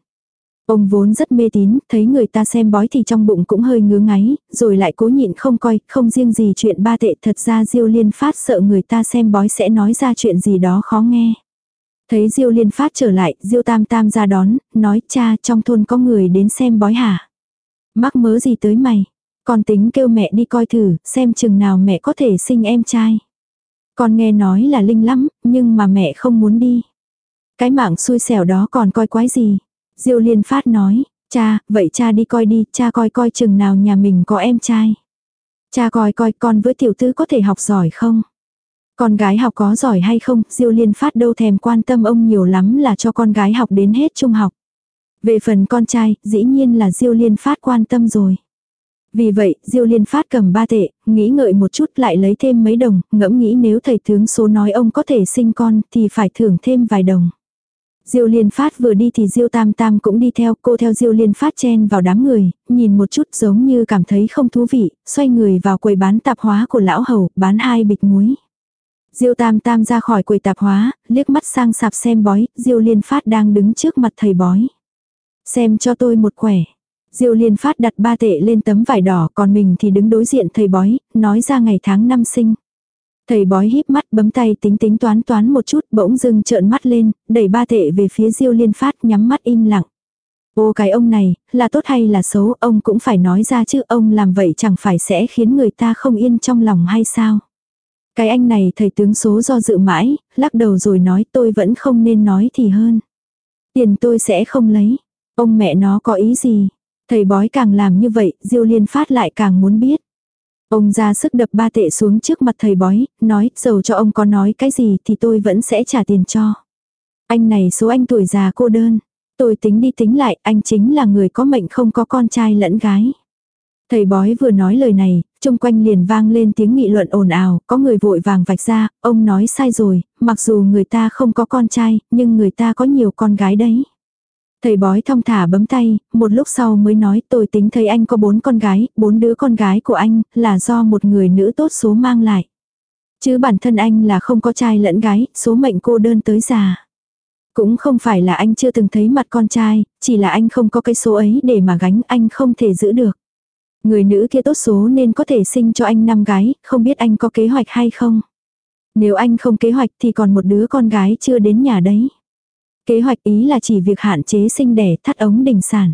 Ông vốn rất mê tín, thấy người ta xem bói thì trong bụng cũng hơi ngứa ngáy, rồi lại cố nhịn không coi, không riêng gì chuyện ba tệ. Thật ra Diêu liên phát sợ người ta xem bói sẽ nói ra chuyện gì đó khó nghe. Thấy Diêu Liên Phát trở lại, Diêu Tam Tam ra đón, nói cha trong thôn có người đến xem bói hả. Mắc mớ gì tới mày. Con tính kêu mẹ đi coi thử, xem chừng nào mẹ có thể sinh em trai. Con nghe nói là linh lắm, nhưng mà mẹ không muốn đi. Cái mạng xui xẻo đó còn coi quái gì. Diêu Liên Phát nói, cha, vậy cha đi coi đi, cha coi coi chừng nào nhà mình có em trai. Cha coi coi con với tiểu tư có thể học giỏi không. Con gái học có giỏi hay không, Diêu Liên Phát đâu thèm quan tâm ông nhiều lắm là cho con gái học đến hết trung học. Về phần con trai, dĩ nhiên là Diêu Liên Phát quan tâm rồi. Vì vậy, Diêu Liên Phát cầm ba tệ, nghĩ ngợi một chút lại lấy thêm mấy đồng, ngẫm nghĩ nếu thầy tướng số nói ông có thể sinh con thì phải thưởng thêm vài đồng. Diêu Liên Phát vừa đi thì Diêu Tam Tam cũng đi theo, cô theo Diêu Liên Phát chen vào đám người, nhìn một chút giống như cảm thấy không thú vị, xoay người vào quầy bán tạp hóa của lão hầu, bán hai bịch muối. Diêu Tam Tam ra khỏi quầy tạp hóa, liếc mắt sang sạp xem bói, Diêu Liên Phát đang đứng trước mặt thầy bói. Xem cho tôi một quẻ. Diêu Liên Phát đặt ba tệ lên tấm vải đỏ còn mình thì đứng đối diện thầy bói, nói ra ngày tháng năm sinh. Thầy bói híp mắt bấm tay tính tính toán toán một chút bỗng dưng trợn mắt lên, đẩy ba tệ về phía Diêu Liên Phát nhắm mắt im lặng. Ô cái ông này, là tốt hay là xấu, ông cũng phải nói ra chứ ông làm vậy chẳng phải sẽ khiến người ta không yên trong lòng hay sao. Cái anh này thầy tướng số do dự mãi, lắc đầu rồi nói tôi vẫn không nên nói thì hơn. Tiền tôi sẽ không lấy. Ông mẹ nó có ý gì? Thầy bói càng làm như vậy, Diêu Liên Phát lại càng muốn biết. Ông ra sức đập ba tệ xuống trước mặt thầy bói, nói, dầu cho ông có nói cái gì thì tôi vẫn sẽ trả tiền cho. Anh này số anh tuổi già cô đơn. Tôi tính đi tính lại, anh chính là người có mệnh không có con trai lẫn gái. Thầy bói vừa nói lời này, chung quanh liền vang lên tiếng nghị luận ồn ào, có người vội vàng vạch ra, ông nói sai rồi, mặc dù người ta không có con trai, nhưng người ta có nhiều con gái đấy. Thầy bói thong thả bấm tay, một lúc sau mới nói tôi tính thấy anh có bốn con gái, bốn đứa con gái của anh là do một người nữ tốt số mang lại. Chứ bản thân anh là không có trai lẫn gái, số mệnh cô đơn tới già. Cũng không phải là anh chưa từng thấy mặt con trai, chỉ là anh không có cái số ấy để mà gánh anh không thể giữ được. Người nữ kia tốt số nên có thể sinh cho anh năm gái, không biết anh có kế hoạch hay không. Nếu anh không kế hoạch thì còn một đứa con gái chưa đến nhà đấy. Kế hoạch ý là chỉ việc hạn chế sinh đẻ thắt ống đình sản.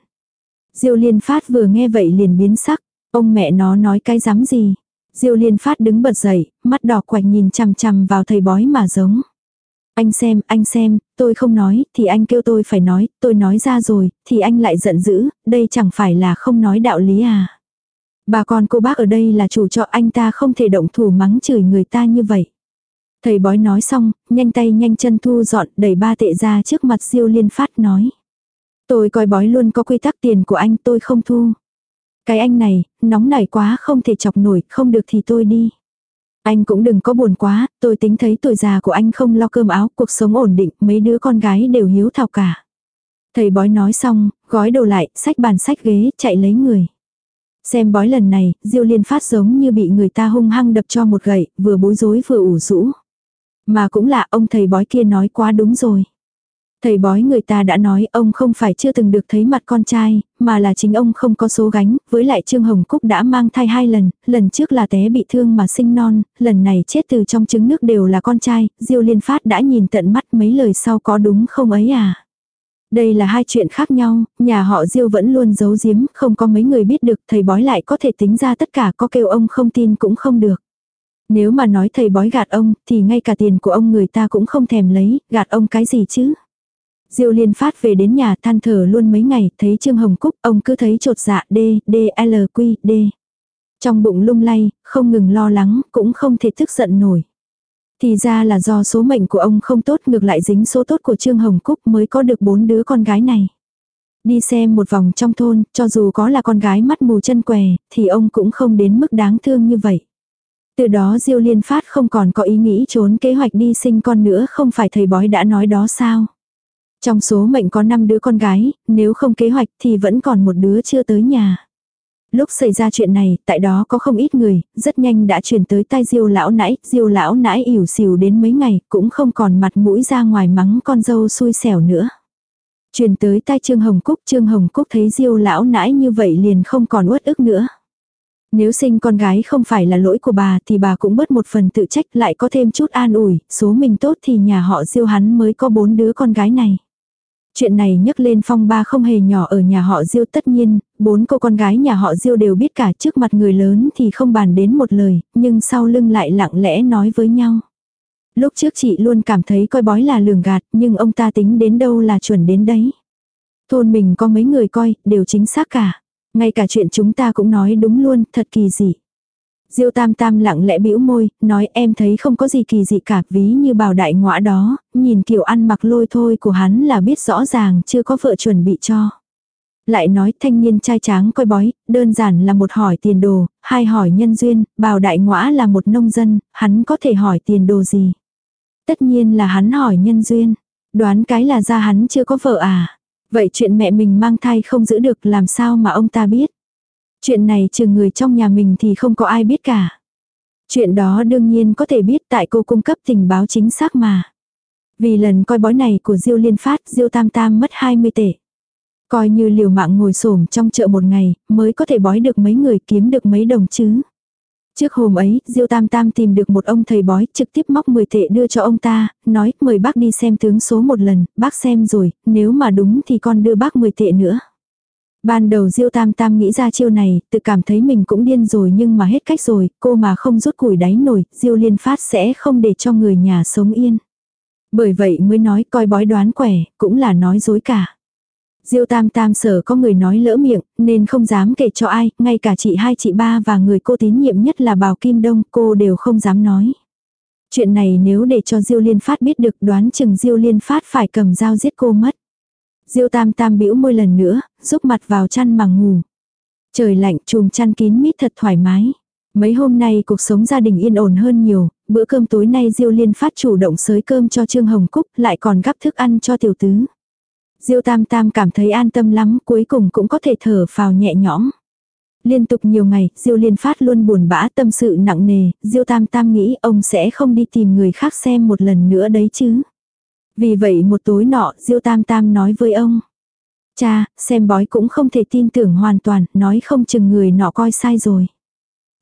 Diêu liên phát vừa nghe vậy liền biến sắc. Ông mẹ nó nói cái dám gì. Diêu liên phát đứng bật dậy, mắt đỏ quạch nhìn chằm chằm vào thầy bói mà giống. Anh xem, anh xem, tôi không nói, thì anh kêu tôi phải nói, tôi nói ra rồi, thì anh lại giận dữ, đây chẳng phải là không nói đạo lý à. Bà con cô bác ở đây là chủ cho anh ta không thể động thủ mắng chửi người ta như vậy. Thầy bói nói xong, nhanh tay nhanh chân thu dọn đẩy ba tệ ra trước mặt siêu liên phát nói. Tôi coi bói luôn có quy tắc tiền của anh tôi không thu. Cái anh này, nóng nảy quá không thể chọc nổi, không được thì tôi đi. Anh cũng đừng có buồn quá, tôi tính thấy tuổi già của anh không lo cơm áo, cuộc sống ổn định, mấy đứa con gái đều hiếu thảo cả. Thầy bói nói xong, gói đồ lại, sách bàn sách ghế, chạy lấy người. Xem bói lần này, Diêu Liên phát giống như bị người ta hung hăng đập cho một gậy, vừa bối rối vừa ủ rũ. Mà cũng là ông thầy bói kia nói quá đúng rồi. Thầy bói người ta đã nói ông không phải chưa từng được thấy mặt con trai, mà là chính ông không có số gánh, với lại Trương Hồng Cúc đã mang thai hai lần, lần trước là té bị thương mà sinh non, lần này chết từ trong trứng nước đều là con trai, Diêu Liên Phát đã nhìn tận mắt mấy lời sau có đúng không ấy à. Đây là hai chuyện khác nhau, nhà họ Diêu vẫn luôn giấu giếm, không có mấy người biết được, thầy bói lại có thể tính ra tất cả có kêu ông không tin cũng không được. Nếu mà nói thầy bói gạt ông, thì ngay cả tiền của ông người ta cũng không thèm lấy, gạt ông cái gì chứ. Diêu liên phát về đến nhà than thở luôn mấy ngày, thấy Trương Hồng Cúc, ông cứ thấy trột dạ D, D, L, Q, D. Trong bụng lung lay, không ngừng lo lắng, cũng không thể tức giận nổi. Thì ra là do số mệnh của ông không tốt ngược lại dính số tốt của Trương Hồng Cúc mới có được bốn đứa con gái này. Đi xem một vòng trong thôn, cho dù có là con gái mắt mù chân què, thì ông cũng không đến mức đáng thương như vậy. Từ đó Diêu Liên Phát không còn có ý nghĩ trốn kế hoạch đi sinh con nữa không phải thầy bói đã nói đó sao. Trong số mệnh có 5 đứa con gái, nếu không kế hoạch thì vẫn còn một đứa chưa tới nhà. Lúc xảy ra chuyện này, tại đó có không ít người, rất nhanh đã truyền tới tai diêu lão nãi, diêu lão nãi ỉu xìu đến mấy ngày, cũng không còn mặt mũi ra ngoài mắng con dâu xui xẻo nữa. Truyền tới tai Trương Hồng Cúc, Trương Hồng Cúc thấy diêu lão nãi như vậy liền không còn uất ức nữa. Nếu sinh con gái không phải là lỗi của bà thì bà cũng bớt một phần tự trách lại có thêm chút an ủi, số mình tốt thì nhà họ diêu hắn mới có bốn đứa con gái này. Chuyện này nhắc lên phong ba không hề nhỏ ở nhà họ Diêu tất nhiên, bốn cô con gái nhà họ Diêu đều biết cả trước mặt người lớn thì không bàn đến một lời, nhưng sau lưng lại lặng lẽ nói với nhau. Lúc trước chị luôn cảm thấy coi bói là lường gạt, nhưng ông ta tính đến đâu là chuẩn đến đấy. Thôn mình có mấy người coi, đều chính xác cả. Ngay cả chuyện chúng ta cũng nói đúng luôn, thật kỳ dị. Diêu tam tam lặng lẽ bĩu môi, nói em thấy không có gì kỳ dị cả ví như bào đại ngõa đó, nhìn kiểu ăn mặc lôi thôi của hắn là biết rõ ràng chưa có vợ chuẩn bị cho. Lại nói thanh niên trai tráng coi bói, đơn giản là một hỏi tiền đồ, hai hỏi nhân duyên, bào đại ngõa là một nông dân, hắn có thể hỏi tiền đồ gì. Tất nhiên là hắn hỏi nhân duyên, đoán cái là ra hắn chưa có vợ à. Vậy chuyện mẹ mình mang thai không giữ được làm sao mà ông ta biết. Chuyện này trừ người trong nhà mình thì không có ai biết cả. Chuyện đó đương nhiên có thể biết tại cô cung cấp tình báo chính xác mà. Vì lần coi bói này của Diêu Liên Phát, Diêu Tam Tam mất 20 tệ. Coi như liều mạng ngồi xổm trong chợ một ngày, mới có thể bói được mấy người kiếm được mấy đồng chứ. Trước hôm ấy, Diêu Tam Tam tìm được một ông thầy bói, trực tiếp móc 10 tệ đưa cho ông ta, nói mời bác đi xem tướng số một lần, bác xem rồi, nếu mà đúng thì con đưa bác 10 tệ nữa. Ban đầu Diêu Tam Tam nghĩ ra chiêu này, tự cảm thấy mình cũng điên rồi nhưng mà hết cách rồi, cô mà không rút củi đáy nổi, Diêu Liên Phát sẽ không để cho người nhà sống yên. Bởi vậy mới nói coi bói đoán quẻ, cũng là nói dối cả. Diêu Tam Tam sợ có người nói lỡ miệng, nên không dám kể cho ai, ngay cả chị hai chị ba và người cô tín nhiệm nhất là Bào Kim Đông, cô đều không dám nói. Chuyện này nếu để cho Diêu Liên Phát biết được đoán chừng Diêu Liên Phát phải cầm dao giết cô mất. Diêu tam tam bĩu môi lần nữa, rúc mặt vào chăn mà ngủ. Trời lạnh chùm chăn kín mít thật thoải mái. Mấy hôm nay cuộc sống gia đình yên ổn hơn nhiều, bữa cơm tối nay Diêu Liên phát chủ động sới cơm cho Trương Hồng Cúc, lại còn gắp thức ăn cho tiểu tứ. Diêu Tam Tam cảm thấy an tâm lắm, cuối cùng cũng có thể thở phào nhẹ nhõm. Liên tục nhiều ngày, Diêu Liên Phát luôn buồn bã tâm sự nặng nề, Diêu Tam Tam nghĩ ông sẽ không đi tìm người khác xem một lần nữa đấy chứ. Vì vậy một tối nọ, Diêu Tam Tam nói với ông. Cha, xem bói cũng không thể tin tưởng hoàn toàn, nói không chừng người nọ coi sai rồi.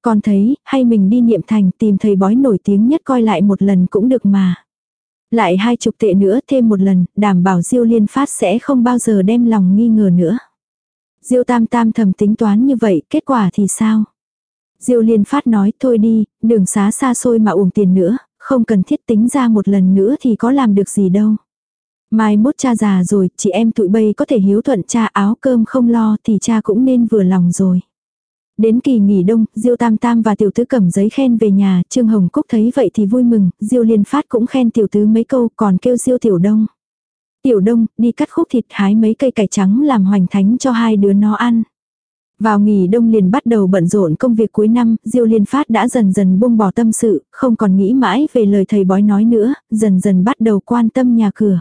Con thấy, hay mình đi niệm thành tìm thầy bói nổi tiếng nhất coi lại một lần cũng được mà. Lại hai chục tệ nữa thêm một lần, đảm bảo Diêu Liên Phát sẽ không bao giờ đem lòng nghi ngờ nữa. Diêu Tam Tam thầm tính toán như vậy, kết quả thì sao? Diêu Liên Phát nói thôi đi, đường xá xa xôi mà uổng tiền nữa, không cần thiết tính ra một lần nữa thì có làm được gì đâu. Mai mốt cha già rồi, chị em tụi bây có thể hiếu thuận cha áo cơm không lo thì cha cũng nên vừa lòng rồi. Đến kỳ nghỉ đông, Diêu Tam Tam và tiểu tứ cầm giấy khen về nhà, Trương Hồng Cúc thấy vậy thì vui mừng, Diêu Liên Phát cũng khen tiểu tứ mấy câu, còn kêu Diêu Tiểu Đông. Tiểu Đông, đi cắt khúc thịt hái mấy cây cải trắng làm hoành thánh cho hai đứa nó ăn. Vào nghỉ đông liền bắt đầu bận rộn công việc cuối năm, Diêu Liên Phát đã dần dần buông bỏ tâm sự, không còn nghĩ mãi về lời thầy bói nói nữa, dần dần bắt đầu quan tâm nhà cửa.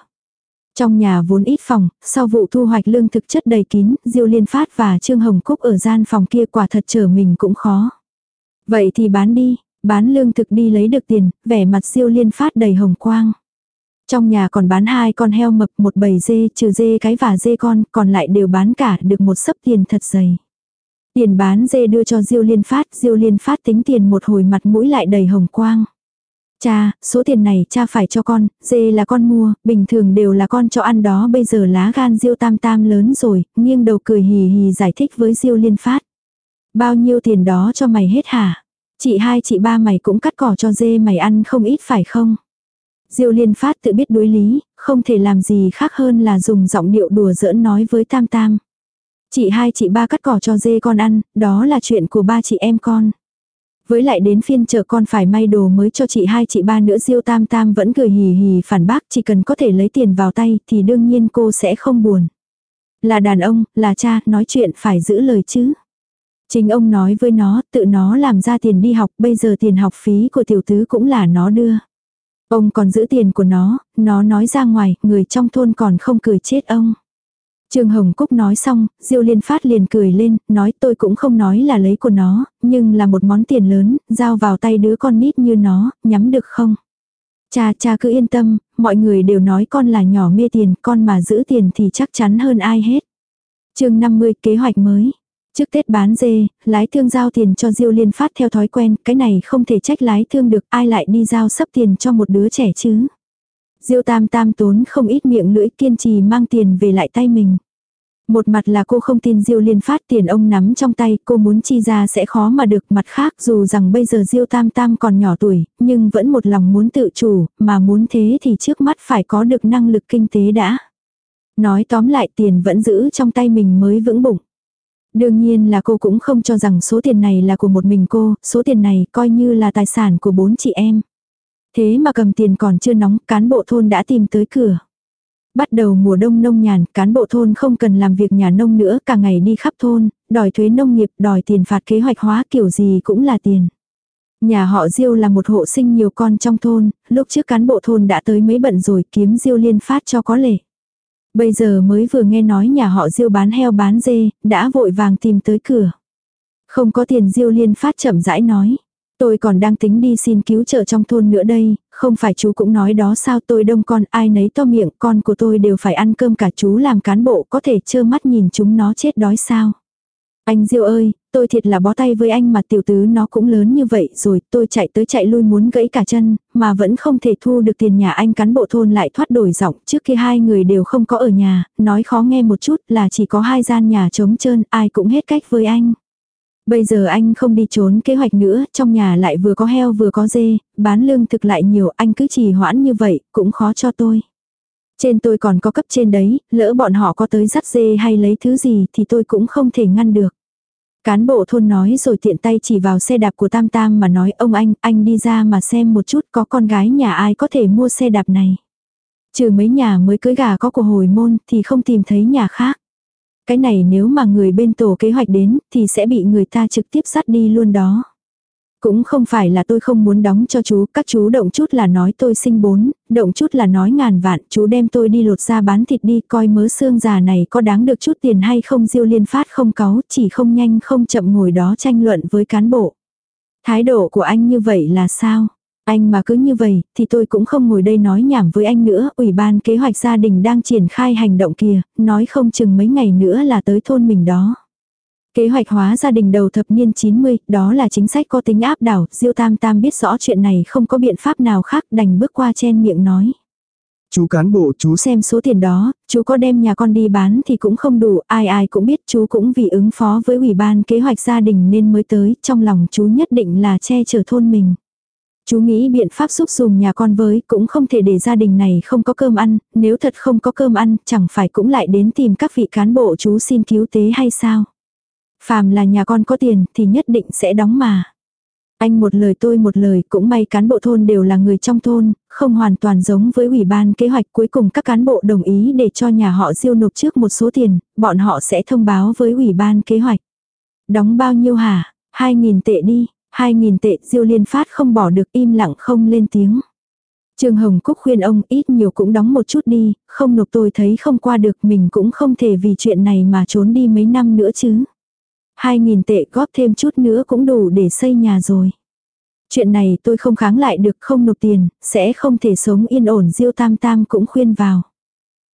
Trong nhà vốn ít phòng, sau vụ thu hoạch lương thực chất đầy kín, Diêu Liên Phát và Trương Hồng Cúc ở gian phòng kia quả thật trở mình cũng khó. Vậy thì bán đi, bán lương thực đi lấy được tiền, vẻ mặt Diêu Liên Phát đầy hồng quang. Trong nhà còn bán hai con heo mập, một bầy dê, trừ dê cái và dê con, còn lại đều bán cả được một sấp tiền thật dày. Tiền bán dê đưa cho Diêu Liên Phát, Diêu Liên Phát tính tiền một hồi mặt mũi lại đầy hồng quang. Cha, số tiền này cha phải cho con, dê là con mua, bình thường đều là con cho ăn đó bây giờ lá gan Diêu Tam Tam lớn rồi, nghiêng đầu cười hì hì giải thích với Diêu Liên Phát. Bao nhiêu tiền đó cho mày hết hả? Chị hai chị ba mày cũng cắt cỏ cho dê mày ăn không ít phải không? Diêu Liên Phát tự biết đối lý, không thể làm gì khác hơn là dùng giọng điệu đùa giỡn nói với Tam Tam. Chị hai chị ba cắt cỏ cho dê con ăn, đó là chuyện của ba chị em con. Với lại đến phiên chợ con phải may đồ mới cho chị hai chị ba nữa Diêu Tam Tam vẫn cười hì hì phản bác chỉ cần có thể lấy tiền vào tay thì đương nhiên cô sẽ không buồn. Là đàn ông, là cha, nói chuyện phải giữ lời chứ. Chính ông nói với nó, tự nó làm ra tiền đi học, bây giờ tiền học phí của tiểu tứ cũng là nó đưa. Ông còn giữ tiền của nó, nó nói ra ngoài, người trong thôn còn không cười chết ông. Trương Hồng Cúc nói xong, Diêu Liên Phát liền cười lên, nói tôi cũng không nói là lấy của nó, nhưng là một món tiền lớn, giao vào tay đứa con nít như nó, nhắm được không? Cha cha cứ yên tâm, mọi người đều nói con là nhỏ mê tiền, con mà giữ tiền thì chắc chắn hơn ai hết. chương 50 kế hoạch mới. Trước Tết bán dê, lái thương giao tiền cho Diêu Liên Phát theo thói quen, cái này không thể trách lái thương được, ai lại đi giao sắp tiền cho một đứa trẻ chứ. Diêu Tam Tam tốn không ít miệng lưỡi kiên trì mang tiền về lại tay mình. Một mặt là cô không tin Diêu Liên phát tiền ông nắm trong tay, cô muốn chi ra sẽ khó mà được mặt khác dù rằng bây giờ Diêu Tam Tam còn nhỏ tuổi, nhưng vẫn một lòng muốn tự chủ, mà muốn thế thì trước mắt phải có được năng lực kinh tế đã. Nói tóm lại tiền vẫn giữ trong tay mình mới vững bụng. Đương nhiên là cô cũng không cho rằng số tiền này là của một mình cô, số tiền này coi như là tài sản của bốn chị em. Thế mà cầm tiền còn chưa nóng, cán bộ thôn đã tìm tới cửa. Bắt đầu mùa đông nông nhàn, cán bộ thôn không cần làm việc nhà nông nữa, cả ngày đi khắp thôn, đòi thuế nông nghiệp, đòi tiền phạt kế hoạch hóa kiểu gì cũng là tiền. Nhà họ Diêu là một hộ sinh nhiều con trong thôn, lúc trước cán bộ thôn đã tới mấy bận rồi kiếm Diêu liên phát cho có lệ. Bây giờ mới vừa nghe nói nhà họ Diêu bán heo bán dê, đã vội vàng tìm tới cửa. Không có tiền Diêu liên phát chậm rãi nói. Tôi còn đang tính đi xin cứu trợ trong thôn nữa đây, không phải chú cũng nói đó sao tôi đông con ai nấy to miệng con của tôi đều phải ăn cơm cả chú làm cán bộ có thể trơ mắt nhìn chúng nó chết đói sao. Anh Diêu ơi, tôi thiệt là bó tay với anh mà tiểu tứ nó cũng lớn như vậy rồi tôi chạy tới chạy lui muốn gãy cả chân, mà vẫn không thể thu được tiền nhà anh cán bộ thôn lại thoát đổi giọng trước khi hai người đều không có ở nhà, nói khó nghe một chút là chỉ có hai gian nhà trống trơn ai cũng hết cách với anh. Bây giờ anh không đi trốn kế hoạch nữa, trong nhà lại vừa có heo vừa có dê, bán lương thực lại nhiều, anh cứ trì hoãn như vậy, cũng khó cho tôi. Trên tôi còn có cấp trên đấy, lỡ bọn họ có tới dắt dê hay lấy thứ gì thì tôi cũng không thể ngăn được. Cán bộ thôn nói rồi tiện tay chỉ vào xe đạp của Tam Tam mà nói ông anh, anh đi ra mà xem một chút có con gái nhà ai có thể mua xe đạp này. Trừ mấy nhà mới cưới gà có của hồi môn thì không tìm thấy nhà khác. Cái này nếu mà người bên tổ kế hoạch đến thì sẽ bị người ta trực tiếp sát đi luôn đó. Cũng không phải là tôi không muốn đóng cho chú, các chú động chút là nói tôi sinh bốn, động chút là nói ngàn vạn, chú đem tôi đi lột ra bán thịt đi, coi mớ xương già này có đáng được chút tiền hay không diêu liên phát không cáu, chỉ không nhanh không chậm ngồi đó tranh luận với cán bộ. Thái độ của anh như vậy là sao? Anh mà cứ như vậy, thì tôi cũng không ngồi đây nói nhảm với anh nữa, ủy ban kế hoạch gia đình đang triển khai hành động kia, nói không chừng mấy ngày nữa là tới thôn mình đó. Kế hoạch hóa gia đình đầu thập niên 90, đó là chính sách có tính áp đảo, Diêu Tam Tam biết rõ chuyện này không có biện pháp nào khác đành bước qua chen miệng nói. Chú cán bộ chú Xem số tiền đó, chú có đem nhà con đi bán thì cũng không đủ, ai ai cũng biết chú cũng vì ứng phó với ủy ban kế hoạch gia đình nên mới tới, trong lòng chú nhất định là che chở thôn mình. Chú nghĩ biện pháp giúp dùm nhà con với cũng không thể để gia đình này không có cơm ăn, nếu thật không có cơm ăn chẳng phải cũng lại đến tìm các vị cán bộ chú xin cứu tế hay sao. Phàm là nhà con có tiền thì nhất định sẽ đóng mà. Anh một lời tôi một lời cũng may cán bộ thôn đều là người trong thôn, không hoàn toàn giống với ủy ban kế hoạch cuối cùng các cán bộ đồng ý để cho nhà họ diêu nộp trước một số tiền, bọn họ sẽ thông báo với ủy ban kế hoạch. Đóng bao nhiêu hả? 2.000 tệ đi, 2.000 tệ diêu liên phát không bỏ được im lặng không lên tiếng. Trương Hồng Cúc khuyên ông ít nhiều cũng đóng một chút đi, không nộp tôi thấy không qua được mình cũng không thể vì chuyện này mà trốn đi mấy năm nữa chứ. 2.000 tệ góp thêm chút nữa cũng đủ để xây nhà rồi. Chuyện này tôi không kháng lại được không nộp tiền, sẽ không thể sống yên ổn Diêu Tam Tam cũng khuyên vào.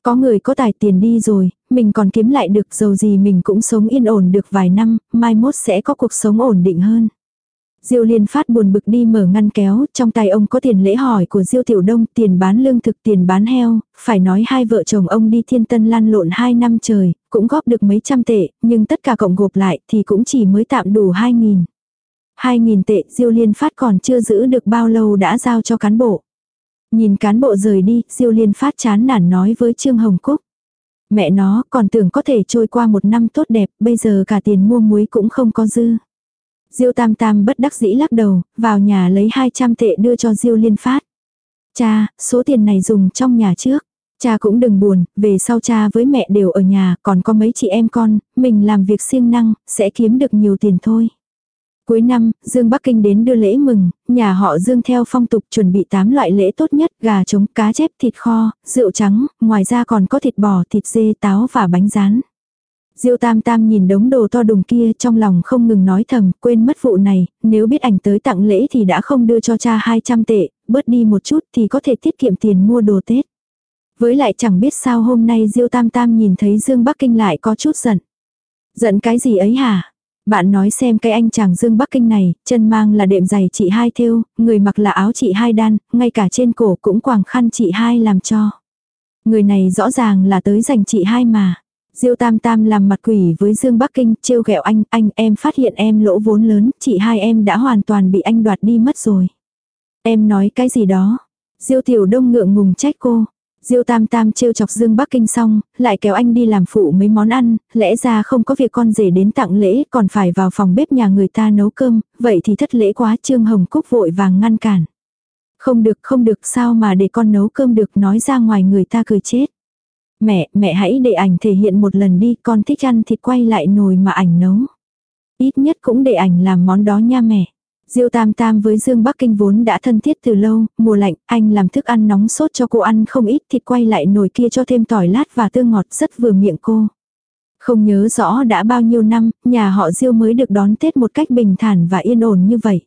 Có người có tài tiền đi rồi, mình còn kiếm lại được dầu gì mình cũng sống yên ổn được vài năm, mai mốt sẽ có cuộc sống ổn định hơn. Diêu Liên Phát buồn bực đi mở ngăn kéo, trong tay ông có tiền lễ hỏi của Diêu Tiểu Đông, tiền bán lương thực, tiền bán heo, phải nói hai vợ chồng ông đi thiên tân lan lộn hai năm trời, cũng góp được mấy trăm tệ, nhưng tất cả cộng gộp lại thì cũng chỉ mới tạm đủ hai nghìn. Hai nghìn tệ Diêu Liên Phát còn chưa giữ được bao lâu đã giao cho cán bộ. Nhìn cán bộ rời đi, Diêu Liên Phát chán nản nói với Trương Hồng Cúc. Mẹ nó còn tưởng có thể trôi qua một năm tốt đẹp, bây giờ cả tiền mua muối cũng không có dư. Diêu Tam Tam bất đắc dĩ lắc đầu, vào nhà lấy 200 tệ đưa cho Diêu Liên Phát. Cha, số tiền này dùng trong nhà trước. Cha cũng đừng buồn, về sau cha với mẹ đều ở nhà, còn có mấy chị em con, mình làm việc siêng năng, sẽ kiếm được nhiều tiền thôi. Cuối năm, Dương Bắc Kinh đến đưa lễ mừng, nhà họ Dương theo phong tục chuẩn bị 8 loại lễ tốt nhất, gà trống, cá chép, thịt kho, rượu trắng, ngoài ra còn có thịt bò, thịt dê, táo và bánh rán. Diêu Tam Tam nhìn đống đồ to đùng kia trong lòng không ngừng nói thầm, quên mất vụ này, nếu biết ảnh tới tặng lễ thì đã không đưa cho cha 200 tệ, bớt đi một chút thì có thể tiết kiệm tiền mua đồ Tết. Với lại chẳng biết sao hôm nay Diêu Tam Tam nhìn thấy Dương Bắc Kinh lại có chút giận. Giận cái gì ấy hả? Bạn nói xem cái anh chàng Dương Bắc Kinh này, chân mang là đệm giày chị hai thêu, người mặc là áo chị hai đan, ngay cả trên cổ cũng quàng khăn chị hai làm cho. Người này rõ ràng là tới dành chị hai mà. Diêu Tam Tam làm mặt quỷ với Dương Bắc Kinh, trêu ghẹo anh, anh em phát hiện em lỗ vốn lớn, chị hai em đã hoàn toàn bị anh đoạt đi mất rồi. Em nói cái gì đó? Diêu Tiểu Đông ngượng ngùng trách cô. Diêu Tam Tam trêu chọc Dương Bắc Kinh xong, lại kéo anh đi làm phụ mấy món ăn, lẽ ra không có việc con rể đến tặng lễ, còn phải vào phòng bếp nhà người ta nấu cơm, vậy thì thất lễ quá Trương Hồng Cúc vội vàng ngăn cản. Không được không được sao mà để con nấu cơm được nói ra ngoài người ta cười chết. Mẹ, mẹ hãy để ảnh thể hiện một lần đi, con thích ăn thịt quay lại nồi mà ảnh nấu. Ít nhất cũng để ảnh làm món đó nha mẹ. Diêu Tam Tam với Dương Bắc Kinh vốn đã thân thiết từ lâu, mùa lạnh, anh làm thức ăn nóng sốt cho cô ăn không ít thịt quay lại nồi kia cho thêm tỏi lát và tương ngọt rất vừa miệng cô. Không nhớ rõ đã bao nhiêu năm, nhà họ Diêu mới được đón Tết một cách bình thản và yên ổn như vậy.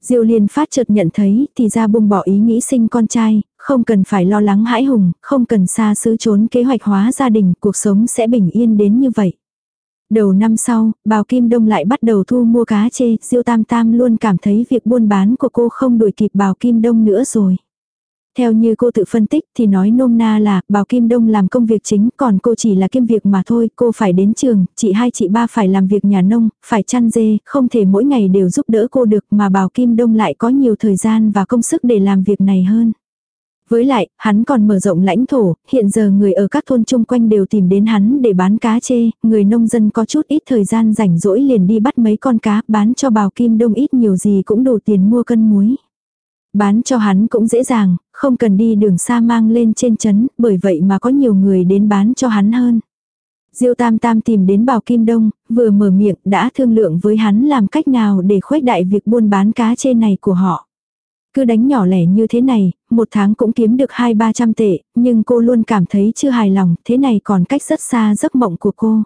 Diêu liên phát chợt nhận thấy thì ra buông bỏ ý nghĩ sinh con trai, không cần phải lo lắng hãi hùng, không cần xa xứ trốn kế hoạch hóa gia đình, cuộc sống sẽ bình yên đến như vậy. Đầu năm sau, bào Kim Đông lại bắt đầu thu mua cá chê, Diêu Tam Tam luôn cảm thấy việc buôn bán của cô không đuổi kịp bào Kim Đông nữa rồi. Theo như cô tự phân tích thì nói nôm na là Bào Kim Đông làm công việc chính còn cô chỉ là kiêm việc mà thôi, cô phải đến trường, chị hai chị ba phải làm việc nhà nông, phải chăn dê, không thể mỗi ngày đều giúp đỡ cô được mà Bào Kim Đông lại có nhiều thời gian và công sức để làm việc này hơn. Với lại, hắn còn mở rộng lãnh thổ, hiện giờ người ở các thôn chung quanh đều tìm đến hắn để bán cá chê, người nông dân có chút ít thời gian rảnh rỗi liền đi bắt mấy con cá bán cho bào kim đông ít nhiều gì cũng đủ tiền mua cân muối. Bán cho hắn cũng dễ dàng, không cần đi đường xa mang lên trên chấn, bởi vậy mà có nhiều người đến bán cho hắn hơn. Diêu Tam Tam tìm đến Bảo Kim Đông, vừa mở miệng đã thương lượng với hắn làm cách nào để khuếch đại việc buôn bán cá chê này của họ. Cứ đánh nhỏ lẻ như thế này, một tháng cũng kiếm được hai ba trăm tệ, nhưng cô luôn cảm thấy chưa hài lòng, thế này còn cách rất xa giấc mộng của cô.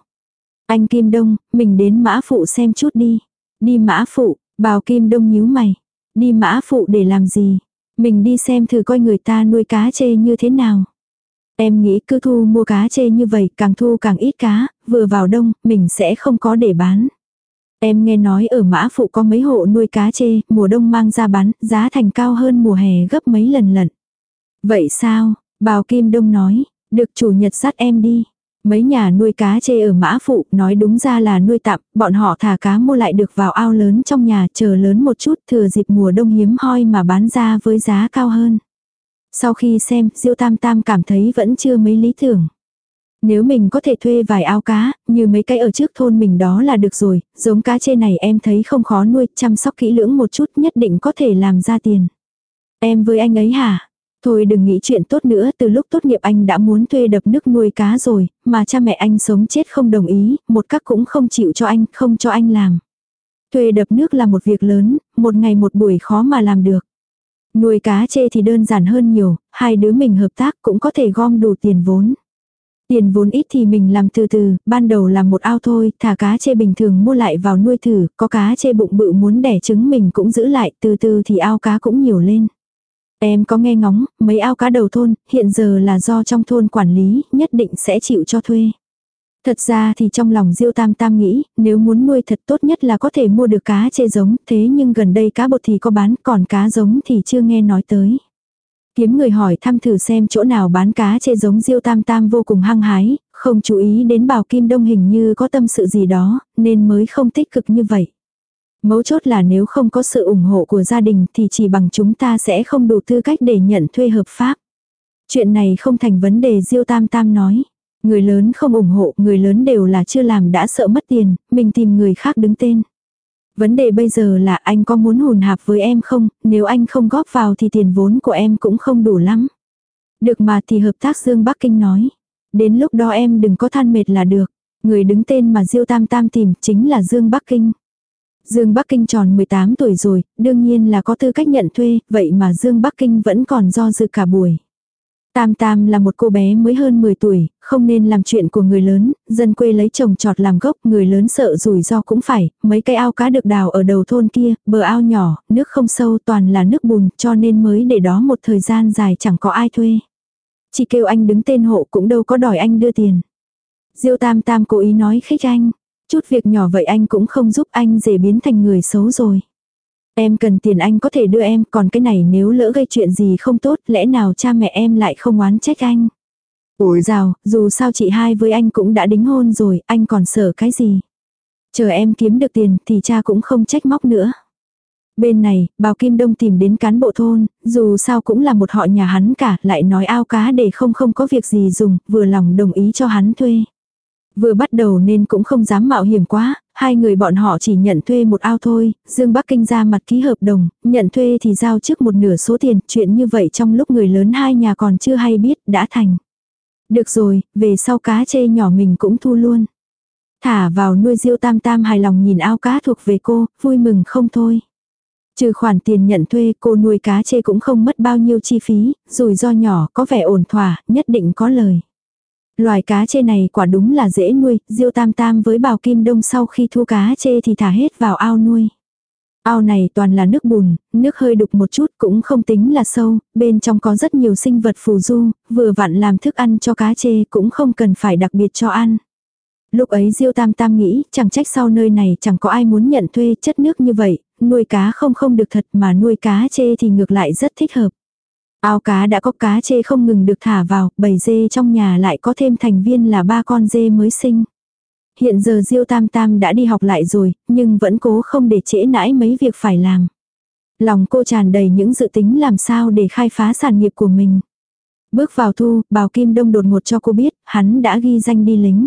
Anh Kim Đông, mình đến mã phụ xem chút đi. Đi mã phụ, bào Kim Đông nhíu mày. Đi mã phụ để làm gì? Mình đi xem thử coi người ta nuôi cá chê như thế nào. Em nghĩ cứ thu mua cá chê như vậy, càng thu càng ít cá, vừa vào đông, mình sẽ không có để bán. Em nghe nói ở mã phụ có mấy hộ nuôi cá chê, mùa đông mang ra bán, giá thành cao hơn mùa hè gấp mấy lần lận. Vậy sao? Bào Kim Đông nói, được chủ nhật sát em đi. Mấy nhà nuôi cá chê ở mã phụ, nói đúng ra là nuôi tạm, bọn họ thả cá mua lại được vào ao lớn trong nhà, chờ lớn một chút, thừa dịp mùa đông hiếm hoi mà bán ra với giá cao hơn. Sau khi xem, Diêu Tam Tam cảm thấy vẫn chưa mấy lý tưởng. Nếu mình có thể thuê vài ao cá, như mấy cái ở trước thôn mình đó là được rồi, giống cá chê này em thấy không khó nuôi, chăm sóc kỹ lưỡng một chút nhất định có thể làm ra tiền. Em với anh ấy hả? Thôi đừng nghĩ chuyện tốt nữa, từ lúc tốt nghiệp anh đã muốn thuê đập nước nuôi cá rồi, mà cha mẹ anh sống chết không đồng ý, một các cũng không chịu cho anh, không cho anh làm. Thuê đập nước là một việc lớn, một ngày một buổi khó mà làm được. Nuôi cá chê thì đơn giản hơn nhiều, hai đứa mình hợp tác cũng có thể gom đủ tiền vốn. Tiền vốn ít thì mình làm từ từ, ban đầu làm một ao thôi, thả cá chê bình thường mua lại vào nuôi thử, có cá chê bụng bự muốn đẻ trứng mình cũng giữ lại, từ từ thì ao cá cũng nhiều lên. Em có nghe ngóng, mấy ao cá đầu thôn, hiện giờ là do trong thôn quản lý, nhất định sẽ chịu cho thuê. Thật ra thì trong lòng Diêu Tam Tam nghĩ, nếu muốn nuôi thật tốt nhất là có thể mua được cá chê giống, thế nhưng gần đây cá bột thì có bán, còn cá giống thì chưa nghe nói tới. Kiếm người hỏi thăm thử xem chỗ nào bán cá chê giống Diêu Tam Tam vô cùng hăng hái, không chú ý đến bào Kim Đông hình như có tâm sự gì đó, nên mới không tích cực như vậy. Mấu chốt là nếu không có sự ủng hộ của gia đình thì chỉ bằng chúng ta sẽ không đủ tư cách để nhận thuê hợp pháp. Chuyện này không thành vấn đề Diêu Tam Tam nói. Người lớn không ủng hộ, người lớn đều là chưa làm đã sợ mất tiền, mình tìm người khác đứng tên. Vấn đề bây giờ là anh có muốn hùn hạp với em không, nếu anh không góp vào thì tiền vốn của em cũng không đủ lắm. Được mà thì hợp tác Dương Bắc Kinh nói. Đến lúc đó em đừng có than mệt là được. Người đứng tên mà Diêu Tam Tam tìm chính là Dương Bắc Kinh. Dương Bắc Kinh tròn 18 tuổi rồi, đương nhiên là có tư cách nhận thuê, vậy mà Dương Bắc Kinh vẫn còn do dự cả buổi. Tam Tam là một cô bé mới hơn 10 tuổi, không nên làm chuyện của người lớn, dân quê lấy chồng trọt làm gốc, người lớn sợ rủi ro cũng phải, mấy cái ao cá được đào ở đầu thôn kia, bờ ao nhỏ, nước không sâu toàn là nước bùn, cho nên mới để đó một thời gian dài chẳng có ai thuê. Chỉ kêu anh đứng tên hộ cũng đâu có đòi anh đưa tiền. Diêu Tam Tam cố ý nói khích anh, chút việc nhỏ vậy anh cũng không giúp anh dễ biến thành người xấu rồi. Em cần tiền anh có thể đưa em, còn cái này nếu lỡ gây chuyện gì không tốt, lẽ nào cha mẹ em lại không oán trách anh. Ủi rào, dù sao chị hai với anh cũng đã đính hôn rồi, anh còn sợ cái gì. Chờ em kiếm được tiền thì cha cũng không trách móc nữa. Bên này, Bào Kim Đông tìm đến cán bộ thôn, dù sao cũng là một họ nhà hắn cả, lại nói ao cá để không không có việc gì dùng, vừa lòng đồng ý cho hắn thuê. Vừa bắt đầu nên cũng không dám mạo hiểm quá, hai người bọn họ chỉ nhận thuê một ao thôi, Dương Bắc Kinh ra mặt ký hợp đồng, nhận thuê thì giao trước một nửa số tiền, chuyện như vậy trong lúc người lớn hai nhà còn chưa hay biết, đã thành. Được rồi, về sau cá chê nhỏ mình cũng thu luôn. Thả vào nuôi diêu tam tam hài lòng nhìn ao cá thuộc về cô, vui mừng không thôi. Trừ khoản tiền nhận thuê cô nuôi cá chê cũng không mất bao nhiêu chi phí, rủi ro nhỏ có vẻ ổn thỏa, nhất định có lời. Loài cá chê này quả đúng là dễ nuôi, diêu tam tam với bào kim đông sau khi thu cá chê thì thả hết vào ao nuôi. Ao này toàn là nước bùn, nước hơi đục một chút cũng không tính là sâu, bên trong có rất nhiều sinh vật phù du, vừa vặn làm thức ăn cho cá chê cũng không cần phải đặc biệt cho ăn. Lúc ấy Diêu Tam Tam nghĩ, chẳng trách sau nơi này chẳng có ai muốn nhận thuê chất nước như vậy, nuôi cá không không được thật mà nuôi cá chê thì ngược lại rất thích hợp. Ao cá đã có cá chê không ngừng được thả vào, bầy dê trong nhà lại có thêm thành viên là ba con dê mới sinh. Hiện giờ Diêu Tam Tam đã đi học lại rồi, nhưng vẫn cố không để trễ nãi mấy việc phải làm. Lòng cô tràn đầy những dự tính làm sao để khai phá sản nghiệp của mình. Bước vào thu, Bào Kim Đông đột ngột cho cô biết, hắn đã ghi danh đi lính.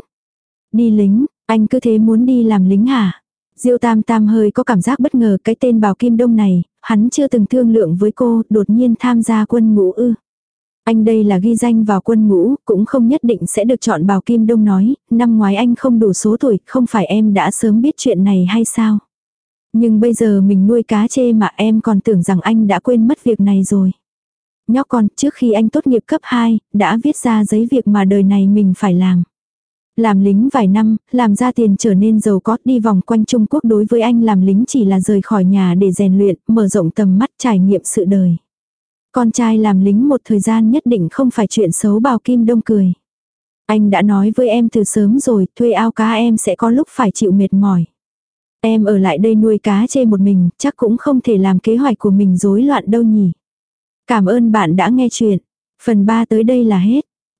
Đi lính, anh cứ thế muốn đi làm lính hả? Diêu Tam Tam hơi có cảm giác bất ngờ cái tên Bào Kim Đông này, hắn chưa từng thương lượng với cô, đột nhiên tham gia quân ngũ ư. Anh đây là ghi danh vào quân ngũ, cũng không nhất định sẽ được chọn bào Kim Đông nói, năm ngoái anh không đủ số tuổi, không phải em đã sớm biết chuyện này hay sao? Nhưng bây giờ mình nuôi cá chê mà em còn tưởng rằng anh đã quên mất việc này rồi. Nhóc con, trước khi anh tốt nghiệp cấp 2, đã viết ra giấy việc mà đời này mình phải làm. Làm lính vài năm, làm ra tiền trở nên giàu có, đi vòng quanh Trung Quốc đối với anh làm lính chỉ là rời khỏi nhà để rèn luyện, mở rộng tầm mắt trải nghiệm sự đời. Con trai làm lính một thời gian nhất định không phải chuyện xấu bào kim đông cười. Anh đã nói với em từ sớm rồi, thuê ao cá em sẽ có lúc phải chịu mệt mỏi. Em ở lại đây nuôi cá chê một mình, chắc cũng không thể làm kế hoạch của mình rối loạn đâu nhỉ. Cảm ơn bạn đã nghe chuyện. Phần 3 tới đây là hết.